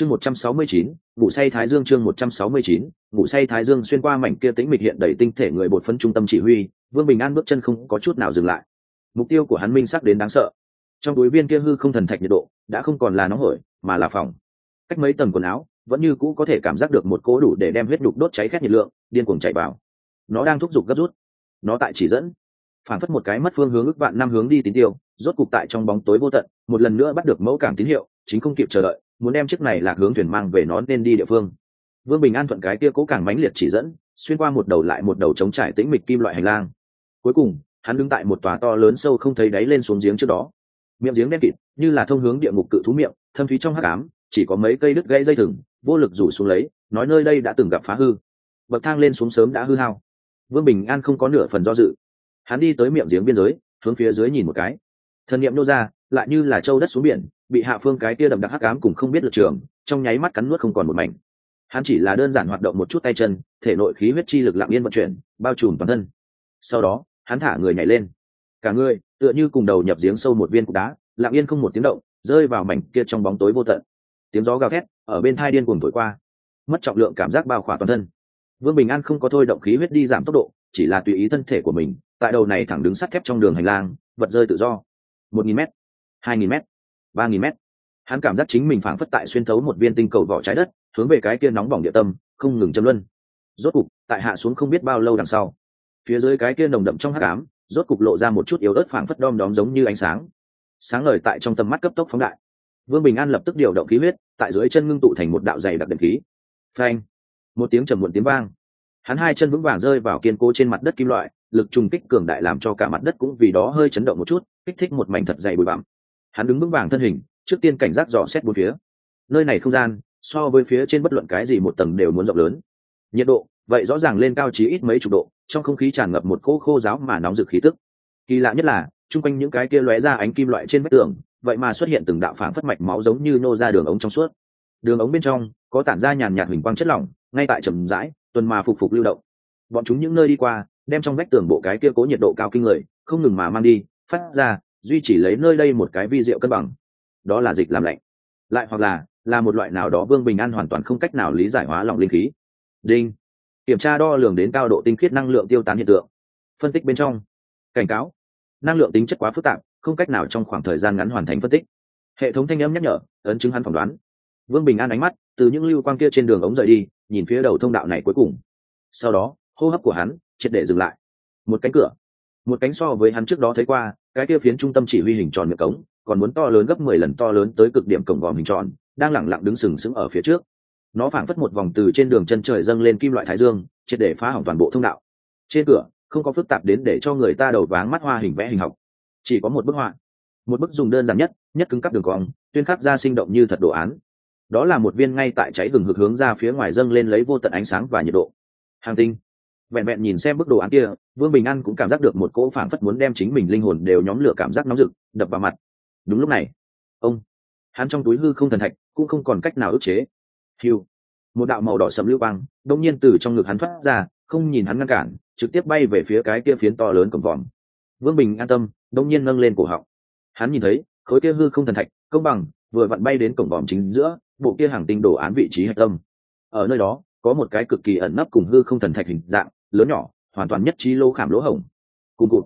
chương một trăm sáu mươi chín, ngủ say thái dương chương một trăm sáu mươi chín, ngủ say thái dương xuyên qua mảnh kia tĩnh mịch hiện đầy tinh thể người bột phấn trung tâm chỉ huy, vương bình an bước chân không có chút nào dừng lại. Mục tiêu của hắn minh sắc đến đáng sợ. Trong túi viên kia hư không thần thạch nhiệt độ, đã không còn là nóng hổi, mà là phòng cách mấy tầng quần áo, vẫn như cũ có thể cảm giác được một cố đủ để đem huyết đục đốt cháy khét nhiệt lượng, điên cuồng chạy vào. Nó đang thúc giục gấp rút. Nó tại chỉ dẫn. Phản phất một cái mất phương hướng ước vạn năm hướng đi tín tiêu, rốt cục tại trong bóng tối vô tận, một lần nữa bắt được mẫu cảm tín hiệu, chính không kịp chờ đợi muốn đem chiếc này lạc hướng thuyền mang về nó nên đi địa phương. Vương bình an thuận cái kia cố càng mãnh liệt chỉ dẫn, xuyên qua một đầu lại một đầu chống trải tĩnh mịch kim loại hành lang. Cuối cùng, hắn đứng tại một tòa to lớn sâu không thấy đáy lên xuống giếng trước đó. Miệng giếng đen kịt, như là thông hướng địa ngục cự thú miệng, thâm thúy trong hắc ám, chỉ có mấy cây đứt gãy dây thừng, vô lực rủ xuống lấy, nói nơi đây đã từng gặp phá hư. Bậc thang lên xuống sớm đã hư hao. Vương bình an không có nửa phần do dự. Hắn đi tới miệng giếng biên giới, hướng phía dưới nhìn một cái. Thần niệm nô ra, lại như là châu đất xuống biển bị hạ phương cái tia đậm đặc hắc ám cùng không biết lực trường, trong nháy mắt cắn nuốt không còn một mảnh. Hắn chỉ là đơn giản hoạt động một chút tay chân, thể nội khí huyết chi lực lặng yên vận chuyển, bao trùm toàn thân. Sau đó, hắn thả người nhảy lên. Cả người, tựa như cùng đầu nhập giếng sâu một viên cục đá, lặng yên không một tiếng động, rơi vào mảnh kia trong bóng tối vô tận. Tiếng gió gào thét ở bên thai điên cuồng thổi qua, mất trọng lượng cảm giác bao khỏa toàn thân. Vương bình an không có thôi động khí huyết đi giảm tốc độ, chỉ là tùy ý thân thể của mình, tại đầu này thẳng đứng sắt thép trong đường hành lang, vật rơi tự do. Một nghìn m hai nghìn m ba nghìn mét. hắn cảm giác chính mình phảng phất tại xuyên thấu một viên tinh cầu vỏ trái đất, hướng về cái kia nóng bỏng địa tâm, không ngừng châm luân. Rốt cục, tại hạ xuống không biết bao lâu đằng sau, phía dưới cái kia nồng đậm trong hát cám rốt cục lộ ra một chút yếu ớt phảng phất đom đóm giống như ánh sáng. Sáng ngời tại trong tầm mắt cấp tốc phóng đại. Vương bình an lập tức điều động khí huyết, tại dưới chân ngưng tụ thành một đạo dày đặc đệm khí. Phanh! Một tiếng trầm muộn tiếng vang. Hắn hai chân vững vàng rơi vào kiên cố trên mặt đất kim loại, lực trùng kích cường đại làm cho cả mặt đất cũng vì đó hơi chấn động một chút, kích thích một mảnh thật dày bụi bặm hắn đứng vững vàng thân hình, trước tiên cảnh giác dò xét bốn phía. Nơi này không gian, so với phía trên bất luận cái gì một tầng đều muốn rộng lớn. Nhiệt độ, vậy rõ ràng lên cao chí ít mấy chục độ, trong không khí tràn ngập một cỗ khô giáo mà nóng rực khí tức. Kỳ lạ nhất là, chung quanh những cái kia lóe ra ánh kim loại trên vách tường, vậy mà xuất hiện từng đạo phản phất mạch máu giống như nô ra đường ống trong suốt. Đường ống bên trong, có tản ra nhàn nhạt hình quang chất lỏng, ngay tại trầm rãi, tuần mà phục phục lưu động. Bọn chúng những nơi đi qua, đem trong vách tường bộ cái kia cố nhiệt độ cao kinh người, không ngừng mà mang đi, phát ra duy chỉ lấy nơi đây một cái vi diệu cân bằng. Đó là dịch làm lạnh. Lại hoặc là là một loại nào đó vương bình an hoàn toàn không cách nào lý giải hóa lòng linh khí. Đinh. Kiểm tra đo lường đến cao độ tinh khiết năng lượng tiêu tán hiện tượng. Phân tích bên trong. Cảnh cáo. Năng lượng tính chất quá phức tạp, không cách nào trong khoảng thời gian ngắn hoàn thành phân tích. Hệ thống thanh âm nhắc nhở, ấn chứng hắn phỏng đoán. Vương bình an ánh mắt, từ những lưu quang kia trên đường ống rời đi, nhìn phía đầu thông đạo này cuối cùng. Sau đó, hô hấp của hắn, triệt để dừng lại. Một cánh cửa. Một cánh so với hắn trước đó thấy qua cái kia phiến trung tâm chỉ huy hình tròn miệng cống, còn muốn to lớn gấp mười lần to lớn tới cực điểm cổng vòm hình tròn, đang lẳng lặng đứng sừng sững ở phía trước. Nó phảng phất một vòng từ trên đường chân trời dâng lên kim loại thái dương, triệt để phá hỏng toàn bộ thông đạo. Trên cửa, không có phức tạp đến để cho người ta đầu váng mắt hoa hình vẽ hình học. Chỉ có một bức họa. Một bức dùng đơn giản nhất nhất cứng cắp đường cong, tuyên khắc ra sinh động như thật đồ án. Đó là một viên ngay tại cháy gừng hực hướng ra phía ngoài dâng lên lấy vô tận ánh sáng và nhiệt độ. Hàng tinh vẹn vẹn nhìn xem bức đồ án kia, vương bình an cũng cảm giác được một cỗ phảng phất muốn đem chính mình linh hồn đều nhóm lửa cảm giác nóng rực, đập vào mặt. Đúng lúc này, ông, hắn trong túi hư không thần thạch cũng không còn cách nào ức chế. Hiu một đạo màu đỏ sầm lưu băng đông nhiên từ trong ngực hắn thoát ra, không nhìn hắn ngăn cản, trực tiếp bay về phía cái kia phiến to lớn cổng vòm. Vương bình an tâm đông nhiên nâng lên cổ họng. Hắn nhìn thấy, khối kia hư không thần thạch, công bằng, vừa vặn bay đến cổng vòm chính giữa, bộ kia hàng tinh đồ án vị trí hạch tâm. Ở nơi đó, có một cái cực kỳ ẩn nấp cùng hư không thần thạch hình dạng lớn nhỏ, hoàn toàn nhất trí lô khảm lỗ hổng. Cùng cụt,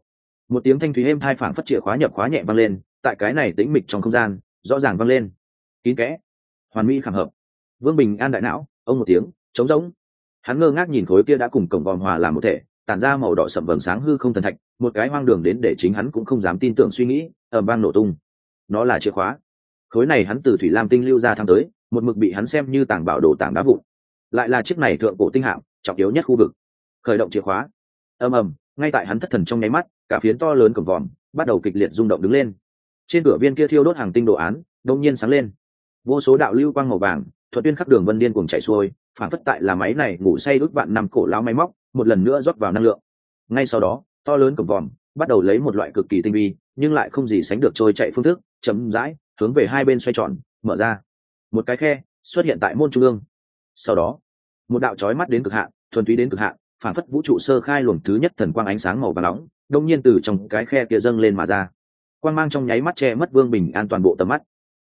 một tiếng thanh thúy êm thai phảng phất chìa khóa nhập khóa nhẹ vang lên, tại cái này tĩnh mịch trong không gian, rõ ràng vang lên. Kín kẽ, hoàn mỹ khảm hợp. Vương bình an đại não, ông một tiếng, trống rỗng. Hắn ngơ ngác nhìn khối kia đã cùng cổng vòm hòa làm một thể, tản ra màu đỏ sậm vầng sáng hư không thần thạch, một cái hoang đường đến để chính hắn cũng không dám tin tưởng suy nghĩ ở bang nổ tung. Nó là chìa khóa. Khối này hắn từ thủy lam tinh lưu ra thăng tới, một mực bị hắn xem như tảng bảo đồ tảng đá vụn. Lại là chiếc này thượng cổ tinh hạm, trọng yếu nhất khu vực khởi động chìa khóa. Ầm ầm, ngay tại hắn thất thần trong nháy mắt, cả phiến to lớn cổng vòm bắt đầu kịch liệt rung động đứng lên. Trên cửa viên kia thiêu đốt hàng tinh đồ án đông nhiên sáng lên. Vô số đạo lưu quang màu vàng, thuận tuyên khắp đường vân điên cùng chạy xuôi, phản phất tại là máy này ngủ say đút vạn nằm cổ lao máy móc, một lần nữa rót vào năng lượng. Ngay sau đó, to lớn cổng vòm bắt đầu lấy một loại cực kỳ tinh vi, nhưng lại không gì sánh được trôi chạy phương thức chấm dãi hướng về hai bên xoay tròn, mở ra. Một cái khe xuất hiện tại môn trung ương. Sau đó, một đạo trói mắt đến cực hạn, thuần túy đến cực hạn phản phất vũ trụ sơ khai luồng thứ nhất thần quang ánh sáng màu và nóng, đông nhiên từ trong cái khe kia dâng lên mà ra. Quang mang trong nháy mắt che mất vương bình an toàn bộ tầm mắt.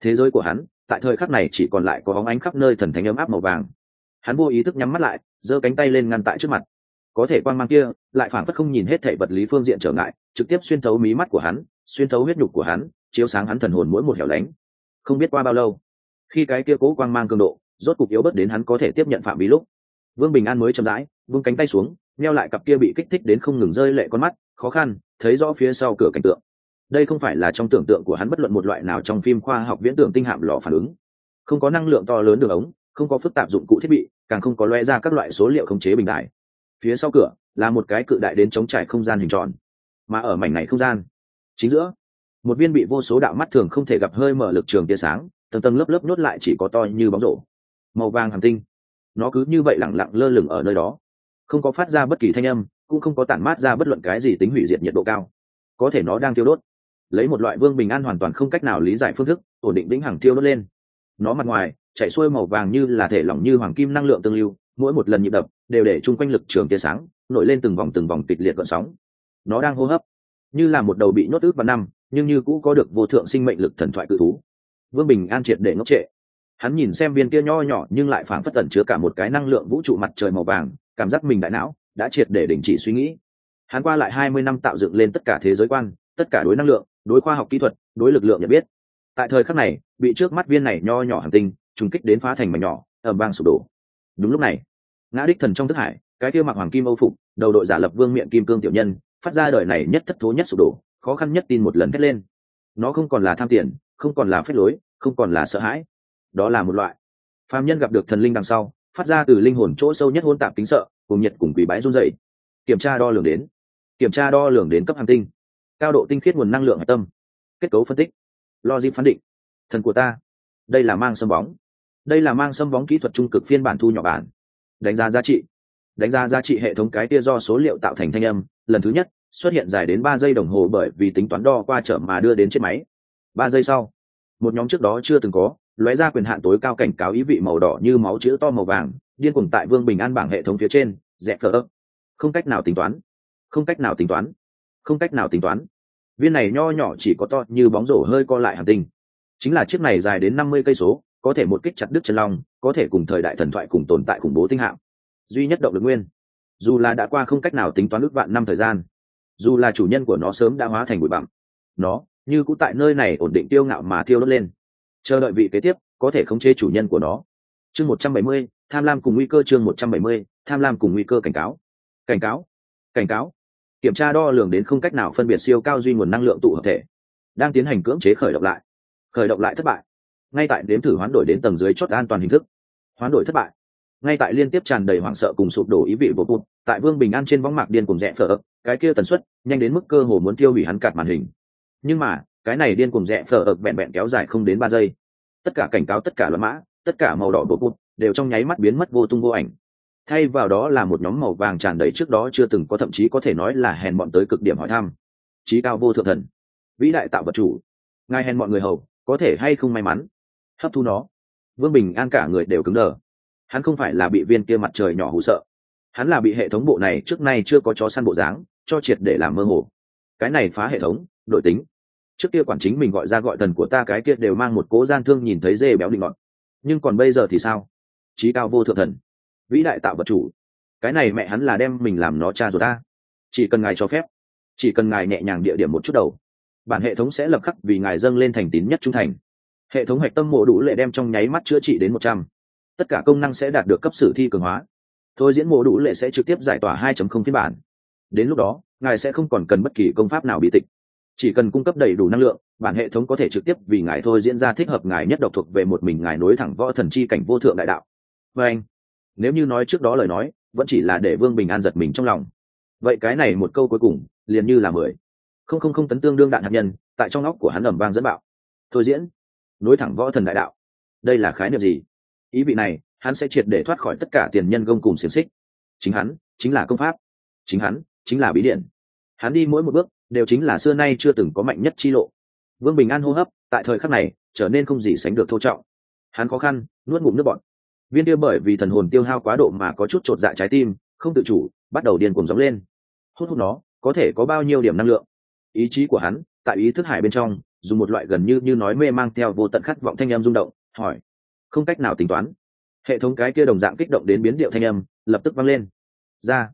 Thế giới của hắn, tại thời khắc này chỉ còn lại có bóng ánh khắp nơi thần thánh ấm áp màu vàng. Hắn vô ý thức nhắm mắt lại, giơ cánh tay lên ngăn tại trước mặt. Có thể quang mang kia, lại phản phất không nhìn hết thể vật lý phương diện trở ngại, trực tiếp xuyên thấu mí mắt của hắn, xuyên thấu huyết nhục của hắn, chiếu sáng hắn thần hồn mỗi một hẻo lánh. Không biết qua bao lâu, khi cái kia cố quang mang cường độ, rốt cục yếu bớt đến hắn có thể tiếp nhận phạm vi lúc. Vương bình an mới chậm rãi vung cánh tay xuống neo lại cặp kia bị kích thích đến không ngừng rơi lệ con mắt, khó khăn, thấy rõ phía sau cửa cảnh tượng. Đây không phải là trong tưởng tượng của hắn bất luận một loại nào trong phim khoa học viễn tưởng tinh hạm lò phản ứng. Không có năng lượng to lớn đường ống, không có phức tạp dụng cụ thiết bị, càng không có loe ra các loại số liệu khống chế bình đại phía sau cửa là một cái cự đại đến chống trải không gian hình tròn. Mà ở mảnh này không gian, chính giữa, một viên bị vô số đạo mắt thường không thể gặp hơi mở lực trường tia sáng, tầng tầng lớp lớp nốt lại chỉ có to như bóng rổ. Màu vàng hàm tinh. Nó cứ như vậy lẳng lặng lơ lửng ở nơi đó không có phát ra bất kỳ thanh âm, cũng không có tản mát ra bất luận cái gì tính hủy diệt nhiệt độ cao. Có thể nó đang tiêu đốt. Lấy một loại vương bình an hoàn toàn không cách nào lý giải phương thức, ổn định vĩnh hằng tiêu đốt lên. Nó mặt ngoài chạy xuôi màu vàng như là thể lỏng như hoàng kim năng lượng tương lưu, mỗi một lần nhịp đập, đều để chung quanh lực trường tia sáng, nổi lên từng vòng từng vòng kịch liệt gợn sóng. Nó đang hô hấp, như là một đầu bị nhốt ước vào năm, nhưng như cũ có được vô thượng sinh mệnh lực thần thoại cự thú. Vương bình an triệt để ngốc trệ. Hắn nhìn xem viên kia nho nhỏ nhưng lại phảng phất tẩn chứa cả một cái năng lượng vũ trụ mặt trời màu vàng cảm giác mình đại não đã triệt để đình chỉ suy nghĩ. Hắn qua lại hai mươi năm tạo dựng lên tất cả thế giới quan, tất cả đối năng lượng, đối khoa học kỹ thuật, đối lực lượng nhận biết. Tại thời khắc này, bị trước mắt viên này nho nhỏ hành tinh trùng kích đến phá thành mảnh nhỏ ẩm vang sụp đổ. Đúng lúc này, ngã đích thần trong thức hải, cái kia mặc hoàng kim âu phục, đầu đội giả lập vương miệng kim cương tiểu nhân, phát ra đời này nhất thất thố nhất sụp đổ, khó khăn nhất tin một lần thét lên. Nó không còn là tham tiền, không còn là phép lối, không còn là sợ hãi. Đó là một loại. Phàm nhân gặp được thần linh đằng sau phát ra từ linh hồn chỗ sâu nhất hôn tạp kính sợ, cùng nhiệt cùng quý bái run dậy kiểm tra đo lường đến, kiểm tra đo lường đến cấp hàng tinh, cao độ tinh khiết nguồn năng lượng hạch tâm. Kết cấu phân tích. Logic phán định. Thần của ta, đây là mang sâm bóng. Đây là mang sâm bóng kỹ thuật trung cực phiên bản thu nhỏ bản. Đánh giá giá trị. Đánh giá giá trị hệ thống cái tia do số liệu tạo thành thanh âm, lần thứ nhất, xuất hiện dài đến ba giây đồng hồ bởi vì tính toán đo qua trở mà đưa đến trên máy. Ba giây sau, một nhóm trước đó chưa từng có lóe ra quyền hạn tối cao cảnh cáo ý vị màu đỏ như máu chữ to màu vàng, điên cuồng tại vương bình an bảng hệ thống phía trên dẹp phở không cách nào tính toán. Không cách nào tính toán. Không cách nào tính toán. Viên này nho nhỏ chỉ có to như bóng rổ hơi co lại hàn tinh chính là chiếc này dài đến năm mươi cây số, có thể một kích chặt đứt chân long, có thể cùng thời đại thần thoại cùng tồn tại khủng bố tinh hạm. Duy nhất động lực nguyên. Dù là đã qua không cách nào tính toán ước vạn năm thời gian, dù là chủ nhân của nó sớm đã hóa thành bụi bặm, nó như cũng tại nơi này ổn định tiêu ngạo mà tiêu đốt lên chờ đợi vị kế tiếp, có thể khống chế chủ nhân của nó. Chương một trăm bảy mươi, tham lam cùng nguy cơ chương một trăm bảy mươi, tham lam cùng nguy cơ cảnh cáo. Cảnh cáo cảnh cáo. Kiểm tra đo lường đến không cách nào phân biệt siêu cao duy nguồn năng lượng tụ hợp thể. Đang tiến hành cưỡng chế khởi động lại. Khởi động lại thất bại. Ngay tại đếm thử hoán đổi đến tầng dưới chốt an toàn hình thức. Hoán đổi thất bại. Ngay tại liên tiếp tràn đầy hoảng sợ cùng sụp đổ ý vị vô cùng, tại vương bình an trên võng mạc điên cùng rẽ phở cái kia tần suất, nhanh đến mức cơ hồ muốn tiêu hủy hắn cạt màn hình. Nhưng mà, cái này điên cùng rẽ phở ập bẹn bẹn kéo dài không đến ba giây tất cả cảnh cáo tất cả loạn mã, tất cả màu đỏ bột bụt đều trong nháy mắt biến mất vô tung vô ảnh. Thay vào đó là một nhóm màu vàng tràn đầy trước đó chưa từng có, thậm chí có thể nói là hèn bọn tới cực điểm hỏi thăm. Trí cao vô thượng thần, vĩ đại tạo vật chủ, ngài hèn mọi người hầu, có thể hay không may mắn? Hấp thu nó. Vương bình an cả người đều cứng đờ. Hắn không phải là bị viên kia mặt trời nhỏ hụ sợ. Hắn là bị hệ thống bộ này trước nay chưa có chó săn bộ dáng, cho triệt để làm mơ hồ. Cái này phá hệ thống, đội tính trước kia quản chính mình gọi ra gọi thần của ta cái kia đều mang một cố gian thương nhìn thấy dê béo định ngọn nhưng còn bây giờ thì sao? Trí cao vô thượng thần, vĩ đại tạo vật chủ, cái này mẹ hắn là đem mình làm nó cha rồi ta. Chỉ cần ngài cho phép, chỉ cần ngài nhẹ nhàng địa điểm một chút đầu, bản hệ thống sẽ lập khắc vì ngài dâng lên thành tín nhất trung thành. Hệ thống hạch tâm mộ đủ lệ đem trong nháy mắt chữa trị đến một trăm. Tất cả công năng sẽ đạt được cấp sử thi cường hóa. Thôi diễn mộ đủ lệ sẽ trực tiếp giải tỏa 2.0 phiên bản. Đến lúc đó, ngài sẽ không còn cần bất kỳ công pháp nào bị tịch chỉ cần cung cấp đầy đủ năng lượng, bản hệ thống có thể trực tiếp vì ngài thôi diễn ra thích hợp ngài nhất độc thuộc về một mình ngài nối thẳng võ thần chi cảnh vô thượng đại đạo. Và anh, nếu như nói trước đó lời nói, vẫn chỉ là để vương bình an giật mình trong lòng. Vậy cái này một câu cuối cùng, liền như là mười. Không không không tấn tương đương đạn hạt nhân, tại trong óc của hắn ẩm vang dẫn bạo. Thôi diễn, nối thẳng võ thần đại đạo. Đây là khái niệm gì? Ý vị này, hắn sẽ triệt để thoát khỏi tất cả tiền nhân gông cùng xiềng xích. Chính hắn, chính là công pháp. Chính hắn, chính là bí điện. Hắn đi mỗi một bước đều chính là xưa nay chưa từng có mạnh nhất chi lộ. Vương bình an hô hấp, tại thời khắc này, trở nên không gì sánh được thô trọng. Hắn khó khăn, nuốt ngụm nước bọt. Viên kia bởi vì thần hồn tiêu hao quá độ mà có chút trột dạ trái tim, không tự chủ, bắt đầu điên cuồng gióng lên. Hút hút nó, có thể có bao nhiêu điểm năng lượng? Ý chí của hắn, tại ý thức hải bên trong, dùng một loại gần như như nói mê mang theo vô tận khát vọng thanh em rung động, hỏi. Không cách nào tính toán. Hệ thống cái kia đồng dạng kích động đến biến điệu thanh âm, lập tức vang lên. Ra,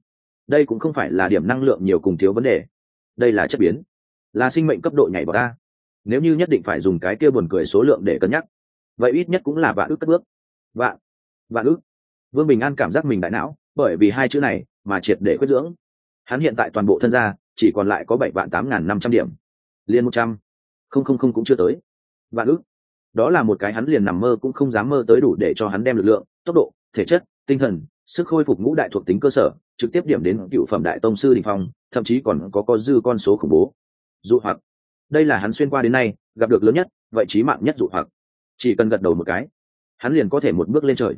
đây cũng không phải là điểm năng lượng nhiều cùng thiếu vấn đề đây là chất biến. Là sinh mệnh cấp độ nhảy vào ta. Nếu như nhất định phải dùng cái kia buồn cười số lượng để cân nhắc, vậy ít nhất cũng là vạn ước cất bước. Vạn vạn ước vương bình an cảm giác mình đại não, bởi vì hai chữ này mà triệt để quyết dưỡng. Hắn hiện tại toàn bộ thân gia, chỉ còn lại có bảy vạn tám n g h n năm trăm điểm. Liên một trăm. Không không không cũng chưa tới. Vạn ước đó là một cái hắn liền nằm mơ cũng không dám mơ tới đủ để cho hắn đem lực lượng, tốc độ, thể chất, tinh thần, sức khôi phục ngũ đại thuộc tính cơ sở, trực tiếp điểm đến cựu phẩm đại tông sư đình phong thậm chí còn có có dư con số khủng bố. Dụ hoặc. Đây là hắn xuyên qua đến nay, gặp được lớn nhất, vậy trí mạng nhất dụ hoặc. Chỉ cần gật đầu một cái, hắn liền có thể một bước lên trời.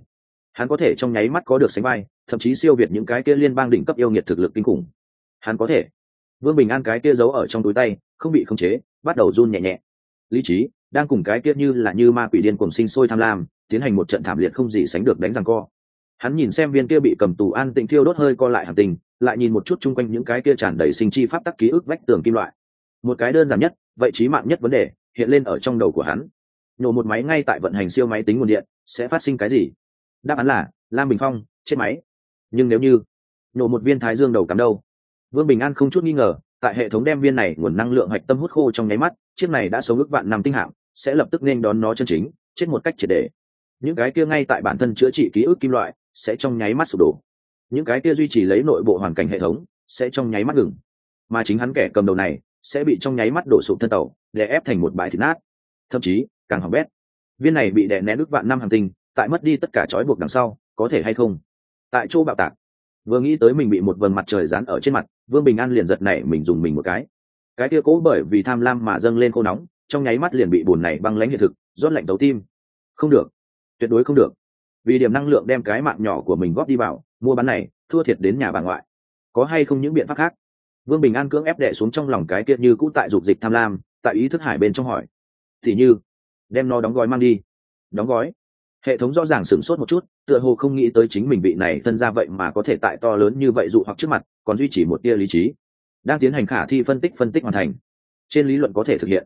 Hắn có thể trong nháy mắt có được sánh vai, thậm chí siêu việt những cái kia liên bang đỉnh cấp yêu nghiệt thực lực kinh khủng. Hắn có thể. Vương bình an cái kia giấu ở trong túi tay, không bị khống chế, bắt đầu run nhẹ nhẹ. Lý trí, đang cùng cái kia như là như ma quỷ điên cùng sinh sôi tham lam, tiến hành một trận thảm liệt không gì sánh được đánh răng co. Hắn nhìn xem viên kia bị cầm tù an tịnh thiêu đốt hơi co lại hàn tình lại nhìn một chút chung quanh những cái kia tràn đầy sinh chi pháp tắc ký ức vách tường kim loại. Một cái đơn giản nhất, vậy trí mạng nhất vấn đề, hiện lên ở trong đầu của hắn. Nhổ một máy ngay tại vận hành siêu máy tính nguồn điện, sẽ phát sinh cái gì? Đáp án là, lam bình phong, chết máy. Nhưng nếu như nhổ một viên thái dương đầu cắm đâu? Vương bình an không chút nghi ngờ, tại hệ thống đem viên này nguồn năng lượng hạch tâm hút khô trong nháy mắt, chiếc này đã sống ước vạn năm tinh hạng, sẽ lập tức nên đón nó chân chính, chết một cách triệt để. Những cái kia ngay tại bản thân chữa trị ký ức kim loại, sẽ trong nháy mắt sụp đổ những cái kia duy trì lấy nội bộ hoàn cảnh hệ thống, sẽ trong nháy mắt ngừng. Mà chính hắn kẻ cầm đầu này, sẽ bị trong nháy mắt đổ sụp thân tàu để ép thành một bãi thịt nát. Thậm chí, càng hỏng bét. Viên này bị đè nén ước vạn năm hàng tinh, tại mất đi tất cả trói buộc đằng sau, có thể hay không? Tại chỗ bạo tạc. Vừa nghĩ tới mình bị một vầng mặt trời dán ở trên mặt, vương bình an liền giật này mình dùng mình một cái. Cái kia cố bởi vì tham lam mà dâng lên khô nóng, trong nháy mắt liền bị bùn này băng lãnh hiện thực, rót lạnh tấu tim. Không được. Tuyệt đối không được. Vì điểm năng lượng đem cái mạng nhỏ của mình góp đi vào mua bán này, thua thiệt đến nhà bà ngoại. Có hay không những biện pháp khác? Vương bình an cưỡng ép đệ xuống trong lòng cái kia như cũ tại dục dịch tham lam, tại ý thức hải bên trong hỏi. Thì như, đem nó đóng gói mang đi. Đóng gói? Hệ thống rõ ràng sửng sốt một chút, tựa hồ không nghĩ tới chính mình vị này thân ra vậy mà có thể tại to lớn như vậy dụ hoặc trước mặt, còn duy trì một tia lý trí. Đang tiến hành khả thi phân tích phân tích hoàn thành. Trên lý luận có thể thực hiện.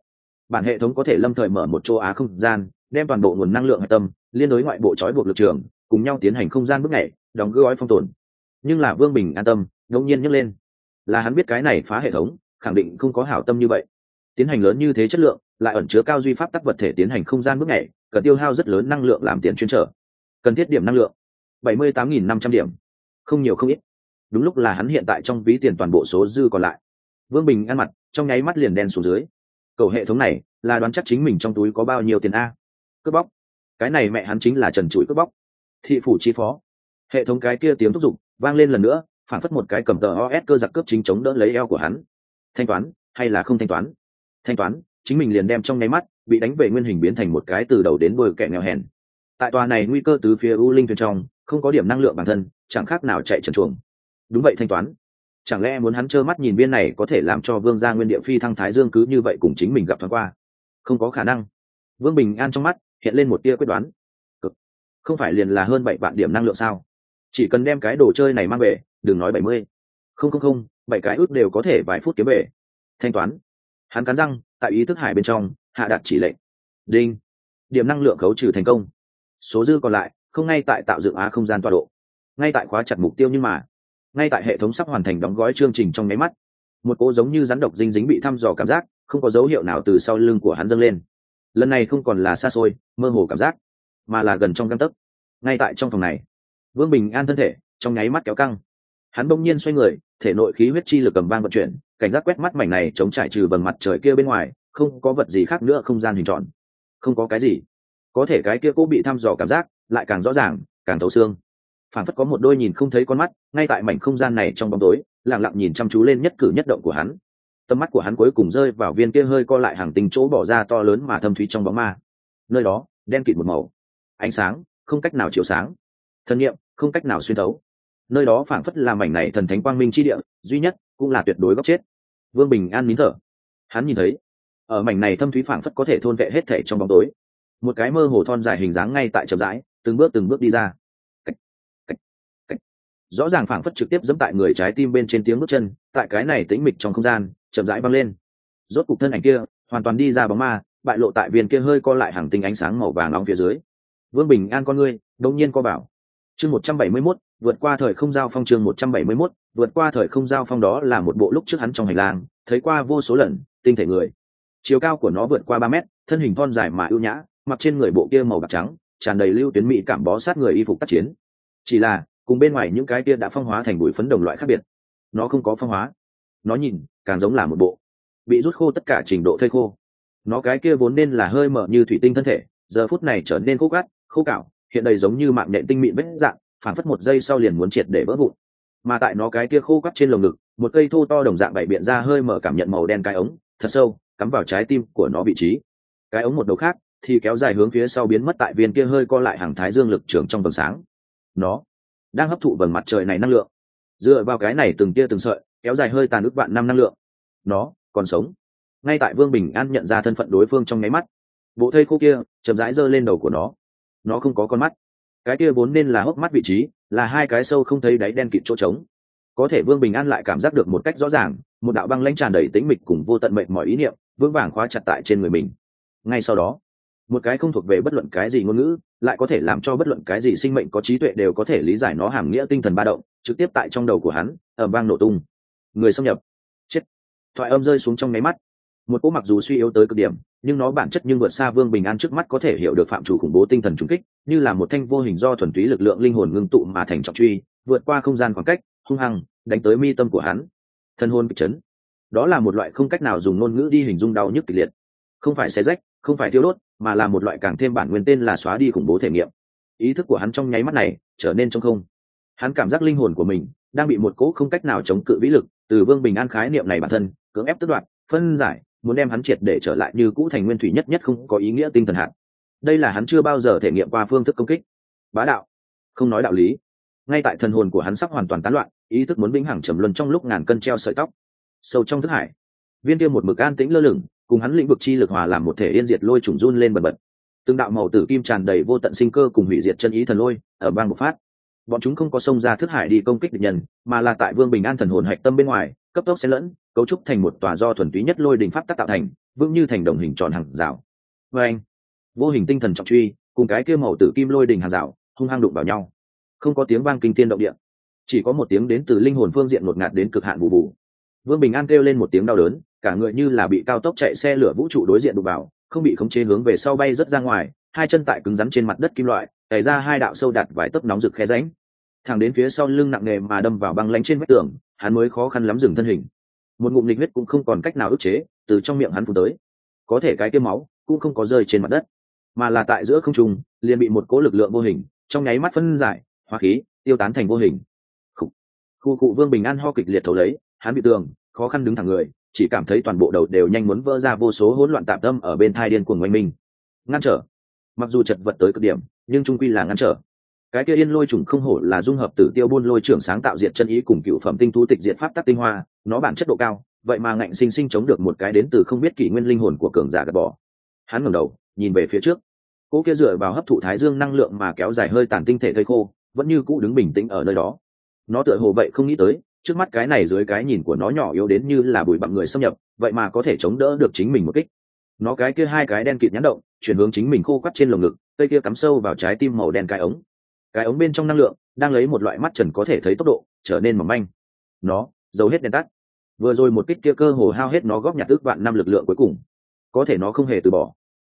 Bản hệ thống có thể lâm thời mở một châu á không gian, đem toàn bộ nguồn năng lượng hạch tâm, liên đối ngoại bộ trói buộc lực trường cùng nhau tiến hành không gian bước nhảy, đóng gói phong tồn. Nhưng là vương bình an tâm ngẫu nhiên nhấc lên. Là hắn biết cái này phá hệ thống, khẳng định không có hảo tâm như vậy. Tiến hành lớn như thế chất lượng, lại ẩn chứa cao duy pháp tắc vật thể tiến hành không gian bước nhảy, cần tiêu hao rất lớn năng lượng làm tiền chuyên trở. Cần thiết điểm năng lượng. Bảy mươi tám nghìn năm trăm điểm. Không nhiều không ít. Đúng lúc là hắn hiện tại trong ví tiền toàn bộ số dư còn lại. Vương bình ăn mặt, trong nháy mắt liền đen xuống dưới. Cầu hệ thống này, là đoán chắc chính mình trong túi có bao nhiêu tiền a? Cướp bóc. Cái này mẹ hắn chính là trần chuỗi cướp bóc thị phủ chi phó. Hệ thống cái kia tiếng thúc giục vang lên lần nữa, phản phất một cái cầm tờ os cơ giặc cướp chính chống đỡ lấy eo của hắn. Thanh toán, hay là không thanh toán? Thanh toán, chính mình liền đem trong nháy mắt bị đánh về nguyên hình biến thành một cái từ đầu đến đôi kẻ nghèo hèn. Tại tòa này nguy cơ từ phía u linh thuyền trong, không có điểm năng lượng bản thân, chẳng khác nào chạy trần chuồng. Đúng vậy, thanh toán. Chẳng lẽ muốn hắn trơ mắt nhìn viên này có thể làm cho vương gia nguyên địa phi thăng thái dương cứ như vậy cùng chính mình gặp thoáng qua? Không có khả năng. Vương bình an trong mắt hiện lên một tia quyết đoán không phải liền là hơn bảy vạn điểm năng lượng sao? Chỉ cần đem cái đồ chơi này mang về, đừng nói bảy mươi. Không không không, bảy cái ước đều có thể vài phút kiếm về. Thanh toán. Hắn cắn răng, tại ý thức hải bên trong, hạ đặt chỉ lệnh. Đinh. Điểm năng lượng khấu trừ thành công. Số dư còn lại, không ngay tại tạo dựng á không gian tọa độ. Ngay tại khóa chặt mục tiêu nhưng mà, ngay tại hệ thống sắp hoàn thành đóng gói chương trình trong nháy mắt, một cỗ giống như rắn độc dinh dính bị thăm dò cảm giác, không có dấu hiệu nào từ sau lưng của hắn dâng lên. Lần này không còn là xa xôi, mơ hồ cảm giác mà là gần trong găng tấc. Ngay tại trong phòng này, vương bình an thân thể trong nháy mắt kéo căng. Hắn bỗng nhiên xoay người, thể nội khí huyết chi lực cầm vang vận chuyển, cảnh giác quét mắt mảnh này chống trải trừ bằng mặt trời kia bên ngoài, không có vật gì khác nữa, không gian hình tròn. Không có cái gì. Có thể cái kia cũng bị thăm dò cảm giác lại càng rõ ràng, càng thấu xương. Phản phất có một đôi nhìn không thấy con mắt, ngay tại mảnh không gian này trong bóng tối, lặng lặng nhìn chăm chú lên nhất cử nhất động của hắn. Tầm mắt của hắn cuối cùng rơi vào viên kia hơi co lại hàng tình chỗ bỏ ra to lớn mà thâm thúy trong bóng ma. Nơi đó, đen kịt một màu ánh sáng không cách nào chiếu sáng. Thân nhiệm không cách nào xuyên thấu. Nơi đó phảng phất là mảnh này thần thánh quang minh chi địa duy nhất cũng là tuyệt đối góc chết. Vương bình an nín thở. Hắn nhìn thấy ở mảnh này thâm thúy phảng phất có thể thôn vệ hết thể trong bóng tối. Một cái mơ hồ thon dài hình dáng ngay tại chậm rãi từng bước từng bước đi ra. Cách, cách, cách. rõ ràng phảng phất trực tiếp dẫm tại người trái tim bên trên tiếng bước chân tại cái này tĩnh mịch trong không gian chậm rãi băng lên. Rốt cục thân ảnh kia hoàn toàn đi ra bóng ma bại lộ tại viên kia hơi co lại hàng tinh ánh sáng màu vàng nóng phía dưới vương bình an con ngươi đột nhiên co bảo. Chương một trăm bảy mươi mốt, vượt qua thời không giao phong chương một trăm bảy mươi mốt, vượt qua thời không giao phong đó là một bộ lúc trước hắn trong hành lang, thấy qua vô số lần, tinh thể người. Chiều cao của nó vượt qua ba mét, thân hình thon dài mà ưu nhã, mặc trên người bộ kia màu bạc trắng, tràn đầy lưu tuyến mỹ cảm bó sát người y phục tác chiến. Chỉ là, cùng bên ngoài những cái kia đã phong hóa thành bụi phấn đồng loại khác biệt, nó không có phong hóa. Nó nhìn, càng giống là một bộ, bị rút khô tất cả trình độ thây khô. Nó cái kia vốn nên là hơi mở như thủy tinh thân thể, giờ phút này trở nên khô gắt khô cạo hiện đầy giống như mạng nhện tinh mịn vết dạng, phản phất một giây sau liền muốn triệt để vỡ vụn. Mà tại nó cái kia khô gắt trên lồng ngực, một cây thô to đồng dạng bảy biện ra hơi mở cảm nhận màu đen cái ống, thật sâu, cắm vào trái tim của nó vị trí. Cái ống một đầu khác, thì kéo dài hướng phía sau biến mất tại viên kia hơi co lại hàng thái dương lực trường trong vầng sáng. Nó đang hấp thụ vầng mặt trời này năng lượng. Dựa vào cái này từng tia từng sợi, kéo dài hơi tàn ức vạn năm năng lượng. Nó còn sống. Ngay tại vương bình an nhận ra thân phận đối phương trong nháy mắt. Bộ thây khô kia chậm rãi giơ lên đầu của nó nó không có con mắt. Cái kia vốn nên là hốc mắt vị trí, là hai cái sâu không thấy đáy đen kịt chỗ trống. Có thể vương bình an lại cảm giác được một cách rõ ràng, một đạo băng lãnh tràn đầy tĩnh mịch cùng vô tận mệnh mọi ý niệm, vững vàng khóa chặt tại trên người mình. Ngay sau đó, một cái không thuộc về bất luận cái gì ngôn ngữ, lại có thể làm cho bất luận cái gì sinh mệnh có trí tuệ đều có thể lý giải nó hàm nghĩa tinh thần ba động, trực tiếp tại trong đầu của hắn ở bang nổ tung. Người xâm nhập. Chết. Thoại âm rơi xuống trong nháy mắt một cỗ mặc dù suy yếu tới cực điểm, nhưng nó bản chất nhưng vượt xa vương bình an trước mắt có thể hiểu được phạm chủ khủng bố tinh thần trung kích, như là một thanh vô hình do thuần túy lực lượng linh hồn ngưng tụ mà thành trọng truy, vượt qua không gian khoảng cách, hung hăng, đánh tới mi tâm của hắn. Thân hôn kịch chấn. Đó là một loại không cách nào dùng ngôn ngữ đi hình dung đau nhức kịch liệt. Không phải xé rách, không phải thiêu đốt, mà là một loại càng thêm bản nguyên tên là xóa đi khủng bố thể nghiệm. Ý thức của hắn trong nháy mắt này trở nên trong không. Hắn cảm giác linh hồn của mình đang bị một cỗ không cách nào chống cự vĩ lực từ vương bình an khái niệm này bản thân, cưỡng ép tước đoạt, phân giải muốn đem hắn triệt để trở lại như cũ thành nguyên thủy nhất nhất không có ý nghĩa tinh thần hạt. Đây là hắn chưa bao giờ thể nghiệm qua phương thức công kích. Bá đạo. Không nói đạo lý. Ngay tại thần hồn của hắn sắp hoàn toàn tán loạn, ý thức muốn vĩnh hằng trầm luân trong lúc ngàn cân treo sợi tóc. Sâu trong thức hải, viên kia một mực an tĩnh lơ lửng, cùng hắn lĩnh vực chi lực hòa làm một thể yên diệt lôi trùng run lên bần bật. Từng đạo màu tử kim tràn đầy vô tận sinh cơ cùng hủy diệt chân ý thần lôi, ở bang một phát. Bọn chúng không có xông ra thức hải đi công kích địch nhân, mà là tại vương bình an thần hồn hạch tâm bên ngoài, cấp tốc xen lẫn cấu trúc thành một tòa do thuần túy nhất lôi đình pháp tác tạo thành, vững như thành đồng hình tròn hàng rào. Vê anh, vô hình tinh thần trọng truy, cùng cái kia màu tử kim lôi đình hàng rào, hung hăng đụng vào nhau. Không có tiếng vang kinh thiên động địa, chỉ có một tiếng đến từ linh hồn phương diện ngột ngạt đến cực hạn bù bù. Vương bình an kêu lên một tiếng đau đớn, cả người như là bị cao tốc chạy xe lửa vũ trụ đối diện đụng vào, không bị khống chế hướng về sau bay rất ra ngoài, hai chân tại cứng rắn trên mặt đất kim loại tẩy ra hai đạo sâu đạt vài tấc nóng rực khe ránh thẳng đến phía sau lưng nặng nề mà đâm vào băng lánh trên vách tường, hắn mới khó khăn lắm dừng thân hình một ngụm lịch huyết cũng không còn cách nào ức chế, từ trong miệng hắn phun tới. Có thể cái tiêm máu cũng không có rơi trên mặt đất, mà là tại giữa không trung, liền bị một cố lực lượng vô hình, trong nháy mắt phân giải, hóa khí, tiêu tán thành vô hình. Khu cụ vương bình an ho kịch liệt thấu lấy, hắn bị tường, khó khăn đứng thẳng người, chỉ cảm thấy toàn bộ đầu đều nhanh muốn vỡ ra vô số hỗn loạn tạm tâm ở bên thai điên cuồng oanh minh ngăn trở. Mặc dù chật vật tới cực điểm, nhưng trung quy là ngăn trở cái kia yên lôi trùng không hổ là dung hợp tử tiêu buôn lôi trưởng sáng tạo diệt chân ý cùng cựu phẩm tinh thú tịch diệt pháp tắc tinh hoa, nó bản chất độ cao, vậy mà ngạnh sinh sinh chống được một cái đến từ không biết kỷ nguyên linh hồn của cường giả gạt bỏ. Hắn ngẩng đầu, nhìn về phía trước. Cỗ kia dựa vào hấp thụ thái dương năng lượng mà kéo dài hơi tàn tinh thể thây khô, vẫn như cũ đứng bình tĩnh ở nơi đó. Nó tựa hồ vậy không nghĩ tới, trước mắt cái này dưới cái nhìn của nó nhỏ yếu đến như là bụi bặm người xâm nhập, vậy mà có thể chống đỡ được chính mình một kích. Nó cái kia hai cái đen kịt nhãn động, chuyển hướng chính mình khô quắt trên lồng ngực, cây kia cắm sâu vào trái tim màu đen cái ống cái ống bên trong năng lượng đang lấy một loại mắt trần có thể thấy tốc độ trở nên mỏng manh. Nó giấu hết đèn tắt. Vừa rồi một kích kia cơ hồ hao hết nó góp nhặt ước vạn năm lực lượng cuối cùng. Có thể nó không hề từ bỏ.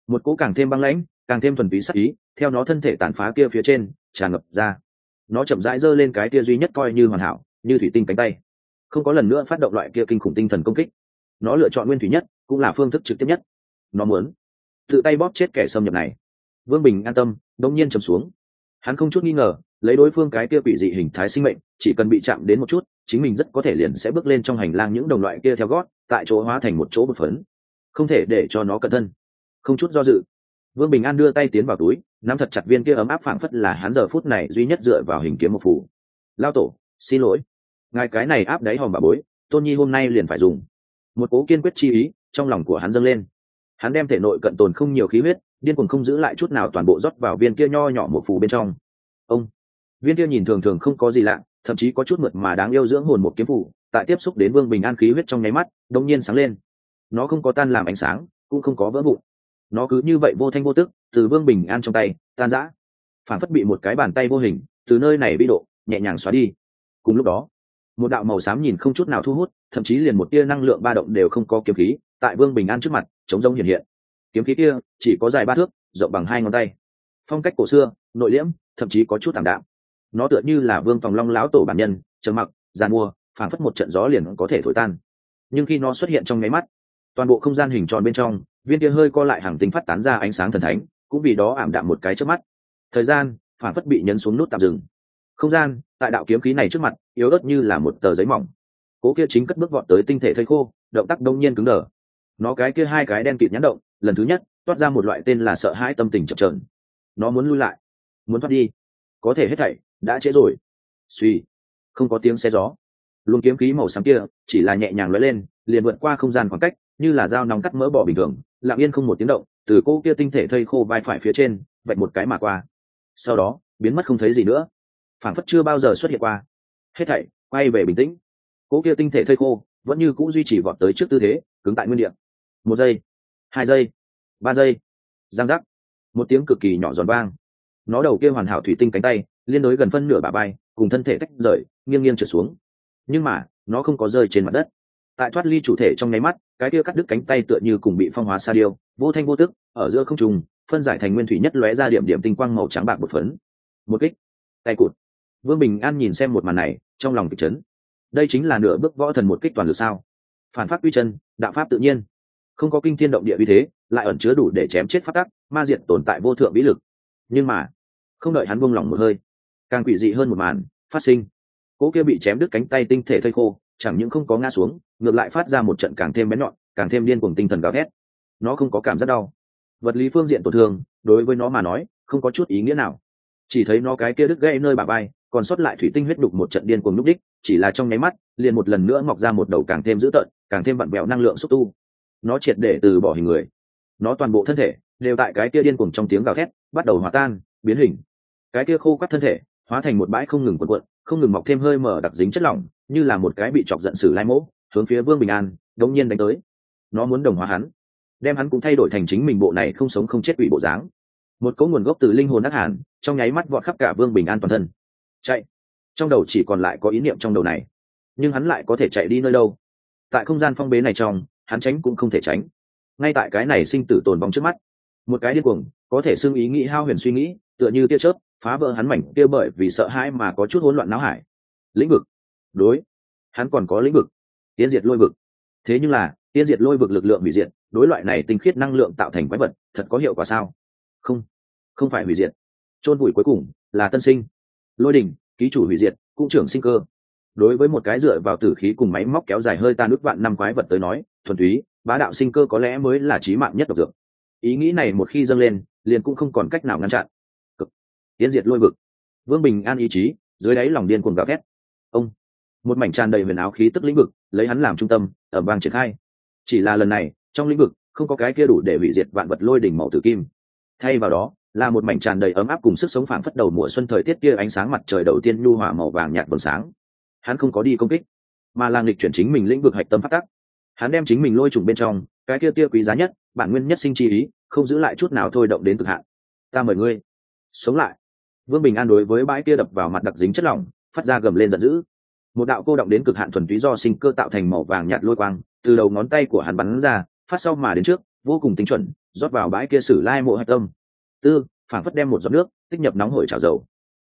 Một cỗ càng thêm băng lãnh, càng thêm thuần túy sắc ý, theo nó thân thể tàn phá kia phía trên, tràn ngập ra. Nó chậm rãi giơ lên cái kia duy nhất coi như hoàn hảo, như thủy tinh cánh tay. Không có lần nữa phát động loại kia kinh khủng tinh thần công kích. Nó lựa chọn nguyên thủy nhất, cũng là phương thức trực tiếp nhất. Nó muốn tự tay bóp chết kẻ xâm nhập này. Vương bình an tâm đông nhiên trầm xuống hắn không chút nghi ngờ, lấy đối phương cái kia quỷ dị hình thái sinh mệnh, chỉ cần bị chạm đến một chút, chính mình rất có thể liền sẽ bước lên trong hành lang những đồng loại kia theo gót, tại chỗ hóa thành một chỗ bột phấn. Không thể để cho nó cẩn thân. Không chút do dự, vương bình an đưa tay tiến vào túi, nắm thật chặt viên kia ấm áp phảng phất là hắn giờ phút này duy nhất dựa vào hình kiếm một phủ lao tổ, xin lỗi. Ngài cái này áp đáy hòm bà bối, tôn nhi hôm nay liền phải dùng. Một cố kiên quyết chi ý trong lòng của hắn dâng lên. Hắn đem thể nội cận tồn không nhiều khí huyết điên cuồng không giữ lại chút nào toàn bộ rót vào viên kia nho nhỏ một phù bên trong. Ông, viên kia nhìn thường thường không có gì lạ, thậm chí có chút mượt mà đáng yêu dưỡng hồn một kiếm phủ tại tiếp xúc đến vương bình an khí huyết trong nháy mắt, đông nhiên sáng lên. Nó không có tan làm ánh sáng, cũng không có vỡ vụn. Nó cứ như vậy vô thanh vô tức, từ vương bình an trong tay, tan rã. Phản phất bị một cái bàn tay vô hình, từ nơi này bị độ, nhẹ nhàng xóa đi. Cùng lúc đó, một đạo màu xám nhìn không chút nào thu hút, thậm chí liền một tia năng lượng ba động đều không có kiếm khí, tại vương bình an trước mặt chống rông hiện hiện kiếm khí kia chỉ có dài ba thước, rộng bằng hai ngón tay. Phong cách cổ xưa, nội liễm, thậm chí có chút thảm đạm. Nó tựa như là vương phòng long lão tổ bản nhân, trầm mặc gian mua, phảng phất một trận gió liền có thể thổi tan. Nhưng khi nó xuất hiện trong nháy mắt, toàn bộ không gian hình tròn bên trong, viên kia hơi co lại hàng tính phát tán ra ánh sáng thần thánh, cũng vì đó ảm đạm một cái trước mắt. Thời gian phản phất bị nhấn xuống nút tạm dừng. Không gian, tại đạo kiếm khí này trước mặt, yếu ớt như là một tờ giấy mỏng. Cố kia chính cất bước vọt tới tinh thể thây khô, động tác đông nhiên cứng đờ. Nó cái kia hai cái đen kịt nhãn động lần thứ nhất, toát ra một loại tên là sợ hãi tâm tình chập trờn nó muốn lui lại, muốn thoát đi. Có thể hết thảy đã trễ rồi. Suy, không có tiếng xe gió. Luồng kiếm khí màu xám kia chỉ là nhẹ nhàng lóe lên, liền vượt qua không gian khoảng cách, như là dao nóng cắt mỡ bỏ bình thường. Lặng yên không một tiếng động, từ cô kia tinh thể thây khô vai phải phía trên, vạch một cái mà qua. Sau đó, biến mất không thấy gì nữa. Phản phất chưa bao giờ xuất hiện qua. Hết thảy quay về bình tĩnh. Cô kia tinh thể thây khô vẫn như c ũ duy trì vọt tới trước tư thế, cứng tại nguyên địa. Một giây hai giây. Ba giây. Giang giác. Một tiếng cực kỳ nhỏ giòn vang. Nó đầu kia hoàn hảo thủy tinh cánh tay, liên đối gần phân nửa bà bay cùng thân thể tách rời, nghiêng nghiêng trở xuống. Nhưng mà, nó không có rơi trên mặt đất. Tại thoát ly chủ thể trong nháy mắt, cái kia cắt đứt cánh tay tựa như cùng bị phong hóa sa điêu, vô thanh vô tức, ở giữa không trùng phân giải thành nguyên thủy nhất lóe ra điểm điểm tinh quang màu trắng bạc một phấn. Một kích. Tay cụt. Vương bình an nhìn xem một màn này, trong lòng kịch chấn. Đây chính là nửa bước võ thần một kích toàn lực sao? Phản pháp uy chân, đạo pháp tự nhiên không có kinh thiên động địa uy thế, lại ẩn chứa đủ để chém chết phát tắc, ma diệt tồn tại vô thượng vĩ lực. Nhưng mà, không đợi hắn buông lỏng một hơi, càng quỷ dị hơn một màn phát sinh. Cỗ kia bị chém đứt cánh tay tinh thể thây khô, chẳng những không có ngã xuống, ngược lại phát ra một trận càng thêm bén nhọn, càng thêm điên cuồng tinh thần gào thét. Nó không có cảm giác đau. Vật lý phương diện tổn thương, đối với nó mà nói, không có chút ý nghĩa nào. Chỉ thấy nó cái kia đứt gãy nơi bà bay còn sót lại thủy tinh huyết đục một trận điên cuồng núp đích, chỉ là trong nháy mắt, liền một lần nữa mọc ra một đầu càng thêm dữ tợn, càng thêm vặn vẹo năng lượng xúc tu nó triệt để từ bỏ hình người. Nó toàn bộ thân thể đều tại cái kia điên cuồng trong tiếng gào thét bắt đầu hòa tan, biến hình. Cái kia khô quắt thân thể hóa thành một bãi không ngừng quần quận không ngừng mọc thêm hơi mở đặc dính chất lỏng, như là một cái bị chọc giận sử lai mỗ hướng phía vương bình an, đống nhiên đánh tới. Nó muốn đồng hóa hắn, đem hắn cũng thay đổi thành chính mình bộ này không sống không chết ủy bộ dáng. Một cỗ nguồn gốc từ linh hồn ác hàn, trong nháy mắt vọt khắp cả vương bình an toàn thân. Chạy. Trong đầu chỉ còn lại có ý niệm trong đầu này. Nhưng hắn lại có thể chạy đi nơi đâu? Tại không gian phong bế này trong hắn tránh cũng không thể tránh. Ngay tại cái này sinh tử tồn vong trước mắt, một cái điên cuồng, có thể xưng ý nghĩ hao huyền suy nghĩ, tựa như tia chớp, phá vỡ hắn mảnh kia bởi vì sợ hãi mà có chút hỗn loạn não hải. Lĩnh vực. Đối. Hắn còn có lĩnh vực. Tiến diệt lôi vực. Thế nhưng là tiến diệt lôi vực lực lượng hủy diệt, đối loại này tinh khiết năng lượng tạo thành quái vật, thật có hiệu quả sao? Không. Không phải hủy diệt. Chôn vùi cuối cùng là tân sinh. Lôi đình ký chủ hủy diệt, cũng trưởng sinh cơ đối với một cái dựa vào tử khí cùng máy móc kéo dài hơi tan ước vạn năm quái vật tới nói, thuần túy, bá đạo sinh cơ có lẽ mới là trí mạng nhất độc dược. Ý nghĩ này một khi dâng lên, liền cũng không còn cách nào ngăn chặn. Cực. Tiến diệt lôi vực. Vương bình an ý chí, dưới đáy lòng điên cuồng gào thét. Ông. Một mảnh tràn đầy huyền áo khí tức lĩnh vực, lấy hắn làm trung tâm ở bang triển khai. Chỉ là lần này, trong lĩnh vực, không có cái kia đủ để hủy diệt vạn vật lôi đỉnh màu tử kim. Thay vào đó, là một mảnh tràn đầy ấm áp cùng sức sống phảng phất đầu mùa xuân thời tiết kia ánh sáng mặt trời đầu tiên nhu hòa màu vàng nhạt vầng sáng hắn không có đi công kích, mà là nghịch chuyển chính mình lĩnh vực hạch tâm phát tắc. Hắn đem chính mình lôi trùng bên trong, cái kia tia quý giá nhất, bản nguyên nhất sinh chi ý, không giữ lại chút nào thôi động đến cực hạn. Ta mời ngươi, sống lại. Vương bình an đối với bãi kia đập vào mặt đặc dính chất lỏng, phát ra gầm lên giận dữ. Một đạo cô động đến cực hạn thuần túy do sinh cơ tạo thành màu vàng nhạt lôi quang, từ đầu ngón tay của hắn bắn ra, phát sau mà đến trước, vô cùng tinh chuẩn, rót vào bãi kia sử lai mộ hạch tâm. Tư phản phất đem một giọt nước, tích nhập nóng hổi trào dầu.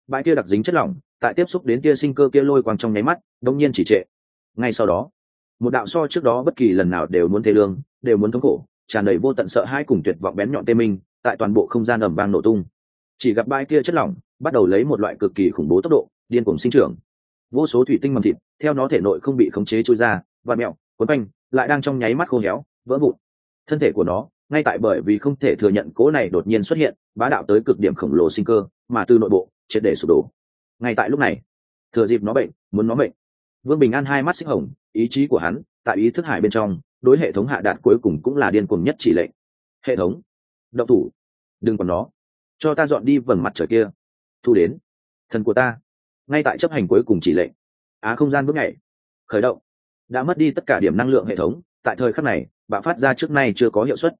Bãi kia đặc dính chất lỏng tại tiếp xúc đến tia sinh cơ kia lôi quang trong nháy mắt đông nhiên chỉ trệ. Ngay sau đó, một đạo so trước đó bất kỳ lần nào đều muốn thế lương, đều muốn thống khổ, tràn đầy vô tận sợ hãi cùng tuyệt vọng bén nhọn tê minh, tại toàn bộ không gian ẩm vang nổ tung. Chỉ gặp bãi kia chất lỏng, bắt đầu lấy một loại cực kỳ khủng bố tốc độ, điên cuồng sinh trưởng. Vô số thủy tinh mầm thịt, theo nó thể nội không bị khống chế trôi ra, và mẹo quấn quanh, lại đang trong nháy mắt khô héo, vỡ vụn. Thân thể của nó, ngay tại bởi vì không thể thừa nhận cố này đột nhiên xuất hiện, bá đạo tới cực điểm khổng lồ sinh cơ, mà từ nội bộ, triệt để sụp đổ ngay tại lúc này, thừa dịp nó bệnh, muốn nó bệnh vương bình an hai mắt xích hồng, ý chí của hắn tại ý thức hải bên trong, đối hệ thống hạ đạt cuối cùng cũng là điên cuồng nhất chỉ lệnh. Hệ thống, động thủ, đừng còn nó. Cho ta dọn đi vầng mặt trời kia. Thu đến, thần của ta. Ngay tại chấp hành cuối cùng chỉ lệnh, á không gian bước nhảy, khởi động. Đã mất đi tất cả điểm năng lượng hệ thống, tại thời khắc này, bạo phát ra trước nay chưa có hiệu suất.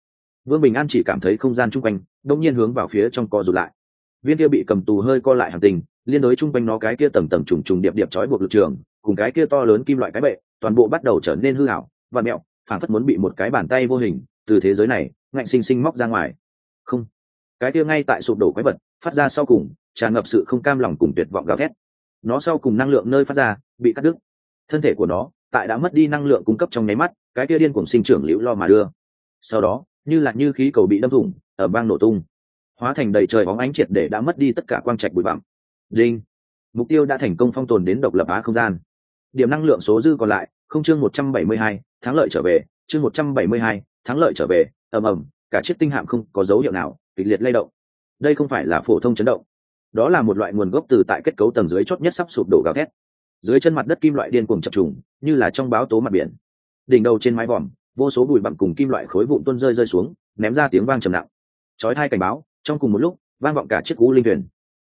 Vương bình an chỉ cảm thấy không gian chung quanh đông nhiên hướng vào phía trong co rụt lại. Viên kia bị cầm tù hơi co lại hàng tình liên đối chung quanh nó cái kia tầng tầng trùng trùng điệp điệp trói buộc lực trường, cùng cái kia to lớn kim loại cái bệ, toàn bộ bắt đầu trở nên hư hảo và mẹo phản phất muốn bị một cái bàn tay vô hình từ thế giới này ngạnh sinh sinh móc ra ngoài. Không. Cái kia ngay tại sụp đổ quái vật, phát ra sau cùng, tràn ngập sự không cam lòng cùng tuyệt vọng gào thét. Nó sau cùng năng lượng nơi phát ra, bị cắt đứt. Thân thể của nó, tại đã mất đi năng lượng cung cấp trong nháy mắt, cái kia điên cuồng sinh trưởng liễu lo mà đưa. Sau đó, như là như khí cầu bị đâm thủng ở bang nổ tung. Hóa thành đầy trời bóng ánh triệt để đã mất đi tất cả quang trạch bụi bặm linh mục tiêu đã thành công phong tồn đến độc lập á không gian. Điểm năng lượng số dư còn lại, không chương một trăm bảy mươi hai, thắng lợi trở về, chương một trăm bảy mươi hai, thắng lợi trở về, ầm ầm, cả chiếc tinh hạm không có dấu hiệu nào, kịch liệt lay động. Đây không phải là phổ thông chấn động. Đó là một loại nguồn gốc từ tại kết cấu tầng dưới chót nhất sắp sụp đổ gào thét. Dưới chân mặt đất kim loại điên cuồng chập trùng, như là trong báo tố mặt biển. Đỉnh đầu trên mái vòm, vô số bụi bặm cùng kim loại khối vụn tuôn rơi rơi xuống, ném ra tiếng vang trầm nặng. Chói hai cảnh báo, trong cùng một lúc, vang vọng cả chiếc cú linh thuyền.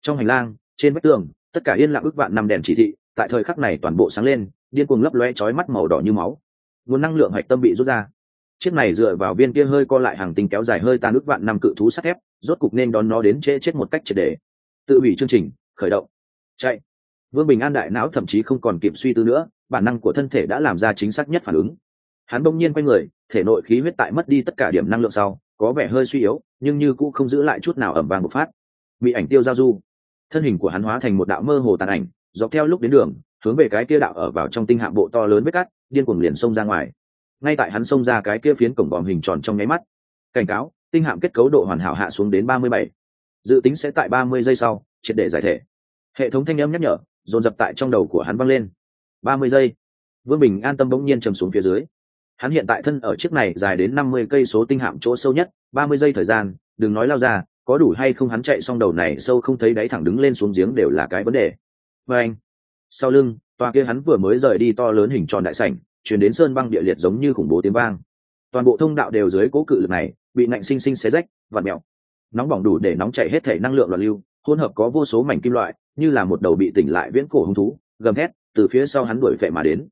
Trong hành lang trên vách tường, tất cả yên lặng ước vạn năm đèn chỉ thị, tại thời khắc này toàn bộ sáng lên, điên cuồng lấp loe chói mắt màu đỏ như máu. Nguồn năng lượng hạch tâm bị rút ra. Chiếc này dựa vào viên kia hơi co lại hàng tinh kéo dài hơi tan ước vạn năm cự thú sắt thép, rốt cục nên đón nó đến trễ chết một cách triệt để. Tự hủy chương trình, khởi động. Chạy. Vương bình an đại não thậm chí không còn kịp suy tư nữa, bản năng của thân thể đã làm ra chính xác nhất phản ứng. Hắn bỗng nhiên quay người, thể nội khí huyết tại mất đi tất cả điểm năng lượng sau, có vẻ hơi suy yếu, nhưng như cũng không giữ lại chút nào ẩm vàng một phát. Bị ảnh tiêu giao du thân hình của hắn hóa thành một đạo mơ hồ tàn ảnh, dọc theo lúc đến đường, hướng về cái kia đạo ở vào trong tinh hạng bộ to lớn vết cắt, điên cuồng liền xông ra ngoài. Ngay tại hắn xông ra cái kia phiến cổng vòm hình tròn trong nháy mắt, cảnh cáo, tinh hạm kết cấu độ hoàn hảo hạ xuống đến ba mươi bảy. Dự tính sẽ tại ba mươi giây sau, triệt để giải thể. Hệ thống thanh âm nhắc nhở, dồn dập tại trong đầu của hắn văng lên. Ba mươi giây. Vương bình an tâm bỗng nhiên trầm xuống phía dưới. Hắn hiện tại thân ở chiếc này dài đến năm mươi cây số tinh hạm chỗ sâu nhất, ba mươi giây thời gian, đừng nói lao ra có đủ hay không hắn chạy xong đầu này sâu không thấy đáy thẳng đứng lên xuống giếng đều là cái vấn đề. Và anh, sau lưng, tòa kia hắn vừa mới rời đi to lớn hình tròn đại sảnh, chuyển đến sơn băng địa liệt giống như khủng bố tiếng vang. Toàn bộ thông đạo đều dưới cố cự lực này, bị nạnh sinh sinh xé rách và mẹo nóng bỏng đủ để nóng chảy hết thể năng lượng loạn lưu, hỗn hợp có vô số mảnh kim loại, như là một đầu bị tỉnh lại viễn cổ hung thú, gầm thét, từ phía sau hắn đuổi về mà đến.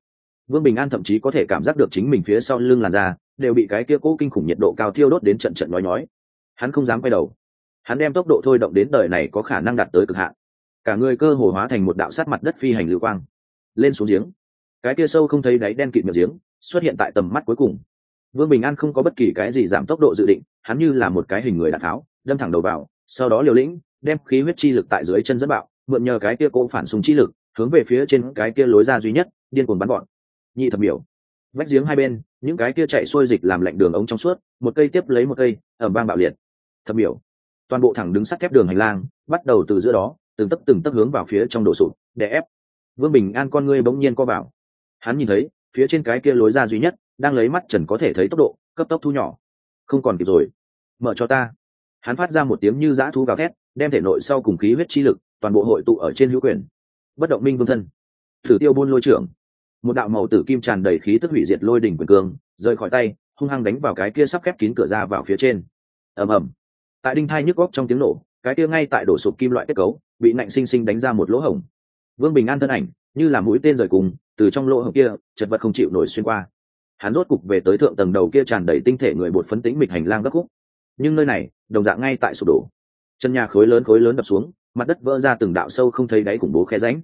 Vương bình an thậm chí có thể cảm giác được chính mình phía sau lưng làn da, đều bị cái kia cố kinh khủng nhiệt độ cao thiêu đốt đến trận trận nói nói hắn không dám quay đầu hắn đem tốc độ thôi động đến đời này có khả năng đạt tới cực hạn. Cả người cơ hồ hóa thành một đạo sát mặt đất phi hành lưu quang. Lên xuống giếng. Cái kia sâu không thấy đáy đen kịt miệng giếng xuất hiện tại tầm mắt cuối cùng. Vương bình an không có bất kỳ cái gì giảm tốc độ dự định, hắn như là một cái hình người đạn tháo, đâm thẳng đầu vào, sau đó liều lĩnh, đem khí huyết chi lực tại dưới chân dẫn bạo, mượn nhờ cái kia cỗ phản súng chi lực, hướng về phía trên cái kia lối ra duy nhất, điên cuồng bắn bọn. Nhị thập biểu vách giếng hai bên, những cái kia chạy xuôi dịch làm lạnh đường ống trong suốt, một cây tiếp lấy một cây ẩm vang bạo liệt. Thập biểu toàn bộ thẳng đứng sắt thép đường hành lang bắt đầu từ giữa đó từng tấc từng tấc hướng vào phía trong đổ sụp để ép. Vương bình an con ngươi bỗng nhiên co vào. Hắn nhìn thấy phía trên cái kia lối ra duy nhất đang lấy mắt trần có thể thấy tốc độ cấp tốc thu nhỏ. Không còn kịp rồi. Mở cho ta. Hắn phát ra một tiếng như dã thu gào thét đem thể nội sau cùng khí huyết chi lực toàn bộ hội tụ ở trên hữu quyền. Bất động minh vương thân. Thử tiêu buôn lôi trưởng. Một đạo màu tử kim tràn đầy khí tức hủy diệt lôi đỉnh quyền cường, rời khỏi tay hung hăng đánh vào cái kia sắp khép kín cửa ra vào phía trên. Ầm ầm tại đinh thai nhức góc trong tiếng nổ, cái kia ngay tại đổ sụp kim loại kết cấu, bị nạnh sinh sinh đánh ra một lỗ hổng. Vương bình an thân ảnh, như là mũi tên rời cùng, từ trong lỗ hổng kia, chật vật không chịu nổi xuyên qua. Hắn rốt cục về tới thượng tầng đầu kia tràn đầy tinh thể người bột phấn tĩnh mịch hành lang gấp khúc. Nhưng nơi này, đồng dạng ngay tại sụp đổ. Chân nhà khối lớn khối lớn đập xuống, mặt đất vỡ ra từng đạo sâu không thấy đáy khủng bố khe ránh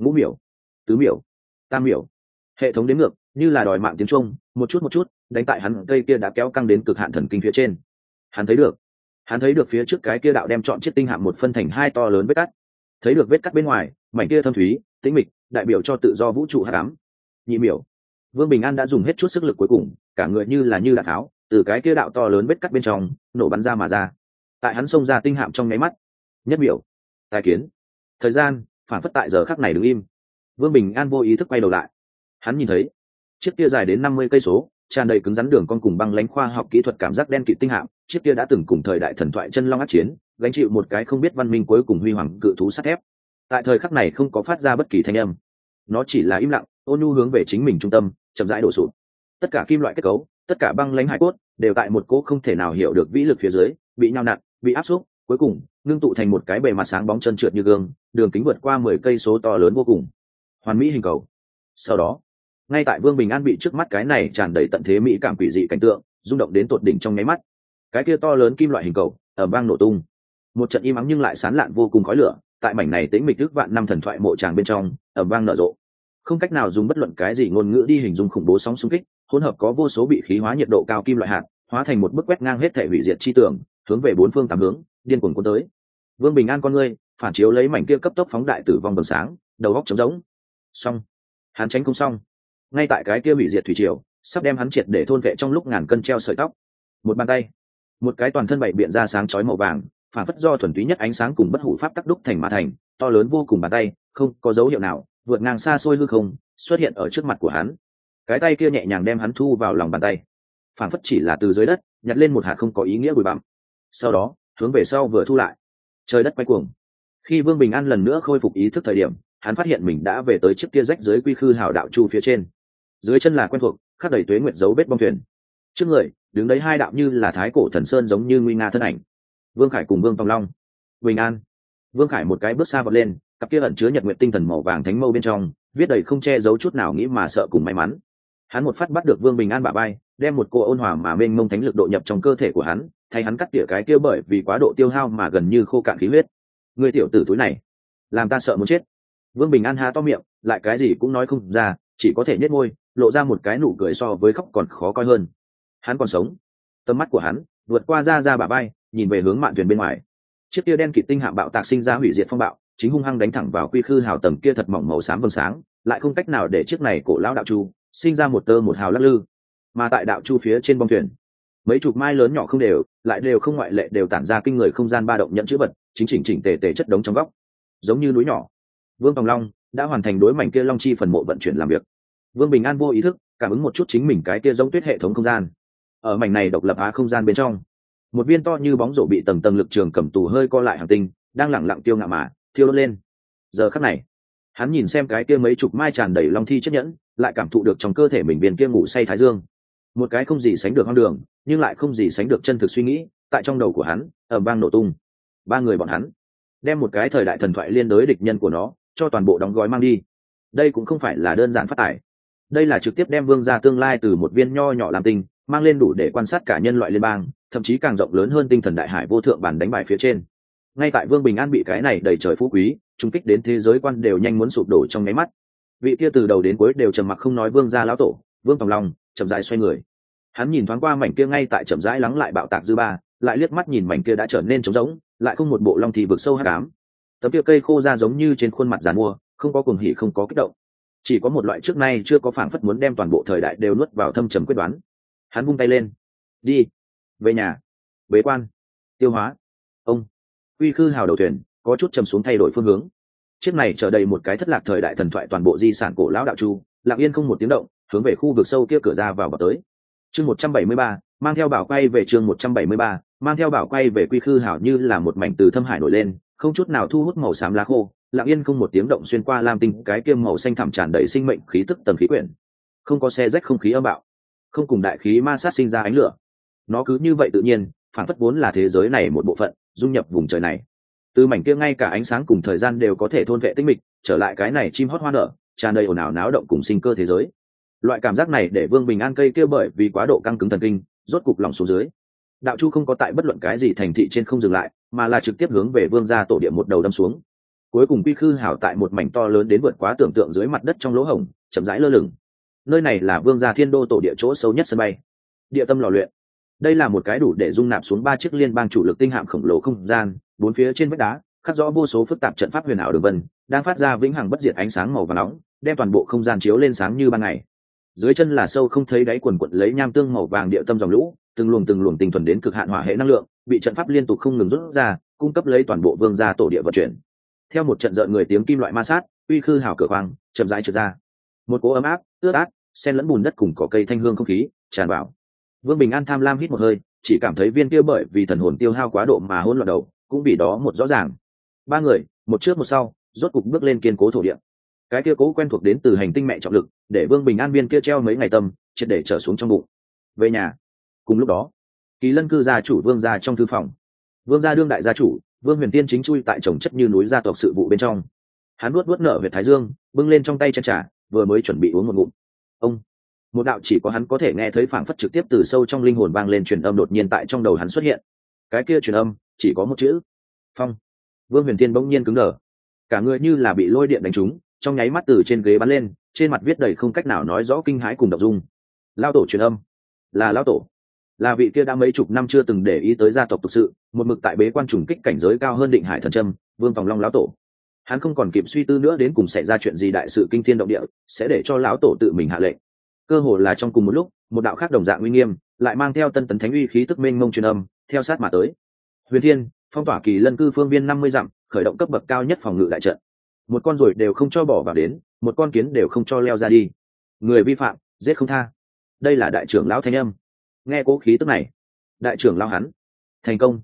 ngũ miểu, tứ miểu, tam miểu. Hệ thống đến ngược, như là đòi mạng tiếng trung, một chút một chút, đánh tại hắn cây kia đã kéo căng đến cực hạn thần kinh phía trên. Hắn thấy được hắn thấy được phía trước cái kia đạo đem chọn chiếc tinh hạm một phân thành hai to lớn vết cắt. Thấy được vết cắt bên ngoài, mảnh kia thâm thúy, tĩnh mịch, đại biểu cho tự do vũ trụ hạ cám nhị miểu, vương bình an đã dùng hết chút sức lực cuối cùng, cả người như là như đạn tháo, từ cái kia đạo to lớn vết cắt bên trong, nổ bắn ra mà ra. Tại hắn xông ra tinh hạm trong nháy mắt. Nhất miểu, tài kiến. Thời gian, phản phất tại giờ khắc này đứng im. Vương bình an vô ý thức quay đầu lại. Hắn nhìn thấy, chiếc kia dài đến năm mươi cây số, tràn đầy cứng rắn đường con cùng băng lánh khoa học kỹ thuật cảm giác đen kịt tinh hạm chiếc kia đã từng cùng thời đại thần thoại chân long át chiến, gánh chịu một cái không biết văn minh cuối cùng huy hoàng cự thú sắt thép. Tại thời khắc này không có phát ra bất kỳ thanh âm. Nó chỉ là im lặng, ôn nhu hướng về chính mình trung tâm, chậm rãi đổ sụt tất cả kim loại kết cấu, tất cả băng lãnh hải cốt, đều tại một cỗ không thể nào hiểu được vĩ lực phía dưới, bị nhao nặn, bị áp xúc, cuối cùng, ngưng tụ thành một cái bề mặt sáng bóng chân trượt như gương, đường kính vượt qua mười cây số to lớn vô cùng. Hoàn mỹ hình cầu. Sau đó, ngay tại vương bình an bị trước mắt cái này tràn đầy tận thế mỹ cảm quỷ dị cảnh tượng, rung động đến tột đỉnh trong nháy mắt cái kia to lớn kim loại hình cầu, ở bang nổ tung. Một trận im ắng nhưng lại sán lạn vô cùng khói lửa, tại mảnh này tĩnh mịch thức vạn năm thần thoại mộ tràng bên trong, ở vang nở rộ. Không cách nào dùng bất luận cái gì ngôn ngữ đi hình dung khủng bố sóng xung kích, hỗn hợp có vô số bị khí hóa nhiệt độ cao kim loại hạt, hóa thành một bức quét ngang hết thể hủy diệt chi tưởng hướng về bốn phương tám hướng, điên cuồng cuốn tới. Vương bình an con ngươi, phản chiếu lấy mảnh kia cấp tốc phóng đại tử vong bừng sáng, đầu góc trống rỗng. Xong. Hắn tránh không xong. Ngay tại cái kia hủy diệt thủy triều, sắp đem hắn triệt để thôn vệ trong lúc ngàn cân treo sợi tóc. Một bàn tay một cái toàn thân bảy biện ra sáng chói màu vàng, phản phất do thuần túy nhất ánh sáng cùng bất hủ pháp tắc đúc thành mã thành, to lớn vô cùng bàn tay, không có dấu hiệu nào, vượt ngang xa xôi hư không, xuất hiện ở trước mặt của hắn. Cái tay kia nhẹ nhàng đem hắn thu vào lòng bàn tay. Phản phất chỉ là từ dưới đất, nhặt lên một hạt không có ý nghĩa bụi bặm. Sau đó, hướng về sau vừa thu lại. Trời đất quay cuồng. Khi vương bình an lần nữa khôi phục ý thức thời điểm, hắn phát hiện mình đã về tới chiếc kia rách dưới quy khư hào đạo chu phía trên. Dưới chân là quen thuộc, khắc đầy tuế nguyệt dấu vết bong thuyền trước người, đứng đấy hai đạo như là thái cổ thần sơn giống như nguy nga thân ảnh. Vương khải cùng vương tòng long. Bình an. Vương khải một cái bước xa vọt lên, cặp kia ẩn chứa nhật nguyện tinh thần màu vàng thánh mâu bên trong, viết đầy không che giấu chút nào nghĩ mà sợ cùng may mắn. Hắn một phát bắt được vương bình an bà bay đem một cô ôn hòa mà mênh mông thánh lực độ nhập trong cơ thể của hắn, thay hắn cắt tỉa cái kia bởi vì quá độ tiêu hao mà gần như khô cạn khí huyết. Người tiểu tử túi này, làm ta sợ muốn chết. Vương bình an há to miệng, lại cái gì cũng nói không ra, chỉ có thể nhét môi, lộ ra một cái nụ cười so với khóc còn khó coi hơn hắn còn sống. Tầm mắt của hắn vượt qua ra ra bà bay nhìn về hướng mạn thuyền bên ngoài. Chiếc tia đen kịt tinh hạm bạo tạc sinh ra hủy diệt phong bạo, chính hung hăng đánh thẳng vào quy khư hào tầng kia thật mỏng màu xám vầng sáng, lại không cách nào để chiếc này cổ lão đạo chu sinh ra một tơ một hào lắc lư. Mà tại đạo chu phía trên bong thuyền, mấy chục mai lớn nhỏ không đều, lại đều không ngoại lệ đều tản ra kinh người không gian ba động nhận chữ vật, chính chỉnh chỉnh tề tề chất đống trong góc. Giống như núi nhỏ, vương tòng long đã hoàn thành đối mảnh kia long chi phần mộ vận chuyển làm việc. Vương bình an vô ý thức cảm ứng một chút chính mình cái kia giống tuyết hệ thống không gian ở mảnh này độc lập á không gian bên trong. Một viên to như bóng rổ bị tầng tầng lực trường cầm tù hơi co lại hàng tinh, đang lẳng lặng tiêu ngạo mà, thiêu đốt lên. Giờ khắc này, hắn nhìn xem cái kia mấy chục mai tràn đầy long thi chất nhẫn, lại cảm thụ được trong cơ thể mình viên kia ngủ say thái dương. Một cái không gì sánh được hoang đường, nhưng lại không gì sánh được chân thực suy nghĩ, tại trong đầu của hắn ở bang nổ tung. Ba người bọn hắn, đem một cái thời đại thần thoại liên đối địch nhân của nó, cho toàn bộ đóng gói mang đi. Đây cũng không phải là đơn giản phát tải. Đây là trực tiếp đem vương ra tương lai từ một viên nho nhỏ làm tinh mang lên đủ để quan sát cả nhân loại liên bang, thậm chí càng rộng lớn hơn tinh thần đại hải vô thượng bàn đánh bại phía trên. Ngay tại vương bình an bị cái này đầy trời phú quý trung kích đến thế giới quan đều nhanh muốn sụp đổ trong nháy mắt. Vị kia từ đầu đến cuối đều trầm mặc không nói vương gia lão tổ, vương tòng long, chậm rãi xoay người. Hắn nhìn thoáng qua mảnh kia ngay tại chậm rãi lắng lại bạo tạc dư ba, lại liếc mắt nhìn mảnh kia đã trở nên trống rỗng, lại không một bộ long thì vực sâu hát cám tấm kia cây khô ra giống như trên khuôn mặt giàn mua, không có cuồng hỉ, không có kích động. Chỉ có một loại trước nay chưa có phảng phất muốn đem toàn bộ thời đại đều nuốt vào thâm trầm quyết đoán hắn vung tay lên. Đi. Về nhà. Bế quan. Tiêu hóa. Ông. Uy khư hào đầu thuyền, có chút chầm xuống thay đổi phương hướng. Chiếc này chở đầy một cái thất lạc thời đại thần thoại toàn bộ di sản cổ lão đạo chu lặng yên không một tiếng động, hướng về khu vực sâu kia cửa ra vào vào tới. Chương một trăm bảy mươi ba, mang theo bảo quay về chương một trăm bảy mươi ba, mang theo bảo quay về quy khư hảo như là một mảnh từ thâm hải nổi lên, không chút nào thu hút màu xám lá khô, lặng yên không một tiếng động xuyên qua lam tinh, cái kiêm màu xanh thẳm tràn đầy sinh mệnh khí tức tầng khí quyển. Không có xe rách không khí âm bạo không cùng đại khí ma sát sinh ra ánh lửa. Nó cứ như vậy tự nhiên phản phất vốn là thế giới này một bộ phận, dung nhập vùng trời này. Từ mảnh kia ngay cả ánh sáng cùng thời gian đều có thể thôn vệ tinh mịch, trở lại cái này chim hót hoa nở, tràn đầy ồn ào náo động cùng sinh cơ thế giới. Loại cảm giác này để vương bình an cây kia bởi vì quá độ căng cứng thần kinh, rốt cục lòng xuống dưới. Đạo chu không có tại bất luận cái gì thành thị trên không dừng lại, mà là trực tiếp hướng về vương gia tổ địa một đầu đâm xuống. Cuối cùng quy khư hảo tại một mảnh to lớn đến vượt quá tưởng tượng dưới mặt đất trong lỗ hổng, chậm rãi lơ lửng nơi này là vương gia thiên đô tổ địa chỗ sâu nhất sân bay. Địa tâm lò luyện. Đây là một cái đủ để dung nạp xuống ba chiếc liên bang chủ lực tinh hạm khổng lồ không gian, bốn phía trên vách đá, khắc rõ vô số phức tạp trận pháp huyền ảo đường vân, đang phát ra vĩnh hằng bất diệt ánh sáng màu và nóng, đem toàn bộ không gian chiếu lên sáng như ban ngày. Dưới chân là sâu không thấy đáy quần quận lấy nham tương màu vàng địa tâm dòng lũ, từng luồng từng luồng tinh thuần đến cực hạn hỏa hệ năng lượng, bị trận pháp liên tục không ngừng rút ra, cung cấp lấy toàn bộ vương gia tổ địa vận chuyển. Theo một trận rợn người tiếng kim loại ma sát, uy khư hào cửa khoang, chậm rãi trượt ra. Một cỗ ấm áp, ướt át sen lẫn bùn đất cùng cỏ cây thanh hương không khí, tràn vào. Vương bình an tham lam hít một hơi, chỉ cảm thấy viên kia bởi vì thần hồn tiêu hao quá độ mà hôn loạn đầu, cũng vì đó một rõ ràng. Ba người, một trước một sau, rốt cục bước lên kiên cố thổ địa. Cái kia cố quen thuộc đến từ hành tinh mẹ trọng lực, để vương bình an viên kia treo mấy ngày tâm, triệt để trở xuống trong bụng. Về nhà. Cùng lúc đó, kỳ lân cư gia chủ vương gia trong thư phòng. Vương gia đương đại gia chủ, vương huyền tiên chính chui tại trồng chất như núi gia tộc sự vụ bên trong. Hắn nuốt nuốt nở huyệt thái dương, bưng lên trong tay chân trà, vừa mới chuẩn bị uống một ngụm ông. Một đạo chỉ có hắn có thể nghe thấy phảng phất trực tiếp từ sâu trong linh hồn vang lên truyền âm đột nhiên tại trong đầu hắn xuất hiện. Cái kia truyền âm, chỉ có một chữ. Phong. Vương huyền thiên bỗng nhiên cứng đờ. Cả người như là bị lôi điện đánh trúng, trong nháy mắt từ trên ghế bắn lên, trên mặt viết đầy không cách nào nói rõ kinh hãi cùng đọc dung. Lao tổ truyền âm. Là lao tổ. Là vị kia đã mấy chục năm chưa từng để ý tới gia tộc thực sự, một mực tại bế quan trùng kích cảnh giới cao hơn định hải thần trâm vương tòng long lão tổ hắn không còn kịp suy tư nữa đến cùng xảy ra chuyện gì đại sự kinh thiên động địa, sẽ để cho lão tổ tự mình hạ lệnh. Cơ hồ là trong cùng một lúc, một đạo khác đồng dạng uy nghiêm, lại mang theo tân tấn thánh uy khí tức mênh mông truyền âm, theo sát mà tới. Huyền thiên, phong tỏa kỳ lân cư phương viên năm mươi dặm, khởi động cấp bậc cao nhất phòng ngự đại trận. Một con ruồi đều không cho bỏ vào đến, một con kiến đều không cho leo ra đi. Người vi phạm, giết không tha. Đây là đại trưởng lão thanh âm. Nghe cố khí tức này, đại trưởng lão hắn, thành công.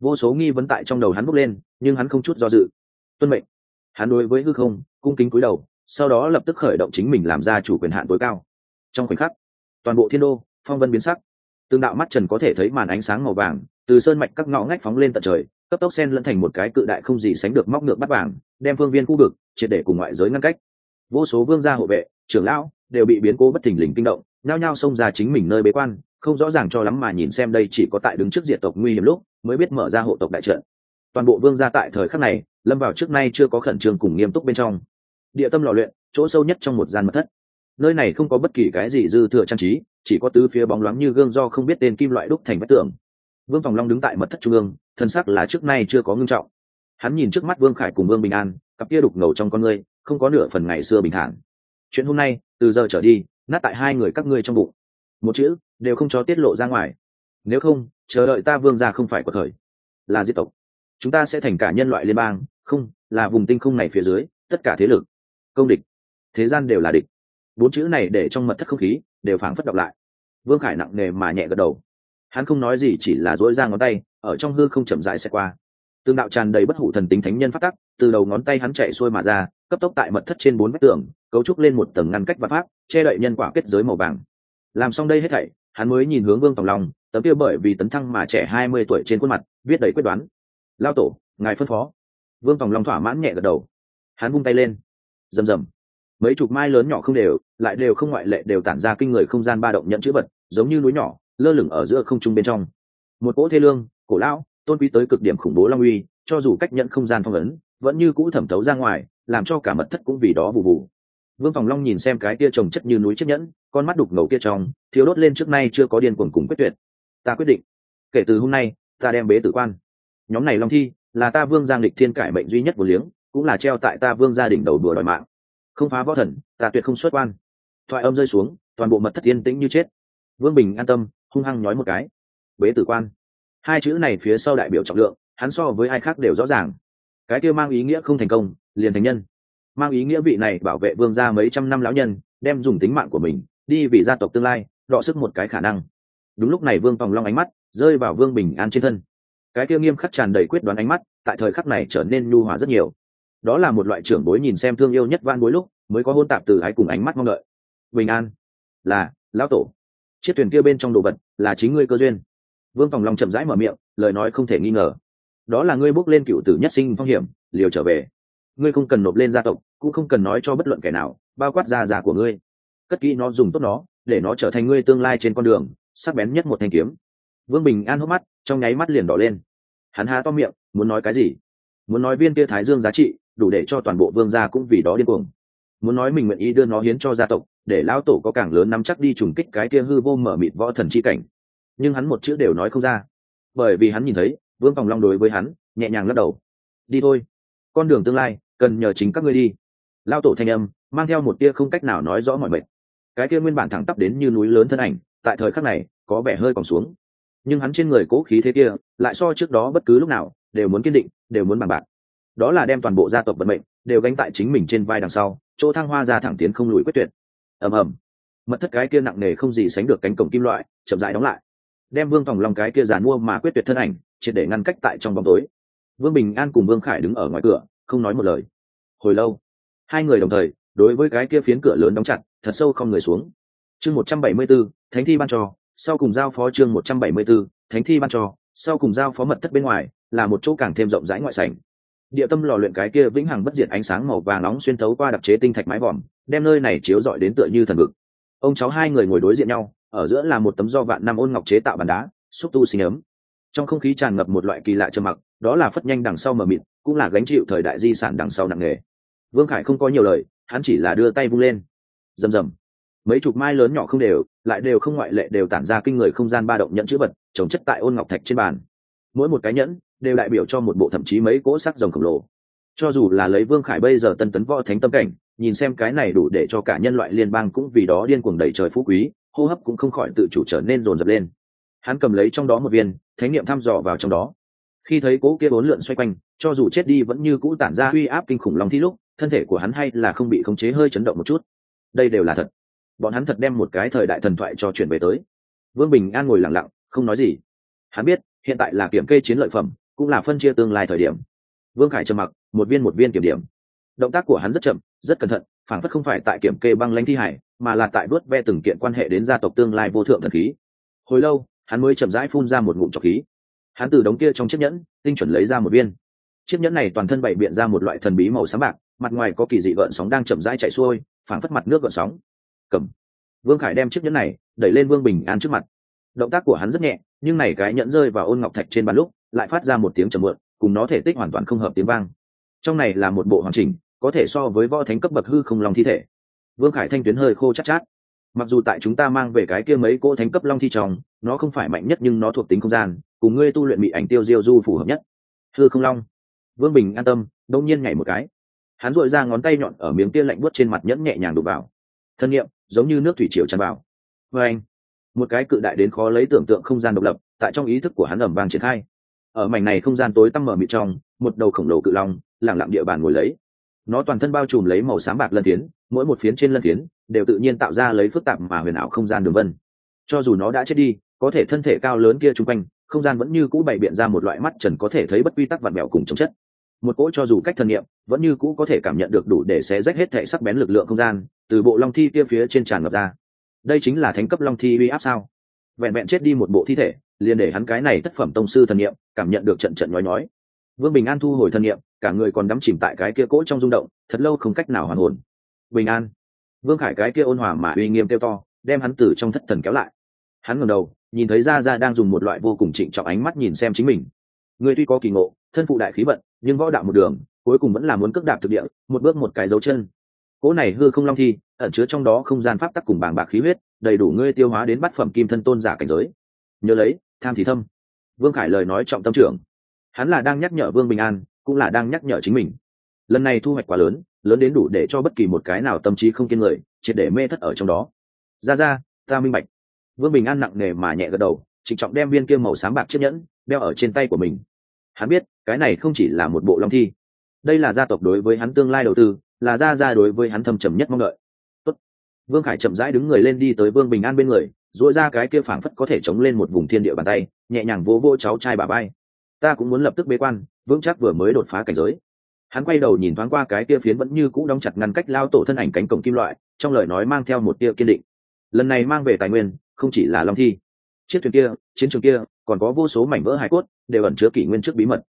Vô số nghi vấn tại trong đầu hắn bốc lên, nhưng hắn không chút do dự. Tuân mệnh hắn đối với hư không, cung kính cúi đầu, sau đó lập tức khởi động chính mình làm ra chủ quyền hạn tối cao. Trong khoảnh khắc, toàn bộ thiên đô, phong vân biến sắc. Tương đạo mắt trần có thể thấy màn ánh sáng màu vàng, từ sơn mạch các ngõ ngách phóng lên tận trời, cấp tốc sen lẫn thành một cái cự đại không gì sánh được móc ngược bắt vàng, đem phương viên khu vực triệt để cùng ngoại giới ngăn cách. Vô số vương gia hộ vệ, trưởng lão đều bị biến cố bất thình lình kinh động, nhao nhao xông ra chính mình nơi bế quan, không rõ ràng cho lắm mà nhìn xem đây chỉ có tại đứng trước diệt tộc nguy hiểm lúc mới biết mở ra hộ tộc đại trận toàn bộ vương gia tại thời khắc này, lâm vào trước nay chưa có khẩn trương cùng nghiêm túc bên trong. Địa tâm lò luyện, chỗ sâu nhất trong một gian mật thất. Nơi này không có bất kỳ cái gì dư thừa trang trí, chỉ có tứ phía bóng loáng như gương do không biết tên kim loại đúc thành vách tường. Vương phòng long đứng tại mật thất trung ương, thân sắc là trước nay chưa có ngưng trọng. Hắn nhìn trước mắt vương khải cùng vương bình an, cặp kia đục ngầu trong con ngươi, không có nửa phần ngày xưa bình thản. Chuyện hôm nay, từ giờ trở đi, nát tại hai người các ngươi trong bụng. Một chữ, đều không cho tiết lộ ra ngoài. Nếu không, chờ đợi ta vương ra không phải của thời. Là diệt tộc chúng ta sẽ thành cả nhân loại liên bang, không, là vùng tinh không này phía dưới, tất cả thế lực. Công địch. Thế gian đều là địch. Bốn chữ này để trong mật thất không khí, đều phảng phất đọc lại. Vương khải nặng nề mà nhẹ gật đầu. Hắn không nói gì chỉ là dỗi ra ngón tay, ở trong hư không chậm dại xe qua. Tương đạo tràn đầy bất hủ thần tính thánh nhân phát tắc, từ đầu ngón tay hắn chạy xuôi mà ra, cấp tốc tại mật thất trên bốn vách tường, cấu trúc lên một tầng ngăn cách và pháp, che đậy nhân quả kết giới màu vàng. Làm xong đây hết thảy, hắn mới nhìn hướng vương tòng long, tấm kia bởi vì tấn thăng mà trẻ hai mươi tuổi trên khuôn mặt, viết đầy quyết đoán lao tổ, ngài phân phó. Vương tòng long thỏa mãn nhẹ gật đầu. Hắn vung tay lên. Rầm rầm. Mấy chục mai lớn nhỏ không đều, lại đều không ngoại lệ đều tản ra kinh người không gian ba động nhận chữ vật, giống như núi nhỏ, lơ lửng ở giữa không trung bên trong. Một cỗ thê lương, cổ lão, tôn quý tới cực điểm khủng bố long uy, cho dù cách nhận không gian phong ấn, vẫn như cũ thẩm thấu ra ngoài, làm cho cả mật thất cũng vì đó vụ vụ. Vương phòng long nhìn xem cái kia trồng chất như núi chiếc nhẫn, con mắt đục ngầu kia trong, thiếu đốt lên trước nay chưa có điên cuồng cùng quyết tuyệt. Ta quyết định. Kể từ hôm nay, ta đem bế tử quan nhóm này long thi là ta vương giang lịch thiên cải mệnh duy nhất của liếng, cũng là treo tại ta vương gia đình đầu đùa đòi mạng. Không phá võ thần, ta tuyệt không xuất quan. Thoại âm rơi xuống, toàn bộ mật thất yên tĩnh như chết. Vương bình an tâm, hung hăng nói một cái. Bế tử quan. Hai chữ này phía sau đại biểu trọng lượng, hắn so với ai khác đều rõ ràng. Cái kia mang ý nghĩa không thành công, liền thành nhân. Mang ý nghĩa vị này bảo vệ vương gia mấy trăm năm lão nhân, đem dùng tính mạng của mình, đi vì gia tộc tương lai, đọ sức một cái khả năng. Đúng lúc này vương phòng long ánh mắt rơi vào vương bình an trên thân cái kia nghiêm khắc tràn đầy quyết đoán ánh mắt, tại thời khắc này trở nên nhu hòa rất nhiều. Đó là một loại trưởng bối nhìn xem thương yêu nhất van bối lúc, mới có hôn tạp từ ái cùng ánh mắt mong đợi. Bình an. Là, lão tổ. Chiếc thuyền kia bên trong đồ vật, là chính ngươi cơ duyên. Vương phòng long chậm rãi mở miệng, lời nói không thể nghi ngờ. Đó là ngươi bước lên cựu tử nhất sinh phong hiểm, liều trở về. Ngươi không cần nộp lên gia tộc, cũng không cần nói cho bất luận kẻ nào, bao quát gia già của ngươi. Cất kỹ nó, dùng tốt nó, để nó trở thành ngươi tương lai trên con đường, sắc bén nhất một thanh kiếm. Vương bình an hốc mắt trong nháy mắt liền đỏ lên. Hắn há to miệng, muốn nói cái gì? Muốn nói viên kia thái dương giá trị, đủ để cho toàn bộ vương gia cũng vì đó điên cuồng. Muốn nói mình nguyện ý đưa nó hiến cho gia tộc, để lão tổ có càng lớn nắm chắc đi trùng kích cái kia hư vô mở mịt võ thần chi cảnh. Nhưng hắn một chữ đều nói không ra. Bởi vì hắn nhìn thấy, vương phòng long đối với hắn, nhẹ nhàng lắc đầu. Đi thôi. Con đường tương lai, cần nhờ chính các ngươi đi. Lao tổ thanh âm, mang theo một tia không cách nào nói rõ mọi mệnh cái kia nguyên bản thẳng tắp đến như núi lớn thân ảnh, tại thời khắc này, có vẻ hơi còn xuống nhưng hắn trên người cố khí thế kia lại so trước đó bất cứ lúc nào đều muốn kiên định, đều muốn bằng bạc. Đó là đem toàn bộ gia tộc vận mệnh đều gánh tại chính mình trên vai đằng sau, chỗ thăng hoa ra thẳng tiến không lùi quyết tuyệt. Ầm ầm. Mật thất cái kia nặng nề không gì sánh được cánh cổng kim loại chậm rãi đóng lại. Đem vương phòng lòng cái kia giàn mua mà quyết tuyệt thân ảnh, triệt để ngăn cách tại trong bóng tối. Vương bình an cùng vương khải đứng ở ngoài cửa, không nói một lời. Hồi lâu, hai người đồng thời, đối với cái kia phiến cửa lớn đóng chặt, thật sâu không người xuống. Chương một trăm bảy mươi bốn, thánh thi ban cho sau cùng giao phó chương một trăm bảy mươi 174, thánh thi ban cho sau cùng giao phó mật thất bên ngoài là một chỗ càng thêm rộng rãi ngoại sảnh. Địa tâm lò luyện cái kia vĩnh hằng bất diệt ánh sáng màu vàng nóng xuyên thấu qua đặc chế tinh thạch mái vòm đem nơi này chiếu rọi đến tựa như thần vực. Ông cháu hai người ngồi đối diện nhau ở giữa là một tấm do vạn năm ôn ngọc chế tạo bàn đá xúc tu sinh ấm. Trong không khí tràn ngập một loại kỳ lạ trầm mặc đó là phất nhanh đằng sau mờ mịt cũng là gánh chịu thời đại di sản đằng sau nặng nghề vương khải không có nhiều lời hắn chỉ là đưa tay vung lên. Rầm rầm mấy chục mai lớn nhỏ không đều, lại đều không ngoại lệ đều tản ra kinh người không gian ba động nhẫn chữ vật, trồng chất tại ôn ngọc thạch trên bàn. Mỗi một cái nhẫn đều đại biểu cho một bộ thậm chí mấy cỗ sắc rồng khổng lồ. Cho dù là lấy vương khải bây giờ tân tấn võ thánh tâm cảnh, nhìn xem cái này đủ để cho cả nhân loại liên bang cũng vì đó điên cuồng đẩy trời phú quý, hô hấp cũng không khỏi tự chủ trở nên rồn rập lên. Hắn cầm lấy trong đó một viên, thánh niệm thăm dò vào trong đó. Khi thấy cỗ kia bốn lượn xoay quanh, cho dù chết đi vẫn như cũ tản ra uy áp kinh khủng long thi lúc, thân thể của hắn hay là không bị khống chế hơi chấn động một chút. Đây đều là thật bọn hắn thật đem một cái thời đại thần thoại cho chuyển về tới. Vương bình an ngồi lặng lặng, không nói gì. Hắn biết, hiện tại là kiểm kê chiến lợi phẩm, cũng là phân chia tương lai thời điểm. Vương khải trầm mặc, một viên một viên kiểm điểm. Động tác của hắn rất chậm, rất cẩn thận, phảng phất không phải tại kiểm kê băng lãnh thi hải, mà là tại vớt ve từng kiện quan hệ đến gia tộc tương lai vô thượng thần khí. Hồi lâu, hắn mới chậm rãi phun ra một ngụm trọc khí. Hắn từ đống kia trong chiếc nhẫn, tinh chuẩn lấy ra một viên. Chiếc nhẫn này toàn thân bày biện ra một loại thần bí màu sáng bạc, mặt ngoài có kỳ dị gợn sóng đang chậm rãi chạy xuôi, phảng phất mặt nước gợn sóng cầm. Vương khải đem chiếc nhẫn này đẩy lên vương bình an trước mặt. Động tác của hắn rất nhẹ nhưng này cái nhẫn rơi vào ôn ngọc thạch trên bàn lúc lại phát ra một tiếng trầm mượn cùng nó thể tích hoàn toàn không hợp tiếng vang. Trong này là một bộ hoàn chỉnh có thể so với võ thánh cấp bậc hư không lòng thi thể. Vương khải thanh tuyến hơi khô chắc chát, chát. Mặc dù tại chúng ta mang về cái kia mấy cỗ thánh cấp long thi trong nó không phải mạnh nhất nhưng nó thuộc tính không gian cùng ngươi tu luyện bị ảnh tiêu diêu du phù hợp nhất. Hư không long. Vương bình an tâm đông nhiên nhảy một cái. Hắn dội ra ngón tay nhọn ở miếng kia lạnh buốt trên mặt nhẫn nhẹ nhàng đục vào thân nhiệm, giống như nước thủy triều tràn vào. Vê anh, một cái cự đại đến khó lấy tưởng tượng không gian độc lập, tại trong ý thức của hắn ẩm vàng triển khai. Ở mảnh này không gian tối tăm mở mịt trong, một đầu khổng lồ cự long lẳng lặng địa bàn ngồi lấy. Nó toàn thân bao trùm lấy màu sáng bạc lân phiến, mỗi một phiến trên lân phiến đều tự nhiên tạo ra lấy phức tạp mà huyền ảo không gian đường vân. Cho dù nó đã chết đi, có thể thân thể cao lớn kia chung quanh, không gian vẫn như cũ bày biện ra một loại mắt trần có thể thấy bất quy tắc vặn mẹo cùng chống chất. Một cỗ cho dù cách thân nghiệm vẫn như cũ có thể cảm nhận được đủ để xé rách hết thể sắc bén lực lượng không gian từ bộ long thi kia phía trên tràn ngập ra. Đây chính là thánh cấp long thi uy áp sao? Vẹn vẹn chết đi một bộ thi thể, liền để hắn cái này tác phẩm tông sư thần nghiệm cảm nhận được trận trận nói nói. vương bình an thu hồi thần nghiệm cả người còn đắm chìm tại cái kia cỗ trong rung động, thật lâu không cách nào hoàn hồn. Bình an. Vương khải cái kia ôn hòa mà uy nghiêm kêu to, đem hắn từ trong thất thần kéo lại. Hắn ngẩng đầu, nhìn thấy ra ra đang dùng một loại vô cùng trịnh trọng ánh mắt nhìn xem chính mình. Người tuy có kỳ ngộ, thân phụ đại khí vận, nhưng võ đạo một đường, cuối cùng vẫn là muốn cước đạp thực địa, một bước một cái dấu chân cỗ này hư không long thi, ẩn chứa trong đó không gian pháp tắc cùng bảng bạc khí huyết, đầy đủ ngươi tiêu hóa đến bát phẩm kim thân tôn giả cảnh giới. Nhớ lấy, tham thì thâm. Vương khải lời nói trọng tâm trưởng. Hắn là đang nhắc nhở vương bình an, cũng là đang nhắc nhở chính mình. Lần này thu hoạch quá lớn lớn đến đủ để cho bất kỳ một cái nào tâm trí không kiên người, triệt để mê thất ở trong đó. Ra ra, ta minh bạch. Vương bình an nặng nề mà nhẹ gật đầu, trịnh trọng đem viên kia màu sáng bạc chiếc nhẫn đeo ở trên tay của mình. Hắn biết, cái này không chỉ là một bộ long thi. Đây là gia tộc đối với hắn tương lai đầu tư là ra ra đối với hắn thâm trầm nhất mong đợi. Tốt. vương khải chậm rãi đứng người lên đi tới vương bình an bên người dội ra cái kia phảng phất có thể chống lên một vùng thiên địa bàn tay, nhẹ nhàng vỗ vỗ cháu trai bà bay ta cũng muốn lập tức bế quan, vững chắc vừa mới đột phá cảnh giới. Hắn quay đầu nhìn thoáng qua cái kia phiến vẫn như cũ đóng chặt ngăn cách lao tổ thân ảnh cánh cổng kim loại, trong lời nói mang theo một tia kiên định. Lần này mang về tài nguyên, không chỉ là long thi. Chiếc thuyền kia, chiến trường kia, còn có vô số mảnh vỡ hải cốt, đều ẩn chứa kỷ nguyên trước bí mật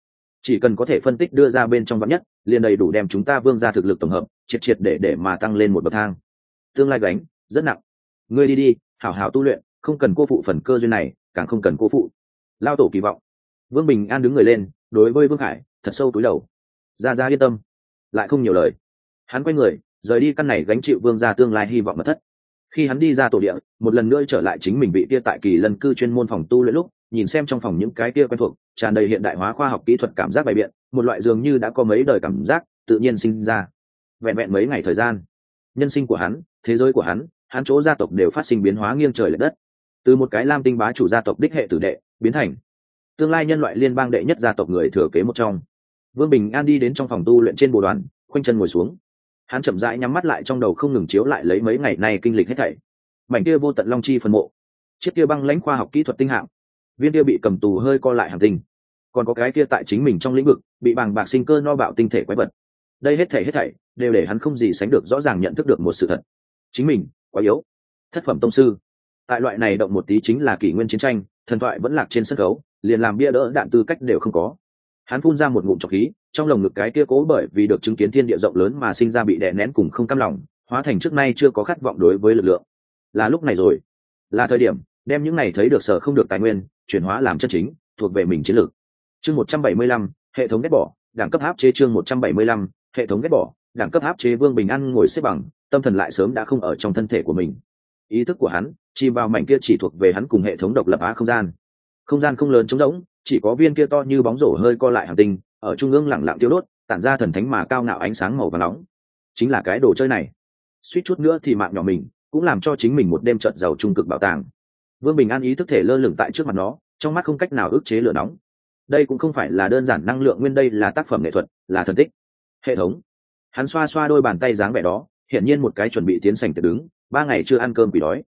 chỉ cần có thể phân tích đưa ra bên trong vắn nhất, liền đầy đủ đem chúng ta vương ra thực lực tổng hợp, triệt triệt để để mà tăng lên một bậc thang. Tương lai gánh, rất nặng. Ngươi đi đi, hảo hảo tu luyện, không cần cô phụ phần cơ duyên này, càng không cần cô phụ. Lao tổ kỳ vọng. Vương bình an đứng người lên, đối với vương khải, thật sâu túi đầu. Ra ra yên tâm. Lại không nhiều lời. Hắn quay người, rời đi căn này gánh chịu vương ra tương lai hy vọng mật thất. Khi hắn đi ra tổ địa, một lần nữa trở lại chính mình bị tia tại kỳ lân cư chuyên môn phòng tu luyện lúc nhìn xem trong phòng những cái kia quen thuộc, tràn đầy hiện đại hóa khoa học kỹ thuật cảm giác bài biện, một loại dường như đã có mấy đời cảm giác tự nhiên sinh ra. Vẹn vẹn mấy ngày thời gian, nhân sinh của hắn, thế giới của hắn hắn chỗ gia tộc đều phát sinh biến hóa nghiêng trời l ệ đất. Từ một cái lam tinh bá chủ gia tộc đích hệ tử đệ, biến thành tương lai nhân loại liên bang đệ nhất gia tộc người thừa kế một trong. Vương bình an đi đến trong phòng tu luyện trên bồ đoàn, khoanh chân ngồi xuống. Hắn chậm rãi nhắm mắt lại trong đầu không ngừng chiếu lại lấy mấy ngày nay kinh lịch hết thảy. Mảnh kia vô tận long chi phân mộ, chiếc kia băng lãnh khoa học kỹ thuật tinh hạng viên kia bị cầm tù hơi co lại hàng tinh còn có cái kia tại chính mình trong lĩnh vực, bị bàng bạc sinh cơ no bạo tinh thể quái vật. Đây hết thảy hết thảy, đều để hắn không gì sánh được rõ ràng nhận thức được một sự thật. Chính mình, quá yếu. Thất phẩm tông sư. Tại loại này động một tí chính là kỷ nguyên chiến tranh, thần thoại vẫn lạc trên sân khấu, liền làm bia đỡ đạn tư cách đều không có. Hắn phun ra một ngụm trọc khí, trong lồng ngực cái kia cố bởi vì được chứng kiến thiên địa rộng lớn mà sinh ra bị đè nén cùng không cam lòng, hóa thành trước nay chưa có khát vọng đối với lực lượng. Là lúc này rồi. Là thời điểm, đem những này thấy được sở không được tài nguyên chuyển hóa làm chân chính, thuộc về mình chiến lược. Chương một trăm bảy mươi lăm, hệ thống ghét bỏ, đẳng cấp áp chế chương một trăm bảy mươi lăm, hệ thống ghét bỏ, đẳng cấp áp chế vương bình an ngồi xếp bằng, tâm thần lại sớm đã không ở trong thân thể của mình. Ý thức của hắn, chìm vào mảnh kia chỉ thuộc về hắn cùng hệ thống độc lập á không gian. Không gian không lớn trống rỗng, chỉ có viên kia to như bóng rổ hơi co lại hàng tinh, ở trung ương lẳng lặng tiêu đốt, tản ra thần thánh mà cao ngạo ánh sáng màu và nóng. Chính là cái đồ chơi này. Suýt chút nữa thì mạng nhỏ mình, cũng làm cho chính mình một đêm trận giàu trung cực bảo tàng vương bình an ý thức thể lơ lửng tại trước mặt nó, trong mắt không cách nào ức chế lửa nóng. Đây cũng không phải là đơn giản năng lượng nguyên, đây là tác phẩm nghệ thuật, là thần tích. Hệ thống. Hắn xoa xoa đôi bàn tay dáng vẻ đó, hiển nhiên một cái chuẩn bị tiến sành tự đứng, ba ngày chưa ăn cơm vì đói.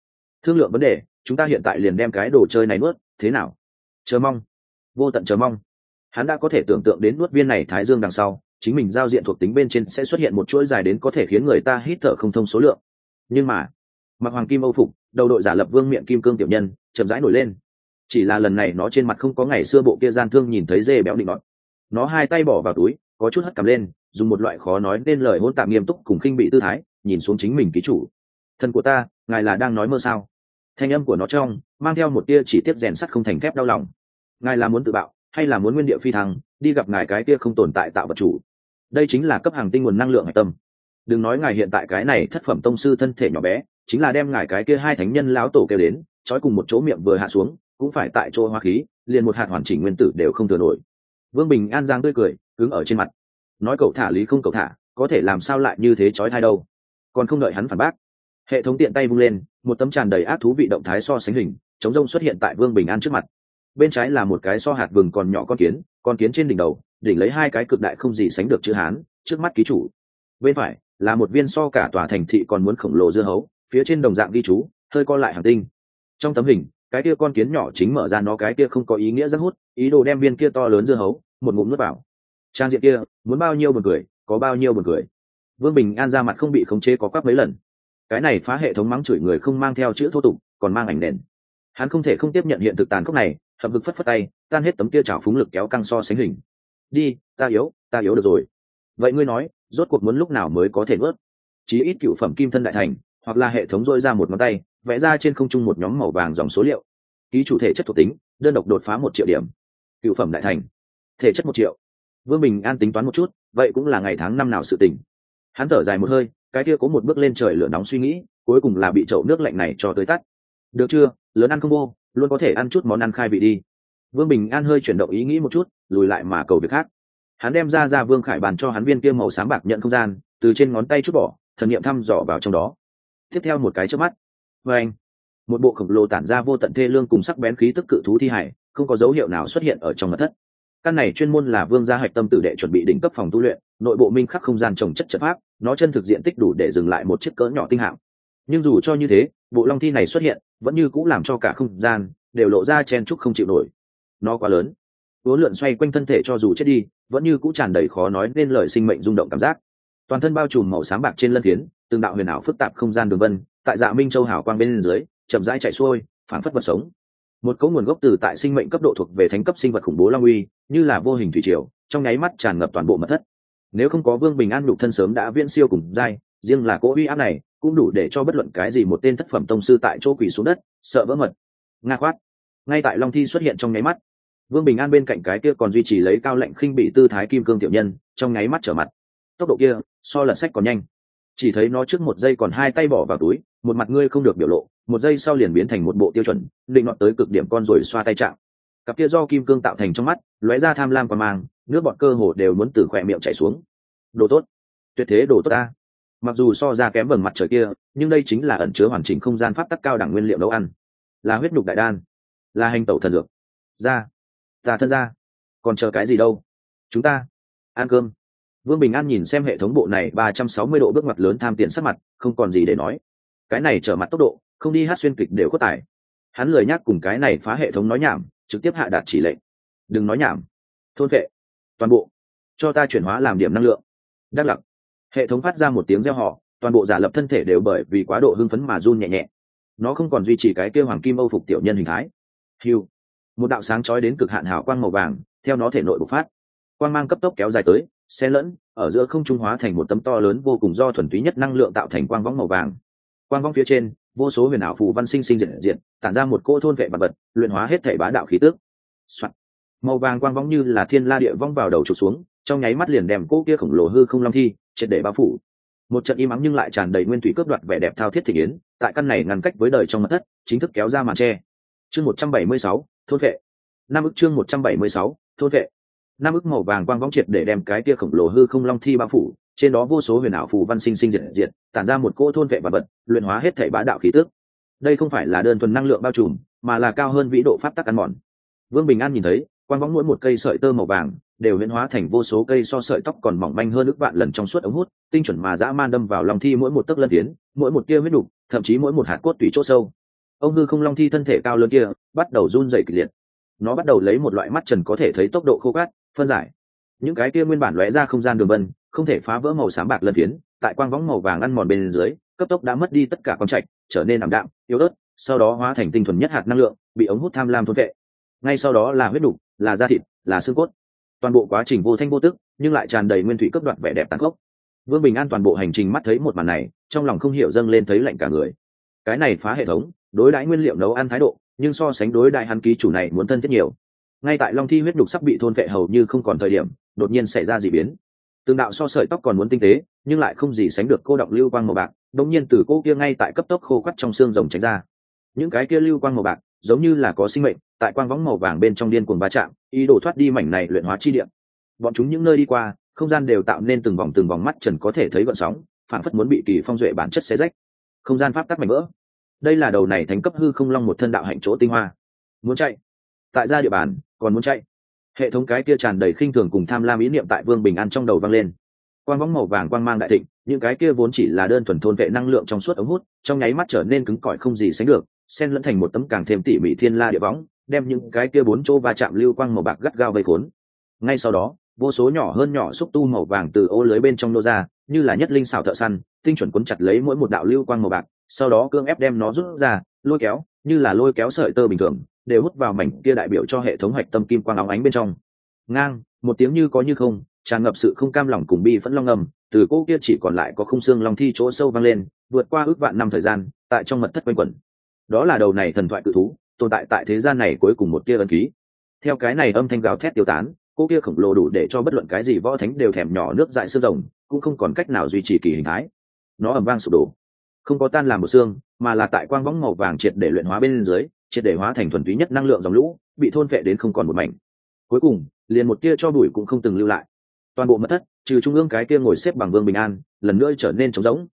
Thương lượng vấn đề, chúng ta hiện tại liền đem cái đồ chơi này nuốt, thế nào? Chờ mong. Vô tận chờ mong. Hắn đã có thể tưởng tượng đến nuốt viên này thái dương đằng sau, chính mình giao diện thuộc tính bên trên sẽ xuất hiện một chuỗi dài đến có thể khiến người ta hít thở không thông số lượng. Nhưng mà, mặc hoàng kim âu phục đầu đội giả lập vương miệng kim cương tiểu nhân, chậm rãi nổi lên. Chỉ là lần này nó trên mặt không có ngày xưa bộ kia gian thương nhìn thấy dê béo định ngọn nó hai tay bỏ vào túi, có chút hất cầm lên, dùng một loại khó nói nên lời hôn tạm nghiêm túc cùng khinh bị tư thái, nhìn xuống chính mình ký chủ. Thân của ta, ngài là đang nói mơ sao? Thanh âm của nó trong, mang theo một tia chỉ tiếp rèn sắt không thành thép đau lòng. Ngài là muốn tự bạo, hay là muốn nguyên địa phi thăng, đi gặp ngài cái kia không tồn tại tạo vật chủ? Đây chính là cấp hàng tinh nguồn năng lượng hạch tâm. Đừng nói ngài hiện tại cái này thất phẩm tông sư thân thể nhỏ bé chính là đem ngài cái kia hai thánh nhân lão tổ kêu đến, trói cùng một chỗ miệng vừa hạ xuống, cũng phải tại chỗ hoa khí, liền một hạt hoàn chỉnh nguyên tử đều không thừa nổi. Vương bình an giang tươi cười, cứng ở trên mặt. Nói cậu thả lý không cậu thả, có thể làm sao lại như thế trói thai đâu? Còn không đợi hắn phản bác, hệ thống tiện tay vung lên, một tấm tràn đầy ác thú vị động thái so sánh hình, chống rông xuất hiện tại vương bình an trước mặt. Bên trái là một cái so hạt vừng còn nhỏ con kiến con kiến trên đỉnh đầu, đỉnh lấy hai cái cực đại không gì sánh được chữ hán, trước mắt ký chủ. Bên phải là một viên so cả tòa thành thị còn muốn khổng lồ dưa hấu phía trên đồng dạng ghi chú, hơi co lại hàng tinh. Trong tấm hình, cái kia con kiến nhỏ chính mở ra nó cái kia không có ý nghĩa rất hút, ý đồ đem viên kia to lớn dưa hấu, một ngụm nước vào. Trang diện kia, muốn bao nhiêu buồn cười, có bao nhiêu buồn cười. Vương bình an ra mặt không bị khống chế có quắp mấy lần. Cái này phá hệ thống mắng chửi người không mang theo chữ thô tục, còn mang ảnh nền. Hắn không thể không tiếp nhận hiện thực tàn khốc này hợp hực phất phất tay, tan hết tấm kia trào phúng lực kéo căng so sánh hình. Đi, ta yếu ta yếu được rồi. Vậy ngươi nói, rốt cuộc muốn lúc nào mới có thể vớt? chí ít cựu phẩm kim thân đại thành hoặc là hệ thống dôi ra một ngón tay, vẽ ra trên không trung một nhóm màu vàng dòng số liệu. Ký chủ thể chất thuộc tính, đơn độc đột phá một triệu điểm. Cựu phẩm đại thành, thể chất một triệu. Vương bình an tính toán một chút, vậy cũng là ngày tháng năm nào sự tỉnh. Hắn thở dài một hơi, cái kia có một bước lên trời lửa nóng suy nghĩ, cuối cùng là bị chậu nước lạnh này cho tới tắt. Được chưa, lớn ăn không vô, luôn có thể ăn chút món ăn khai vị đi. Vương bình an hơi chuyển động ý nghĩ một chút, lùi lại mà cầu việc khác. Hắn đem ra ra vương khải bàn cho hắn viên kia màu sáng bạc nhận không gian, từ trên ngón tay chút bỏ, thần nghiệm thăm dò vào trong đó tiếp theo một cái trước mắt. Vê anh, một bộ khổng lồ tản ra vô tận thê lương cùng sắc bén khí tức cự thú thi hải, không có dấu hiệu nào xuất hiện ở trong mặt thất. Căn này chuyên môn là vương gia hạch tâm tử đệ chuẩn bị đỉnh cấp phòng tu luyện, nội bộ minh khắc không gian trồng chất chất pháp, nó chân thực diện tích đủ để dừng lại một chiếc cỡ nhỏ tinh hạng nhưng dù cho như thế, bộ long thi này xuất hiện, vẫn như cũng làm cho cả không gian đều lộ ra chen trúc không chịu nổi. Nó quá lớn. Uốn lượn xoay quanh thân thể cho dù chết đi, vẫn như cũng tràn đầy khó nói nên lời sinh mệnh rung động cảm giác toàn thân bao trùm màu sáng bạc trên lân phiến, từng đạo huyền ảo phức tạp không gian đường vân, tại dạ minh châu hảo quang bên dưới, chậm rãi chạy xuôi phản phất vật sống. Một cấu nguồn gốc từ tại sinh mệnh cấp độ thuộc về thánh cấp sinh vật khủng bố long uy, như là vô hình thủy triều, trong nháy mắt tràn ngập toàn bộ mật thất. Nếu không có vương bình an nhục thân sớm đã viễn siêu cùng dai riêng là cỗ uy áp này cũng đủ để cho bất luận cái gì một tên thất phẩm tông sư tại chỗ quỷ xuống đất, sợ vỡ mật. Nga khoát ngay tại long thi xuất hiện trong nháy mắt, vương bình an bên cạnh cái kia còn duy trì lấy cao lệnh khinh bị tư thái kim cương tiểu nhân, trong nháy mắt trở mặt tốc độ kia, so lật sách còn nhanh. Chỉ thấy nó trước một giây còn hai tay bỏ vào túi, một mặt ngươi không được biểu lộ, một giây sau liền biến thành một bộ tiêu chuẩn, định nọt tới cực điểm con rồi xoa tay chạm. Cặp kia do kim cương tạo thành trong mắt, lóe ra tham lam qua mang, nước bọn cơ hồ đều muốn từ khỏe miệng chảy xuống. Đồ tốt. Tuyệt thế đồ tốt ta. Mặc dù so ra kém vầng mặt trời kia, nhưng đây chính là ẩn chứa hoàn chỉnh không gian pháp tắc cao đẳng nguyên liệu nấu ăn. Là huyết nhục đại đan. Là hành tẩu thần dược. Ra. Ta thân ra. Còn chờ cái gì đâu? Chúng ta. Ăn cơm vương bình an nhìn xem hệ thống bộ này ba trăm sáu mươi độ bước ngoặt lớn tham tiền sắc mặt, không còn gì để nói. Cái này trở mặt tốc độ, không đi hát xuyên kịch đều có tài. Hắn lười nhắc cùng cái này phá hệ thống nói nhảm, trực tiếp hạ đạt chỉ lệnh. Đừng nói nhảm. Thôn vệ. Toàn bộ. Cho ta chuyển hóa làm điểm năng lượng. Đắc lặc hệ thống phát ra một tiếng reo họ toàn bộ giả lập thân thể đều bởi vì quá độ hưng phấn mà run nhẹ nhẹ. Nó không còn duy trì cái kêu hoàng kim âu phục tiểu nhân hình thái. Hiu một đạo sáng trói đến cực hạn hào quang màu vàng, theo nó thể nội bộc phát. Quang mang cấp tốc kéo dài tới xe lẫn, ở giữa không trung hóa thành một tấm to lớn vô cùng do thuần túy nhất năng lượng tạo thành quang võng màu vàng. Quang võng phía trên, vô số huyền ảo phù văn sinh sinh diện diện, tản ra một cô thôn vệ vật vật, luyện hóa hết thể bá đạo khí tước Soạn. màu vàng quang vóng như là thiên la địa vong vào đầu trục xuống, trong nháy mắt liền đem cô kia khổng lồ hư không long thi, triệt để bao phủ. Một trận im ắng nhưng lại tràn đầy nguyên thủy cướp đoạt vẻ đẹp thao thiết thị yến, tại căn này ngăn cách với đời trong mặt thất chính thức kéo ra màn tre. Chương một trăm bảy mươi sáu, thôn vệ. Năm ức chương một trăm bảy mươi sáu, thôn vệ năm ức màu vàng quang vóng triệt để đem cái kia khổng lồ hư không long thi bao phủ, trên đó vô số huyền ảo phù văn sinh sinh diệt diệt, tản ra một cỗ thôn vệ và vật, luyện hóa hết thể bá đạo khí tước đây không phải là đơn thuần năng lượng bao trùm, mà là cao hơn vĩ độ pháp tắc ăn mòn. Vương bình an nhìn thấy, quang vóng mỗi một cây sợi tơ màu vàng đều huyễn hóa thành vô số cây so sợi tóc còn mỏng manh hơn ước vạn lần trong suốt ống hút, tinh chuẩn mà dã man đâm vào lòng thi mỗi một tấc lân tiến mỗi một tia huyết đục, thậm chí mỗi một hạt cốt tùy chỗ sâu. Ông hư không long thi thân thể cao lớn kia bắt đầu run dày kịch liệt. Nó bắt đầu lấy một loại mắt trần có thể thấy tốc độ khô cát phân giải. Những cái kia nguyên bản lóe ra không gian đường vân, không thể phá vỡ màu sáng bạc lân phiến, tại quang võng màu vàng ăn mòn bên dưới, cấp tốc đã mất đi tất cả con trạch, trở nên ảm đạm, yếu ớt, sau đó hóa thành tinh thuần nhất hạt năng lượng, bị ống hút tham lam thôn vệ. Ngay sau đó là huyết đục, là da thịt, là xương cốt. Toàn bộ quá trình vô thanh vô tức, nhưng lại tràn đầy nguyên thủy cấp đoạt vẻ đẹp tàn khốc. Vương bình an toàn bộ hành trình mắt thấy một màn này, trong lòng không hiểu dâng lên thấy lạnh cả người. Cái này phá hệ thống, đối đãi nguyên liệu nấu ăn thái độ, nhưng so sánh đối đại hắn ký chủ này muốn thân thiết nhiều ngay tại long thi huyết đục sắp bị thôn vệ hầu như không còn thời điểm, đột nhiên xảy ra d ị biến. Tương đạo so sợi tóc còn muốn tinh tế, nhưng lại không gì sánh được cô động lưu quang màu bạc Đống nhiên từ cô kia ngay tại cấp tốc khô quắt trong xương rồng tránh ra. Những cái kia lưu quang màu bạc, giống như là có sinh mệnh, tại quang võng màu vàng bên trong điên cuồng va chạm, ý đồ thoát đi mảnh này luyện hóa chi điện bọn chúng những nơi đi qua, không gian đều tạo nên từng vòng từng vòng mắt trần có thể thấy gọn sóng phản phất muốn bị kỳ phong duệ bản chất xé rách. Không gian pháp tắc mảnh vỡ đây là đầu này thành cấp hư không long một thân đạo hạnh chỗ tinh hoa. Muốn chạy tại ra địa bàn, còn muốn chạy. Hệ thống cái kia tràn đầy khinh thường cùng tham lam ý niệm tại vương bình an trong đầu vang lên. Quang võng màu vàng quang mang đại thịnh, những cái kia vốn chỉ là đơn thuần thôn vệ năng lượng trong suốt ống hút, trong nháy mắt trở nên cứng cỏi không gì sánh được, xen lẫn thành một tấm càng thêm tỉ mỉ thiên la địa võng đem những cái kia bốn chỗ va chạm lưu quang màu bạc gắt gao vây khốn. Ngay sau đó, vô số nhỏ hơn nhỏ xúc tu màu vàng từ ô lưới bên trong nô ra, như là nhất linh xảo thợ săn, tinh chuẩn quấn chặt lấy mỗi một đạo lưu quang màu bạc, sau đó cương ép đem nó rút ra, lôi kéo, như là lôi kéo sợi tơ bình thường đều hút vào mảnh kia đại biểu cho hệ thống hạch tâm kim quang óng ánh bên trong. Ngang, một tiếng như có như không, tràn ngập sự không cam lòng cùng bi phẫn long ngầm từ cô kia chỉ còn lại có không xương long thi chỗ sâu vang lên, vượt qua ước vạn năm thời gian, tại trong mật thất quanh quẩn. Đó là đầu này thần thoại cự thú, tồn tại tại thế gian này cuối cùng một tia ân ký. Theo cái này âm thanh gào thét tiêu tán cô kia khổng lồ đủ để cho bất luận cái gì võ thánh đều thèm nhỏ nước dại xương rồng, cũng không còn cách nào duy trì kỳ hình thái. Nó ầm vang sụp đổ. Không có tan làm một xương, mà là tại quang võng màu vàng triệt để luyện hóa bên dưới triệt để hóa thành thuần túy nhất năng lượng dòng lũ, bị thôn phệ đến không còn một mảnh. Cuối cùng, liền một tia cho bụi cũng không từng lưu lại. Toàn bộ mất thất, trừ trung ương cái kia ngồi xếp bằng vương bình an, lần nữa trở nên trống rỗng.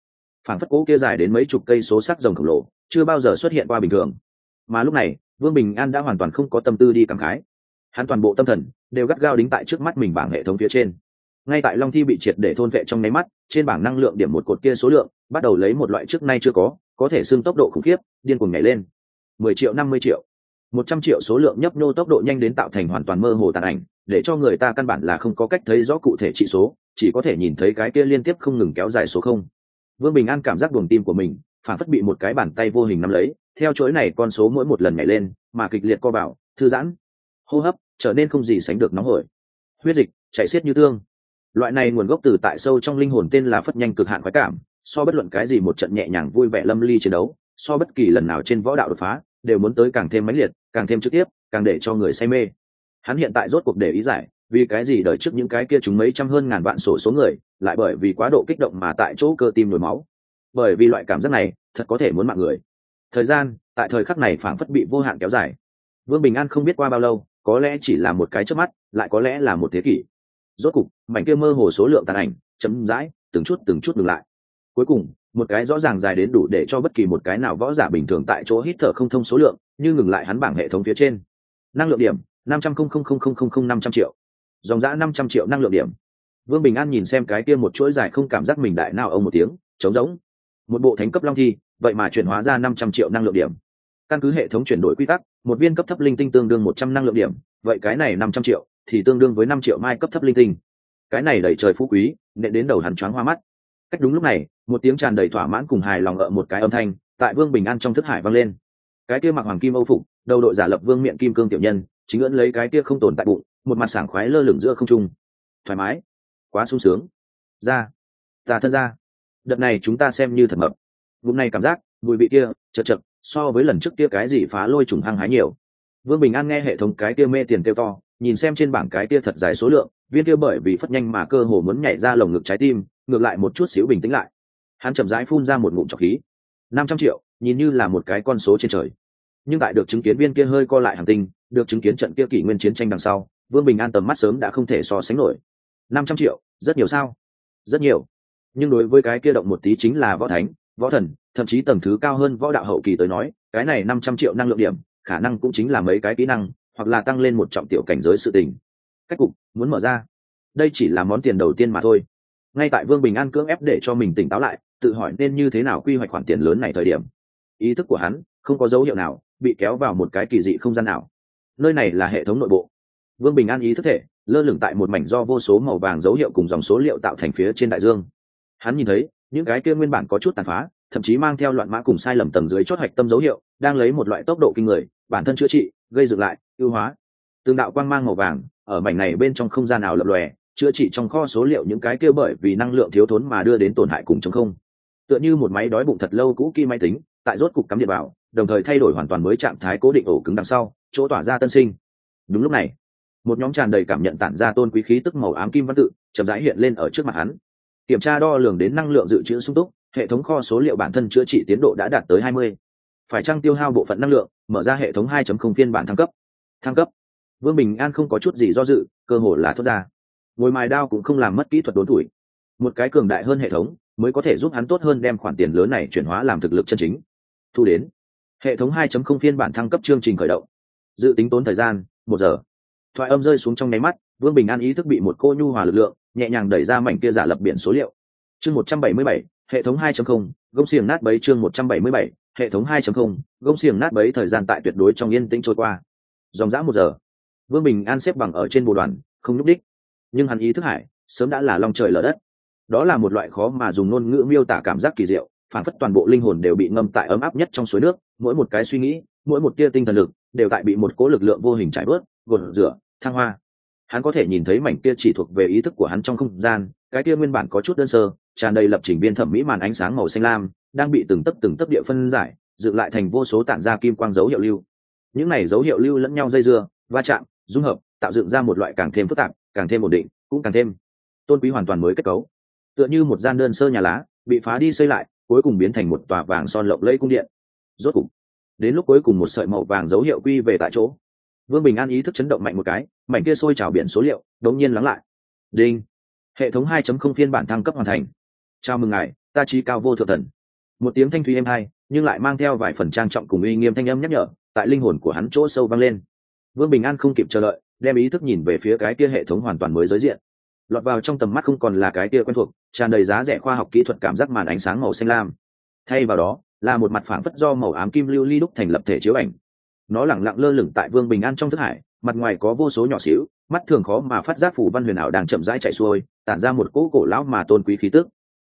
Phản phất cố kia dài đến mấy chục cây số sắc rồng khổng lồ, chưa bao giờ xuất hiện qua bình thường. Mà lúc này, vương bình an đã hoàn toàn không có tâm tư đi cảm khái. Hắn toàn bộ tâm thần đều gắt gao đính tại trước mắt mình bảng hệ thống phía trên. Ngay tại long thi bị triệt để thôn vệ trong nháy mắt, trên bảng năng lượng điểm một cột kia số lượng bắt đầu lấy một loại trước nay chưa có có thể xưng tốc độ khủng khiếp, điên cuồng nhảy lên mười triệu, năm mươi triệu. Một trăm triệu số lượng nhấp nô tốc độ nhanh đến tạo thành hoàn toàn mơ hồ tàn ảnh, để cho người ta căn bản là không có cách thấy rõ cụ thể trị số, chỉ có thể nhìn thấy cái kia liên tiếp không ngừng kéo dài số không. Vương bình an cảm giác buồng tim của mình, phản phất bị một cái bàn tay vô hình nắm lấy, theo chuỗi này con số mỗi một lần nhảy lên, mà kịch liệt co bảo, thư giãn, hô hấp, trở nên không gì sánh được nóng hổi. Huyết dịch, chảy xiết như tương. Loại này nguồn gốc từ tại sâu trong linh hồn tên là phất nhanh cực hạn khoái cảm, so bất luận cái gì một trận nhẹ nhàng vui vẻ lâm ly chiến đấu, so bất kỳ lần nào trên võ đạo đột phá đều muốn tới càng thêm mãnh liệt, càng thêm trực tiếp, càng để cho người say mê. Hắn hiện tại rốt cuộc để ý giải, vì cái gì đợi trước những cái kia chúng mấy trăm hơn ngàn vạn sổ số người, lại bởi vì quá độ kích động mà tại chỗ cơ tim nổi máu. Bởi vì loại cảm giác này, thật có thể muốn mạng người. Thời gian, tại thời khắc này phảng phất bị vô hạn kéo dài. Vương bình an không biết qua bao lâu, có lẽ chỉ là một cái trước mắt, lại có lẽ là một thế kỷ. Rốt cục, mảnh kia mơ hồ số lượng tàn ảnh chấm dãi từng chút từng chút ngừng lại cuối cùng, một cái rõ ràng dài đến đủ để cho bất kỳ một cái nào võ giả bình thường tại chỗ hít thở không thông số lượng, như ngừng lại hắn bảng hệ thống phía trên. Năng lượng điểm, năm trăm linh năm trăm triệu. Dòng giã năm trăm triệu năng lượng điểm. Vương bình an nhìn xem cái kia một chuỗi dài không cảm giác mình đại nào ông một tiếng, trống rỗng. Một bộ thánh cấp long thi, vậy mà chuyển hóa ra năm trăm triệu năng lượng điểm. Căn cứ hệ thống chuyển đổi quy tắc, một viên cấp thấp linh tinh tương đương một trăm năng lượng điểm, vậy cái này năm trăm triệu thì tương đương với năm triệu mai cấp thấp linh tinh. Cái này đẩy trời phú quý nệ đến đầu hắn choáng hoa mắt cách đúng lúc này, một tiếng tràn đầy thỏa mãn cùng hài lòng ở một cái âm thanh, tại vương bình an trong thức hải vang lên. Cái kia mặc hoàng kim âu phục, đầu đội giả lập vương miệng kim cương tiểu nhân, chính ưỡn lấy cái kia không tồn tại bụng, một mặt sảng khoái lơ lửng giữa không trung. Thoải mái, quá sung sướng. Ra, ta thân ra. Đợt này chúng ta xem như thật mập. Vùng này cảm giác, mùi vị kia, chật chật, so với lần trước kia cái gì phá lôi trùng hăng hái nhiều. Vương bình an nghe hệ thống cái kia mê tiền kêu to, nhìn xem trên bảng cái kia thật dài số lượng viên kia bởi vì phất nhanh mà cơ hồ muốn nhảy ra lồng ngực trái tim, ngược lại một chút xíu bình tĩnh lại. Hắn chậm rãi phun ra một ngụm trọc khí. Năm trăm triệu, nhìn như là một cái con số trên trời. Nhưng tại được chứng kiến viên kia hơi co lại hàng tinh, được chứng kiến trận kia kỷ nguyên chiến tranh đằng sau, vương bình an tầm mắt sớm đã không thể so sánh nổi. Năm trăm triệu, rất nhiều sao? Rất nhiều. Nhưng đối với cái kia động một tí chính là võ thánh, võ thần, thậm chí tầng thứ cao hơn võ đạo hậu kỳ tới nói, cái này năm trăm triệu năng lượng điểm, khả năng cũng chính là mấy cái kỹ năng, hoặc là tăng lên một trọng tiểu cảnh giới sự tình. Cách cục muốn mở ra. Đây chỉ là món tiền đầu tiên mà thôi. Ngay tại vương bình an cưỡng ép để cho mình tỉnh táo lại, tự hỏi nên như thế nào quy hoạch khoản tiền lớn này thời điểm. Ý thức của hắn không có dấu hiệu nào bị kéo vào một cái kỳ dị không gian nào. Nơi này là hệ thống nội bộ. Vương bình an ý thức thể, lơ lửng tại một mảnh do vô số màu vàng dấu hiệu cùng dòng số liệu tạo thành phía trên đại dương. Hắn nhìn thấy, những cái kia nguyên bản có chút tàn phá, thậm chí mang theo loạn mã cùng sai lầm tầng dưới chót hạch tâm dấu hiệu, đang lấy một loại tốc độ kinh người, bản thân chữa trị, gây dựng lại ưu hóa. Tương đạo quang mang màu vàng ở mảnh này bên trong không gian nào lập lòe, chữa trị trong kho số liệu những cái kia bởi vì năng lượng thiếu thốn mà đưa đến tổn hại cùng chống không. Tựa như một máy đói bụng thật lâu cũ kỹ máy tính, tại rốt cục cắm điện vào, đồng thời thay đổi hoàn toàn mới trạng thái cố định ổ cứng đằng sau, chỗ tỏa ra tân sinh. Đúng lúc này, một nhóm tràn đầy cảm nhận tản ra tôn quý khí tức màu ám kim văn tự, chậm rãi hiện lên ở trước mặt hắn. Kiểm tra đo lường đến năng lượng dự trữ sung túc, hệ thống kho số liệu bản thân chữa trị tiến độ đã đạt tới 20. phải chăng tiêu hao bộ phận năng lượng, mở ra hệ thống 2.0 phiên bản thăng cấp? Thăng cấp vương bình an không có chút gì do dự cơ hồ là thoát ra. Ngồi mài đao cũng không làm mất kỹ thuật đốn tuổi. Một cái cường đại hơn hệ thống mới có thể giúp hắn tốt hơn đem khoản tiền lớn này chuyển hóa làm thực lực chân chính. Thu đến. Hệ thống 2.0 phiên bản thăng cấp chương trình khởi động. Dự tính tốn thời gian một giờ. Thoại âm rơi xuống trong nháy mắt vương bình an ý thức bị một cô nhu hòa lực lượng nhẹ nhàng đẩy ra mảnh kia giả lập biển số liệu. Chương 177, hệ thống 2.0, gông xiềng nát bấy chương 177, hệ thống 2.0, gông xiềng nát bấy thời gian tại tuyệt đối trong yên tĩnh trôi qua. Dòng dã một giờ vương bình an xếp bằng ở trên bộ đoàn, không nhúc đích. Nhưng hắn ý thức hải sớm đã là long trời lở đất. Đó là một loại khó mà dùng ngôn ngữ miêu tả cảm giác kỳ diệu phản phất toàn bộ linh hồn đều bị ngâm tại ấm áp nhất trong suối nước, mỗi một cái suy nghĩ, mỗi một tia tinh thần lực, đều tại bị một cố lực lượng vô hình trải bớt gột rửa, thăng hoa. Hắn có thể nhìn thấy mảnh tia chỉ thuộc về ý thức của hắn trong không gian, cái tia nguyên bản có chút đơn sơ, tràn đầy lập trình viên thẩm mỹ màn ánh sáng màu xanh lam, đang bị từng tấc từng tấc địa phân giải, dựng lại thành vô số tản ra kim quang dấu hiệu lưu. Những này dấu hiệu lưu lẫn nhau dây dưa, va chạm dung hợp, tạo dựng ra một loại càng thêm phức tạp, càng thêm ổn định, cũng càng thêm tôn quý hoàn toàn mới kết cấu. Tựa như một gian đơn sơ nhà lá, bị phá đi xây lại, cuối cùng biến thành một tòa vàng son lộng lẫy cung điện. Rốt cục, đến lúc cuối cùng một sợi màu vàng dấu hiệu quy về tại chỗ. Vương bình an ý thức chấn động mạnh một cái, mảnh kia sôi trào biển số liệu, đống nhiên lắng lại. Đinh! Hệ thống 2.0 phiên bản thăng cấp hoàn thành. Chào mừng ngài, ta trí cao vô thượng thần. Một tiếng thanh thúy êm hai, nhưng lại mang theo vài phần trang trọng cùng uy nghiêm thanh âm nhắc nhở, tại linh hồn của hắn chỗ sâu vang lên vương bình an không kịp chờ đợi, đem ý thức nhìn về phía cái kia hệ thống hoàn toàn mới giới diện. Lọt vào trong tầm mắt không còn là cái kia quen thuộc, tràn đầy giá rẻ khoa học kỹ thuật cảm giác màn ánh sáng màu xanh lam. Thay vào đó, là một mặt phản phất do màu ám kim lưu ly đúc thành lập thể chiếu ảnh. Nó lẳng lặng lơ lửng tại vương bình an trong thức hải, mặt ngoài có vô số nhỏ xíu, mắt thường khó mà phát giác phủ văn huyền ảo đang chậm rãi chạy xuôi, tản ra một cỗ cổ lão mà tôn quý khí tức.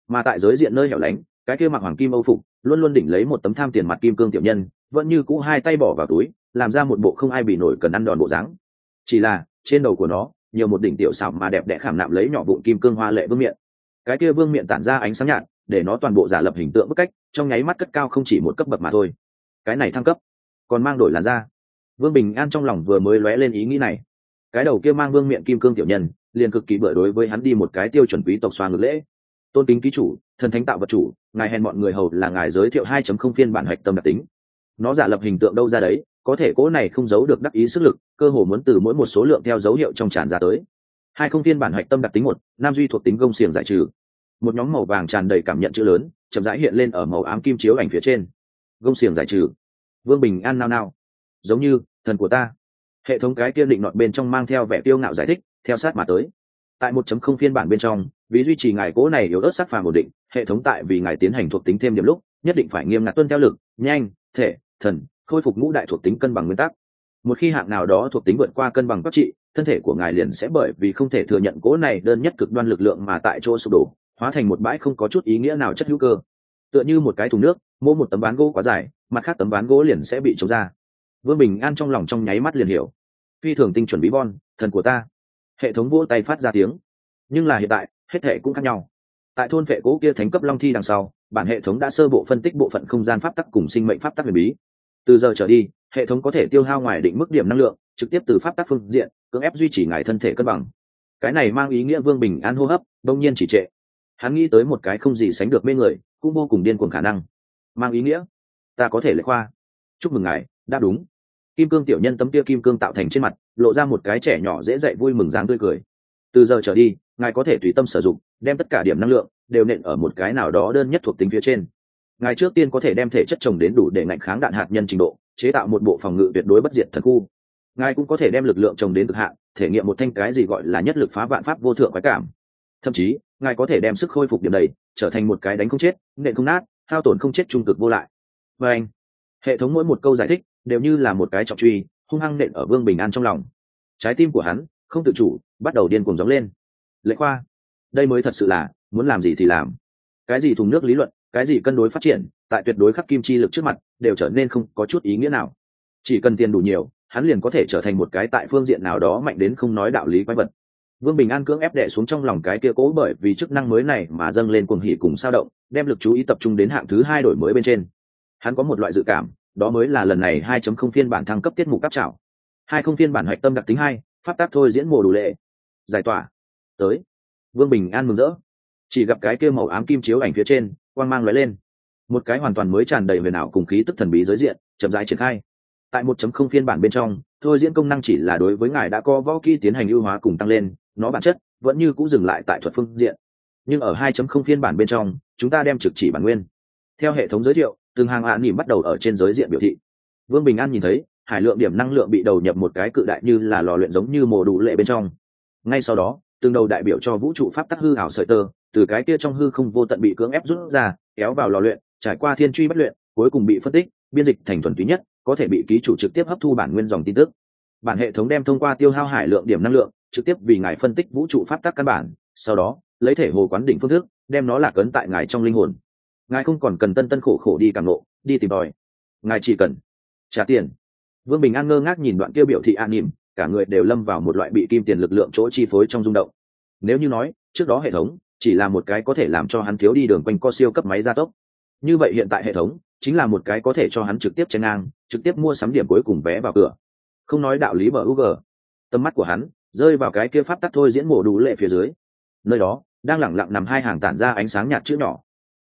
Mà tại giới diện nơi hẻo lánh, cái kia mặc hoàng kim âu phục, luôn luôn đỉnh lấy một tấm tham tiền mặt kim cương tiểu nhân, vẫn như cũ hai tay bỏ vào túi làm ra một bộ không ai bị nổi cần ăn đòn bộ dáng. Chỉ là, trên đầu của nó, nhiều một đỉnh tiểu xảo mà đẹp đẽ khảm nạm lấy nhỏ vụn kim cương hoa lệ vương miện. Cái kia vương miện tản ra ánh sáng nhạt, để nó toàn bộ giả lập hình tượng bức cách, trong nháy mắt cất cao không chỉ một cấp bậc mà thôi. Cái này thăng cấp, còn mang đổi làn da. Vương bình an trong lòng vừa mới lóe lên ý nghĩ này. Cái đầu kia mang vương miệng kim cương tiểu nhân, liền cực kỳ bựa đối với hắn đi một cái tiêu chuẩn quý tộc xoa ngược lễ. Tôn kính ký chủ, thần thánh tạo vật chủ, ngài hẹn mọi người hầu là ngài giới thiệu 2.0 phiên bản hạch tâm đặc tính. Nó giả lập hình tượng đâu ra đấy có thể cố này không giấu được đắc ý sức lực, cơ hồ muốn từ mỗi một số lượng theo dấu hiệu trong tràn ra tới. Hai không phiên bản hạch tâm đặc tính một, nam duy thuộc tính công xiềng giải trừ. Một nhóm màu vàng tràn đầy cảm nhận chữ lớn, chậm rãi hiện lên ở màu ám kim chiếu ảnh phía trên. Gông xiềng giải trừ. Vương bình an nao nao. Giống như, thần của ta. Hệ thống cái kia định nọt bên trong mang theo vẻ tiêu ngạo giải thích, theo sát mà tới. Tại một chấm không phiên bản bên trong, vì duy trì ngài cố này yếu ớt sắc phàm ổn định, hệ thống tại vì ngài tiến hành thuộc tính thêm điểm lúc, nhất định phải nghiêm ngặt tuân theo lực, nhanh, thể, thần khôi phục ngũ đại thuộc tính cân bằng nguyên tắc. Một khi hạng nào đó thuộc tính vượt qua cân bằng các trị, thân thể của ngài liền sẽ bởi vì không thể thừa nhận cố này đơn nhất cực đoan lực lượng mà tại chỗ sụp đổ, hóa thành một bãi không có chút ý nghĩa nào chất hữu cơ. Tựa như một cái thùng nước mua một tấm ván gỗ quá dài, mặt khác tấm ván gỗ liền sẽ bị trống ra. Vương bình an trong lòng trong nháy mắt liền hiểu. Phi thường tinh chuẩn bí bon, thần của ta. Hệ thống vỗ tay phát ra tiếng. Nhưng là hiện tại, hết hệ cũng khác nhau. Tại thôn vệ cố kia thánh cấp long thi đằng sau, bản hệ thống đã sơ bộ phân tích bộ phận không gian pháp tắc cùng sinh mệnh pháp tắc huyền bí từ giờ trở đi, hệ thống có thể tiêu hao ngoài định mức điểm năng lượng, trực tiếp từ pháp tác phương diện, cưỡng ép duy trì ngài thân thể cân bằng. Cái này mang ý nghĩa vương bình an hô hấp, đông nhiên chỉ trệ. Hắn nghĩ tới một cái không gì sánh được mê người, cũng vô cùng điên cuồng khả năng. Mang ý nghĩa? Ta có thể lệ khoa chúc mừng ngài, đã đúng. Kim cương tiểu nhân tấm tia kim cương tạo thành trên mặt, lộ ra một cái trẻ nhỏ dễ dạy vui mừng dáng tươi cười. Từ giờ trở đi, ngài có thể tùy tâm sử dụng, đem tất cả điểm năng lượng, đều nện ở một cái nào đó đơn nhất thuộc tính phía trên ngài trước tiên có thể đem thể chất trồng đến đủ để ngạnh kháng đạn hạt nhân trình độ, chế tạo một bộ phòng ngự tuyệt đối bất diệt thần khu. Ngài cũng có thể đem lực lượng trồng đến cực hạn, thể nghiệm một thanh cái gì gọi là nhất lực phá vạn pháp vô thượng quái cảm. Thậm chí, ngài có thể đem sức khôi phục điểm đầy, trở thành một cái đánh không chết, nện không nát, hao tổn không chết trung cực vô lại. Và anh, hệ thống mỗi một câu giải thích đều như là một cái trọng truy, hung hăng nện ở vương bình an trong lòng. Trái tim của hắn không tự chủ, bắt đầu điên cuồng gióng lên. Lệ khoa, đây mới thật sự là, muốn làm gì thì làm. Cái gì thùng nước lý luận cái gì cân đối phát triển, tại tuyệt đối khắc kim chi lực trước mặt, đều trở nên không có chút ý nghĩa nào. Chỉ cần tiền đủ nhiều, hắn liền có thể trở thành một cái tại phương diện nào đó mạnh đến không nói đạo lý quái vật. Vương bình an cưỡng ép đệ xuống trong lòng cái kia cố bởi vì chức năng mới này mà dâng lên cuồng hỉ cùng sao động, đem lực chú ý tập trung đến hạng thứ hai đổi mới bên trên. Hắn có một loại dự cảm, đó mới là lần này 2.0 phiên bản thăng cấp tiết mục cấp trảo. Hai không phiên bản hoạch tâm đặc tính hai, pháp tác thôi diễn mùa đủ lệ. Giải tỏa. Tới. Vương bình an mừng rỡ. Chỉ gặp cái kia màu ám kim chiếu ảnh phía trên quang mang lóe lên. Một cái hoàn toàn mới tràn đầy huyền ảo cùng khí tức thần bí giới diện, chậm rãi triển khai. Tại 1.0 phiên bản bên trong, thôi diễn công năng chỉ là đối với ngài đã có võ kỹ tiến hành ưu hóa cùng tăng lên, nó bản chất vẫn như cũ dừng lại tại thuật phương diện. Nhưng ở 2.0 phiên bản bên trong, chúng ta đem trực chỉ bản nguyên. Theo hệ thống giới thiệu, từng hàng hạ nỉm bắt đầu ở trên giới diện biểu thị. Vương bình an nhìn thấy, hải lượng điểm năng lượng bị đầu nhập một cái cự đại như là lò luyện giống như mồ đủ lệ bên trong. Ngay sau đó, từng đầu đại biểu cho vũ trụ pháp tắc hư ảo sợi tơ từ cái kia trong hư không vô tận bị cưỡng ép rút ra, kéo vào lò luyện, trải qua thiên truy bất luyện, cuối cùng bị phân tích, biên dịch thành thuần túy nhất, có thể bị ký chủ trực tiếp hấp thu bản nguyên dòng tin tức. Bản hệ thống đem thông qua tiêu hao hải lượng điểm năng lượng, trực tiếp vì ngài phân tích vũ trụ pháp tắc căn bản, sau đó, lấy thể hồ quán đỉnh phương thức, đem nó lạc ấn tại ngài trong linh hồn. Ngài không còn cần tân tân khổ khổ đi càng lộ đi tìm đòi. Ngài chỉ cần trả tiền. Vương bình an ngơ ngác nhìn đoạn kia biểu thị an nỉm, cả người đều lâm vào một loại bị kim tiền lực lượng chỗ chi phối trong rung động. Nếu như nói, trước đó hệ thống chỉ là một cái có thể làm cho hắn thiếu đi đường quanh co siêu cấp máy gia tốc. Như vậy hiện tại hệ thống chính là một cái có thể cho hắn trực tiếp chen ngang, trực tiếp mua sắm điểm cuối cùng vé vào cửa. Không nói đạo lý bờ u g tầm mắt của hắn rơi vào cái kia pháp tắc thôi diễn mổ đủ lệ phía dưới. Nơi đó đang lẳng lặng nằm hai hàng tản ra ánh sáng nhạt chữ nhỏ.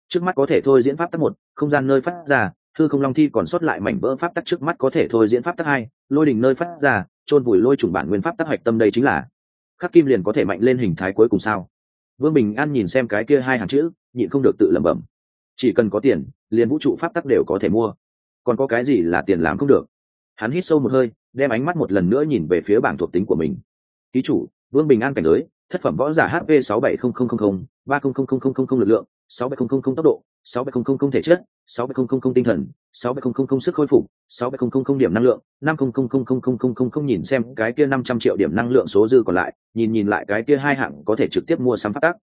Trước mắt có thể thôi diễn pháp tắc một, không gian nơi phát ra thư không long thi còn sót lại mảnh vỡ pháp tắc trước mắt có thể thôi diễn pháp tắc hai, lôi đình nơi phát ra, chôn vùi lôi chủng bản nguyên pháp tắc hoạch tâm đây chính là. Khắc kim liền có thể mạnh lên hình thái cuối cùng sao? Vương bình an nhìn xem cái kia hai hàng chữ, nhịn không được tự lẩm bẩm. Chỉ cần có tiền, liền vũ trụ pháp tắc đều có thể mua. Còn có cái gì là tiền làm không được? Hắn hít sâu một hơi, đem ánh mắt một lần nữa nhìn về phía bảng thuộc tính của mình. Ký chủ, vương bình an cảnh giới, thất phẩm võ giả hp sáu bảy không không không không ba không không không không không lực lượng sáu bảy không không không tốc độ sáu bảy không không không thể chất sáu bảy không không không tinh thần sáu bảy không không không sức khôi phục sáu bảy không không không điểm năng lượng năm không không không không không không không không nhìn xem cái kia năm trăm triệu điểm năng lượng số dư còn lại nhìn nhìn lại cái kia hai hạng có thể trực tiếp mua sắm phát tác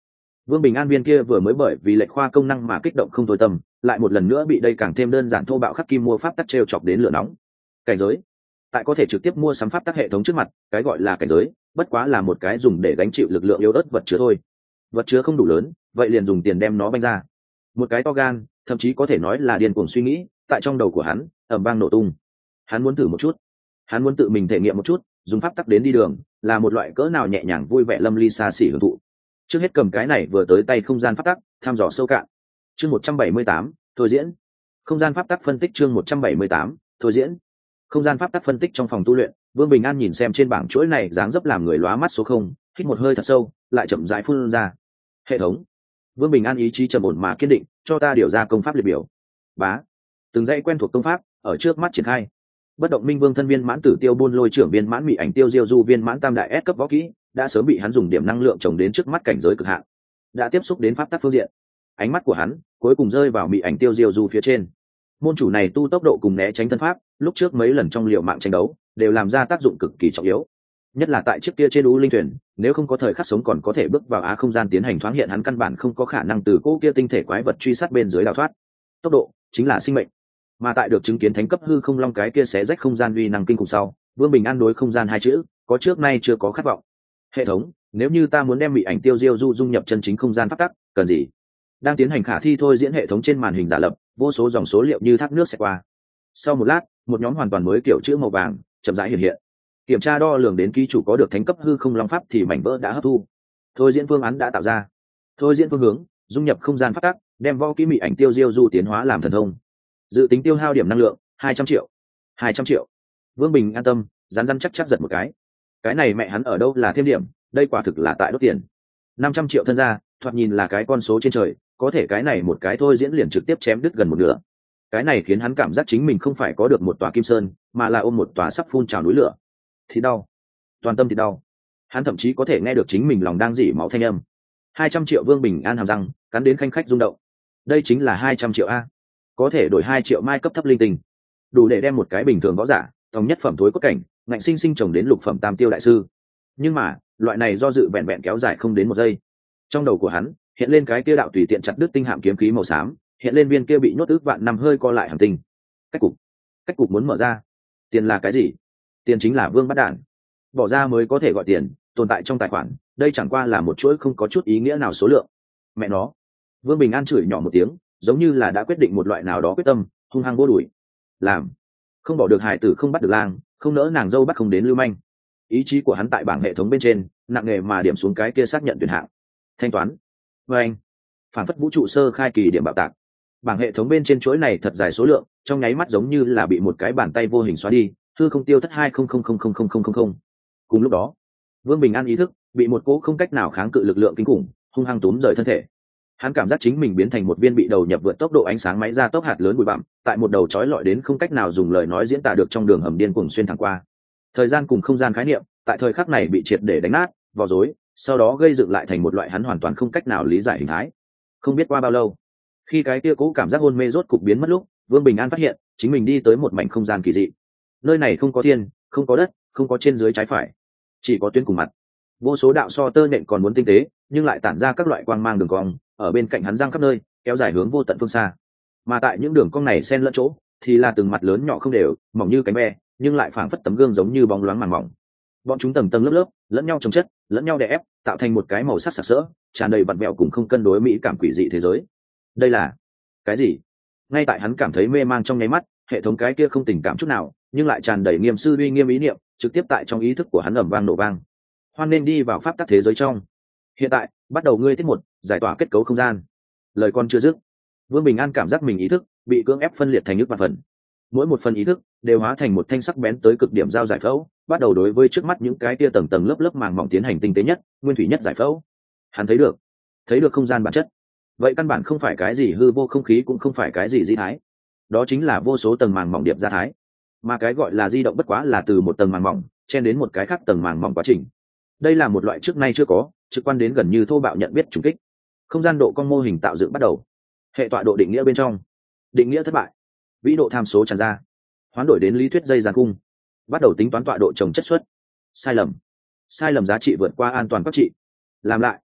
vương bình an viên kia vừa mới bởi vì lệch khoa công năng mà kích động không thôi tâm lại một lần nữa bị đây càng thêm đơn giản thô bạo khắc kim mua pháp tắc t chọc đến lửa nóng cảnh giới tại có thể trực tiếp mua sắm pháp tắc hệ thống trước mặt cái gọi là cảnh giới bất quá là một cái dùng để gánh chịu lực lượng yếu ớt vật chứa thôi vật chứa không đủ lớn, vậy liền dùng tiền đem nó banh ra. Một cái to gan, thậm chí có thể nói là điên cuồng suy nghĩ, tại trong đầu của hắn ẩm vang nổ tung. Hắn muốn thử một chút. Hắn muốn tự mình thể nghiệm một chút, dùng pháp tắc đến đi đường, là một loại cỡ nào nhẹ nhàng vui vẻ lâm ly xa xỉ hưởng thụ. Trước hết cầm cái này vừa tới tay không gian pháp tắc, thăm dò sâu cạn. Chương một trăm bảy mươi tám, thôi diễn. Không gian pháp tắc phân tích chương một trăm bảy mươi tám, thôi diễn. Không gian pháp tắc phân tích trong phòng tu luyện, vương bình an nhìn xem trên bảng chuỗi này dáng dấp làm người lóa mắt số không, hít một hơi thật sâu, lại chậm rãi phun ra hệ thống. Vương bình an ý chí trầm ổn mà kiên định, cho ta điều ra công pháp liệt biểu. Bá. Từng dãy quen thuộc công pháp, ở trước mắt triển khai. Bất động minh vương thân viên mãn tử tiêu buôn lôi trưởng viên mãn mỹ ảnh tiêu diêu du viên mãn tam đại S cấp võ kỹ, đã sớm bị hắn dùng điểm năng lượng trồng đến trước mắt cảnh giới cực hạn. Đã tiếp xúc đến pháp tắc phương diện. Ánh mắt của hắn cuối cùng rơi vào bị ảnh tiêu diêu du phía trên. Môn chủ này tu tốc độ cùng né tránh thân pháp, lúc trước mấy lần trong liệu mạng tranh đấu, đều làm ra tác dụng cực kỳ trọng yếu nhất là tại chiếc kia trên u linh thuyền, nếu không có thời khắc sống còn có thể bước vào á không gian tiến hành thoáng hiện hắn căn bản không có khả năng từ cỗ kia tinh thể quái vật truy sát bên dưới đào thoát. Tốc độ chính là sinh mệnh. Mà tại được chứng kiến thánh cấp hư không long cái kia xé rách không gian uy năng kinh khủng sau, vương bình an đối không gian hai chữ, có trước nay chưa có khát vọng. Hệ thống, nếu như ta muốn đem bị ảnh tiêu diêu du dung nhập chân chính không gian phát tắc, cần gì? Đang tiến hành khả thi thôi diễn hệ thống trên màn hình giả lập, vô số dòng số liệu như thác nước sẽ qua. Sau một lát, một nhóm hoàn toàn mới kiểu chữ màu vàng chậm rãi hiện hiện kiểm tra đo lường đến ký chủ có được thánh cấp hư không long pháp thì mảnh vỡ đã hấp thu. Thôi diễn phương án đã tạo ra. Thôi diễn phương hướng, dung nhập không gian phát tác đem võ kỹ mị ảnh tiêu diêu du tiến hóa làm thần thông. Dự tính tiêu hao điểm năng lượng, hai trăm triệu. Hai trăm triệu. Vương bình an tâm rán rán chắc chắc giật một cái. Cái này mẹ hắn ở đâu là thêm điểm, đây quả thực là tại đốt tiền. năm trăm triệu thân ra thoạt nhìn là cái con số trên trời, có thể cái này một cái thôi diễn liền trực tiếp chém đứt gần một nửa. Cái này khiến hắn cảm giác chính mình không phải có được một tòa kim sơn, mà là ôm một tòa sắp phun trào núi lửa thì đau. Toàn tâm thì đau. Hắn thậm chí có thể nghe được chính mình lòng đang dỉ máu thanh âm. Hai trăm triệu vương bình an hàm răng, cắn đến khanh khách rung động. Đây chính là hai trăm triệu a. Có thể đổi hai triệu mai cấp thấp linh tinh. Đủ để đem một cái bình thường võ giả thống nhất phẩm thối cốt cảnh, ngạnh sinh sinh trồng đến lục phẩm tam tiêu đại sư. Nhưng mà, loại này do dự vẹn vẹn kéo dài không đến một giây. Trong đầu của hắn, hiện lên cái kia đạo tùy tiện chặt đứt tinh hạm kiếm khí màu xám, hiện lên viên kia bị nhốt ước vạn năm hơi co lại hành tinh. Cách cục. Cách cục muốn mở ra. Tiền là cái gì? Tiền chính là vương bắt đản. Bỏ ra mới có thể gọi tiền, tồn tại trong tài khoản, đây chẳng qua là một chuỗi không có chút ý nghĩa nào số lượng. Mẹ nó. Vương bình an chửi nhỏ một tiếng, giống như là đã quyết định một loại nào đó quyết tâm, hung hăng vô đuổi. Làm. Không bỏ được hải tử không bắt được lang, không nỡ nàng dâu bắt không đến lưu manh. Ý chí của hắn tại bảng hệ thống bên trên, nặng nề mà điểm xuống cái kia xác nhận tuyển hạng. Thanh toán. Và anh. Phản phất vũ trụ sơ khai kỳ điểm bạo tạc. Bảng hệ thống bên trên chuỗi này thật dài số lượng, trong nháy mắt giống như là bị một cái bàn tay vô hình xóa đi hư không tiêu thất hai không không không không không không không không. Cùng lúc đó, vương bình an ý thức, bị một cỗ không cách nào kháng cự lực lượng kinh khủng, hung hăng túm rời thân thể. Hắn cảm giác chính mình biến thành một viên bị đầu nhập vượt tốc độ ánh sáng máy ra tốc hạt lớn bụi bặm, tại một đầu trói lọi đến không cách nào dùng lời nói diễn tả được trong đường hầm điên cuồng xuyên thẳng qua. Thời gian cùng không gian khái niệm, tại thời khắc này bị triệt để đánh nát, vò dối sau đó gây dựng lại thành một loại hắn hoàn toàn không cách nào lý giải hình thái. Không biết qua bao lâu, khi cái kia cũ cảm giác hôn mê rốt cục biến mất lúc, vương bình an phát hiện, chính mình đi tới một mảnh không gian kỳ dị nơi này không có thiên, không có đất, không có trên dưới trái phải, chỉ có tuyến cùng mặt. Vô số đạo so tơ nện còn muốn tinh tế, nhưng lại tản ra các loại quang mang đường cong, ở bên cạnh hắn răng khắp nơi, kéo dài hướng vô tận phương xa. Mà tại những đường cong này xen lẫn chỗ, thì là từng mặt lớn nhỏ không đều, mỏng như cánh ve, nhưng lại phảng phất tấm gương giống như bóng loáng màng mỏng. Bọn chúng tầng tầng lớp lớp, lẫn nhau trồng chất, lẫn nhau đè ép, tạo thành một cái màu sắc sặc sỡ, tràn đầy vặn vẹo cùng không cân đối mỹ cảm quỷ dị thế giới. Đây là cái gì? Ngay tại hắn cảm thấy mê mang trong nháy mắt, hệ thống cái kia không tình cảm chút nào nhưng lại tràn đầy nghiêm sư uy nghiêm ý niệm, trực tiếp tại trong ý thức của hắn ẩm vang nổ vang. Hoan nên đi vào pháp tắc thế giới trong. Hiện tại, bắt đầu ngươi tiết một, giải tỏa kết cấu không gian. Lời con chưa dứt. Vương bình an cảm giác mình ý thức bị cưỡng ép phân liệt thành nước và phần. Mỗi một phần ý thức đều hóa thành một thanh sắc bén tới cực điểm giao giải phẫu, bắt đầu đối với trước mắt những cái tia tầng tầng lớp lớp màng mỏng tiến hành tinh tế nhất, nguyên thủy nhất giải phẫu. Hắn thấy được. Thấy được không gian bản chất. Vậy căn bản không phải cái gì hư vô không khí cũng không phải cái gì di thái. Đó chính là vô số tầng màng mỏng điệp gia thái mà cái gọi là di động bất quá là từ một tầng màng mỏng, chen đến một cái khác tầng màng mỏng quá trình. Đây là một loại trước nay chưa có, trực quan đến gần như thô bạo nhận biết trùng kích. Không gian độ con mô hình tạo dựng bắt đầu. Hệ tọa độ định nghĩa bên trong. Định nghĩa thất bại. Vĩ độ tham số tràn ra. Hoán đổi đến lý thuyết dây giàn cung bắt đầu tính toán tọa độ trồng chất xuất sai lầm. Sai lầm giá trị vượt qua an toàn các trị. Làm lại.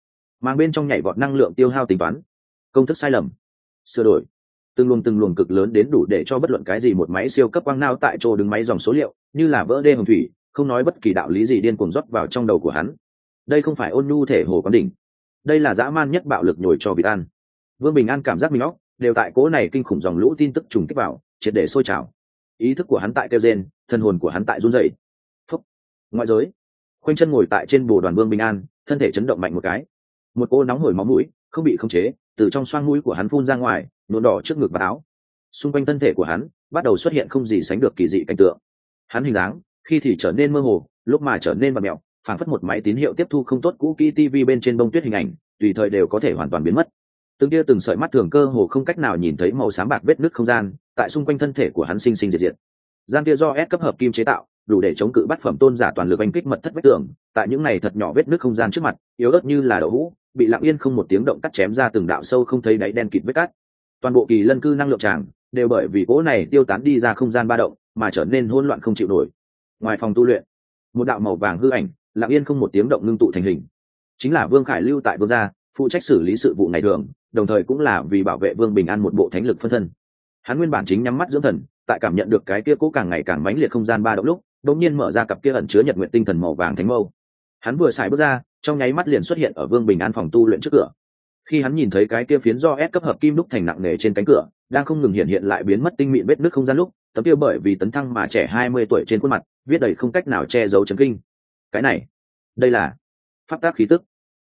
Mang bên trong nhảy vọt năng lượng tiêu hao tính toán. Công thức sai lầm. Sửa đổi từng luồng từng luồng cực lớn đến đủ để cho bất luận cái gì một máy siêu cấp quang nao tại chỗ đứng máy dòng số liệu, như là vỡ đê hồng thủy, không nói bất kỳ đạo lý gì điên cuồng rót vào trong đầu của hắn. Đây không phải ôn nhu thể hồ quán đỉnh. Đây là dã man nhất bạo lực nhồi cho vịt an vương bình an cảm giác mình óc đều tại cố này kinh khủng dòng lũ tin tức trùng kích vào, triệt để sôi trào. Ý thức của hắn tại kêu gen thân hồn của hắn tại run dậy phúc. Ngoại giới. Khoanh chân ngồi tại trên bồ đoàn vương bình an, thân thể chấn động mạnh một cái. Một cô nóng hổi máu mũi, không bị khống chế từ trong xoang mũi của hắn phun ra ngoài, nhuộm đỏ trước ngực và áo. Xung quanh thân thể của hắn, bắt đầu xuất hiện không gì sánh được kỳ dị cảnh tượng. Hắn hình dáng, khi thì trở nên mơ hồ, lúc mà trở nên bật mẹo phản phất một máy tín hiệu tiếp thu không tốt cũ kỹ tv bên trên bông tuyết hình ảnh, tùy thời đều có thể hoàn toàn biến mất. Từng kia từng sợi mắt thường cơ hồ không cách nào nhìn thấy màu sáng bạc vết nứt không gian, tại xung quanh thân thể của hắn sinh sinh diệt diệt. Gian kia do ép cấp hợp kim chế tạo, đủ để chống cự bắt phẩm tôn giả toàn lực anh kích mật thất vết tường, tại những này thật nhỏ vết nứt không gian trước mặt, yếu ớt như là đậu hũ bị lặng yên không một tiếng động cắt chém ra từng đạo sâu không thấy đáy đen kịt vết cắt. Toàn bộ kỳ lân cư năng lượng tràng đều bởi vì cỗ này tiêu tán đi ra không gian ba động mà trở nên hỗn loạn không chịu nổi. Ngoài phòng tu luyện, một đạo màu vàng hư ảnh lặng yên không một tiếng động ngưng tụ thành hình. Chính là vương khải lưu tại vương gia, phụ trách xử lý sự vụ ngày thường, đồng thời cũng là vì bảo vệ vương bình an một bộ thánh lực phân thân. Hắn nguyên bản chính nhắm mắt dưỡng thần, tại cảm nhận được cái kia cố càng ngày càng mãnh liệt không gian ba động lúc, đột nhiên mở ra cặp kia ẩn chứa nhật nguyện tinh thần màu vàng thánh mâu. Hắn vừa xài bước ra trong nháy mắt liền xuất hiện ở vương bình an phòng tu luyện trước cửa. Khi hắn nhìn thấy cái kia phiến do ép cấp hợp kim đúc thành nặng nề trên cánh cửa, đang không ngừng hiện hiện lại biến mất tinh mịn vết nước không gian lúc, tấm kia bởi vì tấn thăng mà trẻ hai mươi tuổi trên khuôn mặt, viết đầy không cách nào che giấu chấn kinh. Cái này, đây là pháp tác khí tức.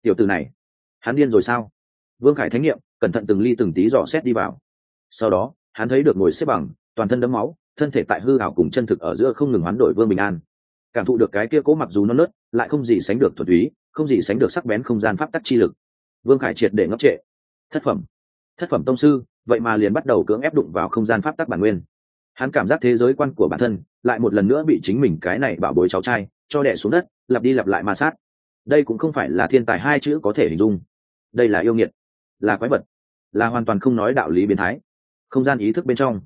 Tiểu từ này, hắn điên rồi sao? Vương khải thánh nghiệm cẩn thận từng ly từng tí dò xét đi vào. Sau đó, hắn thấy được ngồi xếp bằng, toàn thân đấm máu, thân thể tại hư hảo cùng chân thực ở giữa không ngừng hoán đổi vương bình an. Cảm thụ được cái kia cố mặc dù nó nớt, lại không gì sánh được thuật túy không gì sánh được sắc bén không gian pháp tắc chi lực. Vương khải triệt để ngốc trệ. Thất phẩm. Thất phẩm tông sư, vậy mà liền bắt đầu cưỡng ép đụng vào không gian pháp tắc bản nguyên. Hắn cảm giác thế giới quan của bản thân lại một lần nữa bị chính mình cái này bảo bối cháu trai cho đẻ xuống đất, lặp đi lặp lại ma sát. Đây cũng không phải là thiên tài hai chữ có thể hình dung. Đây là yêu nghiệt, là quái vật, là hoàn toàn không nói đạo lý biến thái. Không gian ý thức bên trong,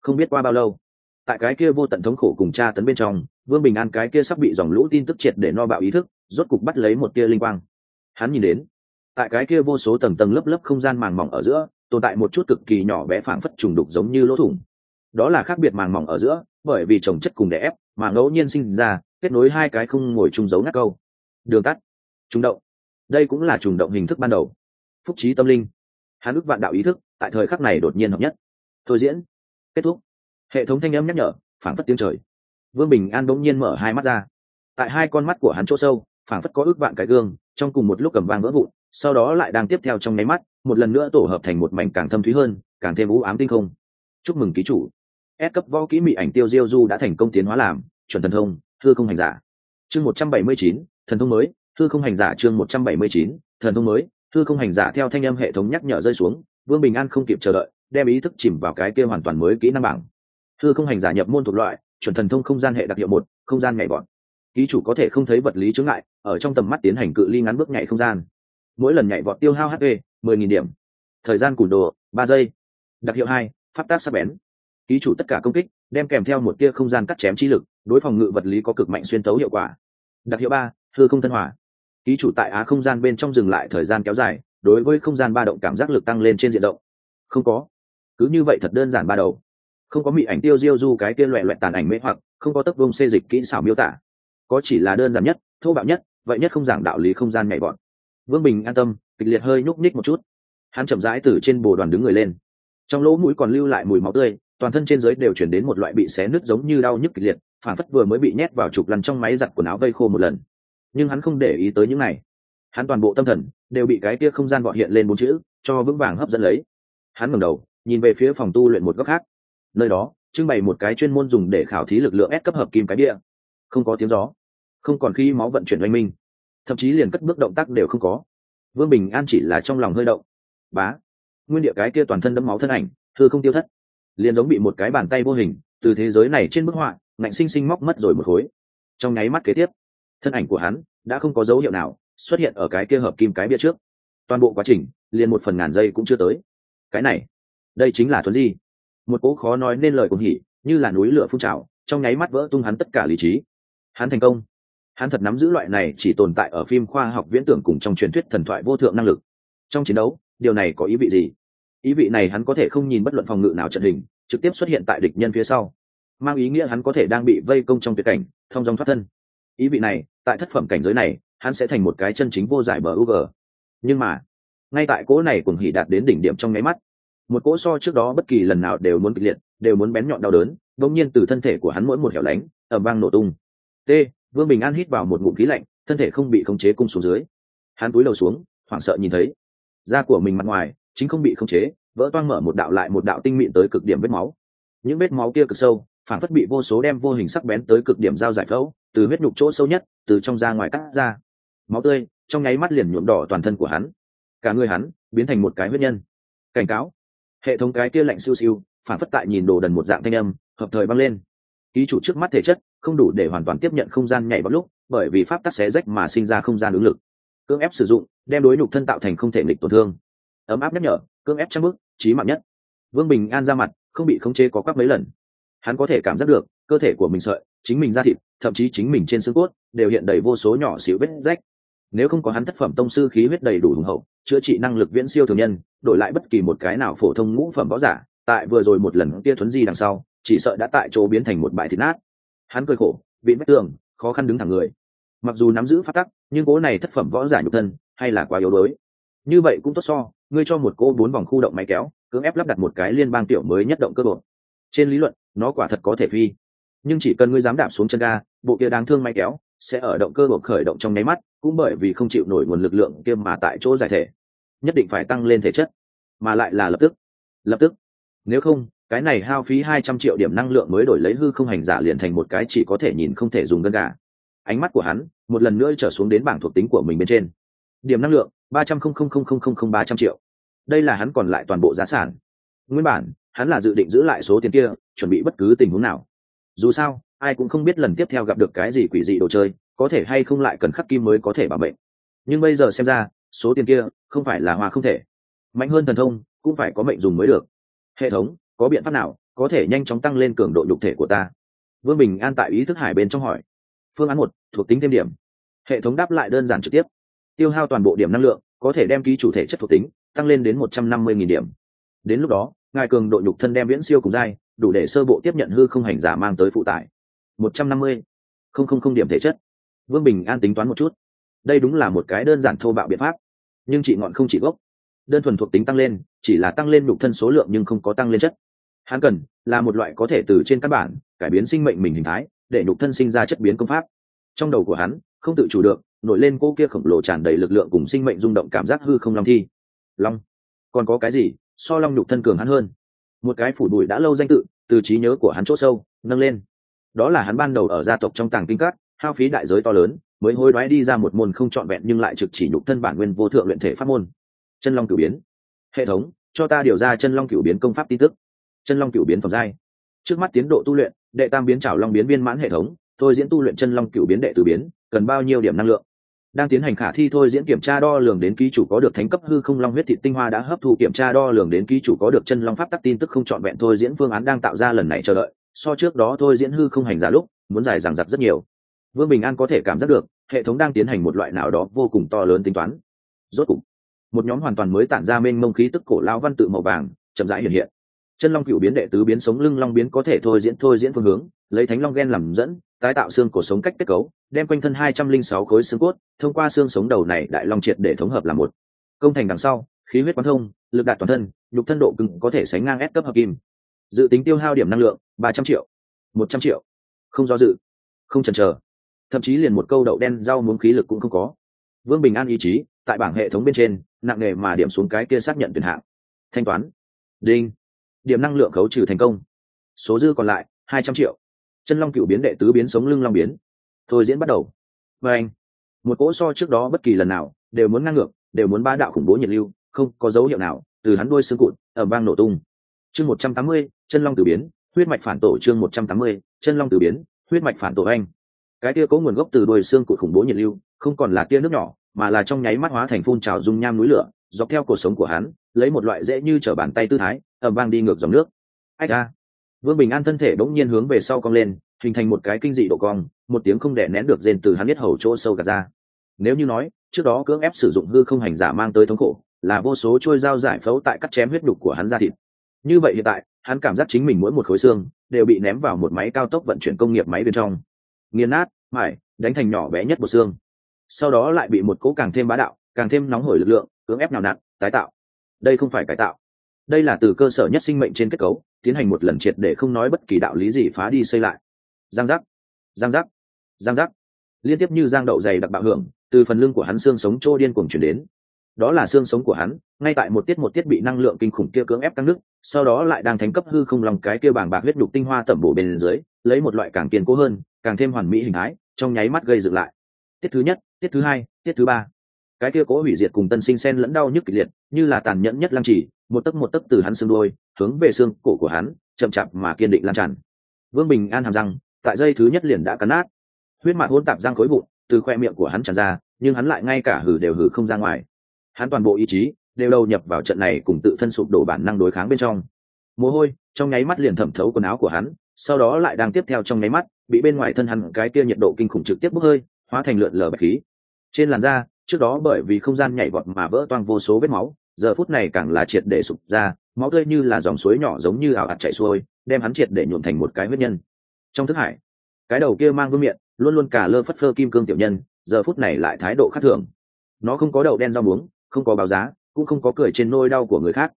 không biết qua bao lâu tại cái kia vô tận thống khổ cùng tra tấn bên trong, vương bình an cái kia sắp bị dòng lũ tin tức triệt để no bạo ý thức, rốt cục bắt lấy một tia linh quang. Hắn nhìn đến, tại cái kia vô số tầng tầng lớp lớp không gian màng mỏng ở giữa, tồn tại một chút cực kỳ nhỏ bé phảng phất trùng đục giống như lỗ thủng. Đó là khác biệt màng mỏng ở giữa, bởi vì trồng chất cùng đè ép, mà ngẫu nhiên sinh ra, kết nối hai cái không ngồi chung dấu ngắt câu. Đường tắt, trùng động. Đây cũng là trùng động hình thức ban đầu. Phúc trí tâm linh. Hắn ức vạn đạo ý thức, tại thời khắc này đột nhiên hợp nhất. Thôi diễn. Kết thúc hệ thống thanh âm nhắc nhở, phảng phất tiếng trời. Vương bình an bỗng nhiên mở hai mắt ra. Tại hai con mắt của hắn chỗ sâu, phảng phất có ước vạn cái gương, trong cùng một lúc cầm vang vỡ vụn, sau đó lại đang tiếp theo trong nháy mắt, một lần nữa tổ hợp thành một mảnh càng thâm thúy hơn, càng thêm u ám tinh không. Chúc mừng ký chủ. S cấp võ kỹ mỹ ảnh tiêu diêu du đã thành công tiến hóa làm, chuẩn thần thông thư không hành giả. Chương một trăm bảy mươi chín, thần thông mới thư không hành giả chương một trăm bảy mươi chín, thần thông mới thư không hành giả theo thanh âm hệ thống nhắc nhở rơi xuống. Vương bình an không kịp chờ đợi, đem ý thức chìm vào cái kia hoàn toàn mới kỹ năng bảng thư không hành giả nhập môn thuộc loại, chuẩn thần thông không gian hệ đặc hiệu một, không gian nhảy vọt. Ký chủ có thể không thấy vật lý chướng ngại, ở trong tầm mắt tiến hành cự ly ngắn bước nhảy không gian. Mỗi lần nhảy vọt tiêu hao hp mười nghìn điểm. Thời gian củ đồ, ba giây. Đặc hiệu hai, pháp tác sắc bén. Ký chủ tất cả công kích, đem kèm theo một tia không gian cắt chém chi lực, đối phòng ngự vật lý có cực mạnh xuyên tấu hiệu quả. Đặc hiệu ba, thư không thân hòa. Ký chủ tại á không gian bên trong dừng lại thời gian kéo dài, đối với không gian ba động cảm giác lực tăng lên trên diện rộng. Không có. Cứ như vậy thật đơn giản ba đầu không có mị ảnh tiêu diêu du cái kia loẹ loẹt tàn ảnh mê hoặc, không có tấc vông xê dịch kỹ xảo miêu tả. Có chỉ là đơn giản nhất, thô bạo nhất, vậy nhất không giảng đạo lý không gian nhảy bọn vương bình an tâm, kịch liệt hơi nhúc nhích một chút. Hắn chậm rãi từ trên bồ đoàn đứng người lên. Trong lỗ mũi còn lưu lại mùi máu tươi, toàn thân trên giới đều chuyển đến một loại bị xé nứt giống như đau nhức kịch liệt, phản phất vừa mới bị nhét vào trục lăn trong máy giặt quần áo vây khô một lần. Nhưng hắn không để ý tới những này. Hắn toàn bộ tâm thần đều bị cái kia không gian vọt hiện lên bốn chữ, cho vững vàng hấp dẫn lấy. Hắn ngẩng đầu, nhìn về phía phòng tu luyện một góc khác nơi đó, trưng bày một cái chuyên môn dùng để khảo thí lực lượng ép cấp hợp kim cái bia. Không có tiếng gió, không còn khi máu vận chuyển oanh minh, thậm chí liền cất bước động tác đều không có. Vương bình an chỉ là trong lòng hơi động. Bá, nguyên địa cái kia toàn thân đẫm máu thân ảnh thưa không tiêu thất, liền giống bị một cái bàn tay vô hình, từ thế giới này trên bức họa, ngạnh sinh sinh móc mất rồi một khối. Trong nháy mắt kế tiếp, thân ảnh của hắn đã không có dấu hiệu nào xuất hiện ở cái kia hợp kim cái bia trước. Toàn bộ quá trình, liền một phần ngàn giây cũng chưa tới. Cái này, đây chính là thuấn di một cỗ khó nói nên lời cùng hỉ, như là núi lửa phun trào, trong nháy mắt vỡ tung hắn tất cả lý trí. Hắn thành công. Hắn thật nắm giữ loại này chỉ tồn tại ở phim khoa học viễn tưởng cùng trong truyền thuyết thần thoại vô thượng năng lực. Trong chiến đấu, điều này có ý vị gì? Ý vị này hắn có thể không nhìn bất luận phòng ngự nào trận hình, trực tiếp xuất hiện tại địch nhân phía sau. Mang ý nghĩa hắn có thể đang bị vây công trong tuyệt cảnh, thông dòng thoát thân. Ý vị này, tại thất phẩm cảnh giới này, hắn sẽ thành một cái chân chính vô giải bờ u g nhưng mà, ngay tại cỗ này cùng hỉ đạt đến đỉnh điểm trong nháy mắt một cỗ so trước đó bất kỳ lần nào đều muốn kịch liệt, đều muốn bén nhọn đau đớn, bỗng nhiên từ thân thể của hắn mỗi một hẻo lánh ở vang nổ tung. T, vương bình an hít vào một ngụm khí lạnh, thân thể không bị khống chế cung xuống dưới. Hắn túi đầu xuống, hoảng sợ nhìn thấy. Da của mình mặt ngoài, chính không bị khống chế, vỡ toang mở một đạo lại một đạo tinh mịn tới cực điểm vết máu. Những vết máu kia cực sâu, phản phất bị vô số đem vô hình sắc bén tới cực điểm giao giải phẫu, từ huyết nhục chỗ sâu nhất, từ trong da ngoài cắt ra. Máu tươi, trong nháy mắt liền nhuộm đỏ toàn thân của hắn. Cả người hắn biến thành một cái huyết nhân. Cảnh cáo hệ thống cái kia lạnh siêu siêu, phản phất tại nhìn đồ đần một dạng thanh âm, hợp thời băng lên. Ký chủ trước mắt thể chất, không đủ để hoàn toàn tiếp nhận không gian nhảy vào lúc, bởi vì pháp tắc xé rách mà sinh ra không gian ứng lực. Cưỡng ép sử dụng, đem đối nhục thân tạo thành không thể nghịch tổn thương. Ấm áp nhắc nhở, cưỡng ép trang bước trí mạng nhất. Vương bình an ra mặt, không bị khống chế có quắc mấy lần. Hắn có thể cảm giác được, cơ thể của mình sợi, chính mình da thịt, thậm chí chính mình trên xương cốt, đều hiện đầy vô số nhỏ xíu vết rách. Nếu không có hắn thất phẩm tông sư khí huyết đầy đủ hùng hậu chữa trị năng lực viễn siêu thường nhân, đổi lại bất kỳ một cái nào phổ thông ngũ phẩm võ giả, tại vừa rồi một lần kia thuấn di đằng sau, chỉ sợ đã tại chỗ biến thành một bãi thịt nát. Hắn cười khổ bị vách tường, khó khăn đứng thẳng người. Mặc dù nắm giữ phát tắc, nhưng cố này thất phẩm võ giả nhục thân, hay là quá yếu đuối. Như vậy cũng tốt so, ngươi cho một cô bốn vòng khu động máy kéo, cưỡng ép lắp đặt một cái liên bang tiểu mới nhất động cơ bộ. Trên lý luận, nó quả thật có thể phi. Nhưng chỉ cần ngươi dám đạp xuống chân ga, bộ kia đáng thương máy kéo sẽ ở động cơ buộc khởi động trong nháy mắt, cũng bởi vì không chịu nổi nguồn lực lượng kia mà tại chỗ giải thể. Nhất định phải tăng lên thể chất, mà lại là lập tức. Lập tức. Nếu không, cái này hao phí hai trăm triệu điểm năng lượng mới đổi lấy hư không hành giả liền thành một cái chỉ có thể nhìn không thể dùng gân gà. Ánh mắt của hắn, một lần nữa trở xuống đến bảng thuộc tính của mình bên trên. Điểm năng lượng, ba trăm không không không không không không ba trăm triệu. Đây là hắn còn lại toàn bộ giá sản. Nguyên bản, hắn là dự định giữ lại số tiền kia, chuẩn bị bất cứ tình huống nào. Dù sao ai cũng không biết lần tiếp theo gặp được cái gì quỷ dị đồ chơi, có thể hay không lại cần khắc kim mới có thể bảo mệnh. Nhưng bây giờ xem ra, số tiền kia không phải là hoa không thể. Mạnh hơn thần thông, cũng phải có mệnh dùng mới được. Hệ thống, có biện pháp nào có thể nhanh chóng tăng lên cường độ nhục thể của ta? Vương bình an tại ý thức hải bên trong hỏi. Phương án một, thuộc tính thêm điểm. Hệ thống đáp lại đơn giản trực tiếp. Tiêu hao toàn bộ điểm năng lượng, có thể đem ký chủ thể chất thuộc tính tăng lên đến một trăm năm mươi nghìn điểm. Đến lúc đó, ngài cường độ nhục thân đem viễn siêu cùng dai đủ để sơ bộ tiếp nhận hư không hành giả mang tới phụ tải một trăm năm mươi. Không không không điểm thể chất. Vương bình an tính toán một chút. Đây đúng là một cái đơn giản thô bạo biện pháp, nhưng chị ngọn không chỉ gốc. Đơn thuần thuộc tính tăng lên, chỉ là tăng lên nhục thân số lượng nhưng không có tăng lên chất. Hắn cần là một loại có thể từ trên căn bản cải biến sinh mệnh mình hình thái, để nhục thân sinh ra chất biến công pháp. Trong đầu của hắn, không tự chủ được, nổi lên cô kia khổng lồ tràn đầy lực lượng cùng sinh mệnh rung động cảm giác hư không long thi. Long. Còn có cái gì? So long nhục thân cường hắn hơn. Một cái phủ đuổi đã lâu danh tự, từ trí nhớ của hắn chỗ sâu, nâng lên đó là hắn ban đầu ở gia tộc trong tàng kinh cát hao phí đại giới to lớn, mới hối đoái đi ra một môn không trọn vẹn nhưng lại trực chỉ nhục thân bản nguyên vô thượng luyện thể pháp môn. Chân long cửu biến. Hệ thống, cho ta điều ra chân long cửu biến công pháp tin tức. Chân long cửu biến phẩm giai. Trước mắt tiến độ tu luyện, đệ tam biến trảo long biến viên mãn hệ thống, thôi diễn tu luyện chân long cửu biến đệ tử biến, cần bao nhiêu điểm năng lượng? Đang tiến hành khả thi thôi diễn kiểm tra đo lường đến ký chủ có được thánh cấp hư không long huyết thị tinh hoa đã hấp thu kiểm tra đo lường đến ký chủ có được chân long pháp tắc tin tức không trọn vẹn thôi diễn phương án đang tạo ra lần này chờ đợi so trước đó thôi diễn hư không hành giả lúc, muốn dài rằng giặc rất nhiều. Vương bình an có thể cảm giác được, hệ thống đang tiến hành một loại nào đó vô cùng to lớn tính toán. Rốt cục, một nhóm hoàn toàn mới tản ra mênh mông khí tức cổ lao văn tự màu vàng, chậm rãi hiện hiện. Chân long cựu biến đệ tứ biến sống lưng long biến có thể thôi diễn thôi diễn phương hướng, lấy thánh long gen làm dẫn, tái tạo xương cổ sống cách kết cấu, đem quanh thân hai trăm linh sáu khối xương cốt, thông qua xương sống đầu này đại long triệt để thống hợp làm một. Công thành đằng sau, khí huyết quán thông, lực đạt toàn thân, nhục thân độ cứng có thể sánh ngang ép cấp hợp kim dự tính tiêu hao điểm năng lượng, ba trăm triệu, một trăm triệu. Không do dự, không chần chờ. Thậm chí liền một câu đậu đen rau muống khí lực cũng không có. Vương bình an ý chí, tại bảng hệ thống bên trên, nặng nề mà điểm xuống cái kia xác nhận tuyển hạng. Thanh toán. Đinh. Điểm năng lượng khấu trừ thành công. Số dư còn lại, hai trăm triệu. Chân long cựu biến đệ tứ biến sống lưng long biến. Thôi diễn bắt đầu. Và anh, một cỗ so trước đó bất kỳ lần nào, đều muốn ngang ngược, đều muốn ba đạo khủng bố nhiệt lưu, không có dấu hiệu nào, từ hắn đuôi xương cụt ở bang nổ tung. Chương một trăm tám mươi chân long tử biến, huyết mạch phản tổ chương một trăm tám mươi, chân long tử biến, huyết mạch phản tổ anh. Cái tia có nguồn gốc từ đôi xương của khủng bố nhiệt lưu, không còn là tia nước nhỏ, mà là trong nháy mắt hóa thành phun trào dung nham núi lửa, dọc theo cuộc sống của hắn, lấy một loại dễ như t bàn tay tư thái ẩm vang đi ngược dòng nước. Ách a vương bình an thân thể bỗng nhiên hướng về sau cong lên, hình thành một cái kinh dị độ cong, một tiếng không đẻ nén được rên từ hắn biết hầu chỗ sâu gạt ra. Nếu như nói, trước đó cưỡng ép sử dụng hư không hành giả mang tới thống khổ, là vô số trôi dao giải phẫu tại cắt chém huyết đục của hắn ra thịt như vậy hiện tại, hắn cảm giác chính mình mỗi một khối xương đều bị ném vào một máy cao tốc vận chuyển công nghiệp máy bên trong. Nghiền nát mải đánh thành nhỏ bé nhất một xương. Sau đó lại bị một cố càng thêm bá đạo, càng thêm nóng hổi lực lượng, cưỡng ép nào nặn, tái tạo. Đây không phải cải tạo. Đây là từ cơ sở nhất sinh mệnh trên kết cấu, tiến hành một lần triệt để không nói bất kỳ đạo lý gì phá đi xây lại. Giang giác giang giác giang giác. Liên tiếp như giang đậu dày đặc bạo hưởng, từ phần lưng của hắn xương sống trô điên cuồng chuyển đến đó là xương sống của hắn, ngay tại một tiết một tiết bị năng lượng kinh khủng kia cưỡng ép tăng nước, sau đó lại đang thánh cấp hư không lòng cái kia bàng bạc huyết đục tinh hoa tẩm bổ bên dưới, lấy một loại càng kiên cố hơn, càng thêm hoàn mỹ hình thái, trong nháy mắt gây dựng lại. Tiết thứ nhất, tiết thứ hai, tiết thứ ba. Cái kia cố hủy diệt cùng tân sinh sen lẫn đau nhức kịch liệt, như là tàn nhẫn nhất lăng trì một tấc một tấc từ hắn xương đôi hướng về xương cổ của hắn, chậm chạp mà kiên định lan tràn. Vương bình an hàm răng, tại dây thứ nhất liền đã cắn nát. Huyết mạc hôn tạp răng khối vụn, từ khoe miệng của hắn tràn ra, nhưng hắn lại ngay cả hử đều hử không ra ngoài hắn toàn bộ ý chí đều đầu nhập vào trận này cùng tự thân sụp đổ bản năng đối kháng bên trong. Mồ hôi, trong nháy mắt liền thẩm thấu quần áo của hắn, sau đó lại đang tiếp theo trong nháy mắt, bị bên ngoài thân hắn cái kia nhiệt độ kinh khủng trực tiếp bốc hơi, hóa thành lượn lờ bạch khí. Trên làn da, trước đó bởi vì không gian nhảy vọt mà vỡ toang vô số vết máu, giờ phút này càng là triệt để sụp ra, máu tươi như là dòng suối nhỏ giống như ảo ạt chảy xuôi, đem hắn triệt để nhuộn thành một cái huyết nhân. Trong thức hải, cái đầu kia mang vương miệng luôn luôn cả lơ phất phơ kim cương tiểu nhân, giờ phút này lại thái độ khác thường. Nó không có đầu đen rau muống không có báo giá, cũng không có cười trên nôi đau của người khác.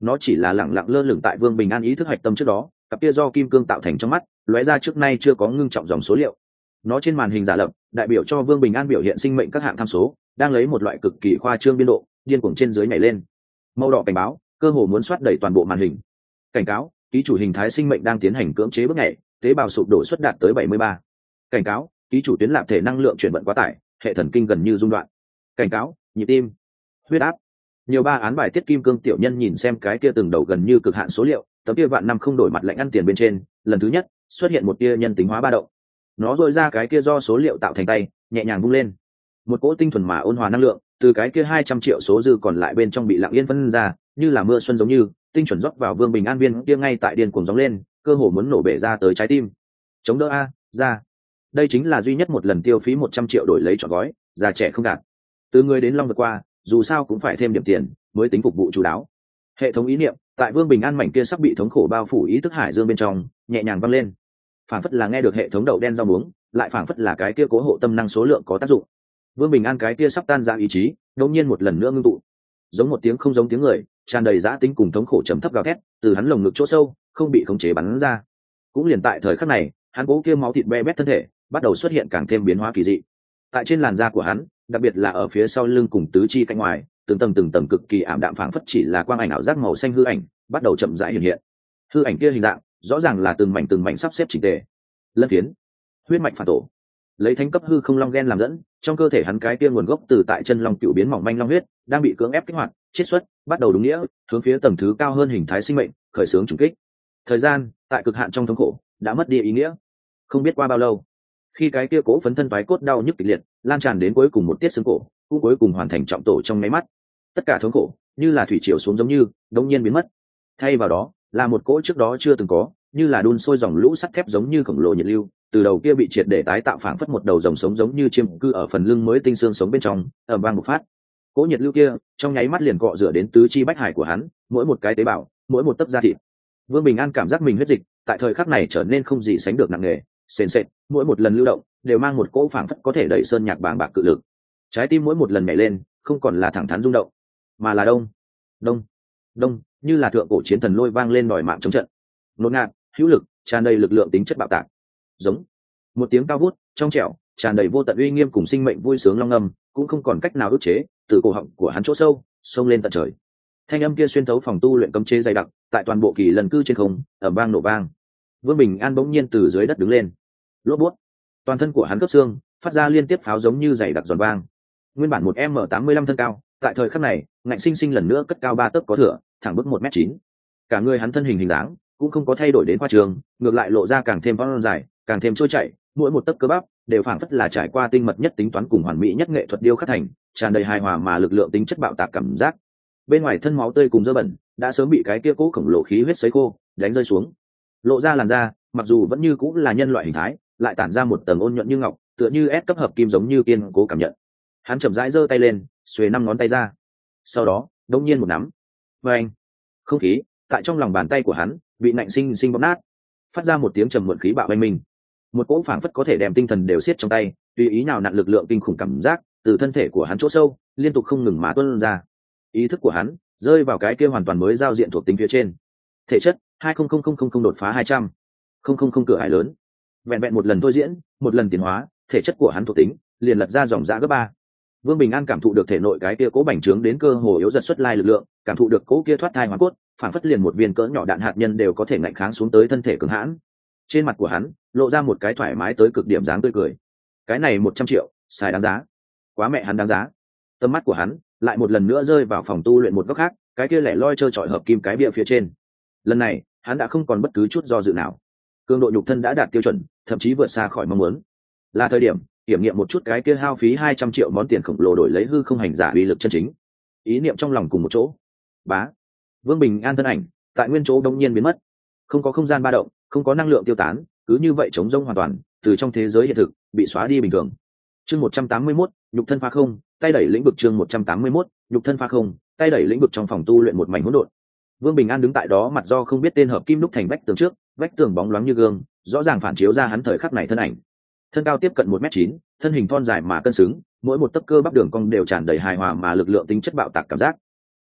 Nó chỉ là lẳng lặng lơ lửng tại vương bình an ý thức hạch tâm trước đó, cặp kia do kim cương tạo thành trong mắt, lóe ra trước nay chưa có ngưng trọng dòng số liệu. Nó trên màn hình giả lập, đại biểu cho vương bình an biểu hiện sinh mệnh các hạng tham số, đang lấy một loại cực kỳ khoa trương biên độ, điên cuồng trên dưới nhảy lên. Màu đỏ cảnh báo, cơ hồ muốn soát đẩy toàn bộ màn hình. Cảnh cáo, ký chủ hình thái sinh mệnh đang tiến hành cưỡng chế bước nhảy, tế bào sụp đổ suất đạt tới 73. cảnh cáo, ký chủ tuyến lạp thể năng lượng chuyển vận quá tải, hệ thần kinh gần như rung đoạn. Cảnh cáo, nhịp tim huyết áp. Nhiều ba án bài tiết kim cương tiểu nhân nhìn xem cái kia từng đầu gần như cực hạn số liệu, tấm kia vạn năm không đổi mặt lạnh ăn tiền bên trên, lần thứ nhất, xuất hiện một tia nhân tính hóa ba động. Nó dội ra cái kia do số liệu tạo thành tay, nhẹ nhàng bung lên. Một cỗ tinh thuần mà ôn hòa năng lượng, từ cái kia hai trăm triệu số dư còn lại bên trong bị lặng yên phân ra, như là mưa xuân giống như, tinh chuẩn dốc vào vương bình an viên kia ngay tại điên cuồng gióng lên, cơ hồ muốn nổ bể ra tới trái tim. Chống đỡ a, ra. Đây chính là duy nhất một lần tiêu phí một trăm triệu đổi lấy trọn gói, già trẻ không đạt. Từ người đến long vượt qua dù sao cũng phải thêm điểm tiền mới tính phục vụ chú đáo. Hệ thống ý niệm, tại vương bình an mảnh kia sắp bị thống khổ bao phủ ý thức hải dương bên trong, nhẹ nhàng văng lên. Phản phất là nghe được hệ thống đậu đen rau muống, lại phản phất là cái kia cố hộ tâm năng số lượng có tác dụng. Vương bình an cái kia sắp tan ra ý chí, đột nhiên một lần nữa ngưng tụ. Giống một tiếng không giống tiếng người, tràn đầy giã tính cùng thống khổ chấm thấp gào thét, từ hắn lồng ngực chỗ sâu, không bị khống chế bắn ra. Cũng liền tại thời khắc này, hắn cố kia máu thịt be bét thân thể, bắt đầu xuất hiện càng thêm biến hóa kỳ dị. Tại trên làn da của hắn đặc biệt là ở phía sau lưng cùng tứ chi cạnh ngoài, từng tầng từng tầng cực kỳ ảm đạm phảng phất chỉ là quang ảnh ảo giác màu xanh hư ảnh, bắt đầu chậm rãi hiện hiện. Hư ảnh kia hình dạng, rõ ràng là từng mảnh từng mảnh sắp xếp chỉnh tề. Lân phiến huyết mạch phản tổ. Lấy thánh cấp hư không long gen làm dẫn, trong cơ thể hắn cái kia nguồn gốc từ tại chân long cựu biến mỏng manh long huyết, đang bị cưỡng ép kích hoạt, chiết xuất, bắt đầu đúng nghĩa, hướng phía tầng thứ cao hơn hình thái sinh mệnh, khởi xướng trùng kích. Thời gian, tại cực hạn trong thống khổ, đã mất đi ý nghĩa. Không biết qua bao lâu khi cái kia cố phấn thân vái cốt đau nhức kịch liệt lan tràn đến cuối cùng một tiết xương cổ cũng cuối cùng hoàn thành trọng tổ trong máy mắt. Tất cả thống cổ, như là thủy triều xuống giống như đông nhiên biến mất. Thay vào đó là một cỗ trước đó chưa từng có như là đun sôi dòng lũ sắt thép giống như khổng lồ nhiệt lưu từ đầu kia bị triệt để tái tạo phảng phất một đầu dòng sống giống như chiêm cư ở phần lưng mới tinh xương sống bên trong ở vang một phát. Cỗ nhiệt lưu kia trong nháy mắt liền cọ rửa đến tứ chi bách hải của hắn mỗi một cái tế bào mỗi một tấc da thịt. Vương bình an cảm giác mình huyết dịch tại thời khắc này trở nên không gì sánh được nặng nề sền sệt, mỗi một lần lưu động đều mang một cỗ phảng phất có thể đẩy sơn nhạc bàng bạc cự lực. Trái tim mỗi một lần nhảy lên, không còn là thẳng thắn rung động, mà là đông đông đông, như là thượng cổ chiến thần lôi vang lên đòi mạng chống trận. Nốt ngạt, hữu lực, tràn đầy lực lượng tính chất bạo tạc. Giống, một tiếng cao vút, trong trẻo, tràn đầy vô tận uy nghiêm cùng sinh mệnh vui sướng long âm cũng không còn cách nào ức chế, từ cổ họng của hắn chỗ sâu, xông lên tận trời. Thanh âm kia xuyên thấu phòng tu luyện cấm chế dày đặc, tại toàn bộ kỳ lần cư trên không ở bang nổ bang. vương bình an bỗng nhiên từ dưới đất đứng lên lốp bút. Toàn thân của hắn cấp xương phát ra liên tiếp pháo giống như dày đặc giòn vang. Nguyên bản một m tám mươi lăm thân cao, tại thời khắc này, ngạnh sinh sinh lần nữa cất cao ba tấc có thửa thẳng bước một m chín. Cả người hắn thân hình hình dáng cũng không có thay đổi đến khoa trường, ngược lại lộ ra càng thêm phong dài, càng thêm trôi chảy, mỗi một tấc cơ bắp đều phảng phất là trải qua tinh mật nhất tính toán cùng hoàn mỹ nhất nghệ thuật điêu khắc thành, tràn đầy hài hòa mà lực lượng tính chất bạo tạc cảm giác. Bên ngoài thân máu tươi cùng dơ bẩn, đã sớm bị cái kia cố khổng lồ khí huyết sấy khô, đánh rơi xuống. Lộ ra làn da, mặc dù vẫn như cũng là nhân loại hình thái lại tản ra một tầng ôn nhuận như ngọc, tựa như ép cấp hợp kim giống như kiên cố cảm nhận. Hắn chậm rãi giơ tay lên, xuề năm ngón tay ra. Sau đó, đông nhiên một nắm. Và anh không khí, tại trong lòng bàn tay của hắn, bị nạnh sinh sinh bóp nát. Phát ra một tiếng trầm muộn khí bạo oanh minh. Một cỗ phảng phất có thể đem tinh thần đều xiết trong tay, tùy ý nào nặn lực lượng kinh khủng cảm giác từ thân thể của hắn chỗ sâu, liên tục không ngừng mà tuân ra. Ý thức của hắn rơi vào cái kia hoàn toàn mới giao diện thuộc tính phía trên. Thể chất, hai không không không không không đột phá hai trăm. Không không không cửa hải lớn vẹn vẹn một lần thôi diễn, một lần tiến hóa, thể chất của hắn thuộc tính, liền lật ra dòng giã gấp ba. Vương bình an cảm thụ được thể nội cái kia cố bành trướng đến cơ hồ yếu giật xuất lai lực lượng, cảm thụ được cố kia thoát thai hoa cốt, phản phất liền một viên cỡ nhỏ đạn hạt nhân đều có thể ngạnh kháng xuống tới thân thể cường hãn. Trên mặt của hắn, lộ ra một cái thoải mái tới cực điểm dáng tươi cười. Cái này một trăm triệu, xài đáng giá. Quá mẹ hắn đáng giá. Tầm mắt của hắn lại một lần nữa rơi vào phòng tu luyện một góc khác, cái kia lẻ loi trơ trọi hợp kim cái bia phía trên. Lần này, hắn đã không còn bất cứ chút do dự nào cường độ nhục thân đã đạt tiêu chuẩn, thậm chí vượt xa khỏi mong muốn. Là thời điểm, kiểm nghiệm một chút cái kia hao phí hai trăm triệu món tiền khổng lồ đổi lấy hư không hành giả uy lực chân chính. Ý niệm trong lòng cùng một chỗ. Bá. Vương bình an thân ảnh, tại nguyên chỗ đông nhiên biến mất. Không có không gian ba động, không có năng lượng tiêu tán, cứ như vậy chống rông hoàn toàn, từ trong thế giới hiện thực, bị xóa đi bình thường. Chương một trăm tám mươi mốt, nhục thân pha không, tay đẩy lĩnh vực chương một trăm tám mươi mốt, nhục thân pha không, tay đẩy lĩnh vực trong phòng tu luyện một mảnh hỗn độn. Vương bình an đứng tại đó mặt do không biết tên hợp kim đúc thành vách tường trước vách tường bóng loáng như gương, rõ ràng phản chiếu ra hắn thời khắc này thân ảnh. Thân cao tiếp cận một m chín, thân hình thon dài mà cân xứng, mỗi một tấc cơ bắp đường cong đều tràn đầy hài hòa mà lực lượng tính chất bạo tạc cảm giác.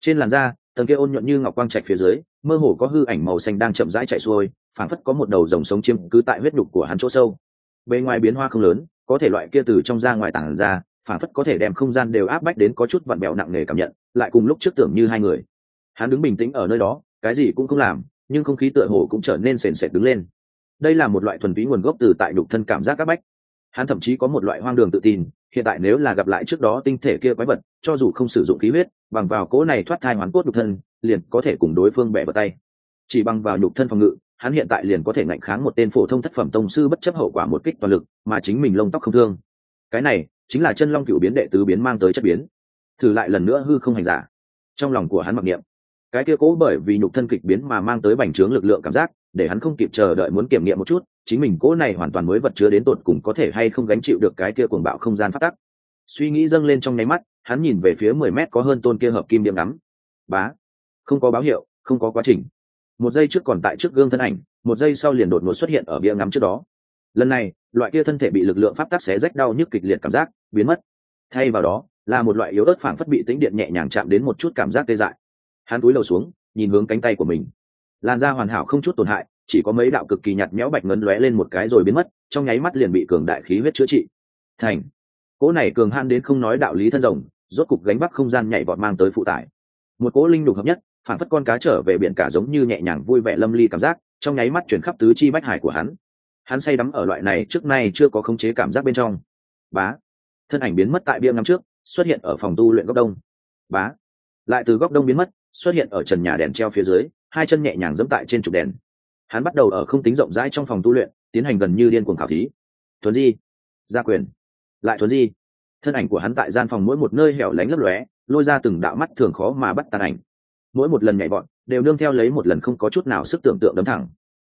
Trên làn da, tầng kia ôn nhuận như ngọc quang trạch phía dưới, mơ hồ có hư ảnh màu xanh đang chậm rãi chạy xuôi, phảng phất có một đầu rồng sống chiếm cứ tại huyết nhục của hắn chỗ sâu. Bề ngoài biến hoa không lớn, có thể loại kia từ trong ra ngoài tảng ra, phảng phất có thể đem không gian đều áp bách đến có chút vặn bẹo nặng nề cảm nhận, lại cùng lúc trước tưởng như hai người. Hắn đứng bình tĩnh ở nơi đó, cái gì cũng không làm nhưng không khí tựa hồ cũng trở nên sền sệt đứng lên. Đây là một loại thuần túy nguồn gốc từ tại đục thân cảm giác các bách. Hắn thậm chí có một loại hoang đường tự tin, hiện tại nếu là gặp lại trước đó tinh thể kia quái vật, cho dù không sử dụng khí huyết, bằng vào cỗ này thoát thai hoán cốt đục thân, liền có thể cùng đối phương bẻ vào tay. Chỉ bằng vào nhục thân phòng ngự, hắn hiện tại liền có thể ngạnh kháng một tên phổ thông thất phẩm tông sư bất chấp hậu quả một kích toàn lực, mà chính mình lông tóc không thương. Cái này chính là chân long cựu biến đệ tứ biến mang tới chất biến. Thử lại lần nữa hư không hành giả. Trong lòng của hắn mặc niệm cái kia cố bởi vì nhục thân kịch biến mà mang tới bành trướng lực lượng cảm giác, để hắn không kịp chờ đợi muốn kiểm nghiệm một chút, chính mình cố này hoàn toàn mới vật chứa đến tột cùng có thể hay không gánh chịu được cái kia cuồng bạo không gian phát tắc. Suy nghĩ dâng lên trong nháy mắt, hắn nhìn về phía mười mét có hơn tôn kia hợp kim điểm ngắm. Bá! Không có báo hiệu, không có quá trình. Một giây trước còn tại trước gương thân ảnh, một giây sau liền đột ngột xuất hiện ở bia ngắm trước đó. Lần này, loại kia thân thể bị lực lượng pháp tắc xé rách đau nhức kịch liệt cảm giác, biến mất. Thay vào đó, là một loại yếu ớt phảng phất bị tính điện nhẹ nhàng chạm đến một chút cảm giác tê dại hắn cúi đầu xuống, nhìn hướng cánh tay của mình. Làn da hoàn hảo không chút tổn hại, chỉ có mấy đạo cực kỳ nhạt nhẽo bạch ngấn lóe lên một cái rồi biến mất, trong nháy mắt liền bị cường đại khí huyết chữa trị. Thành. Cỗ này cường han đến không nói đạo lý thân rồng, rốt cục gánh vác không gian nhảy vọt mang tới phụ tải. Một cỗ linh đục hợp nhất, phản phất con cá trở về biển cả giống như nhẹ nhàng vui vẻ lâm ly cảm giác, trong nháy mắt chuyển khắp tứ chi bách hải của hắn. Hắn say đắm ở loại này trước nay chưa có khống chế cảm giác bên trong. Bá. Thân ảnh biến mất tại bia ngắm trước, xuất hiện ở phòng tu luyện góc đông. Bá. Lại từ góc đông biến mất xuất hiện ở trần nhà đèn treo phía dưới, hai chân nhẹ nhàng dẫm tại trên trục đèn. Hắn bắt đầu ở không tính rộng rãi trong phòng tu luyện, tiến hành gần như điên cuồng khảo thí. Thuấn di, gia quyền. Lại thuấn di. Thân ảnh của hắn tại gian phòng mỗi một nơi hẻo lánh lấp lóe, lôi ra từng đạo mắt thường khó mà bắt tàn ảnh. Mỗi một lần nhảy bọn, đều nương theo lấy một lần không có chút nào sức tưởng tượng đấm thẳng.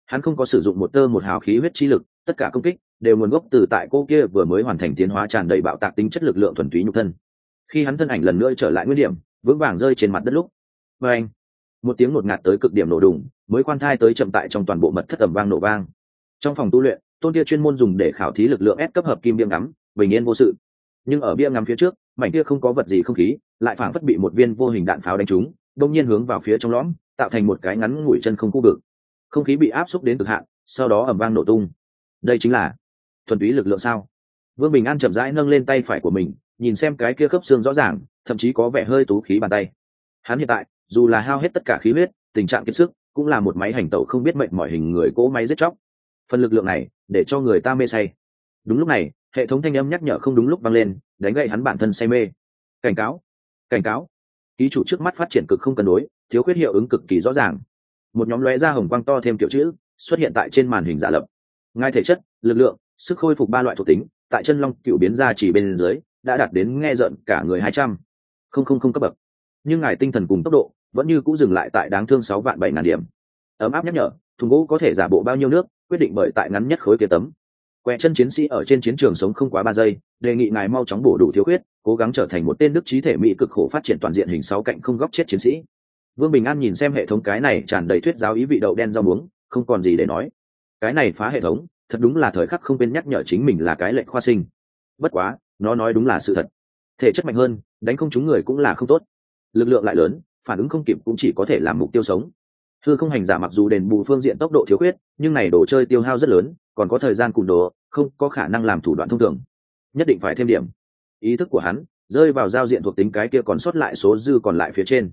Hắn không có sử dụng một tơ một hào khí huyết chi lực, tất cả công kích đều nguồn gốc từ tại cô kia vừa mới hoàn thành tiến hóa tràn đầy bạo tạc tính chất lực lượng thuần túy nhục thân. Khi hắn thân ảnh lần nữa trở lại nguyên điểm, vững vàng rơi trên mặt đất lúc và anh, một tiếng ngột ngạt tới cực điểm nổ đùng, mới khoan thai tới chậm tại trong toàn bộ mật thất ẩm vang nổ vang. Trong phòng tu luyện, tôn kia chuyên môn dùng để khảo thí lực lượng ép cấp hợp kim biêm ngắm, bình yên vô sự. Nhưng ở bia ngắm phía trước, mảnh kia không có vật gì không khí, lại phảng phất bị một viên vô hình đạn pháo đánh trúng, đông nhiên hướng vào phía trong lõm, tạo thành một cái ngắn ngủi chân không khu vực. Không khí bị áp xúc đến cực hạn, sau đó ẩm vang nổ tung. Đây chính là thuần túy lực lượng sao? Vương bình an chậm rãi nâng lên tay phải của mình, nhìn xem cái kia khớp xương rõ ràng, thậm chí có vẻ hơi tú khí bàn tay. Hắn hiện tại dù là hao hết tất cả khí huyết, tình trạng kiệt sức cũng là một máy hành tẩu không biết mệnh mọi hình người cỗ máy giết chóc. Phần lực lượng này, để cho người ta mê say. Đúng lúc này, hệ thống thanh âm nhắc nhở không đúng lúc vang lên, đánh gậy hắn bản thân say mê. Cảnh cáo cảnh cáo. Ký chủ trước mắt phát triển cực không cân đối, thiếu khuyết hiệu ứng cực kỳ rõ ràng. Một nhóm lóe da hồng quang to thêm kiểu chữ, xuất hiện tại trên màn hình giả lập. Ngay thể chất, lực lượng, sức khôi phục ba loại thuộc tính, tại chân long cựu biến ra chỉ bên dưới, đã đạt đến nghe rợn cả người hai trăm. Không không không cấp bậc. Nhưng ngài tinh thần cùng tốc độ vẫn như cũng dừng lại tại đáng thương sáu vạn bảy ngàn điểm. Ấm áp nhắc nhở, thùng gỗ có thể giả bộ bao nhiêu nước, quyết định bởi tại ngắn nhất khối kia tấm. Quẹ chân chiến sĩ ở trên chiến trường sống không quá ba giây, đề nghị ngài mau chóng bổ đủ thiếu khuyết, cố gắng trở thành một tên đức trí thể mỹ cực khổ phát triển toàn diện hình sáu cạnh không góc chết chiến sĩ. Vương bình an nhìn xem hệ thống cái này tràn đầy thuyết giáo ý vị đậu đen rau muống, không còn gì để nói. Cái này phá hệ thống, thật đúng là thời khắc không bên nhắc nhở chính mình là cái lệnh khoa sinh. Bất quá, nó nói đúng là sự thật. Thể chất mạnh hơn, đánh không trúng người cũng là không tốt. Lực lượng lại lớn phản ứng không kịp cũng chỉ có thể làm mục tiêu sống. Thư không hành giả mặc dù đền bù phương diện tốc độ thiếu khuyết, nhưng này đồ chơi tiêu hao rất lớn, còn có thời gian cùn đồ, không có khả năng làm thủ đoạn thông thường. Nhất định phải thêm điểm. Ý thức của hắn rơi vào giao diện thuộc tính cái kia còn sót lại số dư còn lại phía trên.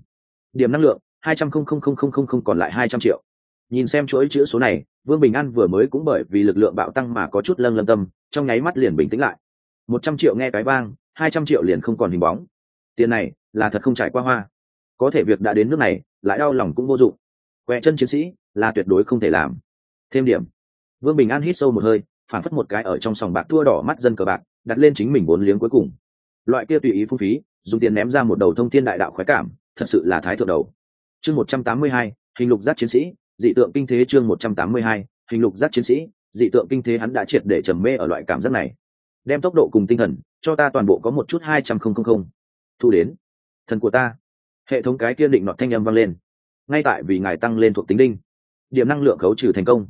Điểm năng lượng, hai trăm không không không không không không còn lại hai trăm triệu. Nhìn xem chuỗi chữ số này, vương bình an vừa mới cũng bởi vì lực lượng bạo tăng mà có chút lâng lâm tâm, trong nháy mắt liền bình tĩnh lại. Một trăm triệu nghe cái vang, hai trăm triệu liền không còn hình bóng. Tiền này là thật không trải qua hoa có thể việc đã đến nước này, lại đau lòng cũng vô dụng. Quẹ chân chiến sĩ, là tuyệt đối không thể làm. Thêm điểm. Vương bình an hít sâu một hơi, phản phất một cái ở trong sòng bạc thua đỏ mắt dân cờ bạc, đặt lên chính mình bốn liếng cuối cùng. Loại kia tùy ý phung phí, dùng tiền ném ra một đầu thông thiên đại đạo khoái cảm, thật sự là thái thượng đầu. Chương một trăm tám mươi hai, hình lục giác chiến sĩ, dị tượng kinh thế chương một trăm tám mươi hai, hình lục giác chiến sĩ, dị tượng kinh thế hắn đã triệt để trầm mê ở loại cảm giác này. Đem tốc độ cùng tinh thần, cho ta toàn bộ có một chút hai trăm không không không. Thu đến. Thần của ta hệ thống cái kiên định nọt thanh âm vang lên. Ngay tại vì ngài tăng lên thuộc tính đinh, điểm năng lượng khấu trừ thành công.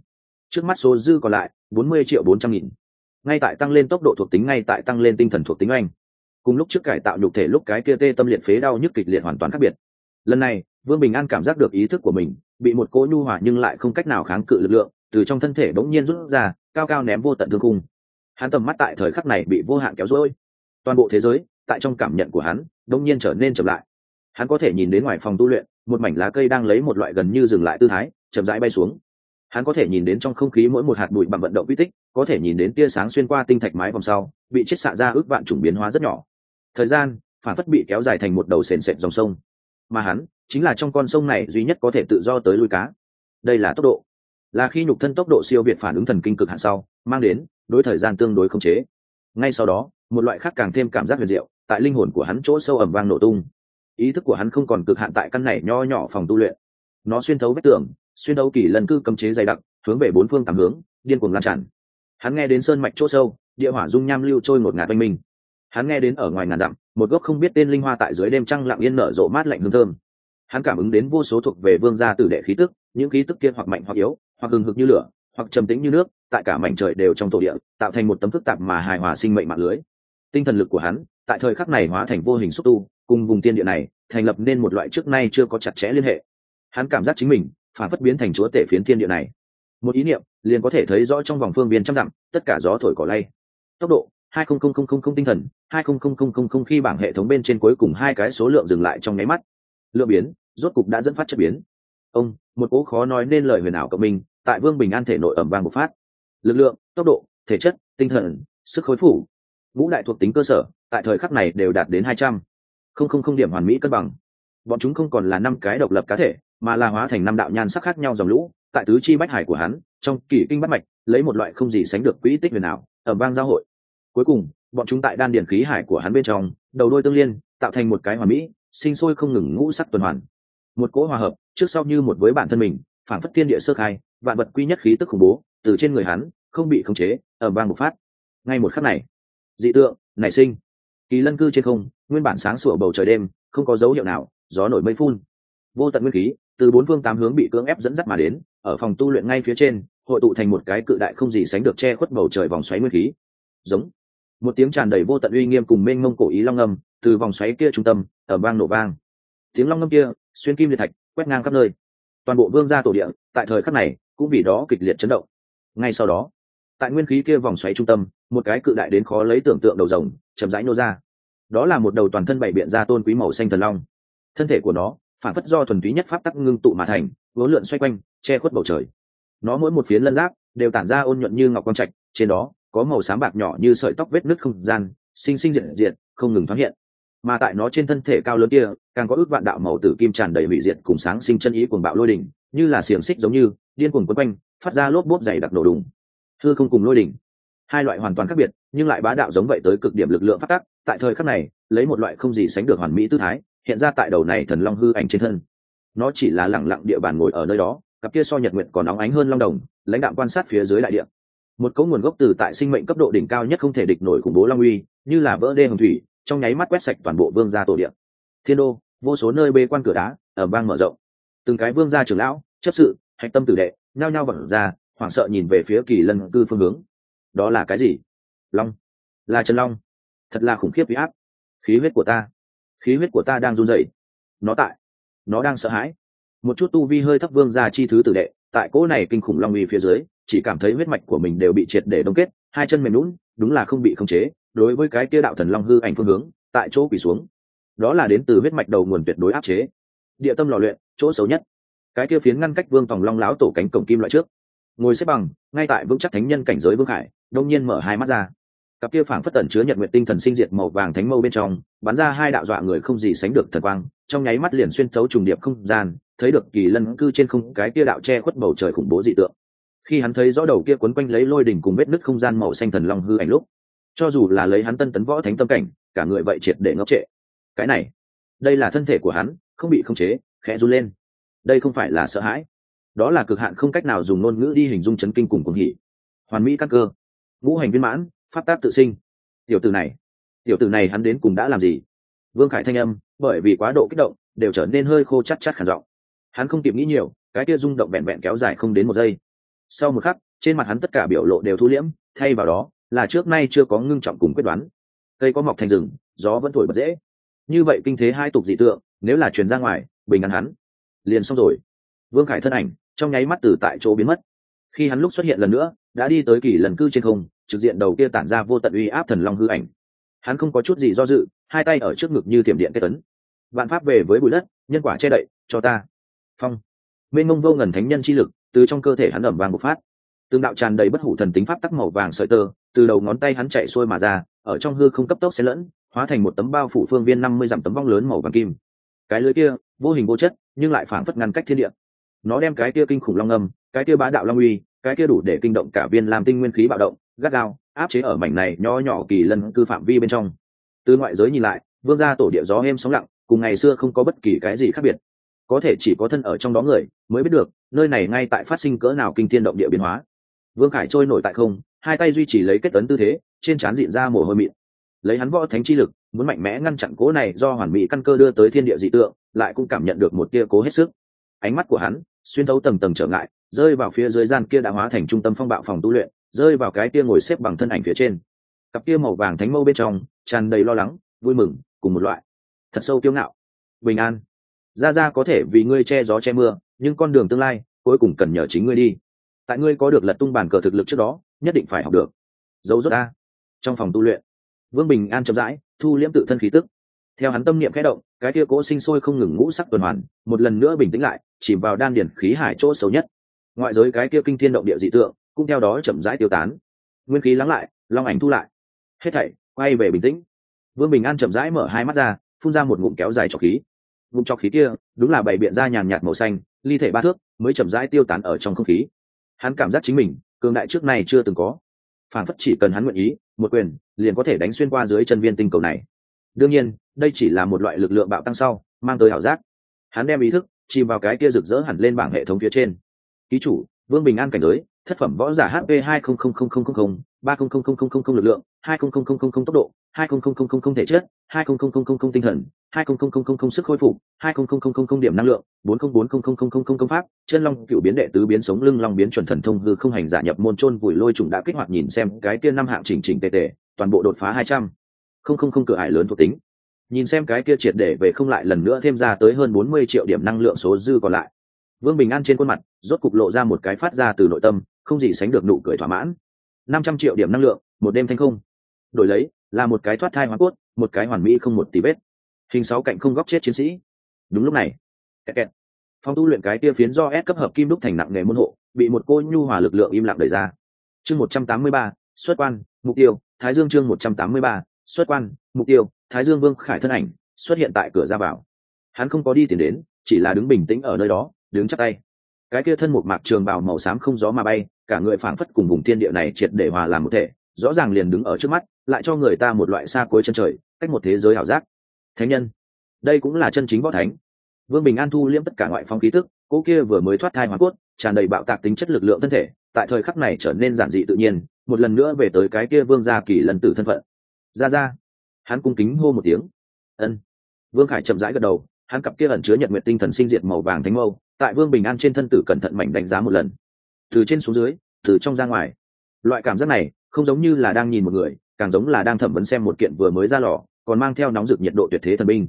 Trước mắt số dư còn lại, bốn mươi triệu bốn trăm nghìn. Ngay tại tăng lên tốc độ thuộc tính, ngay tại tăng lên tinh thần thuộc tính anh. Cùng lúc trước cải tạo nhục thể, lúc cái kia tê tâm liệt phế đau nhức kịch liệt hoàn toàn khác biệt. Lần này, vương bình an cảm giác được ý thức của mình, bị một cỗ nhu hòa nhưng lại không cách nào kháng cự lực lượng, từ trong thân thể bỗng nhiên rút ra, cao cao ném vô tận thương cung hắn tầm mắt tại thời khắc này bị vô hạn kéo rỗi toàn bộ thế giới, tại trong cảm nhận của hắn, bỗng nhiên trở nên chậm lại hắn có thể nhìn đến ngoài phòng tu luyện, một mảnh lá cây đang lấy một loại gần như dừng lại tư thái, chậm rãi bay xuống. Hắn có thể nhìn đến trong không khí mỗi một hạt bụi bằng vận động quy tích, có thể nhìn đến tia sáng xuyên qua tinh thạch mái vòng sau, bị chết xạ ra ước vạn chủng biến hóa rất nhỏ. Thời gian, phản phất bị kéo dài thành một đầu sền sệt dòng sông. Mà hắn, chính là trong con sông này duy nhất có thể tự do tới lui cá. Đây là tốc độ. Là khi nhục thân tốc độ siêu việt phản ứng thần kinh cực hạn sau, mang đến đối thời gian tương đối khống chế. Ngay sau đó, một loại khác càng thêm cảm giác huyền diệu, tại linh hồn của hắn chỗ sâu ẩm vang nổ tung ý thức của hắn không còn cực hạn tại căn này nho nhỏ phòng tu luyện. Nó xuyên thấu vách tường, xuyên thấu kỳ lần cư cấm chế dày đặc, hướng về bốn phương tám hướng, điên cuồng lan tràn. Hắn nghe đến sơn mạch chỗ sâu, địa hỏa dung nham lưu trôi một ngạt oanh minh hắn nghe đến ở ngoài ngàn dặm, một gốc không biết tên linh hoa tại dưới đêm trăng lặng yên nở rộ mát lạnh hương thơm. Hắn cảm ứng đến vô số thuộc về vương gia tử đệ khí tức, những khí tức kia hoặc mạnh hoặc yếu, hoặc hừng hực như lửa, hoặc trầm tĩnh như nước, tại cả mảnh trời đều trong tổ địa, tạo thành một tấm phức tạp mà hài hòa sinh mệnh mạng lưới. Tinh thần lực của hắn, tại thời khắc này hóa thành vô hình xúc tu cùng vùng tiên địa này thành lập nên một loại trước nay chưa có chặt chẽ liên hệ. Hắn cảm giác chính mình phản phất biến thành chúa tể phiến thiên địa này. Một ý niệm liền có thể thấy rõ trong vòng phương viên trăm dặm, tất cả gió thổi cỏ lay. Tốc độ, hai không không không không không tinh thần, hai không không không không không khi bảng hệ thống bên trên cuối cùng hai cái số lượng dừng lại trong nháy mắt. Lượng biến, rốt cục đã dẫn phát chất biến. Ông, một cố khó nói nên lời huyền ảo cộng minh, tại vương bình an thể nội ẩm vang bộc phát. Lực lượng, tốc độ, thể chất, tinh thần, sức khối phủ. Ngũ đại thuộc tính cơ sở, tại thời khắc này đều đạt đến hai trăm không không không điểm hoàn mỹ cân bằng. Bọn chúng không còn là năm cái độc lập cá thể, mà là hóa thành năm đạo nhan sắc khác nhau dòng lũ, tại tứ chi bách hải của hắn, trong kỷ kinh bắt mạch, lấy một loại không gì sánh được quỹ tích huyền ảo ở vang giao hội. Cuối cùng, bọn chúng tại đan điển khí hải của hắn bên trong, đầu đôi tương liên, tạo thành một cái hoàn mỹ, sinh sôi không ngừng ngũ sắc tuần hoàn. Một cỗ hòa hợp, trước sau như một với bản thân mình phản phất thiên địa sơ khai, vạn vật quy nhất khí tức khủng bố, từ trên người hắn, không bị khống chế ở bang một phát. Ngay một khắc này, dị tượng nảy sinh. Kỳ lân cư trên không nguyên bản sáng sủa bầu trời đêm, không có dấu hiệu nào, gió nổi mây phun. Vô tận nguyên khí, từ bốn phương tám hướng bị cưỡng ép dẫn dắt mà đến, ở phòng tu luyện ngay phía trên, hội tụ thành một cái cự đại không gì sánh được che khuất bầu trời vòng xoáy nguyên khí. Giống. Một tiếng tràn đầy vô tận uy nghiêm cùng mênh mông cổ ý long ngâm từ vòng xoáy kia trung tâm ở vang nổ vang. Tiếng long ngâm kia, xuyên kim liệt thạch, quét ngang khắp nơi. Toàn bộ vương gia tổ địa, tại thời khắc này, cũng vì đó kịch liệt chấn động. Ngay sau đó, tại nguyên khí kia vòng xoáy trung tâm, một cái cự đại đến khó lấy tưởng tượng đầu rồng, chậm rãi nô ra đó là một đầu toàn thân bảy biện ra tôn quý màu xanh thần long. Thân thể của nó, phản phất do thuần túy nhất pháp tắc ngưng tụ mà thành, vốn lượn xoay quanh, che khuất bầu trời. Nó mỗi một phiến lân giáp đều tản ra ôn nhuận như ngọc quang trạch, trên đó có màu xám bạc nhỏ như sợi tóc vết nứt không gian sinh sinh diện diện, không ngừng thoáng hiện. Mà tại nó trên thân thể cao lớn kia, càng có ước vạn đạo màu tử kim tràn đầy hủy diệt cùng sáng sinh chân ý cuồng bạo lôi đỉnh, như là xiềng xích giống như, điên cuồng quấn quanh, phát ra lốp bốp dày đặc nổ đùng. Thưa không cùng lôi đỉnh. Hai loại hoàn toàn khác biệt, nhưng lại bá đạo giống vậy tới cực điểm lực lượng phát tắc tại thời khắc này, lấy một loại không gì sánh được hoàn mỹ tư thái, hiện ra tại đầu này thần long hư ảnh trên thân. Nó chỉ là lẳng lặng địa bàn ngồi ở nơi đó, cặp kia so nhật nguyện còn óng ánh hơn long đồng, lãnh đạo quan sát phía dưới đại địa. Một cấu nguồn gốc từ tại sinh mệnh cấp độ đỉnh cao nhất không thể địch nổi khủng bố long uy, như là vỡ đê hồng thủy, trong nháy mắt quét sạch toàn bộ vương gia tổ địa. Thiên đô, vô số nơi bê quan cửa đá ở bang mở rộng. Từng cái vương gia trưởng lão, chấp sự, hạch tâm tử đệ, nhao nhao vẩn ra, hoảng sợ nhìn về phía kỳ lân cư phương hướng. Đó là cái gì? Long. Là trần long thật là khủng khiếp huy áp. Khí huyết của ta, khí huyết của ta đang run rẩy. Nó tại, nó đang sợ hãi. Một chút tu vi hơi thấp vương gia chi thứ tử đệ, tại cỗ này kinh khủng long uy phía dưới, chỉ cảm thấy huyết mạch của mình đều bị triệt để đông kết, hai chân mềm lún đúng là không bị khống chế, đối với cái kia đạo thần long hư ảnh phương hướng, tại chỗ quỳ xuống. Đó là đến từ huyết mạch đầu nguồn tuyệt đối áp chế. Địa tâm lò luyện, chỗ xấu nhất. Cái kia phiến ngăn cách vương tòng long láo tổ cánh cổng kim loại trước. Ngồi xếp bằng, ngay tại vững chắc thánh nhân cảnh giới vương khải, đông nhiên mở hai mắt ra cặp kia phảng phất tẩn chứa nhật nguyện tinh thần sinh diệt màu vàng thánh mâu bên trong, bắn ra hai đạo dọa người không gì sánh được thần quang, trong nháy mắt liền xuyên thấu trùng điệp không gian, thấy được kỳ lân cư trên không cái kia đạo che khuất bầu trời khủng bố dị tượng. Khi hắn thấy rõ đầu kia quấn quanh lấy lôi đỉnh cùng vết nứt không gian màu xanh thần long hư ảnh lúc, cho dù là lấy hắn tân tấn võ thánh tâm cảnh, cả người vậy triệt để ngốc trệ. Cái này, đây là thân thể của hắn, không bị khống chế, khẽ run lên. Đây không phải là sợ hãi. Đó là cực hạn không cách nào dùng ngôn ngữ đi hình dung chấn kinh cùng cuồng hỉ. Hoàn mỹ các cơ. Ngũ hành viên mãn pháp tác tự sinh. Tiểu tử này, tiểu tử này hắn đến cùng đã làm gì? Vương khải thanh âm, bởi vì quá độ kích động, đều trở nên hơi khô chắc chắc khản giọng. Hắn không kịp nghĩ nhiều, cái kia rung động vẹn vẹn kéo dài không đến một giây. Sau một khắc, trên mặt hắn tất cả biểu lộ đều thu liễm, thay vào đó, là trước nay chưa có ngưng trọng cùng quyết đoán. Cây có mọc thành rừng, gió vẫn thổi bật dễ. Như vậy kinh thế hai tục dị tượng, nếu là truyền ra ngoài, bình ngắn hắn. Liền xong rồi. Vương khải thân ảnh, trong nháy mắt từ tại chỗ biến mất. Khi hắn lúc xuất hiện lần nữa, đã đi tới kỳ lần cư trên không trực diện đầu kia tản ra vô tận uy áp thần long hư ảnh. Hắn không có chút gì do dự, hai tay ở trước ngực như tiềm điện kết tấn. Vạn pháp về với bụi đất, nhân quả che đậy, cho ta. Phong. Mênh mông vô ngần thánh nhân chi lực, từ trong cơ thể hắn ẩm vàng bộc phát. Tương đạo tràn đầy bất hủ thần tính pháp tắc màu vàng sợi tơ, từ đầu ngón tay hắn chạy xuôi mà ra, ở trong hư không cấp tốc xen lẫn, hóa thành một tấm bao phủ phương viên năm mươi dặm tấm vong lớn màu vàng kim. Cái lưới kia, vô hình vô chất, nhưng lại phảng phất ngăn cách thiên địa. Nó đem cái kia kinh khủng long âm, cái kia bá đạo long uy, cái kia đủ để kinh động cả viên làm tinh nguyên khí bạo động gắt gao, áp chế ở mảnh này nho nhỏ kỳ lân cư phạm vi bên trong. Từ ngoại giới nhìn lại, vương gia tổ địa gió êm sóng lặng, cùng ngày xưa không có bất kỳ cái gì khác biệt. Có thể chỉ có thân ở trong đó người mới biết được, nơi này ngay tại phát sinh cỡ nào kinh thiên động địa biến hóa. Vương khải trôi nổi tại không, hai tay duy trì lấy kết tấn tư thế, trên trán diện ra mồ hôi mịn. Lấy hắn võ thánh chi lực, muốn mạnh mẽ ngăn chặn cố này do hoàn mỹ căn cơ đưa tới thiên địa dị tượng, lại cũng cảm nhận được một tia cố hết sức. Ánh mắt của hắn xuyên thấu tầng tầng trở ngại, rơi vào phía dưới gian kia đã hóa thành trung tâm phong bạo phòng tu luyện rơi vào cái kia ngồi xếp bằng thân ảnh phía trên. Cặp kia màu vàng thánh mâu bên trong, tràn đầy lo lắng, vui mừng, cùng một loại. Thật sâu kiêu ngạo. Bình an. Ra ra có thể vì ngươi che gió che mưa, nhưng con đường tương lai, cuối cùng cần nhờ chính ngươi đi. Tại ngươi có được lật tung bàn cờ thực lực trước đó, nhất định phải học được. Dấu rốt a. Trong phòng tu luyện, vương bình an chậm rãi, thu liễm tự thân khí tức. Theo hắn tâm niệm khẽ động, cái kia cố sinh sôi không ngừng ngũ sắc tuần hoàn, một lần nữa bình tĩnh lại, chìm vào đan điển khí hải chỗ xấu nhất. Ngoại giới cái kia kinh thiên động địa dị tượng cũng theo đó chậm rãi tiêu tán. Nguyên khí lắng lại, long ảnh thu lại. Hết thảy, quay về bình tĩnh. Vương bình an chậm rãi mở hai mắt ra, phun ra một ngụm kéo dài trọc khí. Ngụm trọc khí kia, đúng là bảy biện ra nhàn nhạt màu xanh, ly thể ba thước, mới chậm rãi tiêu tán ở trong không khí. Hắn cảm giác chính mình, cường đại trước này chưa từng có. Phản phất chỉ cần hắn nguyện ý, một quyền, liền có thể đánh xuyên qua dưới chân viên tinh cầu này. Đương nhiên, đây chỉ là một loại lực lượng bạo tăng sau, mang tới ảo giác. Hắn đem ý thức chìm vào cái kia rực rỡ hẳn lên bảng hệ thống phía trên. Ký chủ, vương bình an cảnh giới thất phẩm võ giả hp hai không không không không không ba không không không không không lực lượng hai không không không không không tốc độ hai không không không không không thể chất hai không không không không không tinh thần hai không không không không không sức khôi phục hai không không không không không điểm năng lượng bốn không bốn không không không không không công pháp chân long cựu biến đệ tứ biến sống lưng long biến chuẩn thần thông hư không hành giả nhập môn trôn vùi lôi trùng đã kích hoạt nhìn xem cái kia năm hạng chỉnh chỉnh tề tề toàn bộ đột phá hai trăm không không không cửa ải lớn thuộc tính nhìn xem cái kia triệt để về không lại lần nữa thêm ra tới hơn bốn mươi triệu điểm năng lượng số dư còn lại vương bình an trên khuôn mặt rốt cục lộ ra một cái phát ra từ nội tâm không gì sánh được nụ cười thỏa mãn. Năm trăm triệu điểm năng lượng, một đêm thanh không. Đổi lấy, là một cái thoát thai hoàn cốt, một cái hoàn mỹ không một tí vết. Hình sáu cạnh không góc chết chiến sĩ. Đúng lúc này, kẹt kẹt. phong tu luyện cái kia phiến do S cấp hợp kim đúc thành nặng nghề môn hộ, bị một cô nhu hòa lực lượng im lặng đẩy ra. Chương một trăm tám mươi ba, xuất quan, mục tiêu, thái dương chương một trăm tám mươi ba, xuất quan, mục tiêu, thái dương vương khải thân ảnh xuất hiện tại cửa ra vào. Hắn không có đi tiền đến, chỉ là đứng bình tĩnh ở nơi đó, đứng chắc tay cái kia thân một mạc trường bào màu xám không gió mà bay, cả người phảng phất cùng vùng thiên địa này triệt để hòa làm một thể, rõ ràng liền đứng ở trước mắt, lại cho người ta một loại xa cuối chân trời, cách một thế giới ảo giác. Thánh nhân, đây cũng là chân chính võ thánh. Vương bình an thu liễm tất cả ngoại phong khí tức cô kia vừa mới thoát thai hoàn cốt, tràn đầy bạo tạc tính chất lực lượng thân thể, tại thời khắc này trở nên giản dị tự nhiên, một lần nữa về tới cái kia vương gia kỳ lần tử thân phận. Ra ra, hắn cung kính hô một tiếng. Ân. Vương khải chậm rãi gật đầu, hắn cặp kia ẩn chứa nhật nguyện tinh thần sinh diệt màu vàng thánh mâu tại vương bình an trên thân tử cẩn thận mảnh đánh giá một lần. Từ trên xuống dưới, từ trong ra ngoài. Loại cảm giác này, không giống như là đang nhìn một người, càng giống là đang thẩm vấn xem một kiện vừa mới ra lò, còn mang theo nóng rực nhiệt độ tuyệt thế thần binh.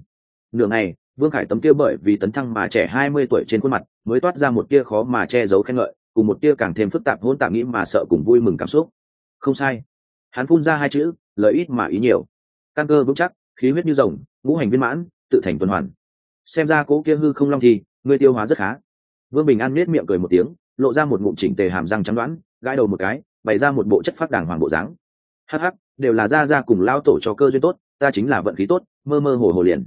Nửa ngày, vương khải tấm kia bởi vì tấn thăng mà trẻ hai mươi tuổi trên khuôn mặt, mới toát ra một tia khó mà che giấu khen ngợi, cùng một tia càng thêm phức tạp hôn tạp nghĩ mà sợ cùng vui mừng cảm xúc. Không sai. Hắn phun ra hai chữ lợi ít mà ý nhiều. Căn cơ vững chắc, khí huyết như rồng, ngũ hành viên mãn, tự thành tuần hoàn. Xem ra cố kia hư không long thì Ngươi tiêu hóa rất khá. Vương bình an nết miệng cười một tiếng, lộ ra một ngụm chỉnh tề hàm răng trắng đoán, gãi đầu một cái, bày ra một bộ chất phát đàng hoàng bộ dáng. Hắc hắc, đều là ra ra cùng lao tổ cho cơ duyên tốt, ta chính là vận khí tốt, mơ mơ hồ hồ liền.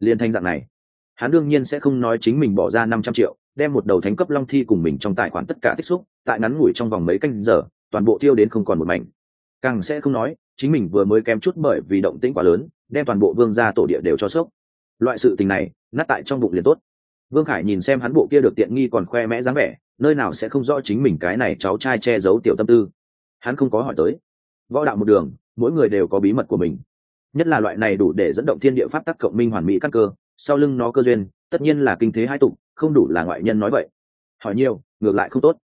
Liền thanh dạng này. Hắn đương nhiên sẽ không nói chính mình bỏ ra năm trăm triệu, đem một đầu thánh cấp long thi cùng mình trong tài khoản tất cả tích xúc, tại ngắn ngủi trong vòng mấy canh giờ, toàn bộ tiêu đến không còn một mảnh. Càng sẽ không nói, chính mình vừa mới kém chút bởi vì động tĩnh quá lớn, đem toàn bộ vương gia tổ địa đều cho sốc. Loại sự tình này, nát tại trong bụng liền tốt vương khải nhìn xem hắn bộ kia được tiện nghi còn khoe mẽ dáng vẻ, nơi nào sẽ không rõ chính mình cái này cháu trai che giấu tiểu tâm tư. Hắn không có hỏi tới. Võ đạo một đường, mỗi người đều có bí mật của mình. Nhất là loại này đủ để dẫn động thiên địa pháp tắc cộng minh hoàn mỹ các cơ, sau lưng nó cơ duyên, tất nhiên là kinh thế hai tục không đủ là ngoại nhân nói vậy. Hỏi nhiều, ngược lại không tốt.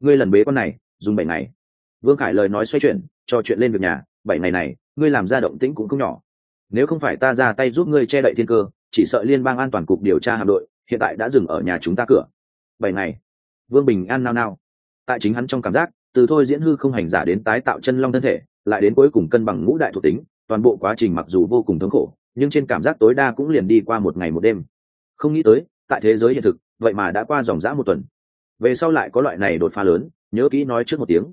Ngươi lần bế con này, dùng bảy ngày. Vương khải lời nói xoay chuyển, cho chuyện lên việc nhà, bảy ngày này, ngươi làm ra động tĩnh cũng không nhỏ. Nếu không phải ta ra tay giúp ngươi che đậy thiên cơ, chỉ sợ liên bang an toàn cục điều tra hạm đội hiện tại đã dừng ở nhà chúng ta cửa. Bảy ngày, vương bình an nao nao. Tại chính hắn trong cảm giác, từ thôi diễn hư không hành giả đến tái tạo chân long thân thể, lại đến cuối cùng cân bằng ngũ đại thuộc tính, toàn bộ quá trình mặc dù vô cùng thống khổ, nhưng trên cảm giác tối đa cũng liền đi qua một ngày một đêm. Không nghĩ tới, tại thế giới hiện thực, vậy mà đã qua dòng dã một tuần. Về sau lại có loại này đột phá lớn, nhớ kỹ nói trước một tiếng.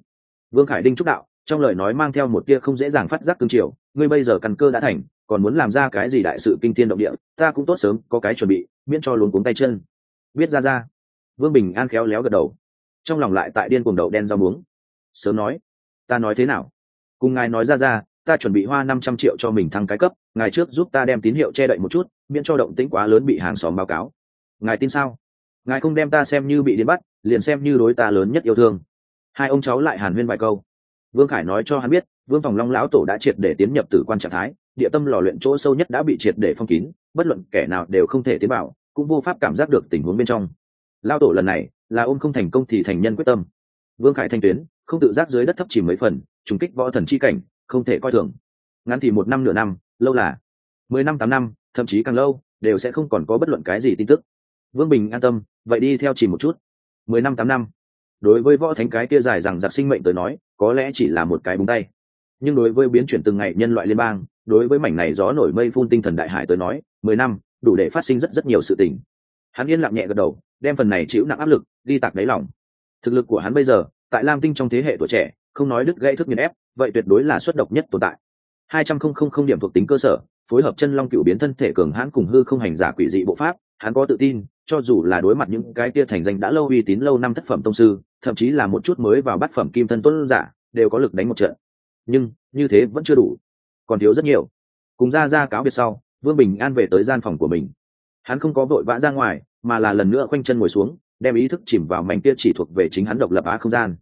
Vương khải đinh trúc đạo, trong lời nói mang theo một tia không dễ dàng phát giác cương triều, ngươi bây giờ căn cơ đã thành, còn muốn làm ra cái gì đại sự kinh thiên động địa, ta cũng tốt sớm, có cái chuẩn bị miễn cho luống cuống tay chân. Biết ra ra. Vương bình an khéo léo gật đầu. Trong lòng lại tại điên cuồng đậu đen rau muống. Sớm nói, ta nói thế nào? Cùng ngài nói ra ra, ta chuẩn bị hoa năm trăm triệu cho mình thăng cái cấp, ngài trước giúp ta đem tín hiệu che đậy một chút, miễn cho động tĩnh quá lớn bị hàng xóm báo cáo. Ngài tin sao? Ngài không đem ta xem như bị đến bắt, liền xem như đối ta lớn nhất yêu thương. Hai ông cháu lại hàn huyên vài câu. Vương khải nói cho hắn biết, vương phòng long lão tổ đã triệt để tiến nhập tử quan trạng thái, địa tâm lò luyện chỗ sâu nhất đã bị triệt để phong kín, bất luận kẻ nào đều không thể tiến vào cũng vô pháp cảm giác được tình huống bên trong. Lao tổ lần này là ôm không thành công thì thành nhân quyết tâm. Vương khải thanh tuyến, không tự giác dưới đất thấp chỉ mấy phần, trùng kích võ thần chi cảnh, không thể coi thường. Ngắn thì một năm nửa năm, lâu là mười năm tám năm, thậm chí càng lâu, đều sẽ không còn có bất luận cái gì tin tức. Vương bình an tâm, vậy đi theo chỉ một chút. Mười năm tám năm. Đối với võ thánh cái kia dài rằng giặc sinh mệnh tới nói, có lẽ chỉ là một cái búng tay. Nhưng đối với biến chuyển từng ngày nhân loại liên bang, đối với mảnh này gió nổi mây phun tinh thần đại hải tới nói, mười năm đủ để phát sinh rất rất nhiều sự tình. Hắn yên lặng nhẹ gật đầu, đem phần này chịu nặng áp lực đi tạc đáy lòng. Thực lực của hắn bây giờ, tại lam tinh trong thế hệ tuổi trẻ, không nói đứt gãy thức nghiền ép, vậy tuyệt đối là xuất độc nhất tồn tại. Hai trăm không không không điểm thuộc tính cơ sở, phối hợp chân long cựu biến thân thể cường hãn cùng hư không hành giả quỷ dị bộ pháp, hắn có tự tin, cho dù là đối mặt những cái kia thành danh đã lâu uy tín lâu năm thất phẩm tông sư, thậm chí là một chút mới vào bát phẩm kim thân tuấn giả, đều có lực đánh một trận. Nhưng, như thế vẫn chưa đủ. Còn thiếu rất nhiều. Cùng ra ra cáo biệt sau vương bình an về tới gian phòng của mình. Hắn không có vội vã ra ngoài, mà là lần nữa khoanh chân ngồi xuống, đem ý thức chìm vào mảnh kia chỉ thuộc về chính hắn độc lập á không gian.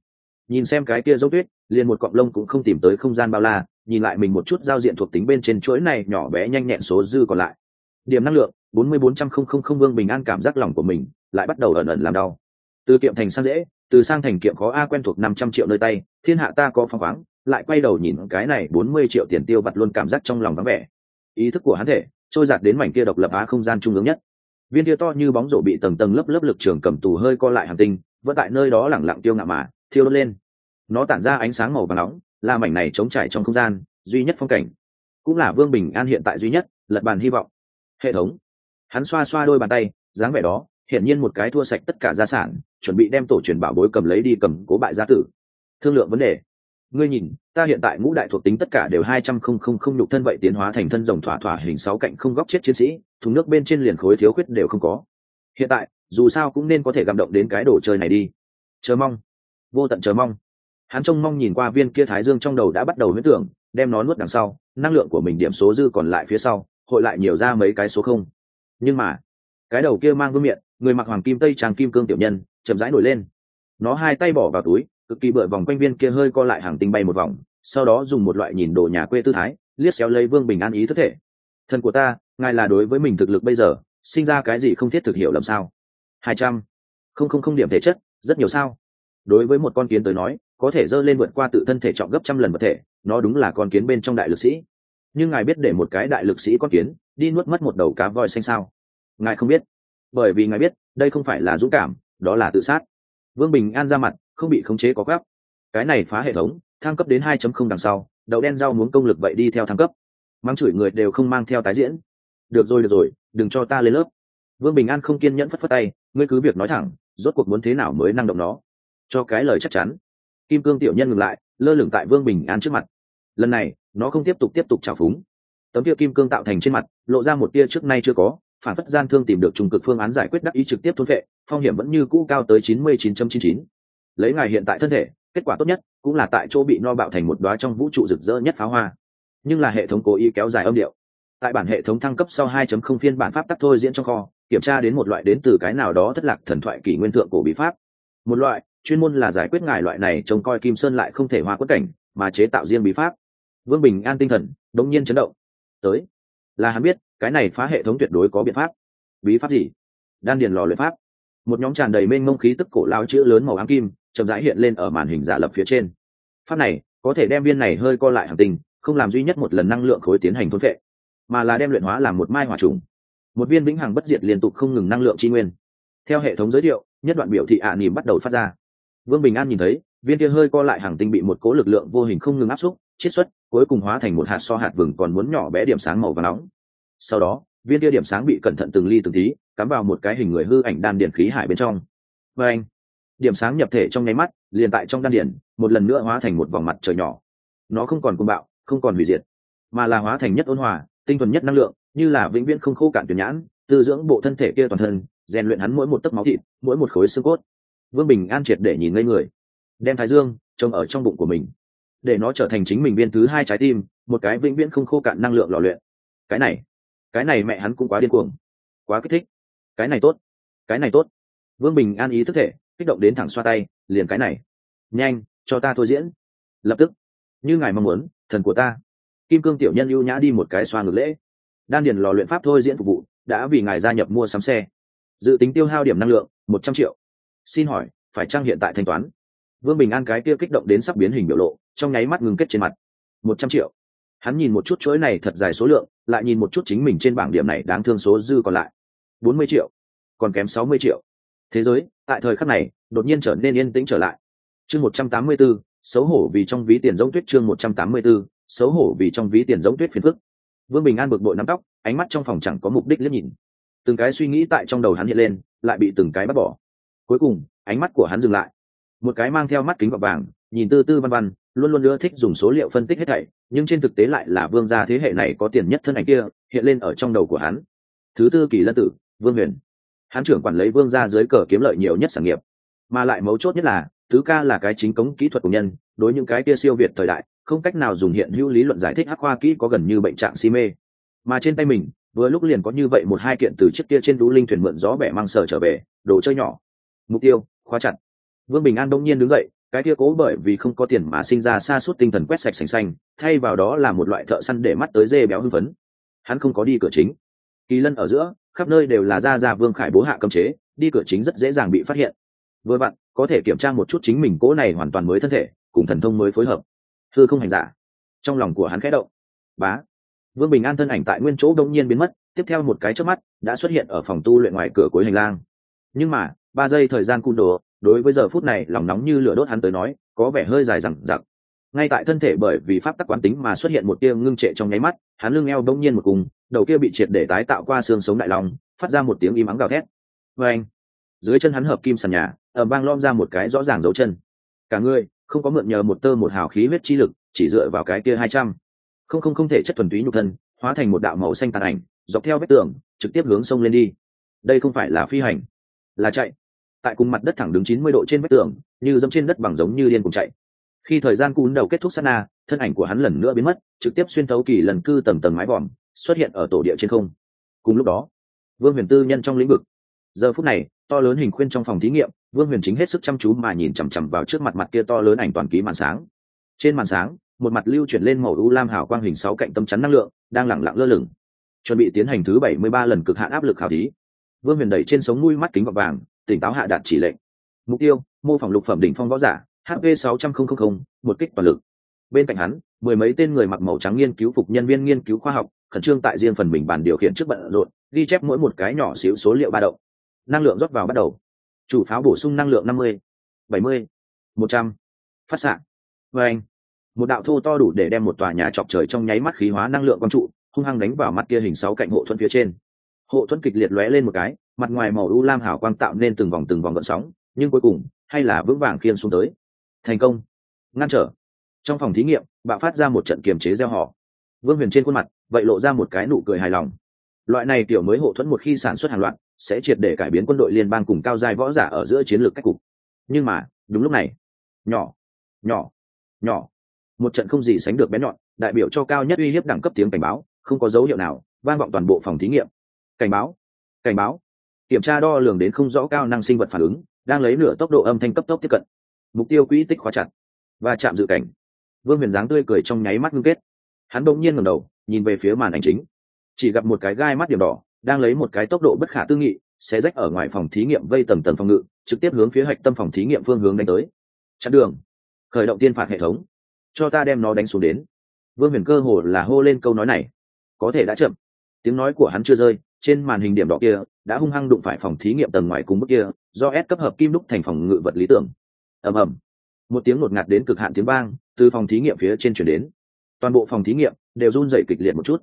Nhìn xem cái kia dấu tuyết liền một cọng lông cũng không tìm tới không gian bao la, nhìn lại mình một chút giao diện thuộc tính bên trên chuỗi này nhỏ bé nhanh nhẹn số dư còn lại. Điểm năng lượng, bốn mươi bốn trăm không không không vương bình an cảm giác lòng của mình lại bắt đầu ẩn ẩn làm đau. Từ kiệm thành sang dễ, từ sang thành kiệm có a quen thuộc năm trăm triệu nơi tay, thiên hạ ta có phong khoáng, lại quay đầu nhìn cái này bốn mươi triệu tiền tiêu vặt luôn cảm giác trong lòng vắng vẻ ý thức của hắn thể, trôi giạt đến mảnh kia độc lập á không gian trung ương nhất. Viên kia to như bóng rổ bị tầng tầng lớp lớp lực trường cầm tù hơi co lại hàng tinh, vẫn tại nơi đó lẳng lặng tiêu ngạo mà, thiêu đốt lên. Nó tản ra ánh sáng màu và nóng, là mảnh này trống trải trong không gian, duy nhất phong cảnh. Cũng là vương bình an hiện tại duy nhất, lật bàn hy vọng. Hệ thống. Hắn xoa xoa đôi bàn tay, dáng vẻ đó, hiển nhiên một cái thua sạch tất cả gia sản, chuẩn bị đem tổ truyền bảo bối cầm lấy đi cầm cố bại gia tử. Thương lượng vấn đề ngươi nhìn, ta hiện tại ngũ đại thuộc tính tất cả đều hai trăm không không không nhục thân vậy tiến hóa thành thân rồng thỏa thỏa hình sáu cạnh không góc chết chiến sĩ, thùng nước bên trên liền khối thiếu khuyết đều không có. Hiện tại, dù sao cũng nên có thể gặm động đến cái đồ chơi này đi. Chờ mong. Vô tận chờ mong. Hắn trông mong nhìn qua viên kia thái dương trong đầu đã bắt đầu huyết tưởng, đem nó nuốt đằng sau, năng lượng của mình điểm số dư còn lại phía sau, hội lại nhiều ra mấy cái số không. Nhưng mà, cái đầu kia mang vương miệng người mặc hoàng kim tây tràng kim cương tiểu nhân, chậm rãi nổi lên. Nó hai tay bỏ vào túi cực kỳ bựa vòng quanh viên kia hơi co lại hàng tinh bay một vòng, sau đó dùng một loại nhìn đồ nhà quê tư thái, liếc xéo lấy vương bình an ý thức thể. Thần của ta, ngài là đối với mình thực lực bây giờ, sinh ra cái gì không thiết thực hiểu làm sao? Hai trăm. Không không không điểm thể chất, rất nhiều sao? Đối với một con kiến tới nói, có thể dơ lên vượt qua tự thân thể trọng gấp trăm lần vật thể, nó đúng là con kiến bên trong đại lực sĩ. Nhưng ngài biết để một cái đại lực sĩ con kiến, đi nuốt mất một đầu cá voi xanh sao? Ngài không biết. Bởi vì ngài biết, đây không phải là dũng cảm, đó là tự sát. Vương bình an ra mặt không bị khống chế có gấp cái này phá hệ thống, thăng cấp đến 2.0 đằng sau đầu đen rau muốn công lực vậy đi theo thăng cấp. Mang chửi người đều không mang theo tái diễn. Được rồi được rồi, đừng cho ta lên lớp. Vương bình an không kiên nhẫn phất phất tay, ngươi cứ việc nói thẳng, rốt cuộc muốn thế nào mới năng động nó? Cho cái lời chắc chắn. Kim cương tiểu nhân ngừng lại, lơ lửng tại vương bình an trước mặt. Lần này, nó không tiếp tục tiếp tục trào phúng. Tấm kia kim cương tạo thành trên mặt, lộ ra một tia trước nay chưa có, phản phất gian thương tìm được trùng cực phương án giải quyết đắc ý trực tiếp thôn vệ, phong hiểm vẫn như cũ cao tới 99.99 lấy ngài hiện tại thân thể, kết quả tốt nhất cũng là tại chỗ bị no bạo thành một đoá trong vũ trụ rực rỡ nhất pháo hoa. Nhưng là hệ thống cố ý kéo dài âm điệu. Tại bản hệ thống thăng cấp sau 2.0 phiên bản pháp tắc thôi diễn trong kho, kiểm tra đến một loại đến từ cái nào đó thất lạc thần thoại kỷ nguyên thượng cổ bí pháp. Một loại, chuyên môn là giải quyết ngài loại này trông coi kim sơn lại không thể hoa quất cảnh, mà chế tạo riêng bí pháp. Vương bình an tinh thần, đống nhiên chấn động. Tới. Là hắn biết, cái này phá hệ thống tuyệt đối có biện pháp. Bí pháp gì? Đan điền lò luyện pháp. Một nhóm tràn đầy mênh mông khí tức cổ lao chữ lớn màu ám kim chậm rãi hiện lên ở màn hình giả lập phía trên. Pháp này, có thể đem viên này hơi co lại hành tinh, không làm duy nhất một lần năng lượng khối tiến hành thôn vệ mà là đem luyện hóa làm một mai hỏa trùng. Một viên vĩnh hằng bất diệt liên tục không ngừng năng lượng tri nguyên. Theo hệ thống giới thiệu, nhất đoạn biểu thị ạ à nỉm bắt đầu phát ra. Vương bình an nhìn thấy, viên kia hơi co lại hàng tinh bị một cố lực lượng vô hình không ngừng áp xúc, chiết xuất, cuối cùng hóa thành một hạt so hạt vừng còn muốn nhỏ bé điểm sáng màu và nóng. Sau đó, viên kia điểm sáng bị cẩn thận từng ly từng tí, cắm vào một cái hình người hư ảnh đan điện khí hải bên trong. Và anh điểm sáng nhập thể trong nháy mắt, liền tại trong đan điển một lần nữa hóa thành một vòng mặt trời nhỏ. Nó không còn côn bạo, không còn hủy diệt, mà là hóa thành nhất ôn hòa, tinh thuần nhất năng lượng, như là vĩnh viễn không khô cạn tuyển nhãn, tư dưỡng bộ thân thể kia toàn thân, rèn luyện hắn mỗi một tấc máu thịt, mỗi một khối xương cốt. Vương bình an triệt để nhìn ngây người. Đem thái dương trông ở trong bụng của mình, để nó trở thành chính mình viên thứ hai trái tim, một cái vĩnh viễn không khô cạn năng lượng lò luyện. Cái này cái này mẹ hắn cũng quá điên cuồng, quá kích thích. Cái này tốt, cái này tốt. Vương bình an ý thức thể kích động đến thẳng xoa tay, liền cái này. Nhanh, cho ta thôi diễn. Lập tức. Như ngài mong muốn, thần của ta. Kim cương tiểu nhân ưu nhã đi một cái xoa ngược lễ. Đan điền lò luyện pháp thôi diễn phục vụ, đã vì ngài gia nhập mua sắm xe. Dự tính tiêu hao điểm năng lượng, một trăm triệu. Xin hỏi, phải trang hiện tại thanh toán? Vương bình an cái kia kích động đến sắp biến hình biểu lộ, trong nháy mắt ngừng kết trên mặt. Một trăm triệu. Hắn nhìn một chút chuỗi này thật dài số lượng, lại nhìn một chút chính mình trên bảng điểm này đáng thương số dư còn lại. Bốn mươi triệu. Còn kém sáu mươi triệu thế giới, tại thời khắc này, đột nhiên trở nên yên tĩnh trở lại. Chương một trăm tám mươi b ố xấu hổ vì trong ví tiền giống tuyết chương một trăm tám mươi b ố xấu hổ vì trong ví tiền giống tuyết phiền phức. Vương bình an bực bội nắm tóc, ánh mắt trong phòng chẳng có mục đích liếc nhìn. Từng cái suy nghĩ tại trong đầu hắn hiện lên, lại bị từng cái bắt bỏ. Cuối cùng, ánh mắt của hắn dừng lại. Một cái mang theo mắt kính gọt vàng, nhìn tư tư văn văn, luôn luôn ưa thích dùng số liệu phân tích hết thảy, nhưng trên thực tế lại là vương gia thế hệ này có tiền nhất thân ảnh kia, hiện lên ở trong đầu của hắn. Thứ tư kỳ lân tử, vương huyền hắn trưởng quản lấy vương gia dưới cờ kiếm lợi nhiều nhất sản nghiệp. Mà lại mấu chốt nhất là thứ ca là cái chính cống kỹ thuật của nhân, đối những cái kia siêu việt thời đại, không cách nào dùng hiện hữu lý luận giải thích hắc khoa kỹ có gần như bệnh trạng si mê. Mà trên tay mình, vừa lúc liền có như vậy một hai kiện từ chiếc kia trên đũ linh thuyền mượn gió bẻ mang sở trở về, đồ chơi nhỏ. Mục tiêu, khóa chặt. Vương bình an đông nhiên đứng dậy, cái kia cố bởi vì không có tiền mà sinh ra xa suốt tinh thần quét sạch sành xanh, thay vào đó là một loại thợ săn để mắt tới dê béo hưng phấn. Hắn không có đi cửa chính kỳ lân ở giữa, khắp nơi đều là ra ra vương khải bố hạ cấm chế, đi cửa chính rất dễ dàng bị phát hiện. Vừa vặn, có thể kiểm tra một chút chính mình cố này hoàn toàn mới thân thể, cùng thần thông mới phối hợp. Thư không hành giả. Trong lòng của hắn khẽ động. Bá. Vương bình an thân ảnh tại nguyên chỗ đông nhiên biến mất, tiếp theo một cái trước mắt, đã xuất hiện ở phòng tu luyện ngoài cửa cuối hành lang. Nhưng mà, ba giây thời gian cun đồ, đối với giờ phút này lòng nóng như lửa đốt hắn tới nói, có vẻ hơi dài rằng giặc ngay tại thân thể bởi vì pháp tắc quán tính mà xuất hiện một tia ngưng trệ trong nháy mắt, hắn lưng eo đông nhiên một cùng đầu kia bị triệt để tái tạo qua xương sống đại lòng phát ra một tiếng im ắng gào thét. Vê anh, dưới chân hắn hợp kim sàn nhà ở bang lom ra một cái rõ ràng dấu chân. Cả người, không có mượn nhờ một tơ một hào khí huyết chi lực, chỉ dựa vào cái kia hai trăm. Không không không thể chất thuần túy nhục thân, hóa thành một đạo màu xanh tàn ảnh, dọc theo vết tường, trực tiếp hướng sông lên đi. Đây không phải là phi hành, là chạy. Tại cùng mặt đất thẳng đứng chín mươi độ trên vách tường, như dẫm trên đất bằng giống như điên cùng chạy. Khi thời gian cún đầu kết thúc sát na, thân ảnh của hắn lần nữa biến mất, trực tiếp xuyên thấu kỳ lần cư tầng tầng mái vòm xuất hiện ở tổ địa trên không. Cùng lúc đó, vương huyền tư nhân trong lĩnh vực. Giờ phút này, to lớn hình khuyên trong phòng thí nghiệm, vương huyền chính hết sức chăm chú mà nhìn chằm chằm vào trước mặt mặt kia to lớn ảnh toàn ký màn sáng. Trên màn sáng, một mặt lưu chuyển lên màu u lam hào quang hình sáu cạnh tâm chắn năng lượng, đang lẳng lặng lơ lửng. Chuẩn bị tiến hành thứ bảy mươi ba lần cực hạn áp lực khảo thí. Vương huyền đẩy trên sống mũi mắt kính gọt vàng, tỉnh táo hạ đạt chỉ lệnh. Mục tiêu, mô phỏng lục phẩm đỉnh phong võ giả hv sáu trăm linh một kích toàn lực. Bên cạnh hắn, mười mấy tên người mặc màu trắng nghiên cứu phục nhân viên nghiên cứu khoa học khẩn trương tại riêng phần mình bàn điều khiển trước bận rộn, ghi chép mỗi một cái nhỏ xíu số liệu ba động. Năng lượng rót vào bắt đầu. Chủ pháo bổ sung năng lượng năm mươi, bảy mươi, một trăm. Phát xạ. Vê anh. Một đạo thô to đủ để đem một tòa nhà chọc trời trong nháy mắt khí hóa năng lượng quang trụ, hung hăng đánh vào mặt kia hình sáu cạnh hộ thuẫn phía trên. Hộ thuẫn kịch liệt lóe lên một cái, mặt ngoài màu u lam hảo quang tạo nên từng vòng từng vòng gợn sóng, nhưng cuối cùng, hay là vững vàng khiên xuống tới. Thành công. Ngăn trở. Trong phòng thí nghiệm, bạo phát ra một trận kiềm chế gieo họ. Vương huyền trên khuôn mặt vậy lộ ra một cái nụ cười hài lòng. Loại này tiểu mới hộ thuẫn một khi sản xuất hàng loạt, sẽ triệt để cải biến quân đội liên bang cùng cao giai võ giả ở giữa chiến lược cách cục. Nhưng mà, đúng lúc này, nhỏ nhỏ nhỏ, một trận không gì sánh được bén nhọn, đại biểu cho cao nhất uy hiếp đẳng cấp tiếng cảnh báo, không có dấu hiệu nào, vang vọng toàn bộ phòng thí nghiệm. Cảnh báo cảnh báo. Kiểm tra đo lường đến không rõ cao năng sinh vật phản ứng, đang lấy nửa tốc độ âm thanh cấp tốc tiếp cận. Mục tiêu quỹ tích khóa chặt và chạm dự cảnh. Vương huyền dáng tươi cười trong nháy mắt ngưng kết. Hắn bỗng nhiên ngẩng đầu nhìn về phía màn ảnh chính. Chỉ gặp một cái gai mắt điểm đỏ, đang lấy một cái tốc độ bất khả tư nghị, sẽ rách ở ngoài phòng thí nghiệm vây tầng tầng phòng ngự, trực tiếp hướng phía hạch tâm phòng thí nghiệm phương hướng đánh tới. Chặn đường. Khởi động tiên phạt hệ thống. Cho ta đem nó đánh xuống đến. Vương huyền cơ hồ là hô lên câu nói này. Có thể đã chậm. Tiếng nói của hắn chưa rơi, trên màn hình điểm đỏ kia, đã hung hăng đụng phải phòng thí nghiệm tầng ngoài cùng bức kia, do S cấp hợp kim đúc thành phòng ngự vật lý tưởng. Ầm ầm. Một tiếng ngột ngạt đến cực hạn tiếng vang, từ phòng thí nghiệm phía trên chuyển đến. Toàn bộ phòng thí nghiệm đều run rẩy kịch liệt một chút.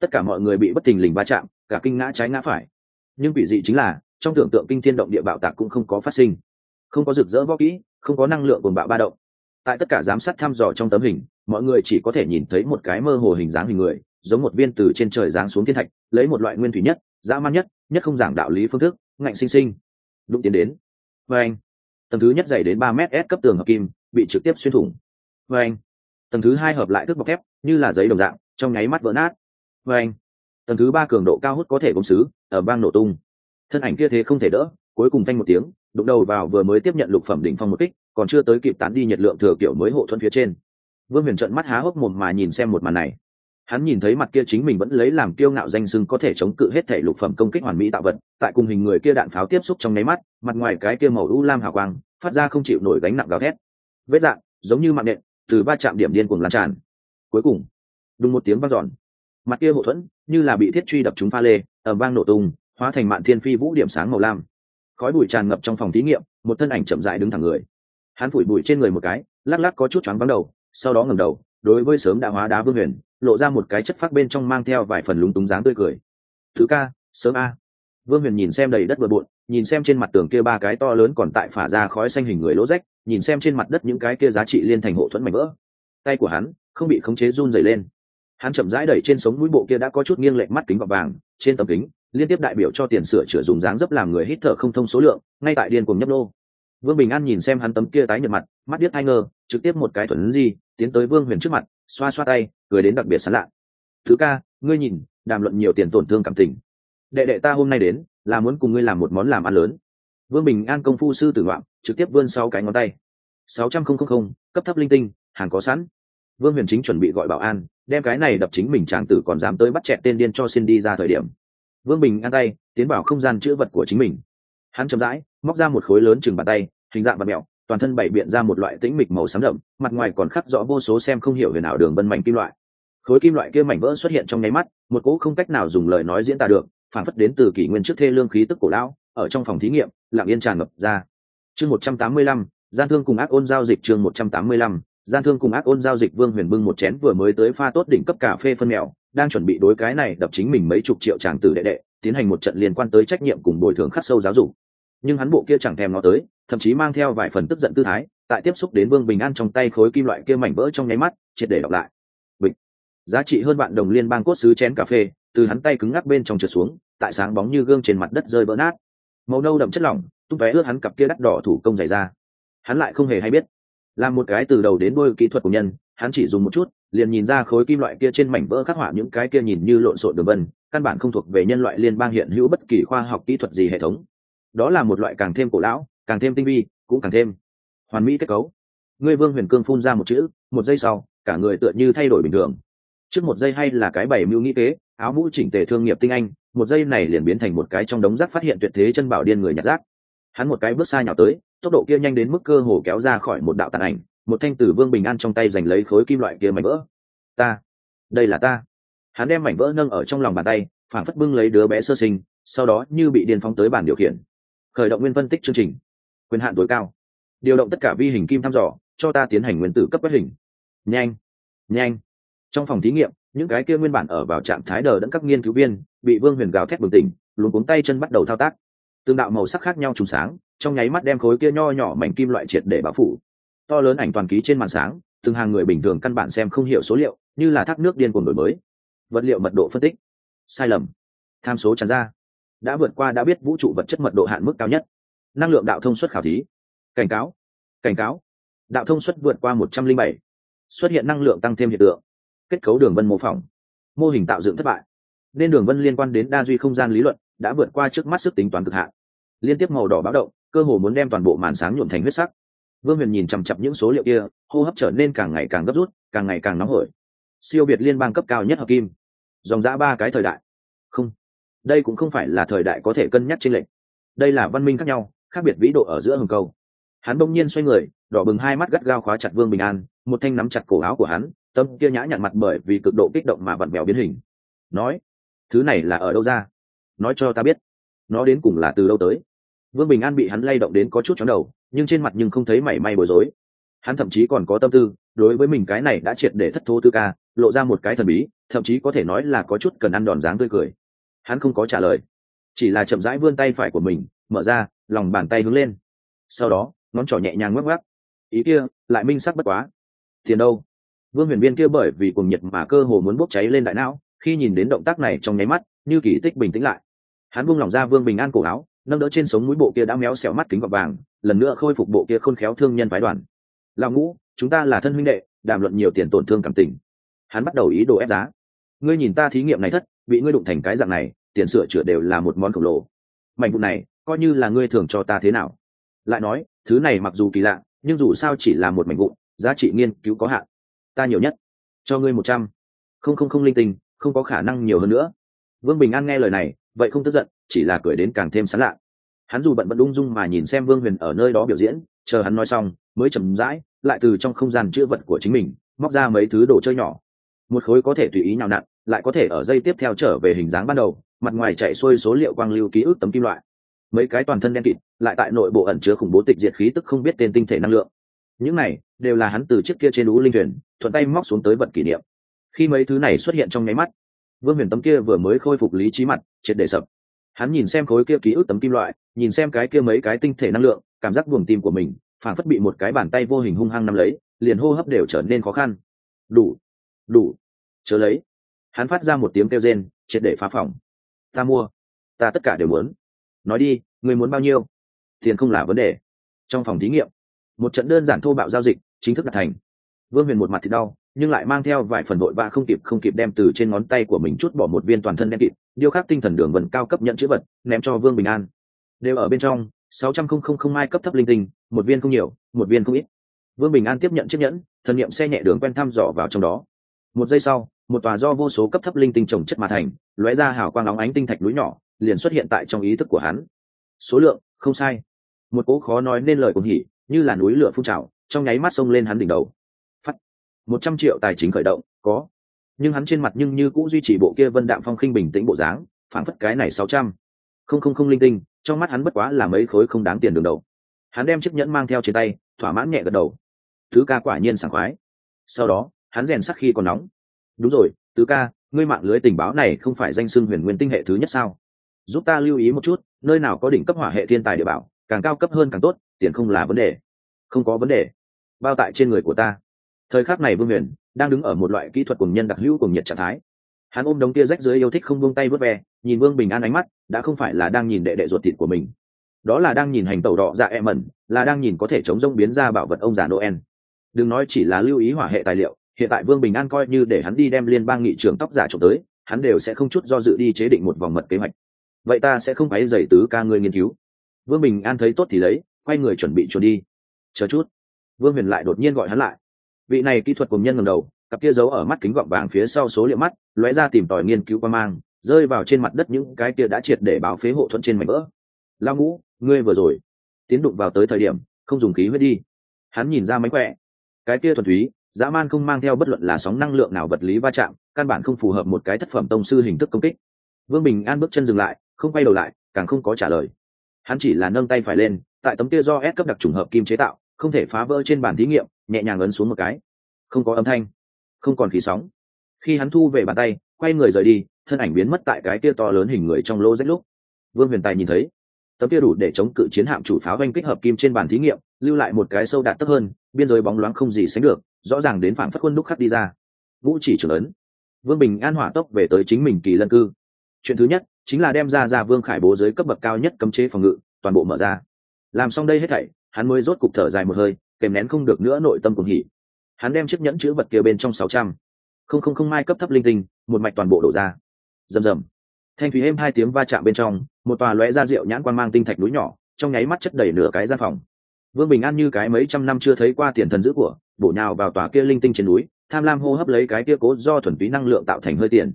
Tất cả mọi người bị bất thình lình va chạm, cả kinh ngã trái ngã phải. Nhưng quỷ dị chính là, trong tưởng tượng kinh thiên động địa bạo tạc cũng không có phát sinh. Không có rực rỡ võ kỹ, không có năng lượng cồn bạo ba động. Tại tất cả giám sát thăm dò trong tấm hình, mọi người chỉ có thể nhìn thấy một cái mơ hồ hình dáng hình người, giống một viên từ trên trời giáng xuống thiên thạch, lấy một loại nguyên thủy nhất, dã man nhất nhất không giảng đạo lý phương thức, ngạnh sinh sinh. Đụng tiến đến. Và anh tầng thứ nhất dày đến ba mét s cấp tường hợp kim, bị trực tiếp xuyên thủng. Và anh tầng thứ hai hợp lại thức bọc thép, như là giấy đồng dạng, trong nháy mắt vỡ nát. Và anh, tầng thứ ba cường độ cao hút có thể công xứ, ở bang nổ tung. Thân ảnh kia thế không thể đỡ, cuối cùng thanh một tiếng, đụng đầu vào vừa mới tiếp nhận lục phẩm đỉnh phong một kích, còn chưa tới kịp tán đi nhiệt lượng thừa kiểu mới hộ thuẫn phía trên. Vương huyền trận mắt há hốc mồm mà nhìn xem một màn này. Hắn nhìn thấy mặt kia chính mình vẫn lấy làm kiêu ngạo danh sưng có thể chống cự hết thể lục phẩm công kích hoàn mỹ tạo vật, tại cùng hình người kia đạn pháo tiếp xúc trong nháy mắt, mặt ngoài cái kia màu u lam hào quang, phát ra không chịu nổi gánh nặng gào thét. Vết dạng, giống như mạng nện từ ba chạm điểm điên cuồng lan tràn. Cuối cùng đùng một tiếng vang dọn. Mặt kia hậu thuẫn như là bị thiết truy đập trúng pha lê ở vang nổ tung, hóa thành mạn thiên phi vũ điểm sáng màu lam. Khói bụi tràn ngập trong phòng thí nghiệm, một thân ảnh chậm dại đứng thẳng người. Hắn phủi bụi trên người một cái, lắc lắc có chút choáng vắng đầu, sau đó ngẩng đầu, đối với sớm đã hóa đá vương huyền, lộ ra một cái chất phát bên trong mang theo vài phần lúng túng dáng tươi cười. Thứ ca, sớm a vương huyền nhìn xem đầy đất bừa bộn, nhìn xem trên mặt tường kia ba cái to lớn còn tại phả ra khói xanh hình người lỗ rách, nhìn xem trên mặt đất những cái kia giá trị liên thành hộ thuẫn mảnh vỡ. Tay của hắn không bị khống chế run dày lên. Hắn chậm rãi đẩy trên sống mũi bộ kia đã có chút nghiêng lệch mắt kính vào vàng, trên tấm kính, liên tiếp đại biểu cho tiền sửa chữa dùng dáng dấp làm người hít thở không thông số lượng, ngay tại điên cùng nhấp nô. Vương bình an nhìn xem hắn tấm kia tái nhợt mặt, mắt biết ai ngờ, trực tiếp một cái thuần gì tiến tới vương huyền trước mặt, xoa xoa tay, cười đến đặc biệt sán lạ. Thứ ca, ngươi nhìn, đàm luận nhiều tiền tổn thương cảm tình đệ đệ ta hôm nay đến, là muốn cùng ngươi làm một món làm ăn lớn. Vương bình an công phu sư tử ngoạm, trực tiếp vươn sau cái ngón tay. Sáu trăm không không không, cấp thấp linh tinh, hàng có sẵn. Vương huyền chính chuẩn bị gọi bảo an, đem cái này đập chính mình tràng tử còn dám tới bắt chẹt tên điên cho xin đi ra thời điểm. Vương bình an tay, tiến vào không gian chữ vật của chính mình. Hắn chậm rãi, móc ra một khối lớn chừng bàn tay, hình dạng và mẹo, toàn thân bảy biện ra một loại tĩnh mịch màu xám đậm, mặt ngoài còn khắc rõ vô số xem không hiểu về nào đường vân mảnh kim loại. Khối kim loại kia mảnh vỡ xuất hiện trong nháy mắt, một cỗ không cách nào dùng lời nói diễn tả được phản phất đến từ kỷ nguyên trước thê lương khí tức cổ lão, ở trong phòng thí nghiệm, lặng yên tràn ngập ra. Chương một trăm tám mươi lăm, gian thương cùng ác ôn giao dịch chương một trăm tám mươi lăm, gian thương cùng ác ôn giao dịch vương huyền bưng một chén vừa mới tới pha tốt đỉnh cấp cà phê phân mèo, đang chuẩn bị đối cái này đập chính mình mấy chục triệu tràng tử đệ đệ, tiến hành một trận liên quan tới trách nhiệm cùng bồi thường khắc sâu giáo dục. Nhưng hắn bộ kia chẳng thèm nó tới, thậm chí mang theo vài phần tức giận tư thái, tại tiếp xúc đến vương bình an trong tay khối kim loại kia mảnh vỡ trong nháy mắt, triệt để đọc lại. Bịch giá trị hơn bạn đồng liên bang cốt xứ chén cà phê, từ hắn tay cứng ngắc bên trong trượt xuống tại sáng bóng như gương trên mặt đất rơi vỡ nát. Màu nâu đậm chất lỏng, tung tóe ướt hắn cặp kia đắt đỏ thủ công dày ra. Hắn lại không hề hay biết làm một cái từ đầu đến đôi kỹ thuật của nhân, hắn chỉ dùng một chút, liền nhìn ra khối kim loại kia trên mảnh vỡ khắc họa những cái kia nhìn như lộn xộn đường vân, căn bản không thuộc về nhân loại liên bang hiện hữu bất kỳ khoa học kỹ thuật gì hệ thống. Đó là một loại càng thêm cổ lão, càng thêm tinh vi, cũng càng thêm hoàn mỹ kết cấu. Ngươi vương huyền cương phun ra một chữ, một giây sau, cả người tựa như thay đổi bình thường. Trước một giây hay là cái bảy mưu nghĩ kế, áo mũ chỉnh tề thương nghiệp tinh anh một giây này liền biến thành một cái trong đống rác phát hiện tuyệt thế chân bảo điên người nhặt rác. Hắn một cái bước xa nhào tới, tốc độ kia nhanh đến mức cơ hồ kéo ra khỏi một đạo tàn ảnh, một thanh tử vương bình an trong tay giành lấy khối kim loại kia mảnh vỡ. Ta, đây là ta. Hắn đem mảnh vỡ nâng ở trong lòng bàn tay phản phất bưng lấy đứa bé sơ sinh, sau đó như bị điên phóng tới bàn điều khiển. Khởi động nguyên phân tích chương trình. Quyền hạn tối cao. Điều động tất cả vi hình kim thăm dò, cho ta tiến hành nguyên tử cấp quét hình. Nhanh nhanh. Trong phòng thí nghiệm những cái kia nguyên bản ở vào trạng thái đờ đẫn các nghiên cứu viên, bị vương huyền gào thét bừng tỉnh luôn cuống tay chân bắt đầu thao tác. Tương đạo màu sắc khác nhau trùng sáng, trong nháy mắt đem khối kia nho nhỏ mảnh kim loại triệt để bao phủ. To lớn ảnh toàn ký trên màn sáng, từng hàng người bình thường căn bản xem không hiểu số liệu, như là thác nước điên cuồng đổi mới. Vật liệu mật độ phân tích. Sai lầm. Tham số tràn ra. Đã vượt qua đã biết vũ trụ vật chất mật độ hạn mức cao nhất. Năng lượng đạo thông suất khảo thí. Cảnh cáo. Cảnh cáo. Đạo thông suất vượt qua một trăm linh bảy. Xuất hiện năng lượng tăng thêm hiện tượng kết cấu đường vân mô phỏng. Mô hình tạo dựng thất bại. Nên đường vân liên quan đến đa duy không gian lý luận đã vượt qua trước mắt sức tính toán cực hạn. Liên tiếp màu đỏ báo động, cơ hồ muốn đem toàn bộ màn sáng nhuộm thành huyết sắc. Vương huyền nhìn chằm chặp những số liệu kia, hô hấp trở nên càng ngày càng gấp rút, càng ngày càng nóng hổi. Siêu biệt liên bang cấp cao nhất hợp kim. Dòng giã ba cái thời đại. Không, đây cũng không phải là thời đại có thể cân nhắc trên lệnh đây là văn minh khác nhau, khác biệt vĩ độ ở giữa hầm câu hắn bỗng nhiên xoay người, đỏ bừng hai mắt gắt gao khóa chặt vương bình an, một thanh nắm chặt cổ áo của hắn tâm kia nhã nhặn mặt bởi vì cực độ kích động mà vặn vẹo biến hình. Nói, thứ này là ở đâu ra? Nói cho ta biết. Nó đến cùng là từ đâu tới? Vương bình an bị hắn lay động đến có chút chóng đầu, nhưng trên mặt nhưng không thấy mảy may bối rối. Hắn thậm chí còn có tâm tư, đối với mình cái này đã triệt để thất thố tư ca, lộ ra một cái thần bí, thậm chí có thể nói là có chút cần ăn đòn dáng tươi cười. Hắn không có trả lời, chỉ là chậm rãi vươn tay phải của mình, mở ra, lòng bàn tay hướng lên. Sau đó, ngón trỏ nhẹ nhàng ngoắc ngoắc. Ý kia, lại minh sắc bất quá. Tiền đâu? Vương huyền viên kia bởi vì cuồng nhiệt mà cơ hồ muốn bốc cháy lên đại não, khi nhìn đến động tác này trong nháy mắt, như kỳ tích bình tĩnh lại. Hắn buông lỏng ra vương bình an cổ áo, nâng đỡ trên sống mũi bộ kia đã méo xẻo mắt kính gọt vàng, lần nữa khôi phục bộ kia khôn khéo thương nhân phái đoàn. Lão ngũ, chúng ta là thân huynh đệ, đàm luận nhiều tiền tổn thương cảm tình. Hắn bắt đầu ý đồ ép giá. Ngươi nhìn ta thí nghiệm này thất, bị ngươi đụng thành cái dạng này, tiền sửa chữa đều là một món khổng lồ. Mảnh vụ này, coi như là ngươi thường cho ta thế nào? Lại nói, thứ này mặc dù kỳ lạ, nhưng dù sao chỉ là một mảnh vụ giá trị nghiên cứu có hạn ta nhiều nhất. Cho ngươi một trăm. Không không không linh tinh, không có khả năng nhiều hơn nữa. Vương bình an nghe lời này, vậy không tức giận, chỉ là cười đến càng thêm sán lạ. Hắn dù bận bận ung dung mà nhìn xem vương huyền ở nơi đó biểu diễn, chờ hắn nói xong, mới chầm rãi, lại từ trong không gian chữ vật của chính mình, móc ra mấy thứ đồ chơi nhỏ. Một khối có thể tùy ý nhào nặn, lại có thể ở dây tiếp theo trở về hình dáng ban đầu, mặt ngoài chạy xuôi số liệu quang lưu ký ức tấm kim loại. Mấy cái toàn thân đen kịt, lại tại nội bộ ẩn chứa khủng bố tịch diệt khí tức không biết tên tinh thể năng lượng. Những này đều là hắn từ trước kia trên lũ linh thuyền thuận tay móc xuống tới vật kỷ niệm. Khi mấy thứ này xuất hiện trong nháy mắt, vương huyền tấm kia vừa mới khôi phục lý trí mặt, triệt để sập. Hắn nhìn xem khối kia ký ức tấm kim loại, nhìn xem cái kia mấy cái tinh thể năng lượng, cảm giác buồng tim của mình phản phất bị một cái bàn tay vô hình hung hăng nắm lấy, liền hô hấp đều trở nên khó khăn. Đủ đủ chớ lấy. Hắn phát ra một tiếng kêu rên, triệt để phá phòng ta mua, ta tất cả đều muốn. Nói đi người muốn bao nhiêu? Tiền không là vấn đề. Trong phòng thí nghiệm, một trận đơn giản thô bạo giao dịch chính thức đạt thành vương huyền một mặt thì đau, nhưng lại mang theo vài phần nội ba không kịp không kịp đem từ trên ngón tay của mình chút bỏ một viên toàn thân đen kịt, điêu khắc tinh thần đường vần cao cấp nhận chữ vật, ném cho vương bình an. Đều ở bên trong, sáu trăm không không không mai cấp thấp linh tinh, một viên không nhiều, một viên không ít. Vương bình an tiếp nhận chiếc nhẫn, thần nghiệm xe nhẹ đường quen thăm dò vào trong đó. Một giây sau, một tòa do vô số cấp thấp linh tinh trồng chất mà thành, lóe ra hào quang óng ánh tinh thạch núi nhỏ, liền xuất hiện tại trong ý thức của hắn. Số lượng, không sai. Một cỗ khó nói nên lời cuồng hỉ, như là núi lửa phun trào, trong nháy mắt xông lên hắn đỉnh đầu một trăm triệu tài chính khởi động, có. Nhưng hắn trên mặt nhưng như cũng duy trì bộ kia vân đạm phong khinh bình tĩnh bộ dáng phản phất cái này sáu trăm. Không không không linh tinh, trong mắt hắn bất quá là mấy khối không đáng tiền đường đầu. Hắn đem chiếc nhẫn mang theo trên tay, thỏa mãn nhẹ gật đầu. Thứ ca quả nhiên sảng khoái. Sau đó, hắn rèn sắc khi còn nóng. Đúng rồi tứ ca, ngươi mạng lưới tình báo này không phải danh xưng huyền nguyên tinh hệ thứ nhất sao? Giúp ta lưu ý một chút, nơi nào có đỉnh cấp hỏa hệ thiên tài địa bảo, càng cao cấp hơn càng tốt, tiền không là vấn đề. Không có vấn đề. Bao tại trên người của ta thời khắc này vương huyền đang đứng ở một loại kỹ thuật cùng nhân đặc hữu cùng nhiệt trạng thái. Hắn ôm đống tia rách dưới yêu thích không buông tay vớt ve, nhìn vương bình an ánh mắt, đã không phải là đang nhìn đệ đệ ruột thịt của mình. Đó là đang nhìn hành tẩu đỏ dạ e mẩn, là đang nhìn có thể chống rông biến ra bảo vật ông già noel. Đừng nói chỉ là lưu ý hỏa hệ tài liệu, hiện tại vương bình an coi như để hắn đi đem liên bang nghị trưởng tóc giả trộm tới, hắn đều sẽ không chút do dự đi chế định một vòng mật kế hoạch. Vậy ta sẽ không phải dày tứ ca ngươi nghiên cứu. Vương bình an thấy tốt thì lấy, quay người chuẩn bị trốn đi. Chờ chút. Vương huyền lại đột nhiên gọi hắn lại vị này kỹ thuật cùng nhân ngầm đầu, cặp kia giấu ở mắt kính gọng vàng phía sau số liệu mắt, lóe ra tìm tòi nghiên cứu qua mang, rơi vào trên mặt đất những cái kia đã triệt để báo phế hộ thuẫn trên mảnh vỡ. Lao ngũ, ngươi vừa rồi tiến đụng vào tới thời điểm, không dùng khí huyết đi. Hắn nhìn ra mánh khỏe. Cái kia thuần túy, dã man không mang theo bất luận là sóng năng lượng nào vật lý va chạm, căn bản không phù hợp một cái thất phẩm tông sư hình thức công kích. Vương bình an bước chân dừng lại, không quay đầu lại, càng không có trả lời. Hắn chỉ là nâng tay phải lên, tại tấm kia do ép cấp đặc trùng hợp kim chế tạo không thể phá vỡ trên bàn thí nghiệm, nhẹ nhàng ấn xuống một cái. Không có âm thanh, không còn khí sóng. Khi hắn thu về bàn tay, quay người rời đi, thân ảnh biến mất tại cái kia to lớn hình người trong lô rách lúc. Vương huyền tài nhìn thấy, tấm kia đủ để chống cự chiến hạm chủ pháo vanh kích hợp kim trên bàn thí nghiệm, lưu lại một cái sâu đạt thấp hơn, biên giới bóng loáng không gì sánh được, rõ ràng đến phản phát quân đúc khắc đi ra. Vũ chỉ trưởng ấn. Vương bình an hỏa tốc về tới chính mình kỳ lân cư. Chuyện thứ nhất chính là đem ra ra vương khải bố giới cấp bậc cao nhất cấm chế phòng ngự, toàn bộ mở ra. Làm xong đây hết thảy hắn mới rốt cục thở dài một hơi, kèm nén không được nữa nội tâm cùng hỉ. Hắn đem chiếc nhẫn chữ vật kia bên trong sáu trăm, không không không mai cấp thấp linh tinh, một mạch toàn bộ đổ ra. Rầm rầm. Thanh thủy êm hai tiếng va chạm bên trong, một tòa lóe ra rượu nhãn quan mang tinh thạch núi nhỏ, trong nháy mắt chất đầy nửa cái gian phòng. Vương bình an như cái mấy trăm năm chưa thấy qua tiền thần giữ của, bổ nhào vào tòa kia linh tinh trên núi, tham lam hô hấp lấy cái kia cố do thuần túy năng lượng tạo thành hơi tiền.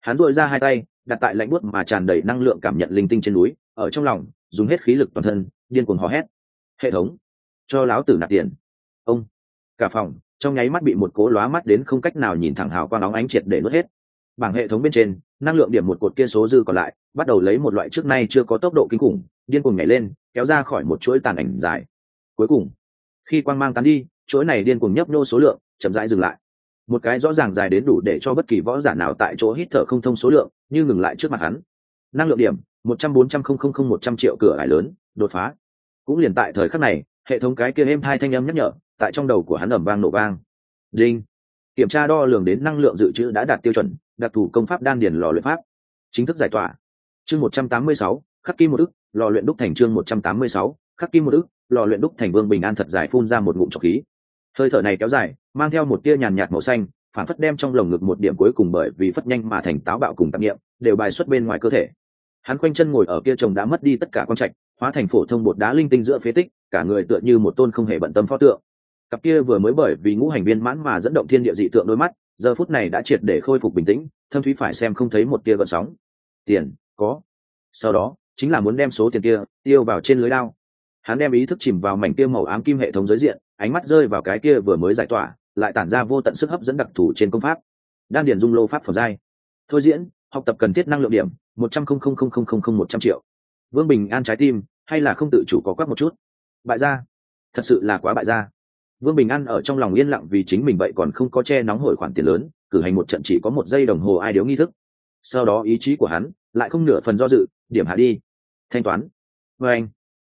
Hắn dội ra hai tay, đặt tại lạnh buốt mà tràn đầy năng lượng cảm nhận linh tinh trên núi, ở trong lòng, dùng hết khí lực toàn thân, điên cuồng hò hét hệ thống, cho láo tử nạp tiền. Ông, cả phòng, trong nháy mắt bị một cố lóa mắt đến không cách nào nhìn thẳng hào quang óng ánh triệt để nuốt hết. Bảng hệ thống bên trên, năng lượng điểm một cột kia số dư còn lại, bắt đầu lấy một loại trước nay chưa có tốc độ kinh khủng, điên cuồng nhảy lên, kéo ra khỏi một chuỗi tàn ảnh dài. Cuối cùng, khi quang mang tán đi, chuỗi này điên cuồng nhấp nô số lượng, chậm rãi dừng lại. Một cái rõ ràng dài đến đủ để cho bất kỳ võ giả nào tại chỗ hít thở không thông số lượng, như ngừng lại trước mặt hắn. Năng lượng điểm, một trăm bốn trăm không không không một trăm triệu cửa ải lớn, đột phá cũng liền tại thời khắc này, hệ thống cái kia êm hai thanh âm nhắc nhở, tại trong đầu của hắn ẩm vang nổ vang. Đinh. Kiểm tra đo lường đến năng lượng dự trữ đã đạt tiêu chuẩn, đặc thù công pháp đan điền lò luyện pháp. Chính thức giải tỏa. Chương một trăm tám mươi sáu, khắc kim một ức, lò luyện đúc thành chương một trăm tám mươi sáu, khắc kim một ức, lò luyện đúc thành vương bình an thật dài phun ra một ngụm trọc khí. Hơi thở này kéo dài, mang theo một tia nhàn nhạt màu xanh, phản phất đem trong lồng ngực một điểm cuối cùng bởi vì phất nhanh mà thành táo bạo cùng tạp nghiệm đều bài xuất bên ngoài cơ thể. Hắn quanh chân ngồi ở kia chồng đã mất đi tất cả con trạch hóa thành phổ thông bột đá linh tinh giữa phế tích, cả người tựa như một tôn không hề bận tâm pho tượng. Cặp kia vừa mới bởi vì ngũ hành viên mãn mà dẫn động thiên địa dị tượng đôi mắt, giờ phút này đã triệt để khôi phục bình tĩnh, thâm thúy phải xem không thấy một tia gợn sóng. Tiền, có. Sau đó, chính là muốn đem số tiền kia tiêu vào trên lưới lao hắn đem ý thức chìm vào mảnh kia màu ám kim hệ thống giới diện, ánh mắt rơi vào cái kia vừa mới giải tỏa, lại tản ra vô tận sức hấp dẫn đặc thù trên công pháp. Đan điền dung lô pháp phẩm giai. Thôi diễn, học tập cần thiết năng lượng điểm, một trăm không không không không không không một trăm triệu vương bình an trái tim, hay là không tự chủ có quắc một chút? Bại gia. Thật sự là quá bại gia. Vương bình an ở trong lòng yên lặng vì chính mình vậy còn không có che nóng hổi khoản tiền lớn, cử hành một trận chỉ có một giây đồng hồ ai điếu nghi thức. Sau đó ý chí của hắn lại không nửa phần do dự, điểm hạ đi. Thanh toán. Vê anh,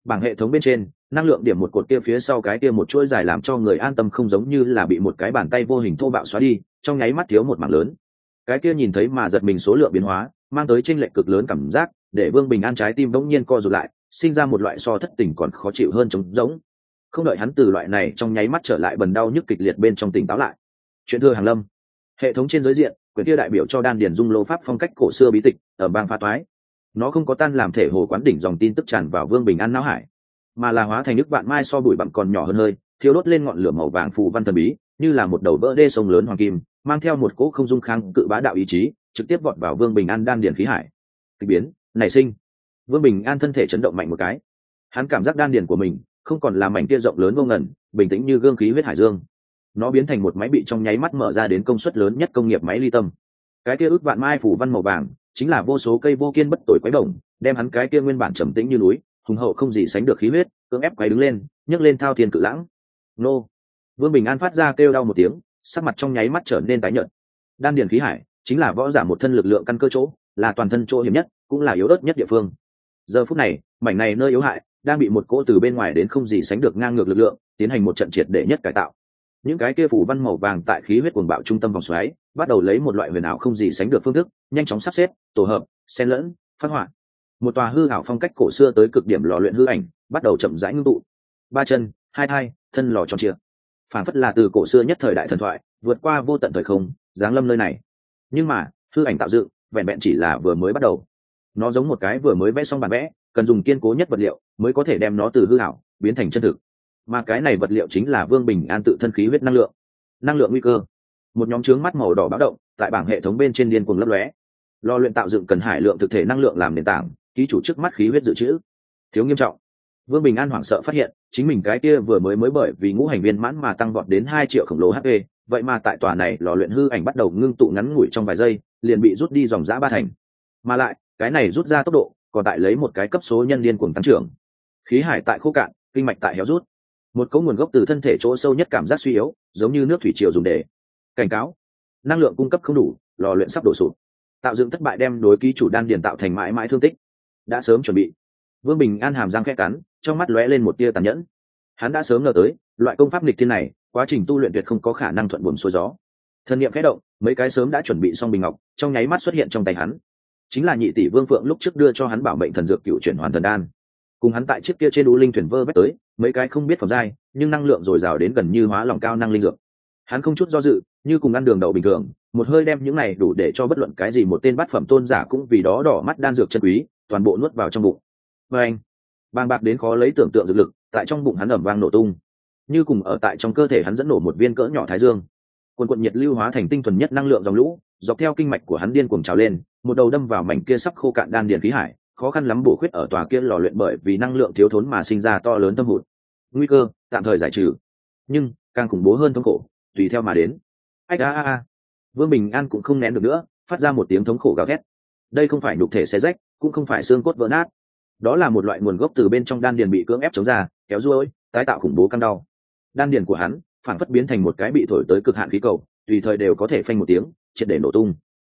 bảng hệ thống bên trên, năng lượng điểm một cột kia phía sau cái kia một chuỗi dài làm cho người an tâm không giống như là bị một cái bàn tay vô hình thô bạo xóa đi, trong nháy mắt thiếu một mảng lớn. Cái kia nhìn thấy mà giật mình số lượng biến hóa, mang tới tranh lệch cực lớn cảm giác để vương bình an trái tim bỗng nhiên co rụt lại, sinh ra một loại so thất tình còn khó chịu hơn trống rỗng. Không đợi hắn từ loại này trong nháy mắt trở lại bần đau nhức kịch liệt bên trong tỉnh táo lại. Chuyện thưa hàng lâm. Hệ thống trên giới diện, quyển kia đại biểu cho đan điền dung lô pháp phong cách cổ xưa bí tịch, ở bang pha toái. Nó không có tan làm thể hồ quán đỉnh dòng tin tức tràn vào vương bình an não hải, mà là hóa thành nước vạn mai so bụi bặm còn nhỏ hơn hơi thiếu đốt lên ngọn lửa màu vàng phù văn thần bí, như là một đầu vỡ đê sông lớn hoàng kim, mang theo một cỗ không dung kháng cự bá đạo ý chí, trực tiếp vọt vào vương bình an đan điền khí hải. Kịch biến nảy sinh. Vương bình an thân thể chấn động mạnh một cái. Hắn cảm giác đan điền của mình không còn là mảnh kia rộng lớn vô ngẩn bình tĩnh như gương khí huyết hải dương. Nó biến thành một máy bị trong nháy mắt mở ra đến công suất lớn nhất công nghiệp máy ly tâm. Cái kia ước vạn mai phủ văn màu vàng, chính là vô số cây vô kiên bất tội quấy bổng, đem hắn cái kia nguyên bản trầm tĩnh như núi, hùng hậu không gì sánh được khí huyết, cưỡng ép quay đứng lên, nhấc lên thao thiên cự lãng. Nô. Vương bình an phát ra kêu đau một tiếng, sắc mặt trong nháy mắt trở nên tái nhợt. Đan điền khí hải chính là võ giả một thân lực lượng căn cơ chỗ là toàn thân chỗ hiểm nhất, cũng là yếu ớt nhất địa phương. Giờ phút này, mảnh này nơi yếu hại, đang bị một cỗ từ bên ngoài đến không gì sánh được ngang ngược lực lượng, tiến hành một trận triệt để nhất cải tạo. Những cái kia phủ văn màu vàng tại khí huyết cuồng bạo trung tâm vòng xoáy, bắt đầu lấy một loại huyền ảo không gì sánh được phương thức, nhanh chóng sắp xếp, tổ hợp, xen lẫn, phát họa. Một tòa hư ảo phong cách cổ xưa tới cực điểm lò luyện hư ảnh, bắt đầu chậm rãi ngưng tụ. Ba chân, hai thai, thân lò tròn chia phản phất là từ cổ xưa nhất thời đại thần thoại, vượt qua vô tận thời không, giáng lâm nơi này. Nhưng mà, hư ảnh tạo dựng vẹn vẹn chỉ là vừa mới bắt đầu. Nó giống một cái vừa mới vẽ xong bản vẽ, cần dùng kiên cố nhất vật liệu mới có thể đem nó từ hư ảo biến thành chân thực. Mà cái này vật liệu chính là vương bình an tự thân khí huyết năng lượng. Năng lượng nguy cơ. Một nhóm trướng mắt màu đỏ báo động, tại bảng hệ thống bên trên điên cuồng lấp lóe. Lo luyện tạo dựng cần hải lượng thực thể năng lượng làm nền tảng, ký chủ trước mắt khí huyết dự trữ. Thiếu nghiêm trọng. Vương bình an hoảng sợ phát hiện, chính mình cái kia vừa mới mới bởi vì ngũ hành viên mãn mà tăng vọt đến hai triệu khổng lồ hp vậy mà tại tòa này lò luyện hư ảnh bắt đầu ngưng tụ ngắn ngủi trong vài giây liền bị rút đi dòng giã ba thành. Mà lại, cái này rút ra tốc độ, còn tại lấy một cái cấp số nhân liên cùng tăng trưởng. Khí hải tại khô cạn, kinh mạch tại héo rút. Một cấu nguồn gốc từ thân thể chỗ sâu nhất cảm giác suy yếu, giống như nước thủy triều dùng để cảnh cáo. Năng lượng cung cấp không đủ, lò luyện sắp đổ sụp. Tạo dựng thất bại đem đối ký chủ đan điền tạo thành mãi mãi thương tích. Đã sớm chuẩn bị. Vương bình an hàm răng khẽ cắn, trong mắt lóe lên một tia tàn nhẫn. Hắn đã sớm ngờ tới, loại công pháp nghịch thiên này, quá trình tu luyện tuyệt không có khả năng thuận buồm xuôi gió thân m khẽ động, mấy cái sớm đã chuẩn bị xong bình ngọc, trong nháy mắt xuất hiện trong tay hắn. Chính là nhị tỷ vương phượng lúc trước đưa cho hắn bảo mệnh thần dược cựu chuyển hoàn thần đan. Cùng hắn tại chiếc kia trên đũ linh thuyền vơ vét tới, mấy cái không biết phẩm giai, nhưng năng lượng dồi dào đến gần như hóa lòng cao năng linh dược. Hắn không chút do dự, như cùng ăn đường đậu bình thường, một hơi đem những này đủ để cho bất luận cái gì một tên bát phẩm tôn giả cũng vì đó đỏ mắt đan dược chân quý, toàn bộ nuốt vào trong bụng. Và anh, bàng bạc đến khó lấy tưởng tượng dược lực, tại trong bụng hắn ẩm vang nổ tung. Như cùng ở tại trong cơ thể hắn dẫn nổ một viên cỡ nhỏ thái dương quần quận nhiệt lưu hóa thành tinh thuần nhất năng lượng dòng lũ, dọc theo kinh mạch của hắn điên cuồng trào lên, một đầu đâm vào mảnh kia sắp khô cạn đan điền khí hải, khó khăn lắm bổ khuyết ở tòa kia lò luyện bởi vì năng lượng thiếu thốn mà sinh ra to lớn tâm hụt nguy cơ, tạm thời giải trừ. Nhưng, càng khủng bố hơn thống cổ tùy theo mà đến. Ách a a a. Vương bình an cũng không nén được nữa, phát ra một tiếng thống khổ gào thét. Đây không phải nhục thể xé rách, cũng không phải xương cốt vỡ nát. Đó là một loại nguồn gốc từ bên trong đan điền bị cưỡng ép chống ra, kéo ruôi, tái tạo khủng bố căng đau. Đan điền của hắn phản phất biến thành một cái bị thổi tới cực hạn khí cầu, tùy thời đều có thể phanh một tiếng, triệt để nổ tung.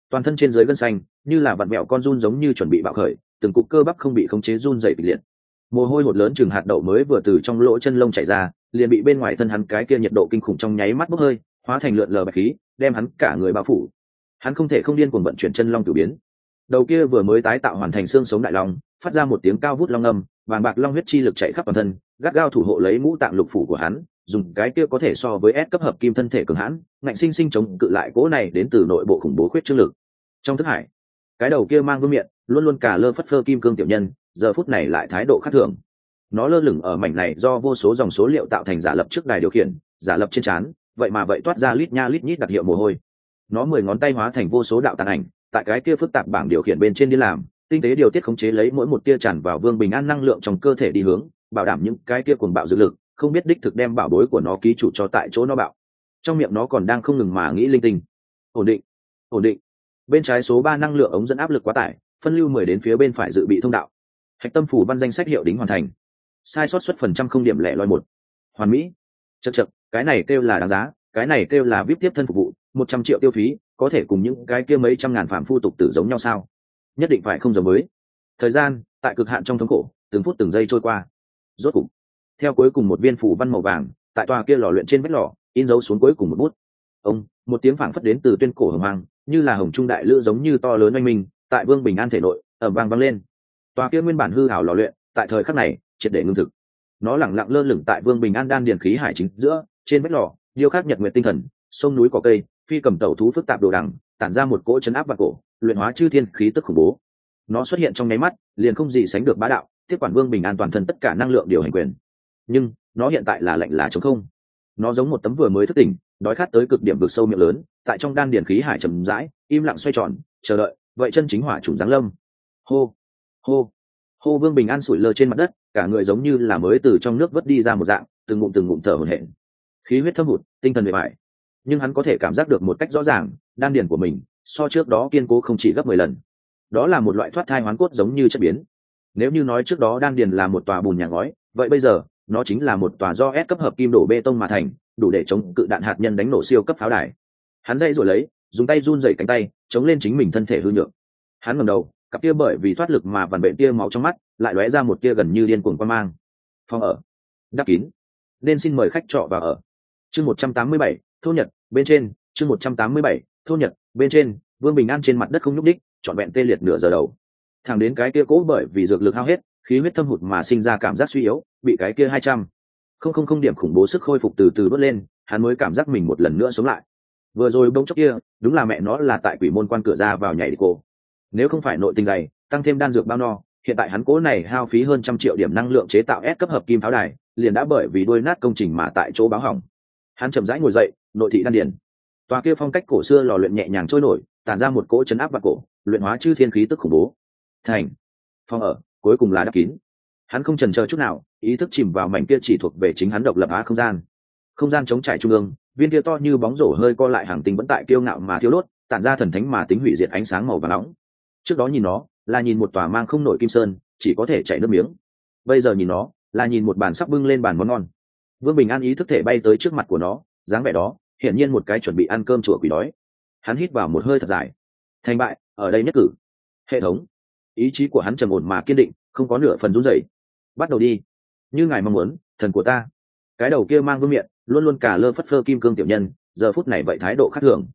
Toàn thân trên dưới gân xanh, như là vặn mẹo con run giống như chuẩn bị bạo khởi, từng cục cơ bắp không bị khống chế run dày kịch liệt. Mồ hôi hột lớn chừng hạt đậu mới vừa từ trong lỗ chân lông chạy ra, liền bị bên ngoài thân hắn cái kia nhiệt độ kinh khủng trong nháy mắt bốc hơi, hóa thành lượn lờ bạch khí, đem hắn cả người bao phủ. Hắn không thể không điên cuồng vận chuyển chân long tử biến. Đầu kia vừa mới tái tạo hoàn thành xương sống đại long, phát ra một tiếng cao vút long âm, vàng bạc long huyết chi lực chạy khắp toàn thân, gắt gao thủ hộ lấy mũ tạng lục phủ của hắn dùng cái kia có thể so với S cấp hợp kim thân thể cường hãn, ngạnh sinh sinh chống cự lại cỗ này đến từ nội bộ khủng bố khuyết trương lực. Trong thức hải, cái đầu kia mang vương miệng luôn luôn cả lơ phất phơ kim cương tiểu nhân, giờ phút này lại thái độ khác thường. Nó lơ lửng ở mảnh này do vô số dòng số liệu tạo thành giả lập trước đài điều khiển, giả lập trên trán, vậy mà vậy toát ra lít nha lít nhít đặc hiệu mồ hôi. Nó mười ngón tay hóa thành vô số đạo tàn ảnh, tại cái kia phức tạp bảng điều khiển bên trên đi làm, tinh tế điều tiết khống chế lấy mỗi một tia tràn vào vương bình an năng lượng trong cơ thể đi hướng, bảo đảm những cái kia cuồng bạo dữ lực không biết đích thực đem bảo bối của nó ký chủ cho tại chỗ nó bạo. Trong miệng nó còn đang không ngừng mà nghĩ linh tinh. Ổn định. Ổn định. Bên trái số ba năng lượng ống dẫn áp lực quá tải, phân lưu mười đến phía bên phải dự bị thông đạo. Hạch tâm phủ văn danh sách hiệu đính hoàn thành. Sai sót suất phần trăm không điểm lẻ loi một. Hoàn mỹ. Chật chật, cái này kêu là đáng giá, cái này kêu là vip tiếp thân phục vụ, một trăm triệu tiêu phí, có thể cùng những cái kia mấy trăm ngàn phạm phu tục tử giống nhau sao? Nhất định phải không giống mới. Thời gian, tại cực hạn trong thống khổ, từng phút từng giây trôi qua. Rốt cục theo cuối cùng một viên phủ văn màu vàng, tại tòa kia lò luyện trên vách lò, in dấu xuống cuối cùng một bút. Ông, một tiếng phảng phất đến từ tuyên cổ hồng hoàng như là hồng trung đại lữ giống như to lớn oanh minh, tại vương bình an thể nội ở vang vang lên. Tòa kia nguyên bản hư hảo lò luyện, tại thời khắc này, triệt để ngưng thực. Nó lẳng lặng lơ lửng tại vương bình an đan điền khí hải chính giữa, trên vách lò, điêu khắc nhật nguyện tinh thần, sông núi cỏ cây, phi cầm tẩu thú phức tạp đồ đằng, tản ra một cỗ chấn áp và cổ, luyện hóa chư thiên khí tức khủng bố. Nó xuất hiện trong nháy mắt, liền không gì sánh được bá đạo, tiếp quản vương bình an toàn thân tất cả năng lượng điều hành quyền nhưng nó hiện tại là lạnh là chống không. Nó giống một tấm vừa mới thức tỉnh, đói khát tới cực điểm vực sâu miệng lớn, tại trong đan điền khí hải trầm rãi, im lặng xoay tròn, chờ đợi, vậy chân chính hỏa trùng giáng lâm. Hô hô hô vương bình an sủi lơ trên mặt đất, cả người giống như là mới từ trong nước vớt đi ra một dạng, từng ngụm từng ngụm thở hổn hển. Khí huyết thâm hụt, tinh thần bề bại nhưng hắn có thể cảm giác được một cách rõ ràng, đan điền của mình, so trước đó kiên cố không chỉ gấp mười lần. Đó là một loại thoát thai hoán cốt giống như chất biến. Nếu như nói trước đó đan điền là một tòa bùn nhà ngói, vậy bây giờ nó chính là một tòa do S cấp hợp kim đổ bê tông mà thành, đủ để chống cự đạn hạt nhân đánh nổ siêu cấp pháo đài. Hắn dây rồi lấy, dùng tay run rẩy cánh tay, chống lên chính mình thân thể hư nhược. Hắn ngẩng đầu, cặp kia bởi vì thoát lực mà vằn bệnh tia máu trong mắt, lại lóe ra một tia gần như điên cuồng quan mang. Phòng ở. Đắp kín. Nên xin mời khách trọ vào ở. Chương một trăm tám mươi bảy, thô nhật, bên trên. Chương một trăm tám mươi bảy, thô nhật, bên trên. Vương bình an trên mặt đất không nhúc đích trọn vẹn tê liệt nửa giờ đầu. Thẳng đến cái kia cố bởi vì dược lực hao hết khí huyết thâm hụt mà sinh ra cảm giác suy yếu, bị cái kia hai trăm không không không điểm khủng bố sức khôi phục từ từ đốt lên, hắn mới cảm giác mình một lần nữa sống lại. Vừa rồi bỗng chốc kia, đúng là mẹ nó là tại quỷ môn quan cửa ra vào nhảy đi cô. Nếu không phải nội tình dày, tăng thêm đan dược bao no, hiện tại hắn cố này hao phí hơn trăm triệu điểm năng lượng chế tạo S cấp hợp kim pháo đài, liền đã bởi vì đuôi nát công trình mà tại chỗ báo hỏng. Hắn chậm rãi ngồi dậy, nội thị đan điền. Tòa kia phong cách cổ xưa lò luyện nhẹ nhàng trôi nổi, tản ra một cỗ chấn áp và cổ, luyện hóa chư thiên khí tức khủng bố. Thành. Phong ở cuối cùng là đắp kín. Hắn không trần chờ chút nào, ý thức chìm vào mảnh kia chỉ thuộc về chính hắn độc lập á không gian. Không gian chống trải trung ương, viên kia to như bóng rổ hơi co lại hàng tinh vẫn tại kiêu ngạo mà thiếu đốt, tản ra thần thánh mà tính hủy diệt ánh sáng màu và nóng. Trước đó nhìn nó, là nhìn một tòa mang không nổi kim sơn, chỉ có thể chảy nước miếng. Bây giờ nhìn nó, là nhìn một bàn sắc bưng lên bàn món ngon. Vương bình an ý thức thể bay tới trước mặt của nó, dáng vẻ đó, hiển nhiên một cái chuẩn bị ăn cơm chùa quỷ đói. Hắn hít vào một hơi thật dài. Thành bại, ở đây nhất cử. Hệ thống ý chí của hắn trầm ổn mà kiên định, không có nửa phần run rẩy. Bắt đầu đi. Như ngài mong muốn, thần của ta. Cái đầu kia mang vương miệng luôn luôn cả lơ phất phơ kim cương tiểu nhân, giờ phút này vậy thái độ khác thường.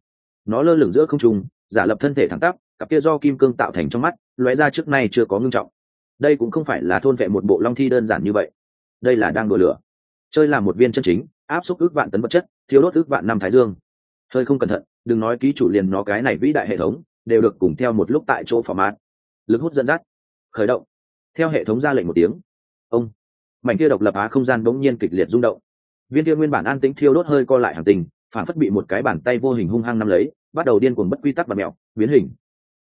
Nó lơ lửng giữa không trung, giả lập thân thể thẳng tắp, cặp kia do kim cương tạo thành trong mắt, lóe ra trước nay chưa có ngưng trọng. Đây cũng không phải là thôn vệ một bộ long thi đơn giản như vậy. Đây là đang đùa lửa. Chơi là một viên chân chính, áp suất ước vạn tấn vật chất thiếu đốt ước vạn năm thái dương. Hơi không cẩn thận, đừng nói ký chủ liền nó cái này vĩ đại hệ thống, đều được cùng theo một lúc tại chỗ phỏ mát lực hút dẫn dắt, khởi động, theo hệ thống ra lệnh một tiếng. Ông, mảnh kia độc lập á không gian bỗng nhiên kịch liệt rung động. Viên kia nguyên bản an tĩnh thiêu đốt hơi co lại hàng tình, phản phất bị một cái bàn tay vô hình hung hăng nắm lấy, bắt đầu điên cuồng bất quy tắc và mẹo biến hình.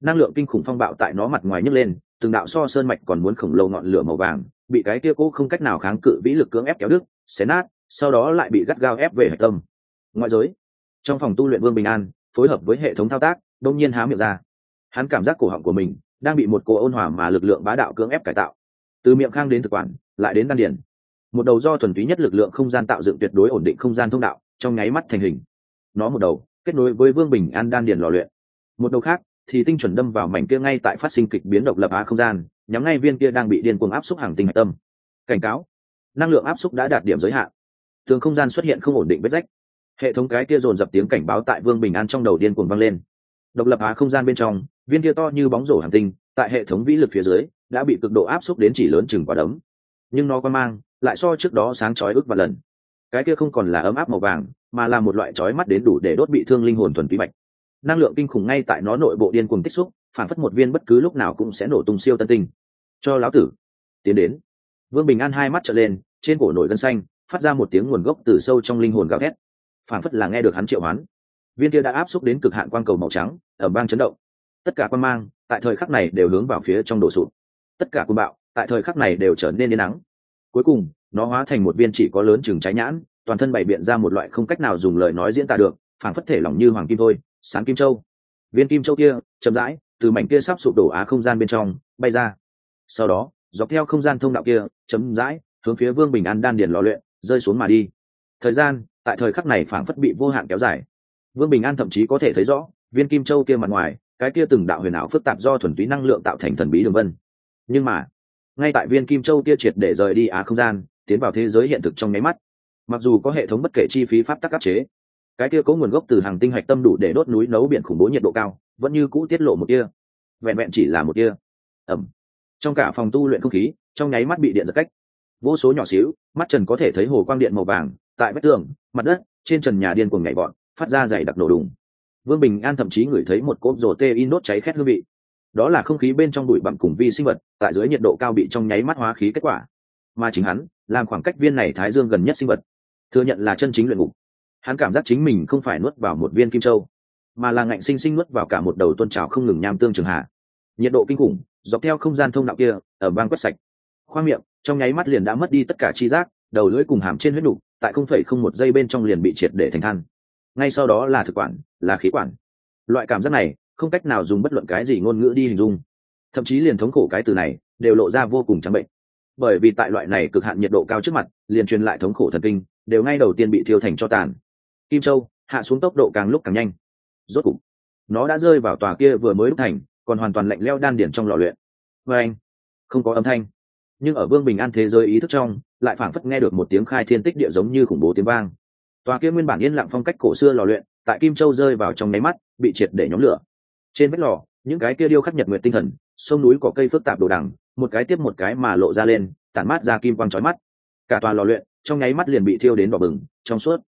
Năng lượng kinh khủng phong bạo tại nó mặt ngoài nhấc lên, từng đạo so sơn mạch còn muốn khổng lồ ngọn lửa màu vàng, bị cái kia cố không cách nào kháng cự vĩ lực cưỡng ép kéo đứt, xé nát, sau đó lại bị gắt gao ép về hạch tâm. Ngoại giới, trong phòng tu luyện vương bình an, phối hợp với hệ thống thao tác đông nhiên há miệng ra. Hắn cảm giác cổ họng của mình đang bị một cô ôn hòa mà lực lượng bá đạo cưỡng ép cải tạo. Từ miệng khang đến thực quản, lại đến đan điển một đầu do thuần túy nhất lực lượng không gian tạo dựng tuyệt đối ổn định không gian thông đạo, trong nháy mắt thành hình. Nó một đầu, kết nối với vương bình an đan điền lò luyện. Một đầu khác, thì tinh chuẩn đâm vào mảnh kia ngay tại phát sinh kịch biến độc lập á không gian, nhắm ngay viên kia đang bị điên cuồng áp xúc hàng tinh hạch tâm. Cảnh cáo, năng lượng áp xúc đã đạt điểm giới hạn. Tường không gian xuất hiện không ổn định vết rách. Hệ thống cái kia dồn dập tiếng cảnh báo tại vương bình an trong đầu điên cuồng vang lên. Độc lập á không gian bên trong viên kia to như bóng rổ hàng tinh, tại hệ thống vĩ lực phía dưới, đã bị cực độ áp xúc đến chỉ lớn chừng quả đấm. Nhưng nó quan mang, lại so trước đó sáng chói ức và lần. Cái kia không còn là ấm áp màu vàng, mà là một loại chói mắt đến đủ để đốt bị thương linh hồn thuần túy bạch. Năng lượng kinh khủng ngay tại nó nội bộ điên cuồng tích xúc, phản phất một viên bất cứ lúc nào cũng sẽ nổ tung siêu tân tinh. Cho lão tử, tiến đến. Vương bình an hai mắt trở lên, trên cổ nổi gân xanh, phát ra một tiếng nguồn gốc từ sâu trong linh hồn gào thét. Phản phất là nghe được hắn triệu hoán. Viên kia đã áp xúc đến cực hạn quang cầu màu trắng ở bang chấn động tất cả quan mang tại thời khắc này đều hướng vào phía trong đổ sụp. Tất cả quân bạo tại thời khắc này đều trở nên yên nắng. Cuối cùng, nó hóa thành một viên chỉ có lớn chừng trái nhãn, toàn thân bày biện ra một loại không cách nào dùng lời nói diễn tả được phản phất thể lỏng như hoàng kim thôi, sáng kim châu. Viên kim châu kia, chậm rãi, từ mảnh kia sắp sụp đổ á không gian bên trong, bay ra. Sau đó, dọc theo không gian thông đạo kia chấm rãi, hướng phía vương bình an đan điền lò luyện, rơi xuống mà đi. Thời gian, tại thời khắc này phảng phất bị vô hạn kéo dài. Vương bình an thậm chí có thể thấy rõ, viên kim châu kia mặt ngoài cái kia từng đạo huyền ảo phức tạp do thuần túy năng lượng tạo thành thần bí đường vân. Nhưng mà, ngay tại viên kim châu kia triệt để rời đi á không gian, tiến vào thế giới hiện thực trong nháy mắt. Mặc dù có hệ thống bất kể chi phí pháp tắc áp chế, cái kia có nguồn gốc từ hàng tinh hạch tâm đủ để đốt núi nấu biển khủng bố nhiệt độ cao, vẫn như cũ tiết lộ một kia vẹn vẹn chỉ là một kia ẩm. Trong cả phòng tu luyện không khí, trong nháy mắt bị điện giật cách. Vô số nhỏ xíu, mắt trần có thể thấy hồ quang điện màu vàng, tại vách tường, mặt đất, trên trần nhà điên cuồng nhảy bọn phát ra dày đặc nổ đùng vương bình an thậm chí ngửi thấy một cốp rổ tê in đốt cháy khét hương vị. Đó là không khí bên trong bụi bặm cùng vi sinh vật, tại dưới nhiệt độ cao bị trong nháy mắt hóa khí kết quả. Mà chính hắn, làm khoảng cách viên này thái dương gần nhất sinh vật, thừa nhận là chân chính luyện ngục. Hắn cảm giác chính mình không phải nuốt vào một viên kim châu, mà là ngạnh sinh sinh nuốt vào cả một đầu tôn trào không ngừng nham tương trường hạ. Nhiệt độ kinh khủng, dọc theo không gian thông đạo kia, ở bang quét sạch. Khoang miệng, trong nháy mắt liền đã mất đi tất cả chi giác, đầu lưỡi cùng hàm trên huyết đục tại không phẩy không một giây bên trong liền bị triệt để thành than ngay sau đó là thực quản, là khí quản. Loại cảm giác này, không cách nào dùng bất luận cái gì ngôn ngữ đi hình dung. Thậm chí liền thống khổ cái từ này, đều lộ ra vô cùng trắng bệnh. Bởi vì tại loại này cực hạn nhiệt độ cao trước mặt, liền truyền lại thống khổ thần kinh, đều ngay đầu tiên bị thiêu thành cho tàn. Kim châu, hạ xuống tốc độ càng lúc càng nhanh. Rốt cục, nó đã rơi vào tòa kia vừa mới đúc thành, còn hoàn toàn lạnh leo đan điển trong lò luyện. Vê anh, không có âm thanh. Nhưng ở vương bình an thế giới ý thức trong, lại phảng phất nghe được một tiếng khai thiên tích địa giống như khủng bố tiếng vang tòa kia nguyên bản yên lặng phong cách cổ xưa lò luyện, tại kim châu rơi vào trong nháy mắt, bị triệt để nhóm lửa. Trên vách lò, những cái kia điêu khắc nhật nguyện tinh thần, sông núi có cây phức tạp đồ đằng, một cái tiếp một cái mà lộ ra lên, tản mát ra kim quang trói mắt. Cả tòa lò luyện, trong nháy mắt liền bị thiêu đến đỏ bừng, trong suốt.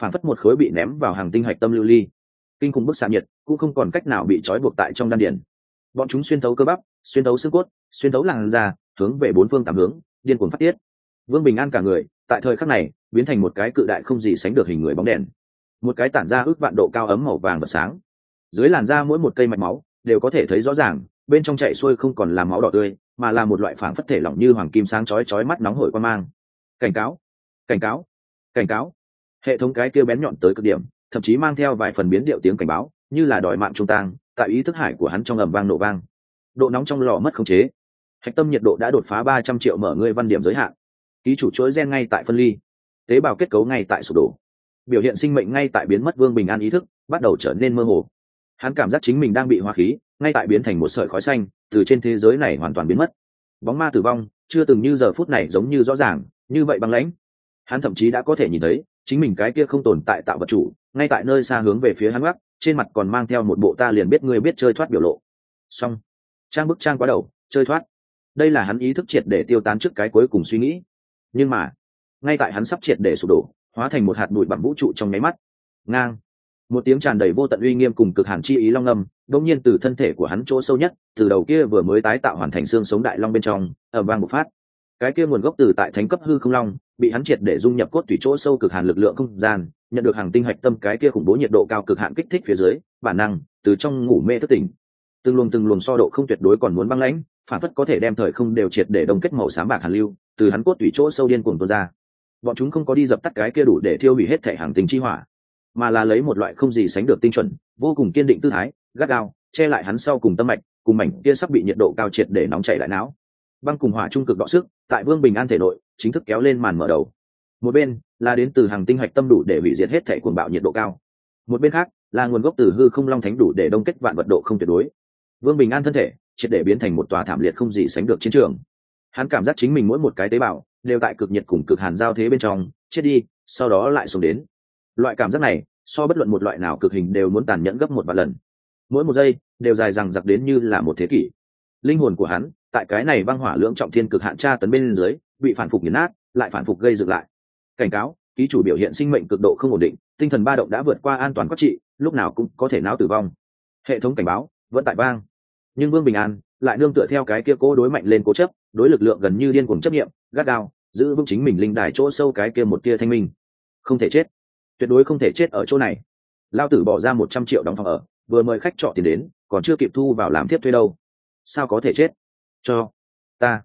Phản phất một khối bị ném vào hàng tinh hạch tâm lưu ly. Kinh khủng bức xạ nhiệt, cũng không còn cách nào bị trói buộc tại trong đan điển bọn chúng xuyên thấu cơ bắp, xuyên thấu xương cốt, xuyên thấu làn da, hướng về bốn phương tám hướng, điên cuồng phát tiết. Vương bình an cả người, tại thời khắc này biến thành một cái cự đại không gì sánh được hình người bóng đèn. Một cái tản ra ước vạn độ cao ấm màu vàng và sáng. Dưới làn da mỗi một cây mạch máu đều có thể thấy rõ ràng, bên trong chạy xuôi không còn là máu đỏ tươi, mà là một loại phản phất thể lỏng như hoàng kim sáng chói chói mắt nóng hổi quan mang. Cảnh cáo cảnh cáo cảnh cáo. Hệ thống cái kia bén nhọn tới cực điểm, thậm chí mang theo vài phần biến điệu tiếng cảnh báo, như là đòi mạng trung tang, tại ý thức hải của hắn trong ầm vang nổ vang. Độ nóng trong lò mất khống chế. Hạch tâm nhiệt độ đã đột phá ba trăm triệu mở ngươi văn điểm giới hạn. Ký chủ chuỗi gen ngay tại phân ly tế bào kết cấu ngay tại sụp đổ. Biểu hiện sinh mệnh ngay tại biến mất vương bình an ý thức, bắt đầu trở nên mơ hồ. Hắn cảm giác chính mình đang bị hoa khí, ngay tại biến thành một sợi khói xanh, từ trên thế giới này hoàn toàn biến mất. Bóng ma tử vong, chưa từng như giờ phút này giống như rõ ràng, như vậy băng lãnh. Hắn thậm chí đã có thể nhìn thấy, chính mình cái kia không tồn tại tạo vật chủ, ngay tại nơi xa hướng về phía hắn gác, trên mặt còn mang theo một bộ ta liền biết ngươi biết chơi thoát biểu lộ. Xong. Trang bức trang quá đầu, chơi thoát. Đây là hắn ý thức triệt để tiêu tán trước cái cuối cùng suy nghĩ. Nhưng mà ngay tại hắn sắp triệt để sụp đổ, hóa thành một hạt bụi bằng vũ trụ trong nháy mắt. Ngang. Một tiếng tràn đầy vô tận uy nghiêm cùng cực hàn chi ý long âm đông nhiên từ thân thể của hắn chỗ sâu nhất, từ đầu kia vừa mới tái tạo hoàn thành xương sống đại long bên trong ở vang một phát. Cái kia nguồn gốc từ tại thánh cấp hư không long, bị hắn triệt để dung nhập cốt tủy chỗ sâu cực hàn lực lượng không gian, nhận được hàng tinh hạch tâm cái kia khủng bố nhiệt độ cao cực hạn kích thích phía dưới, bản năng, từ trong ngủ mê thất tỉnh. Từng luồng từng luồng so độ không tuyệt đối còn muốn băng lãnh, phản phất có thể đem thời không đều triệt để đông kết màu xám bạc hàn lưu, từ hắn cốt tủy chỗ sâu điên cuồng tuôn ra bọn chúng không có đi dập tắt cái kia đủ để thiêu hủy hết thể hàng tinh chi hỏa, mà là lấy một loại không gì sánh được tinh chuẩn, vô cùng kiên định tư thái, gắt gao, che lại hắn sau cùng tâm mạch, cùng mảnh kia sắp bị nhiệt độ cao triệt để nóng chảy lại não. Băng cùng hỏa trung cực đọ sức, tại vương bình an thể nội, chính thức kéo lên màn mở đầu. Một bên, là đến từ hàng tinh hạch tâm đủ để hủy diệt hết thể cuồng bạo nhiệt độ cao. Một bên khác, là nguồn gốc từ hư không long thánh đủ để đông kết vạn vật độ không tuyệt đối. Vương bình an thân thể, triệt để biến thành một tòa thảm liệt không gì sánh được chiến trường hắn cảm giác chính mình mỗi một cái tế bào đều tại cực nhiệt cùng cực hàn giao thế bên trong, chết đi, sau đó lại xuống đến. Loại cảm giác này, so bất luận một loại nào cực hình đều muốn tàn nhẫn gấp một vài lần. Mỗi một giây đều dài rằng giặc đến như là một thế kỷ. Linh hồn của hắn, tại cái này băng hỏa lưỡng trọng thiên cực hạn tra tấn bên dưới, bị phản phục nghiền nát, lại phản phục gây dựng lại. Cảnh cáo, ký chủ biểu hiện sinh mệnh cực độ không ổn định, tinh thần ba động đã vượt qua an toàn quát trị, lúc nào cũng có thể não tử vong. Hệ thống cảnh báo, vẫn tại vang. Nhưng vương bình an lại nương tựa theo cái kia cố đối mạnh lên cố chấp đối lực lượng gần như điên cuồng chấp nghiệm, gắt gao, giữ vững chính mình linh đài chỗ sâu cái kia một tia thanh minh. Không thể chết. Tuyệt đối không thể chết ở chỗ này. Lao tử bỏ ra một trăm triệu đóng phòng ở, vừa mời khách trọ tiền đến, còn chưa kịp thu vào làm tiếp thuê đâu. Sao có thể chết? Cho ta.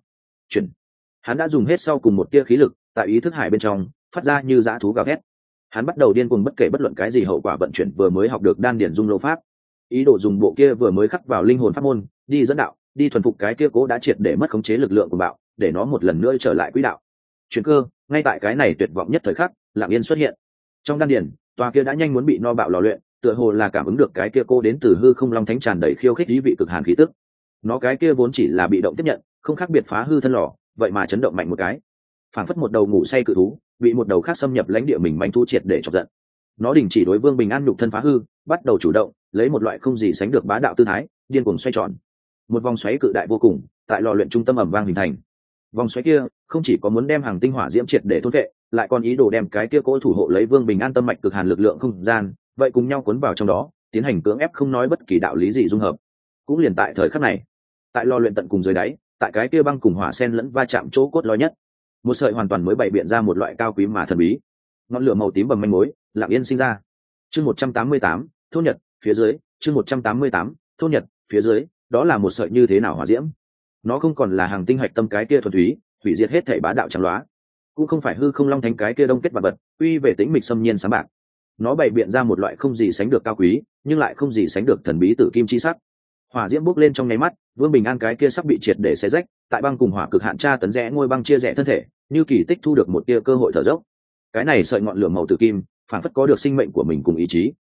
Chuyển. Hắn đã dùng hết sau cùng một tia khí lực, tại ý thức hải bên trong, phát ra như dã thú gào thét. Hắn bắt đầu điên cuồng bất kể bất luận cái gì hậu quả vận chuyển vừa mới học được đan điển dung lô pháp. Ý đồ dùng bộ kia vừa mới khắc vào linh hồn pháp môn, đi dẫn đạo đi thuần phục cái kia cố đã triệt để mất khống chế lực lượng của bạo, để nó một lần nữa trở lại quỹ đạo. Chuyển cơ, ngay tại cái này tuyệt vọng nhất thời khắc, lạng yên xuất hiện. Trong đan điển tòa kia đã nhanh muốn bị no bạo lò luyện, tựa hồ là cảm ứng được cái kia cô đến từ hư không long thánh tràn đầy khiêu khích ý vị cực hàn khí tức. Nó cái kia vốn chỉ là bị động tiếp nhận, không khác biệt phá hư thân lò, vậy mà chấn động mạnh một cái. Phản phất một đầu ngủ say cự thú, bị một đầu khác xâm nhập lãnh địa mình manh thu triệt để chọc giận. Nó đình chỉ đối vương bình an nhục thân phá hư, bắt đầu chủ động, lấy một loại không gì sánh được bá đạo tư thái, điên cuồng xoay tròn một vòng xoáy cự đại vô cùng, tại lò luyện trung tâm ẩm vang hình thành. Vòng xoáy kia không chỉ có muốn đem hàng tinh hỏa diễm triệt để thôn vệ, lại còn ý đồ đem cái kia cỗ thủ hộ lấy vương bình an tâm mạch cực hàn lực lượng không gian, vậy cùng nhau cuốn vào trong đó, tiến hành cưỡng ép không nói bất kỳ đạo lý gì dung hợp. Cũng liền tại thời khắc này, tại lò luyện tận cùng dưới đáy, tại cái kia băng cùng hỏa sen lẫn va chạm chỗ cốt lõi nhất, một sợi hoàn toàn mới bày biện ra một loại cao quý mà thần bí. Ngọn lửa màu tím bầm manh mối, lặng yên sinh ra. Chương một trăm tám mươi tám, thôn nhật, phía dưới. Chương một trăm tám mươi tám, thôn nhật, phía dưới đó là một sợi như thế nào hỏa diễm? Nó không còn là hàng tinh hạch tâm cái kia thuần túy, hủy diệt hết thể bá đạo trắng loá. Cũng không phải hư không long thánh cái kia đông kết vật vật, uy về tĩnh mịch xâm nhiên sáng bạc. Nó bày biện ra một loại không gì sánh được cao quý, nhưng lại không gì sánh được thần bí tử kim chi sắc. Hỏa diễm bốc lên trong nháy mắt, vương bình an cái kia sắp bị triệt để xé rách, tại băng cùng hỏa cực hạn tra tấn rẽ ngôi băng chia rẽ thân thể, như kỳ tích thu được một tia cơ hội thở dốc. Cái này sợi ngọn lửa màu tử kim, phản phất có được sinh mệnh của mình cùng ý chí.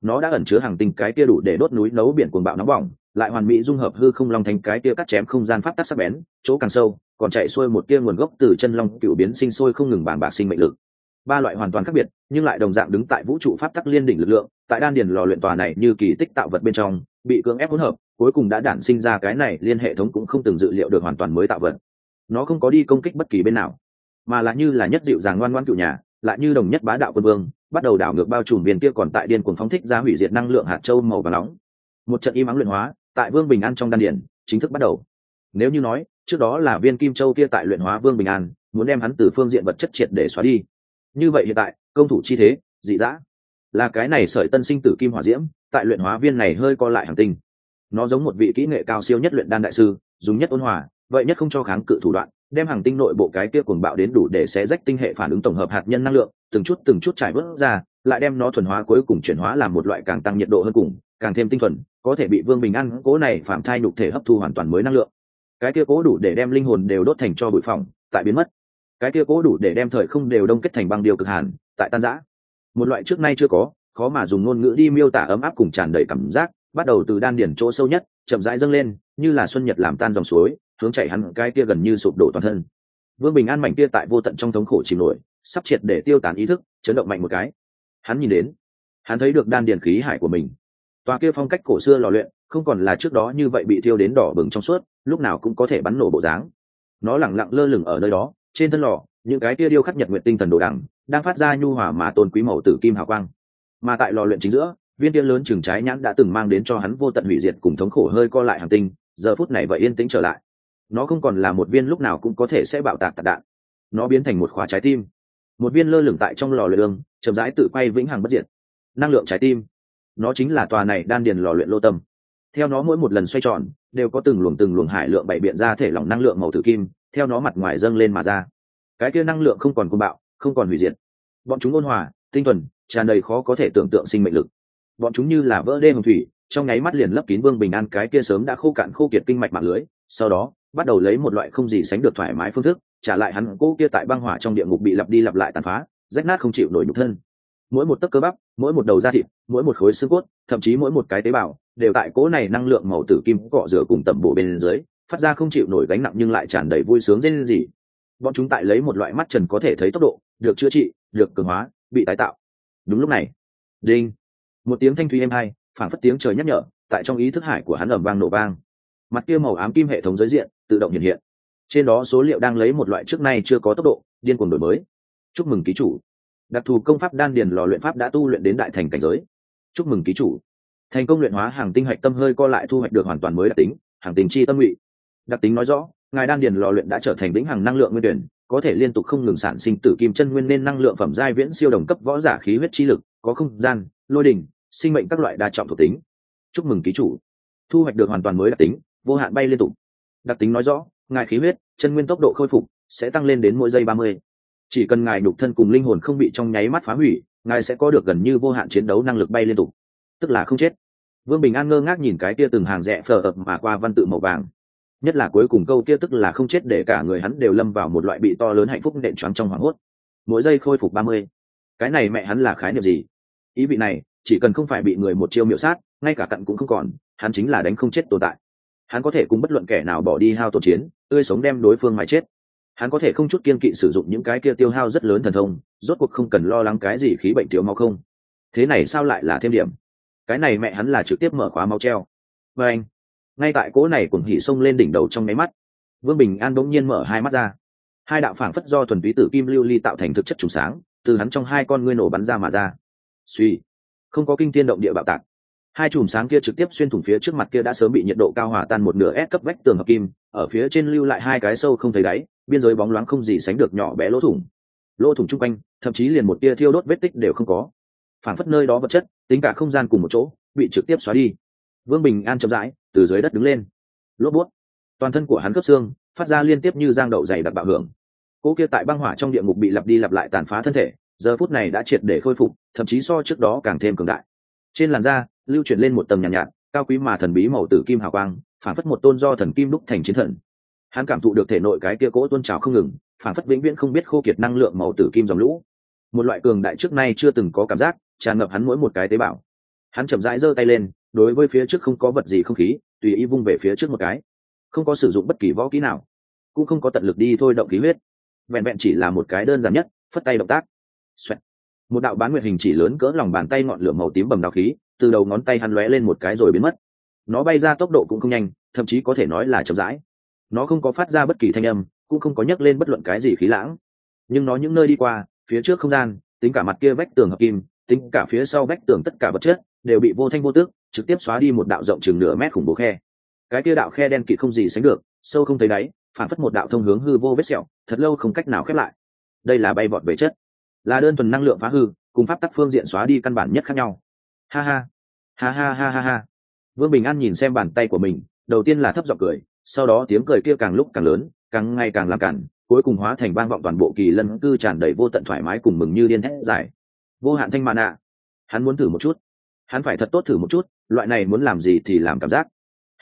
Nó đã ẩn chứa hàng tinh cái tia đủ để đốt núi nấu biển cuồng bạo nóng bỏng lại hoàn mỹ dung hợp hư không long thành cái tia cắt chém không gian pháp tắc sắc bén, chỗ càng sâu, còn chạy xuôi một tia nguồn gốc từ chân long cựu biến sinh sôi không ngừng bàng bạc sinh mệnh lực. Ba loại hoàn toàn khác biệt, nhưng lại đồng dạng đứng tại vũ trụ pháp tắc liên đỉnh lực lượng, tại đan điền lò luyện tòa này như kỳ tích tạo vật bên trong, bị cưỡng ép hỗn hợp, cuối cùng đã đản sinh ra cái này liên hệ thống cũng không từng dự liệu được hoàn toàn mới tạo vật. Nó không có đi công kích bất kỳ bên nào, mà là như là nhất dịu dàng ngoan ngoan cựu nhà, lại như đồng nhất bá đạo quân vương, bắt đầu đảo ngược bao trùm viên kia còn tại điên cuồng phóng thích ra hủy diệt năng lượng hạt châu màu và nóng. Một trận im ắng luyện hóa tại vương bình an trong đan điển chính thức bắt đầu. Nếu như nói, trước đó là viên kim châu kia tại luyện hóa vương bình an, muốn đem hắn từ phương diện vật chất triệt để xóa đi. Như vậy hiện tại, công thủ chi thế, dị dã. Là cái này sợi tân sinh tử kim hỏa diễm, tại luyện hóa viên này hơi co lại hàng tinh. Nó giống một vị kỹ nghệ cao siêu nhất luyện đan đại sư, dùng nhất ôn hòa, vậy nhất không cho kháng cự thủ đoạn, đem hàng tinh nội bộ cái kia cuồng bạo đến đủ để xé rách tinh hệ phản ứng tổng hợp hạt nhân năng lượng, từng chút từng chút trải bớt ra, lại đem nó thuần hóa cuối cùng chuyển hóa làm một loại càng tăng nhiệt độ hơn cùng, càng thêm tinh thuần có thể bị vương bình ăn cố này phạm thai nhục thể hấp thu hoàn toàn mới năng lượng. Cái kia cố đủ để đem linh hồn đều đốt thành cho bụi phòng tại biến mất. Cái kia cố đủ để đem thời không đều đông kết thành băng điều cực hàn, tại tan giã một loại trước nay chưa có, khó mà dùng ngôn ngữ đi miêu tả ấm áp cùng tràn đầy cảm giác, bắt đầu từ đan điển chỗ sâu nhất, chậm rãi dâng lên, như là xuân nhật làm tan dòng suối, hướng chảy hắn cái kia gần như sụp đổ toàn thân. Vương bình an mảnh kia tại vô tận trong thống khổ chìm nổi, sắp triệt để tiêu tán ý thức, chấn động mạnh một cái. Hắn nhìn đến, hắn thấy được đan điền khí hải của mình tòa kia phong cách cổ xưa lò luyện, không còn là trước đó như vậy bị thiêu đến đỏ bừng trong suốt, lúc nào cũng có thể bắn nổ bộ dáng. Nó lẳng lặng lơ lửng ở nơi đó, trên thân lò, những cái kia điêu khắc nhật nguyện tinh thần đồ đẳng đang phát ra nhu hòa mà tôn quý màu tử kim hào quang. Mà tại lò luyện chính giữa, viên tiên lớn chừng trái nhãn đã từng mang đến cho hắn vô tận hủy diệt cùng thống khổ hơi co lại hàng tinh, giờ phút này vậy yên tĩnh trở lại. Nó không còn là một viên lúc nào cũng có thể sẽ bạo tạc tạc đạn. Nó biến thành một khóa trái tim. Một viên lơ lửng tại trong lò luyện chậm rãi tự quay vĩnh hằng bất diệt. Năng lượng trái tim nó chính là tòa này đan điền lò luyện lô tâm. Theo nó mỗi một lần xoay tròn, đều có từng luồng từng luồng hải lượng bày biện ra thể lỏng năng lượng màu tử kim, theo nó mặt ngoài dâng lên mà ra. Cái kia năng lượng không còn côn bạo, không còn hủy diệt. Bọn chúng ôn hòa, tinh thuần, tràn đầy khó có thể tưởng tượng sinh mệnh lực. Bọn chúng như là vỡ đê hồng thủy, trong nháy mắt liền lấp kín vương bình an cái kia sớm đã khô cạn khô kiệt kinh mạch mạng lưới, sau đó, bắt đầu lấy một loại không gì sánh được thoải mái phương thức, trả lại hắn cô kia tại băng hỏa trong địa ngục bị lặp đi lặp lại tàn phá, rách nát không chịu nổi nhục thân. Mỗi một tấc cơ bắp mỗi một đầu da thịt, mỗi một khối xương cốt, thậm chí mỗi một cái tế bào, đều tại cố này năng lượng màu tử kim cọ rửa cùng tẩm bộ bên dưới, phát ra không chịu nổi gánh nặng nhưng lại tràn đầy vui sướng dên gì. Bọn chúng tại lấy một loại mắt trần có thể thấy tốc độ, được chữa trị, được cường hóa, bị tái tạo. Đúng lúc này, đinh, một tiếng thanh thúy êm hai phản phất tiếng trời nhắc nhở, tại trong ý thức hải của hắn ẩm vang nổ vang. Mặt kia màu ám kim hệ thống giới diện, tự động hiện hiện. Trên đó số liệu đang lấy một loại trước nay chưa có tốc độ, điên cuồng đổi mới. Chúc mừng ký chủ đặc thù công pháp đan điền lò luyện pháp đã tu luyện đến đại thành cảnh giới. Chúc mừng ký chủ. Thành công luyện hóa hàng tinh hạch tâm hơi co lại thu hoạch được hoàn toàn mới đặc tính hàng tình chi tâm ngụy. Đặc tính nói rõ ngài đan điền lò luyện đã trở thành vĩnh hằng năng lượng nguyên tuyển có thể liên tục không ngừng sản sinh tử kim chân nguyên nên năng lượng phẩm giai viễn siêu đồng cấp võ giả khí huyết chi lực có không gian lôi đình, sinh mệnh các loại đa trọng thuộc tính. Chúc mừng ký chủ. Thu hoạch được hoàn toàn mới đặc tính vô hạn bay liên tục. Đặc tính nói rõ ngài khí huyết chân nguyên tốc độ khôi phục sẽ tăng lên đến mỗi giây ba mươi chỉ cần ngài nhục thân cùng linh hồn không bị trong nháy mắt phá hủy, ngài sẽ có được gần như vô hạn chiến đấu năng lực bay liên tục. Tức là không chết. Vương bình an ngơ ngác nhìn cái kia từng hàng rẽ phờ ập mà qua văn tự màu vàng. Nhất là cuối cùng câu kia tức là không chết để cả người hắn đều lâm vào một loại bị to lớn hạnh phúc nện choáng trong hoảng hốt. Mỗi giây khôi phục ba mươi. Cái này mẹ hắn là khái niệm gì? Ý vị này, chỉ cần không phải bị người một chiêu miệu sát, ngay cả cặn cũng không còn, hắn chính là đánh không chết tồn tại. Hắn có thể cùng bất luận kẻ nào bỏ đi hao tổn chiến, tươi sống đem đối phương mà chết hắn có thể không chút kiên kỵ sử dụng những cái kia tiêu hao rất lớn thần thông, rốt cuộc không cần lo lắng cái gì khí bệnh thiếu máu không. Thế này sao lại là thêm điểm? Cái này mẹ hắn là trực tiếp mở khóa máu treo. Và anh, ngay tại cỗ này cùng hỉ xông lên đỉnh đầu trong máy mắt, vương bình an bỗng nhiên mở hai mắt ra. Hai đạo phảng phất do thuần túy tử kim lưu ly tạo thành thực chất trùng sáng, từ hắn trong hai con ngươi nổ bắn ra mà ra. Suy, không có kinh tiên động địa bạo tạc. Hai chùm sáng kia trực tiếp xuyên thủng phía trước mặt kia đã sớm bị nhiệt độ cao hòa tan một nửa ép cấp vách tường hợp kim, ở phía trên lưu lại hai cái sâu không thấy đáy biên giới bóng loáng không gì sánh được nhỏ bé lỗ thủng. Lỗ thủng chung quanh thậm chí liền một tia thiêu đốt vết tích đều không có. Phản phất nơi đó vật chất tính cả không gian cùng một chỗ bị trực tiếp xóa đi. Vương bình an chậm rãi từ dưới đất đứng lên. Lốp bút. Toàn thân của hắn cấp xương phát ra liên tiếp như giang đậu dày đặc bạo hưởng. Cỗ kia tại băng hỏa trong địa ngục bị lặp đi lặp lại tàn phá thân thể giờ phút này đã triệt để khôi phục thậm chí so trước đó càng thêm cường đại. Trên làn da lưu chuyển lên một tầng nhàn nhạt, nhạt cao quý mà thần bí màu tử kim hào quang phản phất một tôn do thần kim đúc thành chiến thần hắn cảm thụ được thể nội cái kia cỗ tôn trào không ngừng, phản phất vĩnh viễn không biết khô kiệt năng lượng màu tử kim dòng lũ. Một loại cường đại trước nay chưa từng có cảm giác, tràn ngập hắn mỗi một cái tế bào. Hắn chậm rãi giơ tay lên, đối với phía trước không có vật gì không khí, tùy ý vung về phía trước một cái. Không có sử dụng bất kỳ võ kỹ nào, cũng không có tận lực đi thôi động khí huyết. Vẹn vẹn chỉ là một cái đơn giản nhất, phất tay động tác. Xoẹt. một đạo bán nguyệt hình chỉ lớn cỡ lòng bàn tay ngọn lửa màu tím bầm đào khí, từ đầu ngón tay hắn lóe lên một cái rồi biến mất. Nó bay ra tốc độ cũng không nhanh, thậm chí có thể nói là chậm rãi nó không có phát ra bất kỳ thanh âm, cũng không có nhấc lên bất luận cái gì khí lãng. Nhưng nó những nơi đi qua, phía trước không gian, tính cả mặt kia vách tường hợp kim, tính cả phía sau vách tường tất cả vật chất, đều bị vô thanh vô tước, trực tiếp xóa đi một đạo rộng chừng nửa mét khủng bố khe. Cái kia đạo khe đen kịt không gì sánh được, sâu không thấy đáy, phản phất một đạo thông hướng hư vô vết sẹo, thật lâu không cách nào khép lại. Đây là bay vọt về chất. Là đơn thuần năng lượng phá hư, cùng pháp tắc phương diện xóa đi căn bản nhất khác nhau. Ha ha. Ha ha ha ha ha. Vương bình an nhìn xem bàn tay của mình, đầu tiên là thấp giọng cười sau đó tiếng cười kia càng lúc càng lớn, càng ngày càng làm cản, cuối cùng hóa thành vang vọng toàn bộ kỳ lân cư tràn đầy vô tận thoải mái cùng mừng như điên thét dài. Vô hạn thanh mạn ạ. Hắn muốn thử một chút. Hắn phải thật tốt thử một chút, loại này muốn làm gì thì làm cảm giác.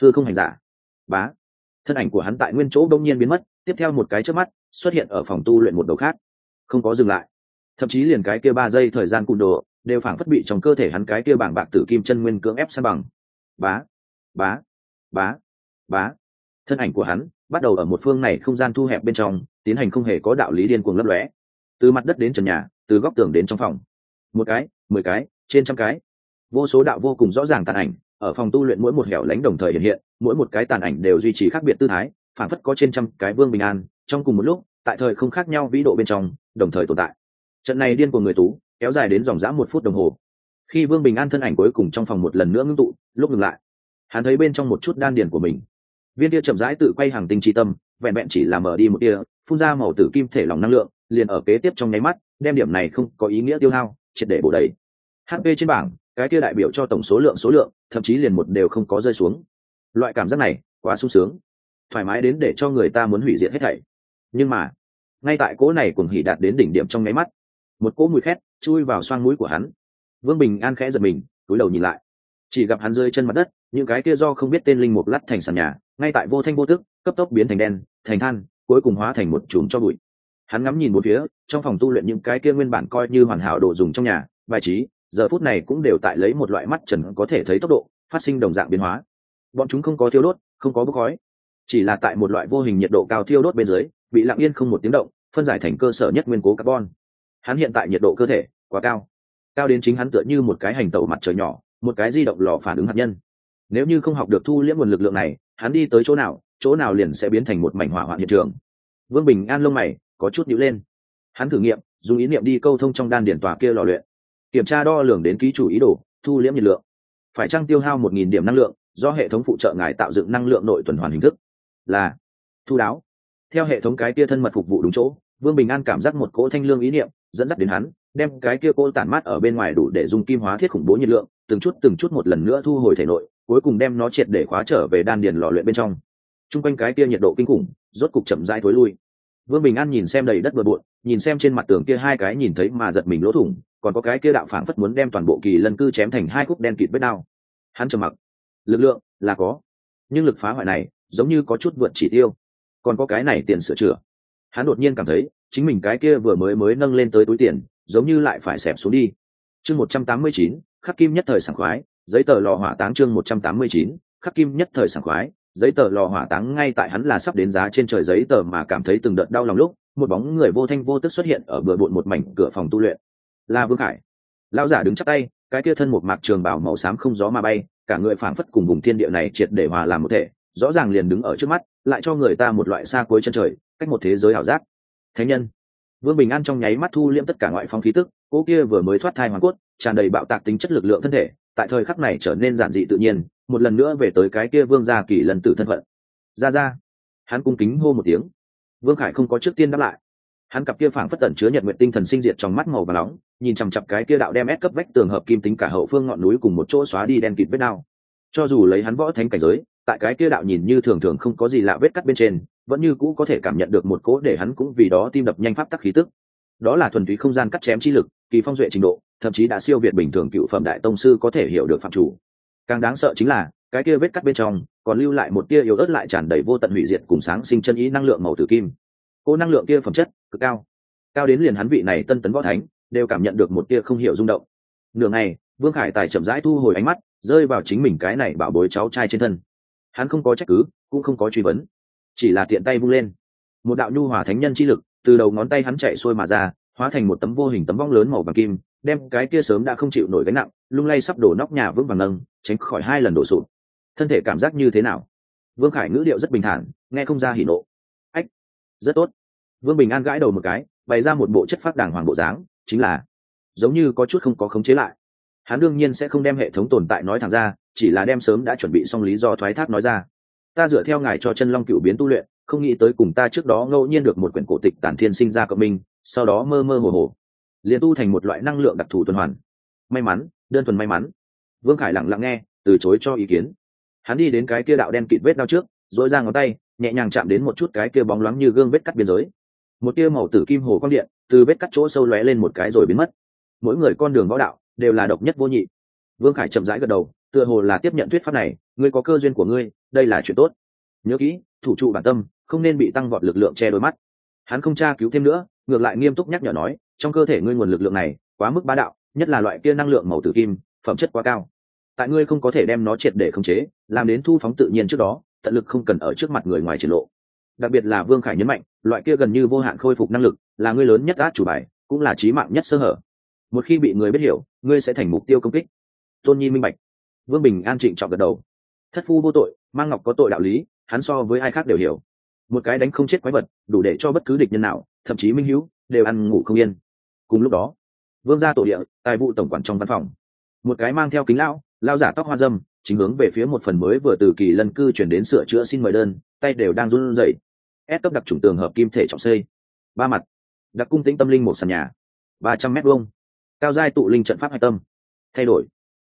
Thưa không hành giả. Bá. Thân ảnh của hắn tại nguyên chỗ đông nhiên biến mất, tiếp theo một cái trước mắt, xuất hiện ở phòng tu luyện một đầu khác. Không có dừng lại. Thậm chí liền cái kia ba giây thời gian cung đồ, đều phảng phất bị trong cơ thể hắn cái kia bảng bạc tử kim chân nguyên cưỡng ép san bằng. Bá. Bá. Bá. Bá thân ảnh của hắn bắt đầu ở một phương này không gian thu hẹp bên trong, tiến hành không hề có đạo lý điên cuồng lấp lóe. Từ mặt đất đến trần nhà, từ góc tường đến trong phòng. Một cái, mười cái, trên trăm cái. Vô số đạo vô cùng rõ ràng tàn ảnh, ở phòng tu luyện mỗi một hẻo lánh đồng thời hiện hiện, mỗi một cái tàn ảnh đều duy trì khác biệt tư thái phản phất có trên trăm cái vương bình an, trong cùng một lúc, tại thời không khác nhau vĩ độ bên trong, đồng thời tồn tại. Trận này điên của người tú, kéo dài đến dòng dã một phút đồng hồ. Khi vương bình an thân ảnh cuối cùng trong phòng một lần nữa ngưng tụ, lúc ngừng lại, hắn thấy bên trong một chút đan điền của mình viên tia chậm rãi tự quay hàng tinh tri tâm, vẹn vẹn chỉ là mở đi một tia, phun ra màu tử kim thể lòng năng lượng, liền ở kế tiếp trong nháy mắt, đem điểm này không có ý nghĩa tiêu hao, triệt để bổ đầy. Hp trên bảng, cái tia đại biểu cho tổng số lượng số lượng, thậm chí liền một đều không có rơi xuống. Loại cảm giác này, quá sung sướng. Thoải mái đến để cho người ta muốn hủy diệt hết thảy. Nhưng mà, ngay tại cỗ này cùng hỉ đạt đến đỉnh điểm trong nháy mắt, một cỗ mùi khét chui vào xoang mũi của hắn. Vương bình an khẽ giật mình, túi đầu nhìn lại. Chỉ gặp hắn rơi chân mặt đất, những cái kia do không biết tên linh mục lắt thành sàn nhà ngay tại vô thanh vô tức, cấp tốc biến thành đen, thành than, cuối cùng hóa thành một chùm cho bụi. Hắn ngắm nhìn một phía, trong phòng tu luyện những cái kia nguyên bản coi như hoàn hảo đồ dùng trong nhà, bài trí, giờ phút này cũng đều tại lấy một loại mắt trần có thể thấy tốc độ, phát sinh đồng dạng biến hóa. Bọn chúng không có thiêu đốt, không có bốc khói. Chỉ là tại một loại vô hình nhiệt độ cao thiêu đốt bên dưới, bị lặng yên không một tiếng động, phân giải thành cơ sở nhất nguyên cố carbon. Hắn hiện tại nhiệt độ cơ thể quá cao. Cao đến chính hắn tựa như một cái hành tẩu mặt trời nhỏ, một cái di động lò phản ứng hạt nhân. Nếu như không học được thu liễm nguồn lực lượng này hắn đi tới chỗ nào chỗ nào liền sẽ biến thành một mảnh hỏa hoạn hiện trường. Vương bình an lông mày, có chút nhíu lên. Hắn thử nghiệm, dùng ý niệm đi câu thông trong đan điển tòa kia lò luyện. Kiểm tra đo lường đến ký chủ ý đồ, thu liễm nhiệt lượng. Phải trăng tiêu hao một nghìn điểm năng lượng, do hệ thống phụ trợ ngài tạo dựng năng lượng nội tuần hoàn hình thức? Là. Thu đáo. Theo hệ thống cái kia thân mật phục vụ đúng chỗ, vương bình an cảm giác một cỗ thanh lương ý niệm, dẫn dắt đến hắn đem cái kia cô tản mát ở bên ngoài đủ để dùng kim hóa thiết khủng bố nhiệt lượng, từng chút từng chút một lần nữa thu hồi thể nội, cuối cùng đem nó triệt để khóa trở về đan điền lò luyện bên trong. T r u n g quanh cái kia nhiệt độ kinh khủng, rốt cục chậm rãi thối lui. Vương bình an nhìn xem đầy đất bừa bộn, nhìn xem trên mặt tường kia hai cái nhìn thấy mà giật mình lỗ thủng, còn có cái kia đạo phảng phất muốn đem toàn bộ kỳ lân cư chém thành hai khúc đen kịt vết đao. Hắn trầm mặc. Lực lượng, là có. Nhưng lực phá hoại này, giống như có chút vượt chỉ tiêu. Còn có cái này tiền sửa chữa. Hắn đột nhiên cảm thấy, chính mình cái kia vừa mới mới nâng lên tới túi tiền giống như lại phải xẹp xuống đi. Chương một trăm tám mươi chín, khắc kim nhất thời sảng khoái, giấy tờ lò hỏa táng chương một trăm tám mươi chín, khắc kim nhất thời sảng khoái, giấy tờ lò hỏa táng ngay tại hắn là sắp đến giá trên trời giấy tờ mà cảm thấy từng đợt đau lòng lúc, một bóng người vô thanh vô tức xuất hiện ở bừa bộn một mảnh cửa phòng tu luyện. Là vương khải. Lão giả đứng chắc tay, cái kia thân một mạc trường bảo màu xám không gió mà bay, cả người phảng phất cùng vùng thiên địa này triệt để hòa làm một thể, rõ ràng liền đứng ở trước mắt, lại cho người ta một loại xa cuối chân trời, cách một thế giới ảo giác. Thánh nhân vương bình an trong nháy mắt thu liễm tất cả ngoại phong khí tức cô kia vừa mới thoát thai hoàn cốt, tràn đầy bạo tạc tính chất lực lượng thân thể, tại thời khắc này trở nên giản dị tự nhiên, một lần nữa về tới cái kia vương gia kỳ lần tử thân phận. Ra ra. Hắn cung kính hô một tiếng. Vương khải không có trước tiên đáp lại. Hắn cặp kia phảng phất tẩn chứa nhật nguyện tinh thần sinh diệt trong mắt màu và nóng, nhìn chằm chặp cái kia đạo đem ép cấp vách tường hợp kim tính cả hậu phương ngọn núi cùng một chỗ xóa đi đen kịt vết đao. Cho dù lấy hắn võ thánh cảnh giới, tại cái kia đạo nhìn như thường thường không có gì lạ vết cắt bên trên vẫn như cũ có thể cảm nhận được một cố để hắn cũng vì đó tim đập nhanh pháp tắc khí tức. Đó là thuần túy không gian cắt chém chi lực, kỳ phong duệ trình độ, thậm chí đã siêu việt bình thường cựu phẩm đại tông sư có thể hiểu được phạm chủ. Càng đáng sợ chính là, cái kia vết cắt bên trong còn lưu lại một tia yếu ớt lại tràn đầy vô tận hủy diệt cùng sáng sinh chân ý năng lượng màu tử kim. Cô năng lượng kia phẩm chất cực cao. Cao đến liền hắn vị này tân tấn võ thánh đều cảm nhận được một tia không hiểu rung động. Nửa ngày, vương khải tài chậm rãi thu hồi ánh mắt, rơi vào chính mình cái này bảo bối cháu trai trên thân. Hắn không có trách cứ, cũng không có truy vấn chỉ là tiện tay vung lên. Một đạo nhu hòa thánh nhân chi lực từ đầu ngón tay hắn chạy xuôi mà ra, hóa thành một tấm vô hình tấm vong lớn màu vàng kim, đem cái kia sớm đã không chịu nổi gánh nặng, lung lay sắp đổ nóc nhà vững vàng nâng, tránh khỏi hai lần đổ sụt thân thể cảm giác như thế nào? Vương khải ngữ điệu rất bình thản, nghe không ra hỉ nộ. Ách, rất tốt. Vương bình an gãi đầu một cái, bày ra một bộ chất phát đàng hoàng bộ dáng, chính là giống như có chút không có khống chế lại. Hắn đương nhiên sẽ không đem hệ thống tồn tại nói thẳng ra, chỉ là đem sớm đã chuẩn bị xong lý do thoái thác nói ra ta dựa theo ngài cho chân long cựu biến tu luyện, không nghĩ tới cùng ta trước đó ngẫu nhiên được một quyển cổ tịch tản thiên sinh ra cộng minh, sau đó mơ mơ hồ hồ. Liền tu thành một loại năng lượng đặc thù tuần hoàn. May mắn, đơn thuần may mắn. Vương khải lặng lặng nghe, từ chối cho ý kiến. Hắn đi đến cái kia đạo đen kịt vết đau trước dỗi ra ngón tay, nhẹ nhàng chạm đến một chút cái kia bóng loáng như gương vết cắt biên giới. Một kia màu tử kim hồ quang điện, từ vết cắt chỗ sâu lóe lên một cái rồi biến mất. Mỗi người con đường võ đạo, đều là độc nhất vô nhị. Vương khải chậm rãi gật đầu, tựa hồ là tiếp nhận thuyết pháp này, ngươi có cơ duyên của ngươi đây là chuyện tốt. Nhớ kỹ, thủ trụ bản tâm, không nên bị tăng vọt lực lượng che đôi mắt. Hắn không tra cứu thêm nữa, ngược lại nghiêm túc nhắc nhở nói, trong cơ thể ngươi nguồn lực lượng này, quá mức bá đạo, nhất là loại kia năng lượng màu tử kim, phẩm chất quá cao. Tại ngươi không có thể đem nó triệt để khống chế, làm đến thu phóng tự nhiên trước đó, tận lực không cần ở trước mặt người ngoài triển lộ. Đặc biệt là vương khải nhấn mạnh, loại kia gần như vô hạn khôi phục năng lực, là ngươi lớn nhất át chủ bài, cũng là trí mạng nhất sơ hở. Một khi bị người biết hiểu, ngươi sẽ thành mục tiêu công kích. Tôn nhi minh bạch. Vương bình an trịnh trọng gật đầu thất phu vô tội, mang ngọc có tội đạo lý, hắn so với ai khác đều hiểu. Một cái đánh không chết quái vật, đủ để cho bất cứ địch nhân nào, thậm chí minh hữu, đều ăn ngủ không yên. Cùng lúc đó, vương gia tổ địa, tài vụ tổng quản trong văn phòng. Một cái mang theo kính lão lao giả tóc hoa dâm, chính hướng về phía một phần mới vừa từ kỳ lân cư chuyển đến sửa chữa xin mời đơn, tay đều đang run rẩy. Ép cấp đặc trùng tường hợp kim thể trọng xây. Ba mặt. Đặc cung tĩnh tâm linh một sàn nhà. Ba trăm mét vuông. Cao giai tụ linh trận pháp hạch tâm. Thay đổi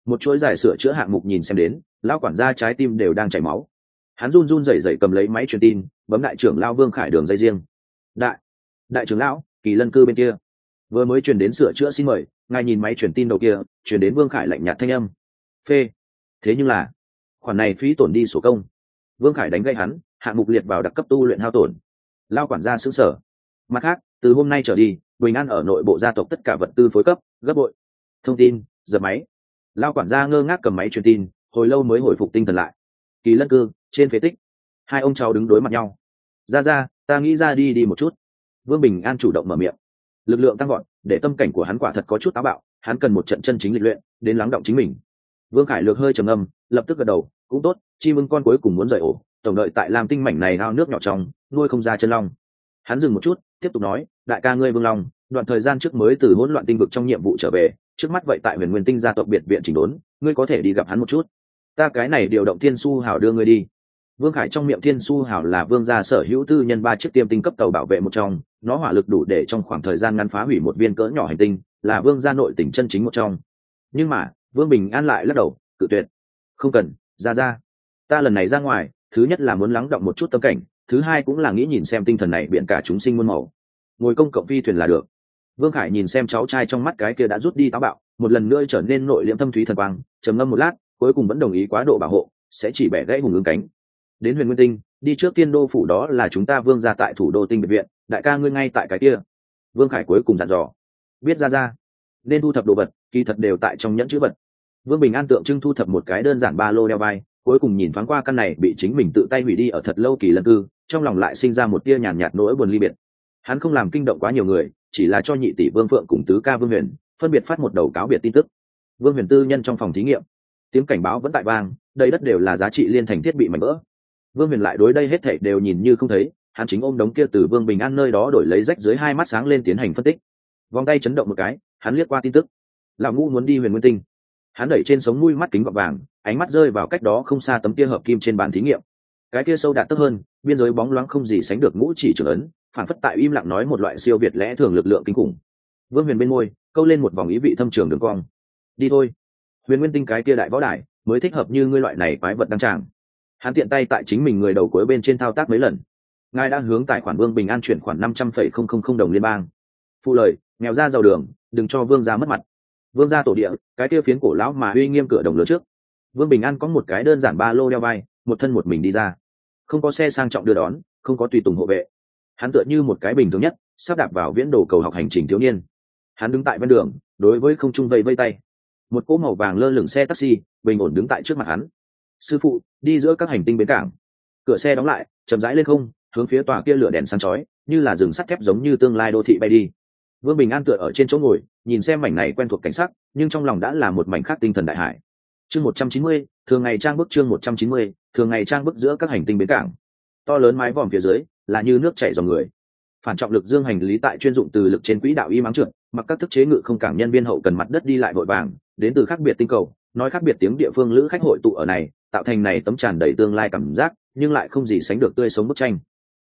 một chuỗi giải sửa chữa hạng mục nhìn xem đến, lão quản gia trái tim đều đang chảy máu. Hắn run run rẩy rẩy cầm lấy máy truyền tin, bấm đại trưởng lao vương khải đường dây riêng. Đại đại trưởng lão, kỳ lân cư bên kia. Vừa mới truyền đến sửa chữa xin mời, ngài nhìn máy truyền tin đầu kia, truyền đến vương khải lạnh nhạt thanh âm. Phê. Thế nhưng là, khoản này phí tổn đi sổ công. Vương khải đánh gây hắn, hạng mục liệt vào đặc cấp tu luyện hao tổn. Lao quản gia xứ sở mặt khác, từ hôm nay trở đi bình an ở nội bộ gia tộc tất cả vật tư phối cấp, gấp bội. Thông tin giờ máy lao quản gia ngơ ngác cầm máy truyền tin, hồi lâu mới hồi phục tinh thần lại. Kỳ lân cư, trên phế tích. Hai ông cháu đứng đối mặt nhau. Ra ra, ta nghĩ ra đi đi một chút. Vương bình an chủ động mở miệng. Lực lượng tăng gọn để tâm cảnh của hắn quả thật có chút táo bạo, hắn cần một trận chân chính lịch luyện, đến lắng động chính mình. Vương khải lược hơi trầm âm lập tức gật đầu, cũng tốt, chi mưng con cuối cùng muốn rời ổ, tổng đợi tại làm tinh mảnh này hao nước nhỏ trong, nuôi không ra chân long. Hắn dừng một chút, tiếp tục nói, đại ca ngươi vương long, đoạn thời gian trước mới từ hỗn loạn tinh vực trong nhiệm vụ trở về trước mắt vậy tại huyền nguyên tinh gia tộc biệt viện chỉnh đốn, ngươi có thể đi gặp hắn một chút. Ta cái này điều động thiên su hảo đưa ngươi đi. Vương khải trong miệng thiên su hảo là vương gia sở hữu tư nhân ba chiếc tiêm tinh cấp tàu bảo vệ một trong, nó hỏa lực đủ để trong khoảng thời gian ngắn phá hủy một viên cỡ nhỏ hành tinh, là vương gia nội tỉnh chân chính một trong. Nhưng mà, vương bình an lại lắc đầu, cự tuyệt. Không cần, ra ra. Ta lần này ra ngoài, thứ nhất là muốn lắng động một chút tâm cảnh, thứ hai cũng là nghĩ nhìn xem tinh thần này biện cả chúng sinh muôn màu. Ngồi công cộng phi thuyền là được vương khải nhìn xem cháu trai trong mắt cái kia đã rút đi táo bạo, một lần nữa trở nên nội liễm thâm thúy thần quang, trầm ngâm một lát, cuối cùng vẫn đồng ý quá độ bảo hộ, sẽ chỉ bẻ gãy hùng ứng cánh. Đến huyền nguyên tinh, đi trước tiên đô phủ đó là chúng ta vương ra tại thủ đô tinh biệt viện, đại ca ngươi ngay tại cái kia. Vương khải cuối cùng dặn dò. Biết ra ra. Nên thu thập đồ vật, kỳ thật đều tại trong nhẫn chữ vật. Vương bình an tượng trưng thu thập một cái đơn giản ba lô đeo vai, cuối cùng nhìn thoáng qua căn này bị chính mình tự tay hủy đi ở thật lâu kỳ lần cư, trong lòng lại sinh ra một tia nhàn nhạt nỗi buồn ly biệt hắn không làm kinh động quá nhiều người, chỉ là cho nhị tỷ vương phượng cùng tứ ca vương huyền phân biệt phát một đầu cáo biệt tin tức. Vương huyền tư nhân trong phòng thí nghiệm. Tiếng cảnh báo vẫn tại vang đây đất đều là giá trị liên thành thiết bị mạnh vỡ. Vương huyền lại đối đây hết thảy đều nhìn như không thấy, hắn chính ôm đống kia từ vương bình an nơi đó đổi lấy rách dưới hai mắt sáng lên tiến hành phân tích. Vòng tay chấn động một cái, hắn liếc qua tin tức. Lão ngũ muốn đi huyền nguyên tinh. Hắn đẩy trên sống mũi mắt kính gọt vàng, ánh mắt rơi vào cách đó không xa tấm kia hợp kim trên bàn thí nghiệm. Cái kia sâu đạt tấp hơn, biên giới bóng loáng không gì sánh được ngũ chỉ trưởng ấn phản phất tại im lặng nói một loại siêu việt lẽ thường lực lượng kinh khủng. Vương huyền bên môi, câu lên một vòng ý vị thâm trường đường cong. Đi thôi. Huyền nguyên tinh cái kia đại võ đại mới thích hợp như ngươi loại này quái vật đăng tràng. Hắn tiện tay tại chính mình người đầu cuối bên trên thao tác mấy lần. Ngài đã hướng tài khoản vương bình an chuyển khoản năm trăm phẩy không không không đồng liên bang. Phụ lời, nghèo ra giàu đường, đừng cho vương gia mất mặt. Vương gia tổ địa, cái kia phiến cổ lão mà uy nghiêm cửa đồng lửa trước. Vương bình an có một cái đơn giản ba lô đeo vai, một thân một mình đi ra. Không có xe sang trọng đưa đón, không có tùy tùng hộ vệ hắn tựa như một cái bình thường nhất, sắp đạp vào viễn đồ cầu học hành trình thiếu niên. Hắn đứng tại ven đường, đối với không trung vây vây tay. Một cỗ màu vàng lơ lửng xe taxi, bình ổn đứng tại trước mặt hắn. Sư phụ, đi giữa các hành tinh bến cảng. Cửa xe đóng lại, chậm rãi lên không, hướng phía tòa kia lửa đèn sáng chói, như là rừng sắt thép giống như tương lai đô thị bay đi. Vương bình an tựa ở trên chỗ ngồi, nhìn xem mảnh này quen thuộc cảnh sắc, nhưng trong lòng đã là một mảnh khác tinh thần đại hải. Chương một trăm chín mươi, thường ngày trang bức chương một trăm chín mươi, thường ngày trang bức giữa các hành tinh bến cảng. To lớn mái vòm phía dưới là như nước chảy dòng người. Phản trọng lực dương hành lý tại chuyên dụng từ lực trên quỹ đạo y mắng trượt, mặc các thức chế ngự không cảng nhân viên hậu cần mặt đất đi lại vội vàng, đến từ khác biệt tinh cầu, nói khác biệt tiếng địa phương lữ khách hội tụ ở này, tạo thành này tấm tràn đầy tương lai cảm giác, nhưng lại không gì sánh được tươi sống bức tranh.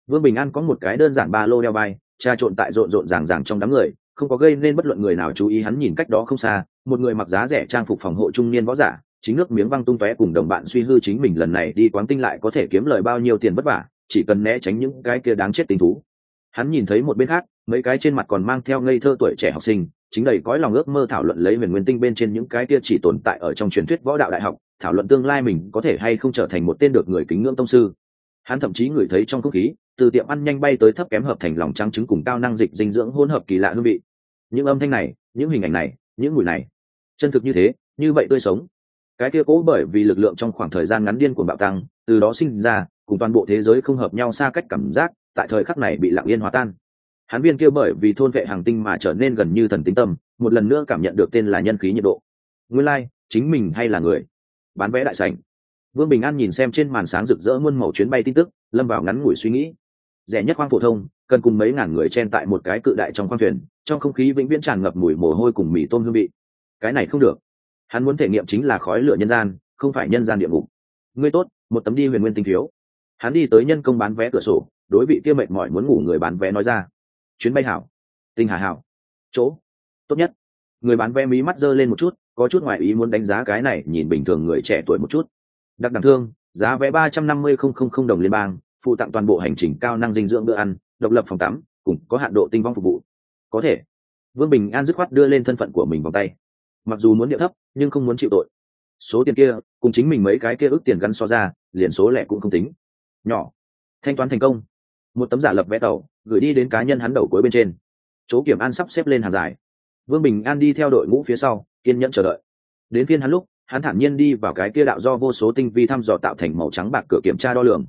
Vương bình an có một cái đơn giản ba lô đeo vai trà trộn tại rộn rộn ràng ràng trong đám người, không có gây nên bất luận người nào chú ý hắn nhìn cách đó không xa, một người mặc giá rẻ trang phục phòng hộ trung niên võ giả, chính nước miếng văng tung tóe cùng đồng bạn suy hư chính mình lần này đi quán tinh lại có thể kiếm lời bao nhiêu tiền vất vả chỉ cần né tránh những cái kia đáng chết tình thú. Hắn nhìn thấy một bên khác, mấy cái trên mặt còn mang theo ngây thơ tuổi trẻ học sinh, chính đầy cõi lòng ước mơ thảo luận lấy huyền nguyên tinh bên trên những cái kia chỉ tồn tại ở trong truyền thuyết võ đạo đại học, thảo luận tương lai mình có thể hay không trở thành một tên được người kính ngưỡng tông sư. Hắn thậm chí ngửi thấy trong không khí, từ tiệm ăn nhanh bay tới thấp kém hợp thành lòng trắng trứng cùng cao năng dịch dinh dưỡng hỗn hợp kỳ lạ hương vị. Những âm thanh này, những hình ảnh này, những mùi này, chân thực như thế, như vậy tươi sống. Cái kia cố bởi vì lực lượng trong khoảng thời gian ngắn điên cuồng bạo tăng, từ đó sinh ra cùng toàn bộ thế giới không hợp nhau xa cách cảm giác tại thời khắc này bị lặng yên hòa tan. Hắn viên kia bởi vì thôn vệ hàng tinh mà trở nên gần như thần tính tâm một lần nữa cảm nhận được tên là nhân khí nhiệt độ. Nguyên lai、like, chính mình hay là người. Bán vé đại sảnh. Vương bình an nhìn xem trên màn sáng rực rỡ muôn màu chuyến bay tin tức lâm vào ngắn ngủi suy nghĩ. Rẻ nhất khoang phổ thông cần cùng mấy ngàn người chen tại một cái cự đại trong khoang thuyền trong không khí vĩnh viễn tràn ngập mùi mồ hôi cùng mì tôm hương vị. Cái này không được. Hắn muốn thể nghiệm chính là khói lửa nhân gian không phải nhân gian địa ngục. Ngươi tốt một tấm đi huyền nguyên tinh phiếu hắn đi tới nhân công bán vé cửa sổ, đối vị kia mệt mỏi muốn ngủ người bán vé nói ra. Chuyến bay hảo. Tinh hà hảo. Chỗ. Tốt nhất. Người bán vé mí mắt giơ lên một chút, có chút ngoại ý muốn đánh giá cái này, nhìn bình thường người trẻ tuổi một chút. Đặc đẳng thương, giá vé ba trăm năm mươi không không không đồng liên bang, phụ tặng toàn bộ hành trình cao năng dinh dưỡng bữa ăn, độc lập phòng tắm, cùng có hạn độ tinh vong phục vụ. Có thể. Vương bình an dứt khoát đưa lên thân phận của mình vòng tay. Mặc dù muốn điệu thấp, nhưng không muốn chịu tội. Số tiền kia, cùng chính mình mấy cái kia ước tiền gắn so ra, liền số lẻ cũng không tính nhỏ. Thanh toán thành công. Một tấm giả lập vé tàu, gửi đi đến cá nhân hắn đầu cuối bên trên. Chỗ kiểm an sắp xếp lên hàng dài. Vương bình an đi theo đội ngũ phía sau, kiên nhẫn chờ đợi. Đến phiên hắn lúc, hắn thản nhiên đi vào cái kia đạo do vô số tinh vi thăm dò tạo thành màu trắng bạc cửa kiểm tra đo lường.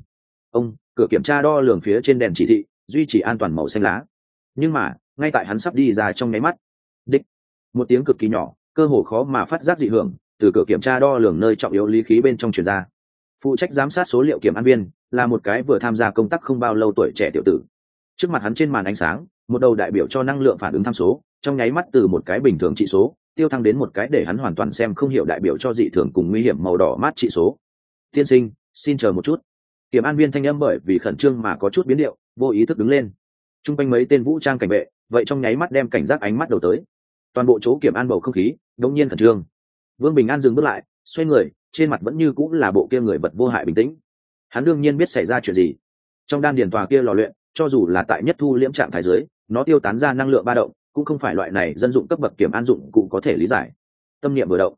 Ông, cửa kiểm tra đo lường phía trên đèn chỉ thị, duy trì an toàn màu xanh lá. Nhưng mà, ngay tại hắn sắp đi ra trong nháy mắt, đích, một tiếng cực kỳ nhỏ, cơ hồ khó mà phát giác dị hưởng, từ cửa kiểm tra đo lường nơi trọng yếu lý khí bên trong truyền ra. Phụ trách giám sát số liệu kiểm an viên là một cái vừa tham gia công tác không bao lâu tuổi trẻ tiểu tử. Trước mặt hắn trên màn ánh sáng, một đầu đại biểu cho năng lượng phản ứng tham số, trong nháy mắt từ một cái bình thường trị số, tiêu thăng đến một cái để hắn hoàn toàn xem không hiểu đại biểu cho dị thường cùng nguy hiểm màu đỏ mát trị số. Tiên sinh, xin chờ một chút. Kiểm an viên thanh âm bởi vì khẩn trương mà có chút biến điệu, vô ý thức đứng lên. T r u n g quanh mấy tên vũ trang cảnh vệ, vậy trong nháy mắt đem cảnh giác ánh mắt đầu tới. Toàn bộ chỗ kiểm an bầu không khí, đống nhiên khẩn trương. Vương bình an dừng bước lại, xoay người, trên mặt vẫn như cũng là bộ kia người vật vô hại bình tĩnh hắn đương nhiên biết xảy ra chuyện gì. Trong đan điền tòa kia lò luyện, cho dù là tại nhất thu liễm trạng thái giới nó tiêu tán ra năng lượng ba động, cũng không phải loại này dân dụng cấp bậc kiểm an dụng cũng có thể lý giải. Tâm niệm vừa động,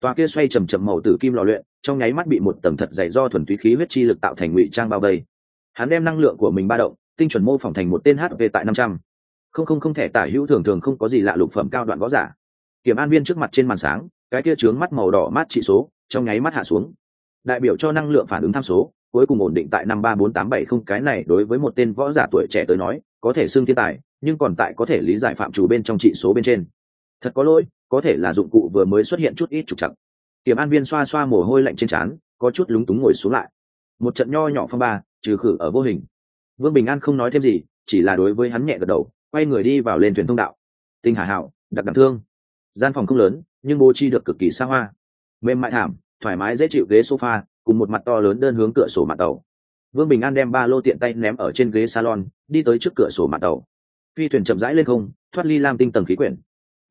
tòa kia xoay chầm trầm màu tử kim lò luyện, trong nháy mắt bị một tầng thật dày do thuần túy khí huyết chi lực tạo thành ngụy trang bao vây. Hắn đem năng lượng của mình ba động, tinh chuẩn mô phỏng thành một tên hp tại năm trăm. Không không không thể tả hữu thường thường không có gì lạ lục phẩm cao đoạn võ giả. Kiểm an viên trước mặt trên màn sáng, cái kia trướng mắt màu đỏ mát trị số, trong nháy mắt hạ xuống. Đại biểu cho năng lượng phản ứng tham số cuối cùng ổn định tại năm ba bốn tám bảy không, cái này đối với một tên võ giả tuổi trẻ tới nói, có thể xưng thiên tài, nhưng còn tại có thể lý giải phạm chủ bên trong trị số bên trên. Thật có lỗi, có thể là dụng cụ vừa mới xuất hiện chút ít trục chặt kiểm an viên xoa xoa mồ hôi lạnh trên trán, có chút lúng túng ngồi xuống lại. Một trận nho nhỏ phong ba, trừ khử ở vô hình. Vương bình an không nói thêm gì, chỉ là đối với hắn nhẹ gật đầu, quay người đi vào lên thuyền thông đạo. Tinh hà hảo đặc đặc thương. Gian phòng không lớn, nhưng bố chi được cực kỳ xa hoa. Mềm mại thảm, thoải mái dễ chịu ghế sofa cùng một mặt to lớn đơn hướng cửa sổ mặt tàu. Vương bình an đem ba lô tiện tay ném ở trên ghế salon, đi tới trước cửa sổ mặt tàu. Phi thuyền chậm rãi lên không, thoát ly lam tinh tầng khí quyển.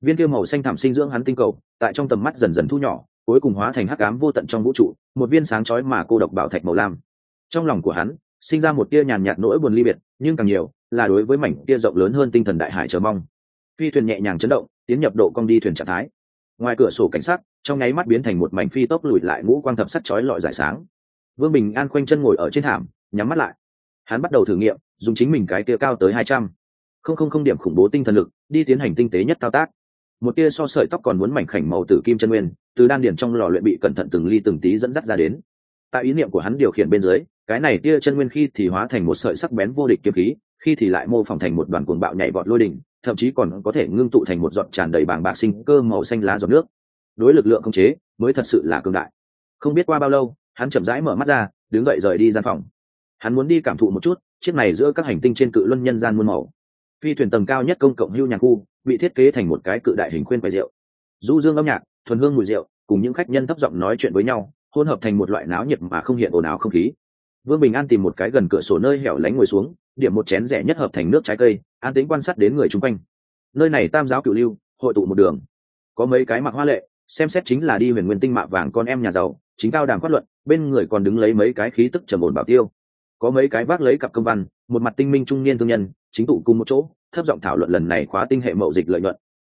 Viên tiêu màu xanh thảm sinh dưỡng hắn tinh cầu, tại trong tầm mắt dần dần thu nhỏ, cuối cùng hóa thành hắc ám vô tận trong vũ trụ, một viên sáng chói mà cô độc bảo thạch màu lam. Trong lòng của hắn, sinh ra một tia nhàn nhạt nỗi buồn ly biệt, nhưng càng nhiều, là đối với mảnh tia rộng lớn hơn tinh thần đại hải chờ mong. Phi thuyền nhẹ nhàng chấn động, tiến nhập độ cong đi thuyền trạng thái ngoài cửa sổ cảnh sát trong nháy mắt biến thành một mảnh phi tốc lùi lại ngũ quang thập sắt chói lọi giải sáng. Vương bình an khoanh chân ngồi ở trên thảm, nhắm mắt lại. Hắn bắt đầu thử nghiệm, dùng chính mình cái tia cao tới hai trăm. Không không không điểm khủng bố tinh thần lực, đi tiến hành tinh tế nhất thao tác. Một tia so sợi tóc còn muốn mảnh khảnh màu tử kim chân nguyên, từ đan điển trong lò luyện bị cẩn thận từng ly từng tí dẫn dắt ra đến. Tại ý niệm của hắn điều khiển bên dưới, cái này tia chân nguyên khi thì hóa thành một sợi sắc bén vô địch kiếm khí, khi thì lại mô phỏng thành một đoàn cuồng bạo nhảy vọt lôi đỉnh thậm chí còn có thể ngưng tụ thành một giọt tràn đầy bảng bạc sinh cơ màu xanh lá giọt nước. Đối lực lượng không chế mới thật sự là cường đại. Không biết qua bao lâu, hắn chậm rãi mở mắt ra, đứng dậy rời đi gian phòng. Hắn muốn đi cảm thụ một chút chiếc này giữa các hành tinh trên cự luân nhân gian muôn màu. Phi thuyền tầng cao nhất công cộng hưu nhạc khu bị thiết kế thành một cái cự đại hình khuyên quầy rượu. Du dương âm nhạc, thuần hương mùi rượu, cùng những khách nhân thấp giọng nói chuyện với nhau, hỗn hợp thành một loại náo nhiệt mà không hiện ồn ào không khí vương bình an tìm một cái gần cửa sổ nơi hẻo lánh ngồi xuống, điểm một chén rẻ nhất hợp thành nước trái cây, an tính quan sát đến người chung quanh. Nơi này tam giáo cựu lưu, hội tụ một đường. Có mấy cái mặc hoa lệ, xem xét chính là đi huyền nguyên tinh mạ vàng con em nhà giàu, chính cao đàm phát luận, bên người còn đứng lấy mấy cái khí tức trầm ổn bảo tiêu. Có mấy cái vác lấy cặp công văn, một mặt tinh minh trung niên thương nhân, chính tụ cùng một chỗ, thấp giọng thảo luận lần này khóa tinh hệ mậu dịch lợi nhuận.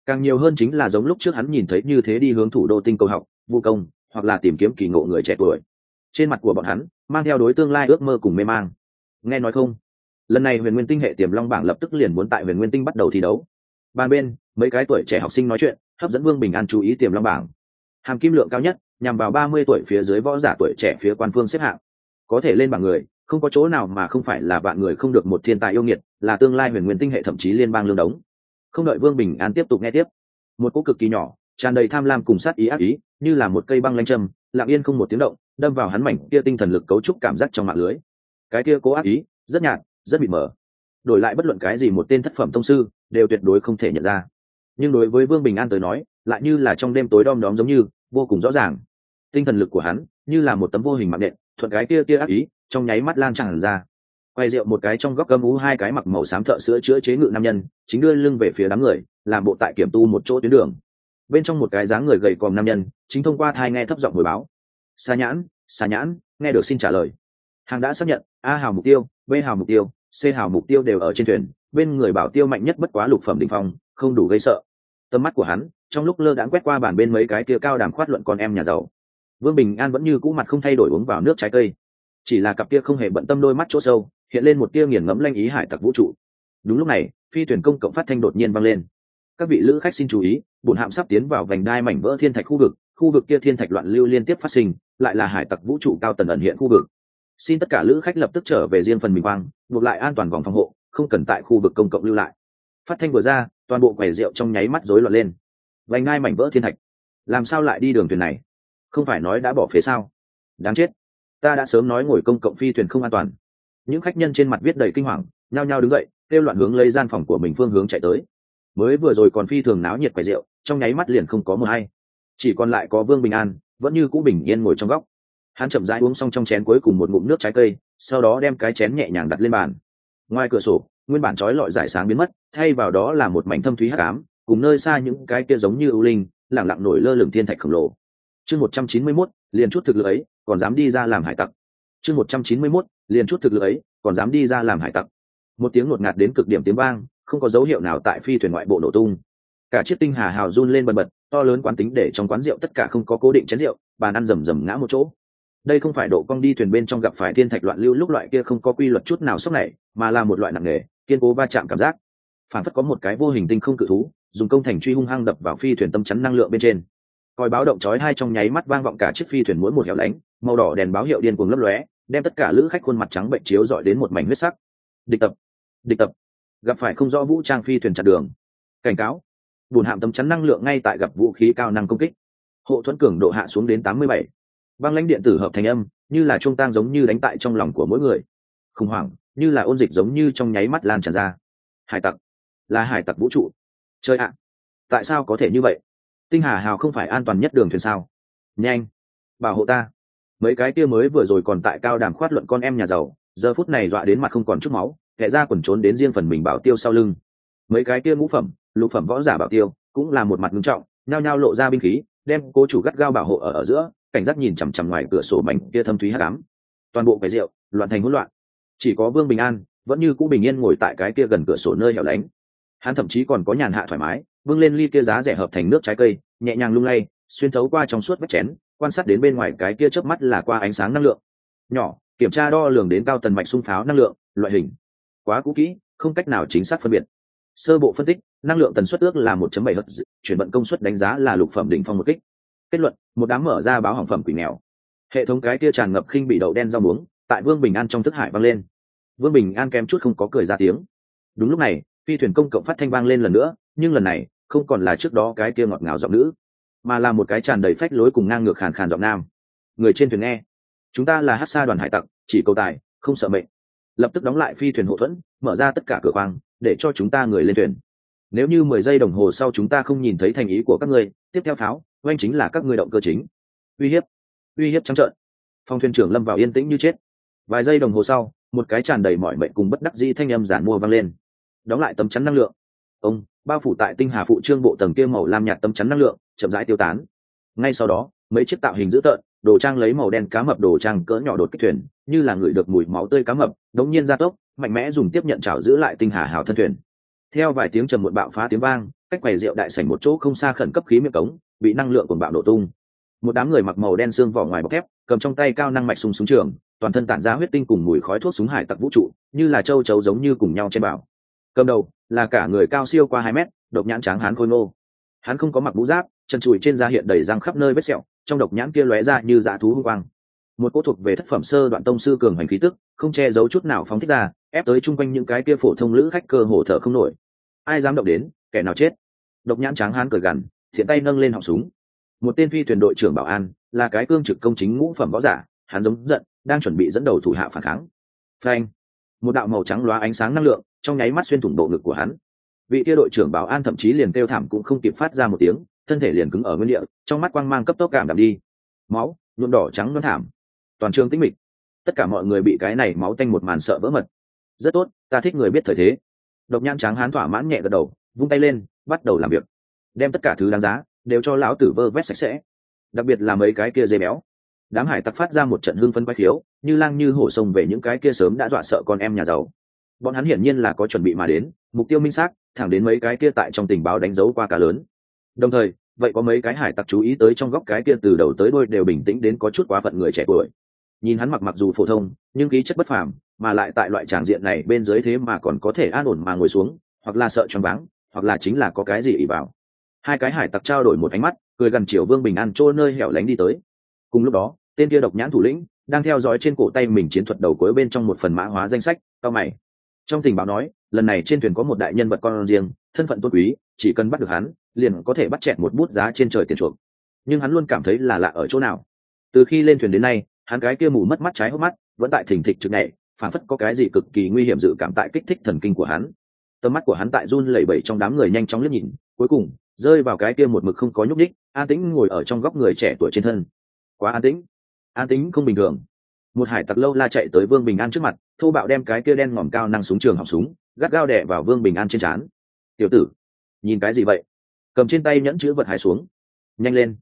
Càng nhiều hơn chính là giống lúc trước hắn nhìn thấy như thế đi hướng thủ đô tinh cầu học, vu công, hoặc là tìm kiếm kỳ ngộ người trẻ tuổi trên mặt của bọn hắn, mang theo đối tương lai ước mơ cùng mê mang. Nghe nói không? Lần này huyền nguyên tinh hệ tiềm long bảng lập tức liền muốn tại huyền nguyên tinh bắt đầu thi đấu. Bàn bên, mấy cái tuổi trẻ học sinh nói chuyện, hấp dẫn vương bình an chú ý tiềm long bảng. Hàm kim lượng cao nhất, nhằm vào ba mươi tuổi phía dưới võ giả tuổi trẻ phía quan phương xếp hạng. Có thể lên bảng người, không có chỗ nào mà không phải là bạn người không được một thiên tài yêu nghiệt, là tương lai huyền nguyên tinh hệ thậm chí liên bang lương đống. Không đợi vương bình an tiếp tục nghe tiếp, một cỗ cực kỳ nhỏ, tràn đầy tham lam cùng sát ý ác ý, như là một cây băng lanh châm, lặng yên không một tiếng động đâm vào hắn mảnh kia tinh thần lực cấu trúc cảm giác trong mạng lưới. Cái kia cố ác ý, rất nhạt, rất bị mờ. Đổi lại bất luận cái gì một tên thất phẩm thông sư, đều tuyệt đối không thể nhận ra. Nhưng đối với vương bình an tới nói, lại như là trong đêm tối đom đóm giống như, vô cùng rõ ràng. Tinh thần lực của hắn, như là một tấm vô hình mạng nện, thuận cái kia kia ác ý, trong nháy mắt lan tràn ra. Quay rượu một cái trong góc gâm ú hai cái mặc màu xám thợ sữa chữa chế ngự nam nhân, chính đưa lưng về phía đám người, làm bộ tại kiểm tu một chỗ tuyến đường. Bên trong một cái dáng người gầy còm nam nhân, chính thông qua thai nghe thấp giọng hồi báo xa nhãn xa nhãn, nghe được xin trả lời. Hàng đã xác nhận, a hào mục tiêu, b hào mục tiêu, c hào mục tiêu đều ở trên thuyền, bên người bảo tiêu mạnh nhất bất quá lục phẩm đình phong, không đủ gây sợ. Tầm mắt của hắn, trong lúc lơ đãng quét qua bàn bên mấy cái kia cao đàm khoát luận con em nhà giàu. Vương bình an vẫn như cũ mặt không thay đổi uống vào nước trái cây. Chỉ là cặp kia không hề bận tâm đôi mắt chỗ sâu, hiện lên một tia nghiền ngẫm lanh ý hải tặc vũ trụ. Đúng lúc này, phi thuyền công cộng phát thanh đột nhiên vang lên. Các vị lữ khách xin chú ý bùn hạm sắp tiến vào vành đai mảnh vỡ thiên thạch khu vực khu vực kia thiên thạch loạn lưu liên tiếp phát sinh, lại là hải tặc vũ trụ cao tần ẩn hiện khu vực. Xin tất cả lữ khách lập tức trở về riêng phần mình quang, buộc lại an toàn vòng phòng hộ, không cần tại khu vực công cộng lưu lại. Phát thanh vừa ra, toàn bộ quầy rượu trong nháy mắt rối loạn lên. Vành ngai mảnh vỡ thiên thạch. Làm sao lại đi đường thuyền này? Không phải nói đã bỏ phía sao? Đáng chết. Ta đã sớm nói ngồi công cộng phi thuyền không an toàn. Những khách nhân trên mặt viết đầy kinh hoàng, nhao nhao đứng dậy, kêu loạn hướng lấy gian phòng của mình phương hướng chạy tới. Mới vừa rồi còn phi thường náo nhiệt quầy rượu, trong nháy mắt liền không có mờ hay chỉ còn lại có vương bình an, vẫn như cũ bình yên ngồi trong góc. Hắn chậm rãi uống xong trong chén cuối cùng một ngụm nước trái cây, sau đó đem cái chén nhẹ nhàng đặt lên bàn. Ngoài cửa sổ, nguyên bản trói lọi giải sáng biến mất, thay vào đó là một mảnh thâm thúy hắc ám, cùng nơi xa những cái kia giống như ưu linh lẳng lặng nổi lơ lửng thiên thạch khổng lồ. Chương một trăm chín mươi mốt, liền chút thực lực ấy, còn dám đi ra làm hải tặc. Chương một trăm chín mươi mốt, liền chút thực lực ấy, còn dám đi ra làm hải tặc. Một tiếng ngột ngạt đến cực điểm tiếng vang, không có dấu hiệu nào tại phi thuyền ngoại bộ nổ tung. Cả chiếc tinh hà hào run lên bần bật to lớn quán tính để trong quán rượu tất cả không có cố định chén rượu, bàn ăn rầm rầm ngã một chỗ. Đây không phải độ cong đi thuyền bên trong gặp phải thiên thạch loạn lưu lúc loại kia không có quy luật chút nào sốc này, mà là một loại nặng nề, kiên cố va chạm cảm giác. Phản phất có một cái vô hình tinh không cự thú, dùng công thành truy hung hăng đập vào phi thuyền tâm chắn năng lượng bên trên. Còi báo động chói hai trong nháy mắt vang vọng cả chiếc phi thuyền mỗi một hẻo lánh, màu đỏ đèn báo hiệu điên cuồng lấp lóe, đem tất cả lữ khách khuôn mặt trắng bệnh chiếu dọi đến một mảnh huyết sắc. Địch tập địch tập. Gặp phải không rõ vũ trang phi thuyền chặn đường. Cảnh cáo bùn hạm tấm chắn năng lượng ngay tại gặp vũ khí cao năng công kích. Hộ thuẫn cường độ hạ xuống đến tám mươi bảy. Băng lãnh điện tử hợp thành âm, như là trung tang giống như đánh tại trong lòng của mỗi người. Khủng hoảng, như là ôn dịch giống như trong nháy mắt lan tràn ra. Hải tặc, là hải tặc vũ trụ. Chơi ạ, tại sao có thể như vậy? Tinh hà hào không phải an toàn nhất đường thuyền sao? Nhanh, bảo hộ ta. Mấy cái kia mới vừa rồi còn tại cao đàm khoát luận con em nhà giàu, giờ phút này dọa đến mặt không còn chút máu, kẻ ra quần trốn đến riêng phần mình bảo tiêu sau lưng mấy cái kia ngũ phẩm, lục phẩm võ giả bảo tiêu cũng là một mặt nghiêm trọng, nhao nhao lộ ra binh khí, đem cố chủ gắt gao bảo hộ ở ở giữa, cảnh giác nhìn chằm chằm ngoài cửa sổ mảnh kia thâm thúy hát ám. Toàn bộ cái rượu loạn thành hỗn loạn. Chỉ có vương bình an vẫn như cũ bình yên ngồi tại cái kia gần cửa sổ nơi hẻo lánh. Hắn thậm chí còn có nhàn hạ thoải mái vương lên ly kia giá rẻ hợp thành nước trái cây, nhẹ nhàng lung lay, xuyên thấu qua trong suốt vách chén, quan sát đến bên ngoài cái kia chớp mắt là qua ánh sáng năng lượng. Nhỏ, kiểm tra đo lường đến cao tần mạch sung pháo năng lượng, loại hình. Quá cũ kỹ, không cách nào chính xác phân biệt sơ bộ phân tích, năng lượng tần suất ước là 1.7 hz, chuyển vận công suất đánh giá là lục phẩm đỉnh phong một kích. Kết luận, một đám mở ra báo hỏng phẩm quỷ nghèo. Hệ thống cái kia tràn ngập khinh bị đậu đen rau muống, tại vương bình an trong thức hải vang lên. Vương bình an kém chút không có cười ra tiếng. Đúng lúc này, phi thuyền công cộng phát thanh vang lên lần nữa, nhưng lần này, không còn là trước đó cái kia ngọt ngào giọng nữ, mà là một cái tràn đầy phách lối cùng ngang ngược khàn khàn giọng nam. Người trên thuyền nghe, chúng ta là hát xa đoàn hải tặc, chỉ cầu tài, không sợ mệnh. Lập tức đóng lại phi thuyền hậu thuẫn, mở ra tất cả cửa khoang để cho chúng ta người lên thuyền. Nếu như mười giây đồng hồ sau chúng ta không nhìn thấy thành ý của các ngươi, tiếp theo pháo, oanh chính là các ngươi động cơ chính. Uy hiếp uy hiếp trắng trợn. Phòng thuyền trưởng lâm vào yên tĩnh như chết. Vài giây đồng hồ sau, một cái tràn đầy mọi mệnh cùng bất đắc dĩ thanh âm giản mua vang lên. Đóng lại tấm chắn năng lượng. Ông, bao phủ tại tinh hà phụ trương bộ tầng kia màu lam nhạt tấm chắn năng lượng, chậm rãi tiêu tán. Ngay sau đó, mấy chiếc tạo hình dữ tợn đồ trang lấy màu đen cá mập đồ trang cỡ nhỏ đột kích thuyền, như là người được mùi máu tươi cá mập, đống nhiên ra tốc, mạnh mẽ dùng tiếp nhận chảo giữ lại tinh hà hào thân thuyền. Theo vài tiếng trầm một bạo phá tiếng vang, cách quầy rượu đại sảnh một chỗ không xa khẩn cấp khí miệng cống, bị năng lượng của bạo nổ tung. Một đám người mặc màu đen xương vỏ ngoài bọc thép, cầm trong tay cao năng mạch súng súng trường, toàn thân tản ra huyết tinh cùng mùi khói thuốc súng hải tặc vũ trụ, như là châu chấu giống như cùng nhau trên bảo. Cầm đầu là cả người cao siêu qua hai mét, độc nhãn tráng hán khôi ngô. Hắn không có mặc mũ giáp, chân chùi trên da hiện đầy răng khắp nơi vết sẹo trong độc nhãn kia lóe ra như dạ thú hung quang. Một cỗ thuộc về thất phẩm sơ đoạn tông sư cường hành khí tức, không che giấu chút nào phóng thích ra, ép tới chung quanh những cái kia phổ thông lữ khách cơ hổ thở không nổi. Ai dám động đến, kẻ nào chết? Độc nhãn tráng hán cởi gằn, thiện tay nâng lên họng súng. Một tên phi thuyền đội trưởng bảo an, là cái cương trực công chính ngũ phẩm võ giả, hắn giống giận, đang chuẩn bị dẫn đầu thủ hạ phản kháng. Phanh! Một đạo màu trắng lóa ánh sáng năng lượng, trong nháy mắt xuyên thủng bộ ngực của hắn. Vị kia đội trưởng bảo an thậm chí liền kêu thảm cũng không kịp phát ra một tiếng thân thể liền cứng ở nguyên địa, trong mắt quang mang cấp tốc cảm đạm đi. Máu, nhuộm đỏ trắng nó thảm. Toàn trường tĩnh mịch. Tất cả mọi người bị cái này máu tanh một màn sợ vỡ mật. Rất tốt, ta thích người biết thời thế. Độc nhãn tráng hán thỏa mãn nhẹ gật đầu, vung tay lên, bắt đầu làm việc. Đem tất cả thứ đáng giá, đều cho lão tử vơ vét sạch sẽ. Đặc biệt là mấy cái kia dây béo. Đám hải tặc phát ra một trận hương phân quái khiếu, như lang như hổ sông về những cái kia sớm đã dọa sợ con em nhà giàu. Bọn hắn hiển nhiên là có chuẩn bị mà đến, mục tiêu minh xác, thẳng đến mấy cái kia tại trong tình báo đánh dấu qua cả lớn đồng thời, vậy có mấy cái hải tặc chú ý tới trong góc cái kia từ đầu tới đôi đều bình tĩnh đến có chút quá phận người trẻ tuổi. Nhìn hắn mặc mặc dù phổ thông, nhưng khí chất bất phàm, mà lại tại loại tràng diện này bên dưới thế mà còn có thể an ổn mà ngồi xuống, hoặc là sợ choáng váng, hoặc là chính là có cái gì ỉ vào. Hai cái hải tặc trao đổi một ánh mắt, cười gần chiều vương bình an trôi nơi hẻo lánh đi tới. Cùng lúc đó, tên kia độc nhãn thủ lĩnh đang theo dõi trên cổ tay mình chiến thuật đầu cuối bên trong một phần mã hóa danh sách, cao mày. Trong tình báo nói lần này trên thuyền có một đại nhân vật con riêng, thân phận tôn quý, chỉ cần bắt được hắn, liền có thể bắt chẹt một bút giá trên trời tiền chuộc. Nhưng hắn luôn cảm thấy là lạ ở chỗ nào. Từ khi lên thuyền đến nay, hắn cái kia mù mất mắt trái hốc mắt, vẫn tại thình thịch trực nhẹ phản phất có cái gì cực kỳ nguy hiểm dự cảm tại kích thích thần kinh của hắn. Tầm mắt của hắn tại run lẩy bẩy trong đám người nhanh chóng liếc nhìn, cuối cùng, rơi vào cái kia một mực không có nhúc đích an tĩnh ngồi ở trong góc người trẻ tuổi trên thân. Quá an tĩnh. An tĩnh không bình thường. Một hải tặc lâu la chạy tới vương bình an trước mặt, thô bạo đem cái kia đen ngòm cao năng súng trường học súng gắt gao đẻ vào vương bình an trên trán. Tiểu tử, nhìn cái gì vậy? Cầm trên tay nhẫn chữ vật hải xuống. Nhanh lên.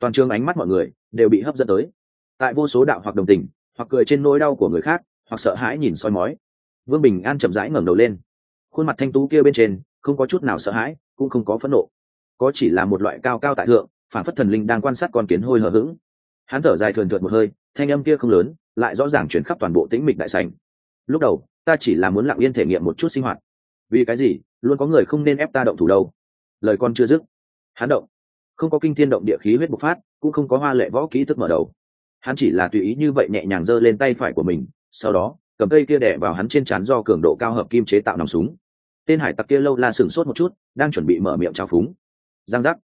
Toàn trường ánh mắt mọi người đều bị hấp dẫn tới. Tại vô số đạo hoặc đồng tình, hoặc cười trên nỗi đau của người khác, hoặc sợ hãi nhìn soi mói. Vương bình an chậm rãi ngẩng đầu lên. Khuôn mặt thanh tú kia bên trên, không có chút nào sợ hãi, cũng không có phẫn nộ. Có chỉ là một loại cao cao tại thượng, phản phất thần linh đang quan sát con kiến hôi hở h ữ g hắn thở dài thường thượt một hơi, thanh âm kia không lớn, lại rõ ràng chuyển khắp toàn bộ tĩnh mịch đại sành lúc đầu ta chỉ là muốn lặng yên thể nghiệm một chút sinh hoạt. Vì cái gì? Luôn có người không nên ép ta động thủ đâu. Lời con chưa dứt, hắn động. Không có kinh thiên động địa khí huyết bộc phát, cũng không có hoa lệ võ kỹ thức mở đầu. Hắn chỉ là tùy ý như vậy nhẹ nhàng giơ lên tay phải của mình, sau đó, cầm cây kia đẻ vào hắn trên trán do cường độ cao hợp kim chế tạo nòng súng. Tên hải tặc kia lâu la sửng sốt một chút, đang chuẩn bị mở miệng trao phúng. Giang giác.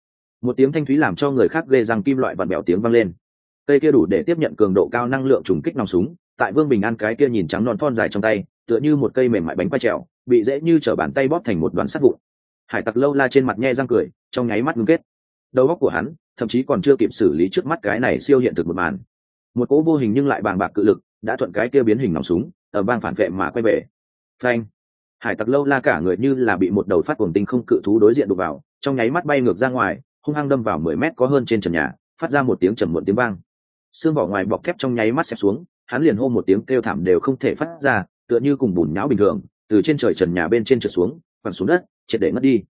Một tiếng thanh thúy làm cho người khác ghê răng kim loại vặn bèo tiếng vang lên. Cây kia đủ để tiếp nhận cường độ cao năng lượng trùng kích nòng súng, tại vương bình an cái kia nhìn trắng non thon dài trong tay tựa như một cây mềm mại bánh quay trèo, bị dễ như t bàn tay bóp thành một đoàn sắt vụn. Hải tặc lâu la trên mặt nhe răng cười, trong nháy mắt ngưng kết. Đầu óc của hắn, thậm chí còn chưa kịp xử lý trước mắt cái này siêu hiện thực một màn. Một cỗ vô hình nhưng lại bàng bạc cự lực, đã thuận cái kia biến hình nòng súng, ở bang phản vệ mà quay về. Phanh! Hải tặc lâu la cả người như là bị một đầu phát cuồng tinh không cự thú đối diện đục vào, trong nháy mắt bay ngược ra ngoài, hung hăng đâm vào mười mét có hơn trên trần nhà, phát ra một tiếng trầm muộn tiếng vang. Xương vỏ ngoài bọc thép trong nháy mắt xẹp xuống, hắn liền hô một tiếng kêu thảm đều không thể phát ra tựa như cùng bùn nhão bình thường, từ trên trời trần nhà bên trên trượt xuống, quẳng xuống đất, triệt để mất đi.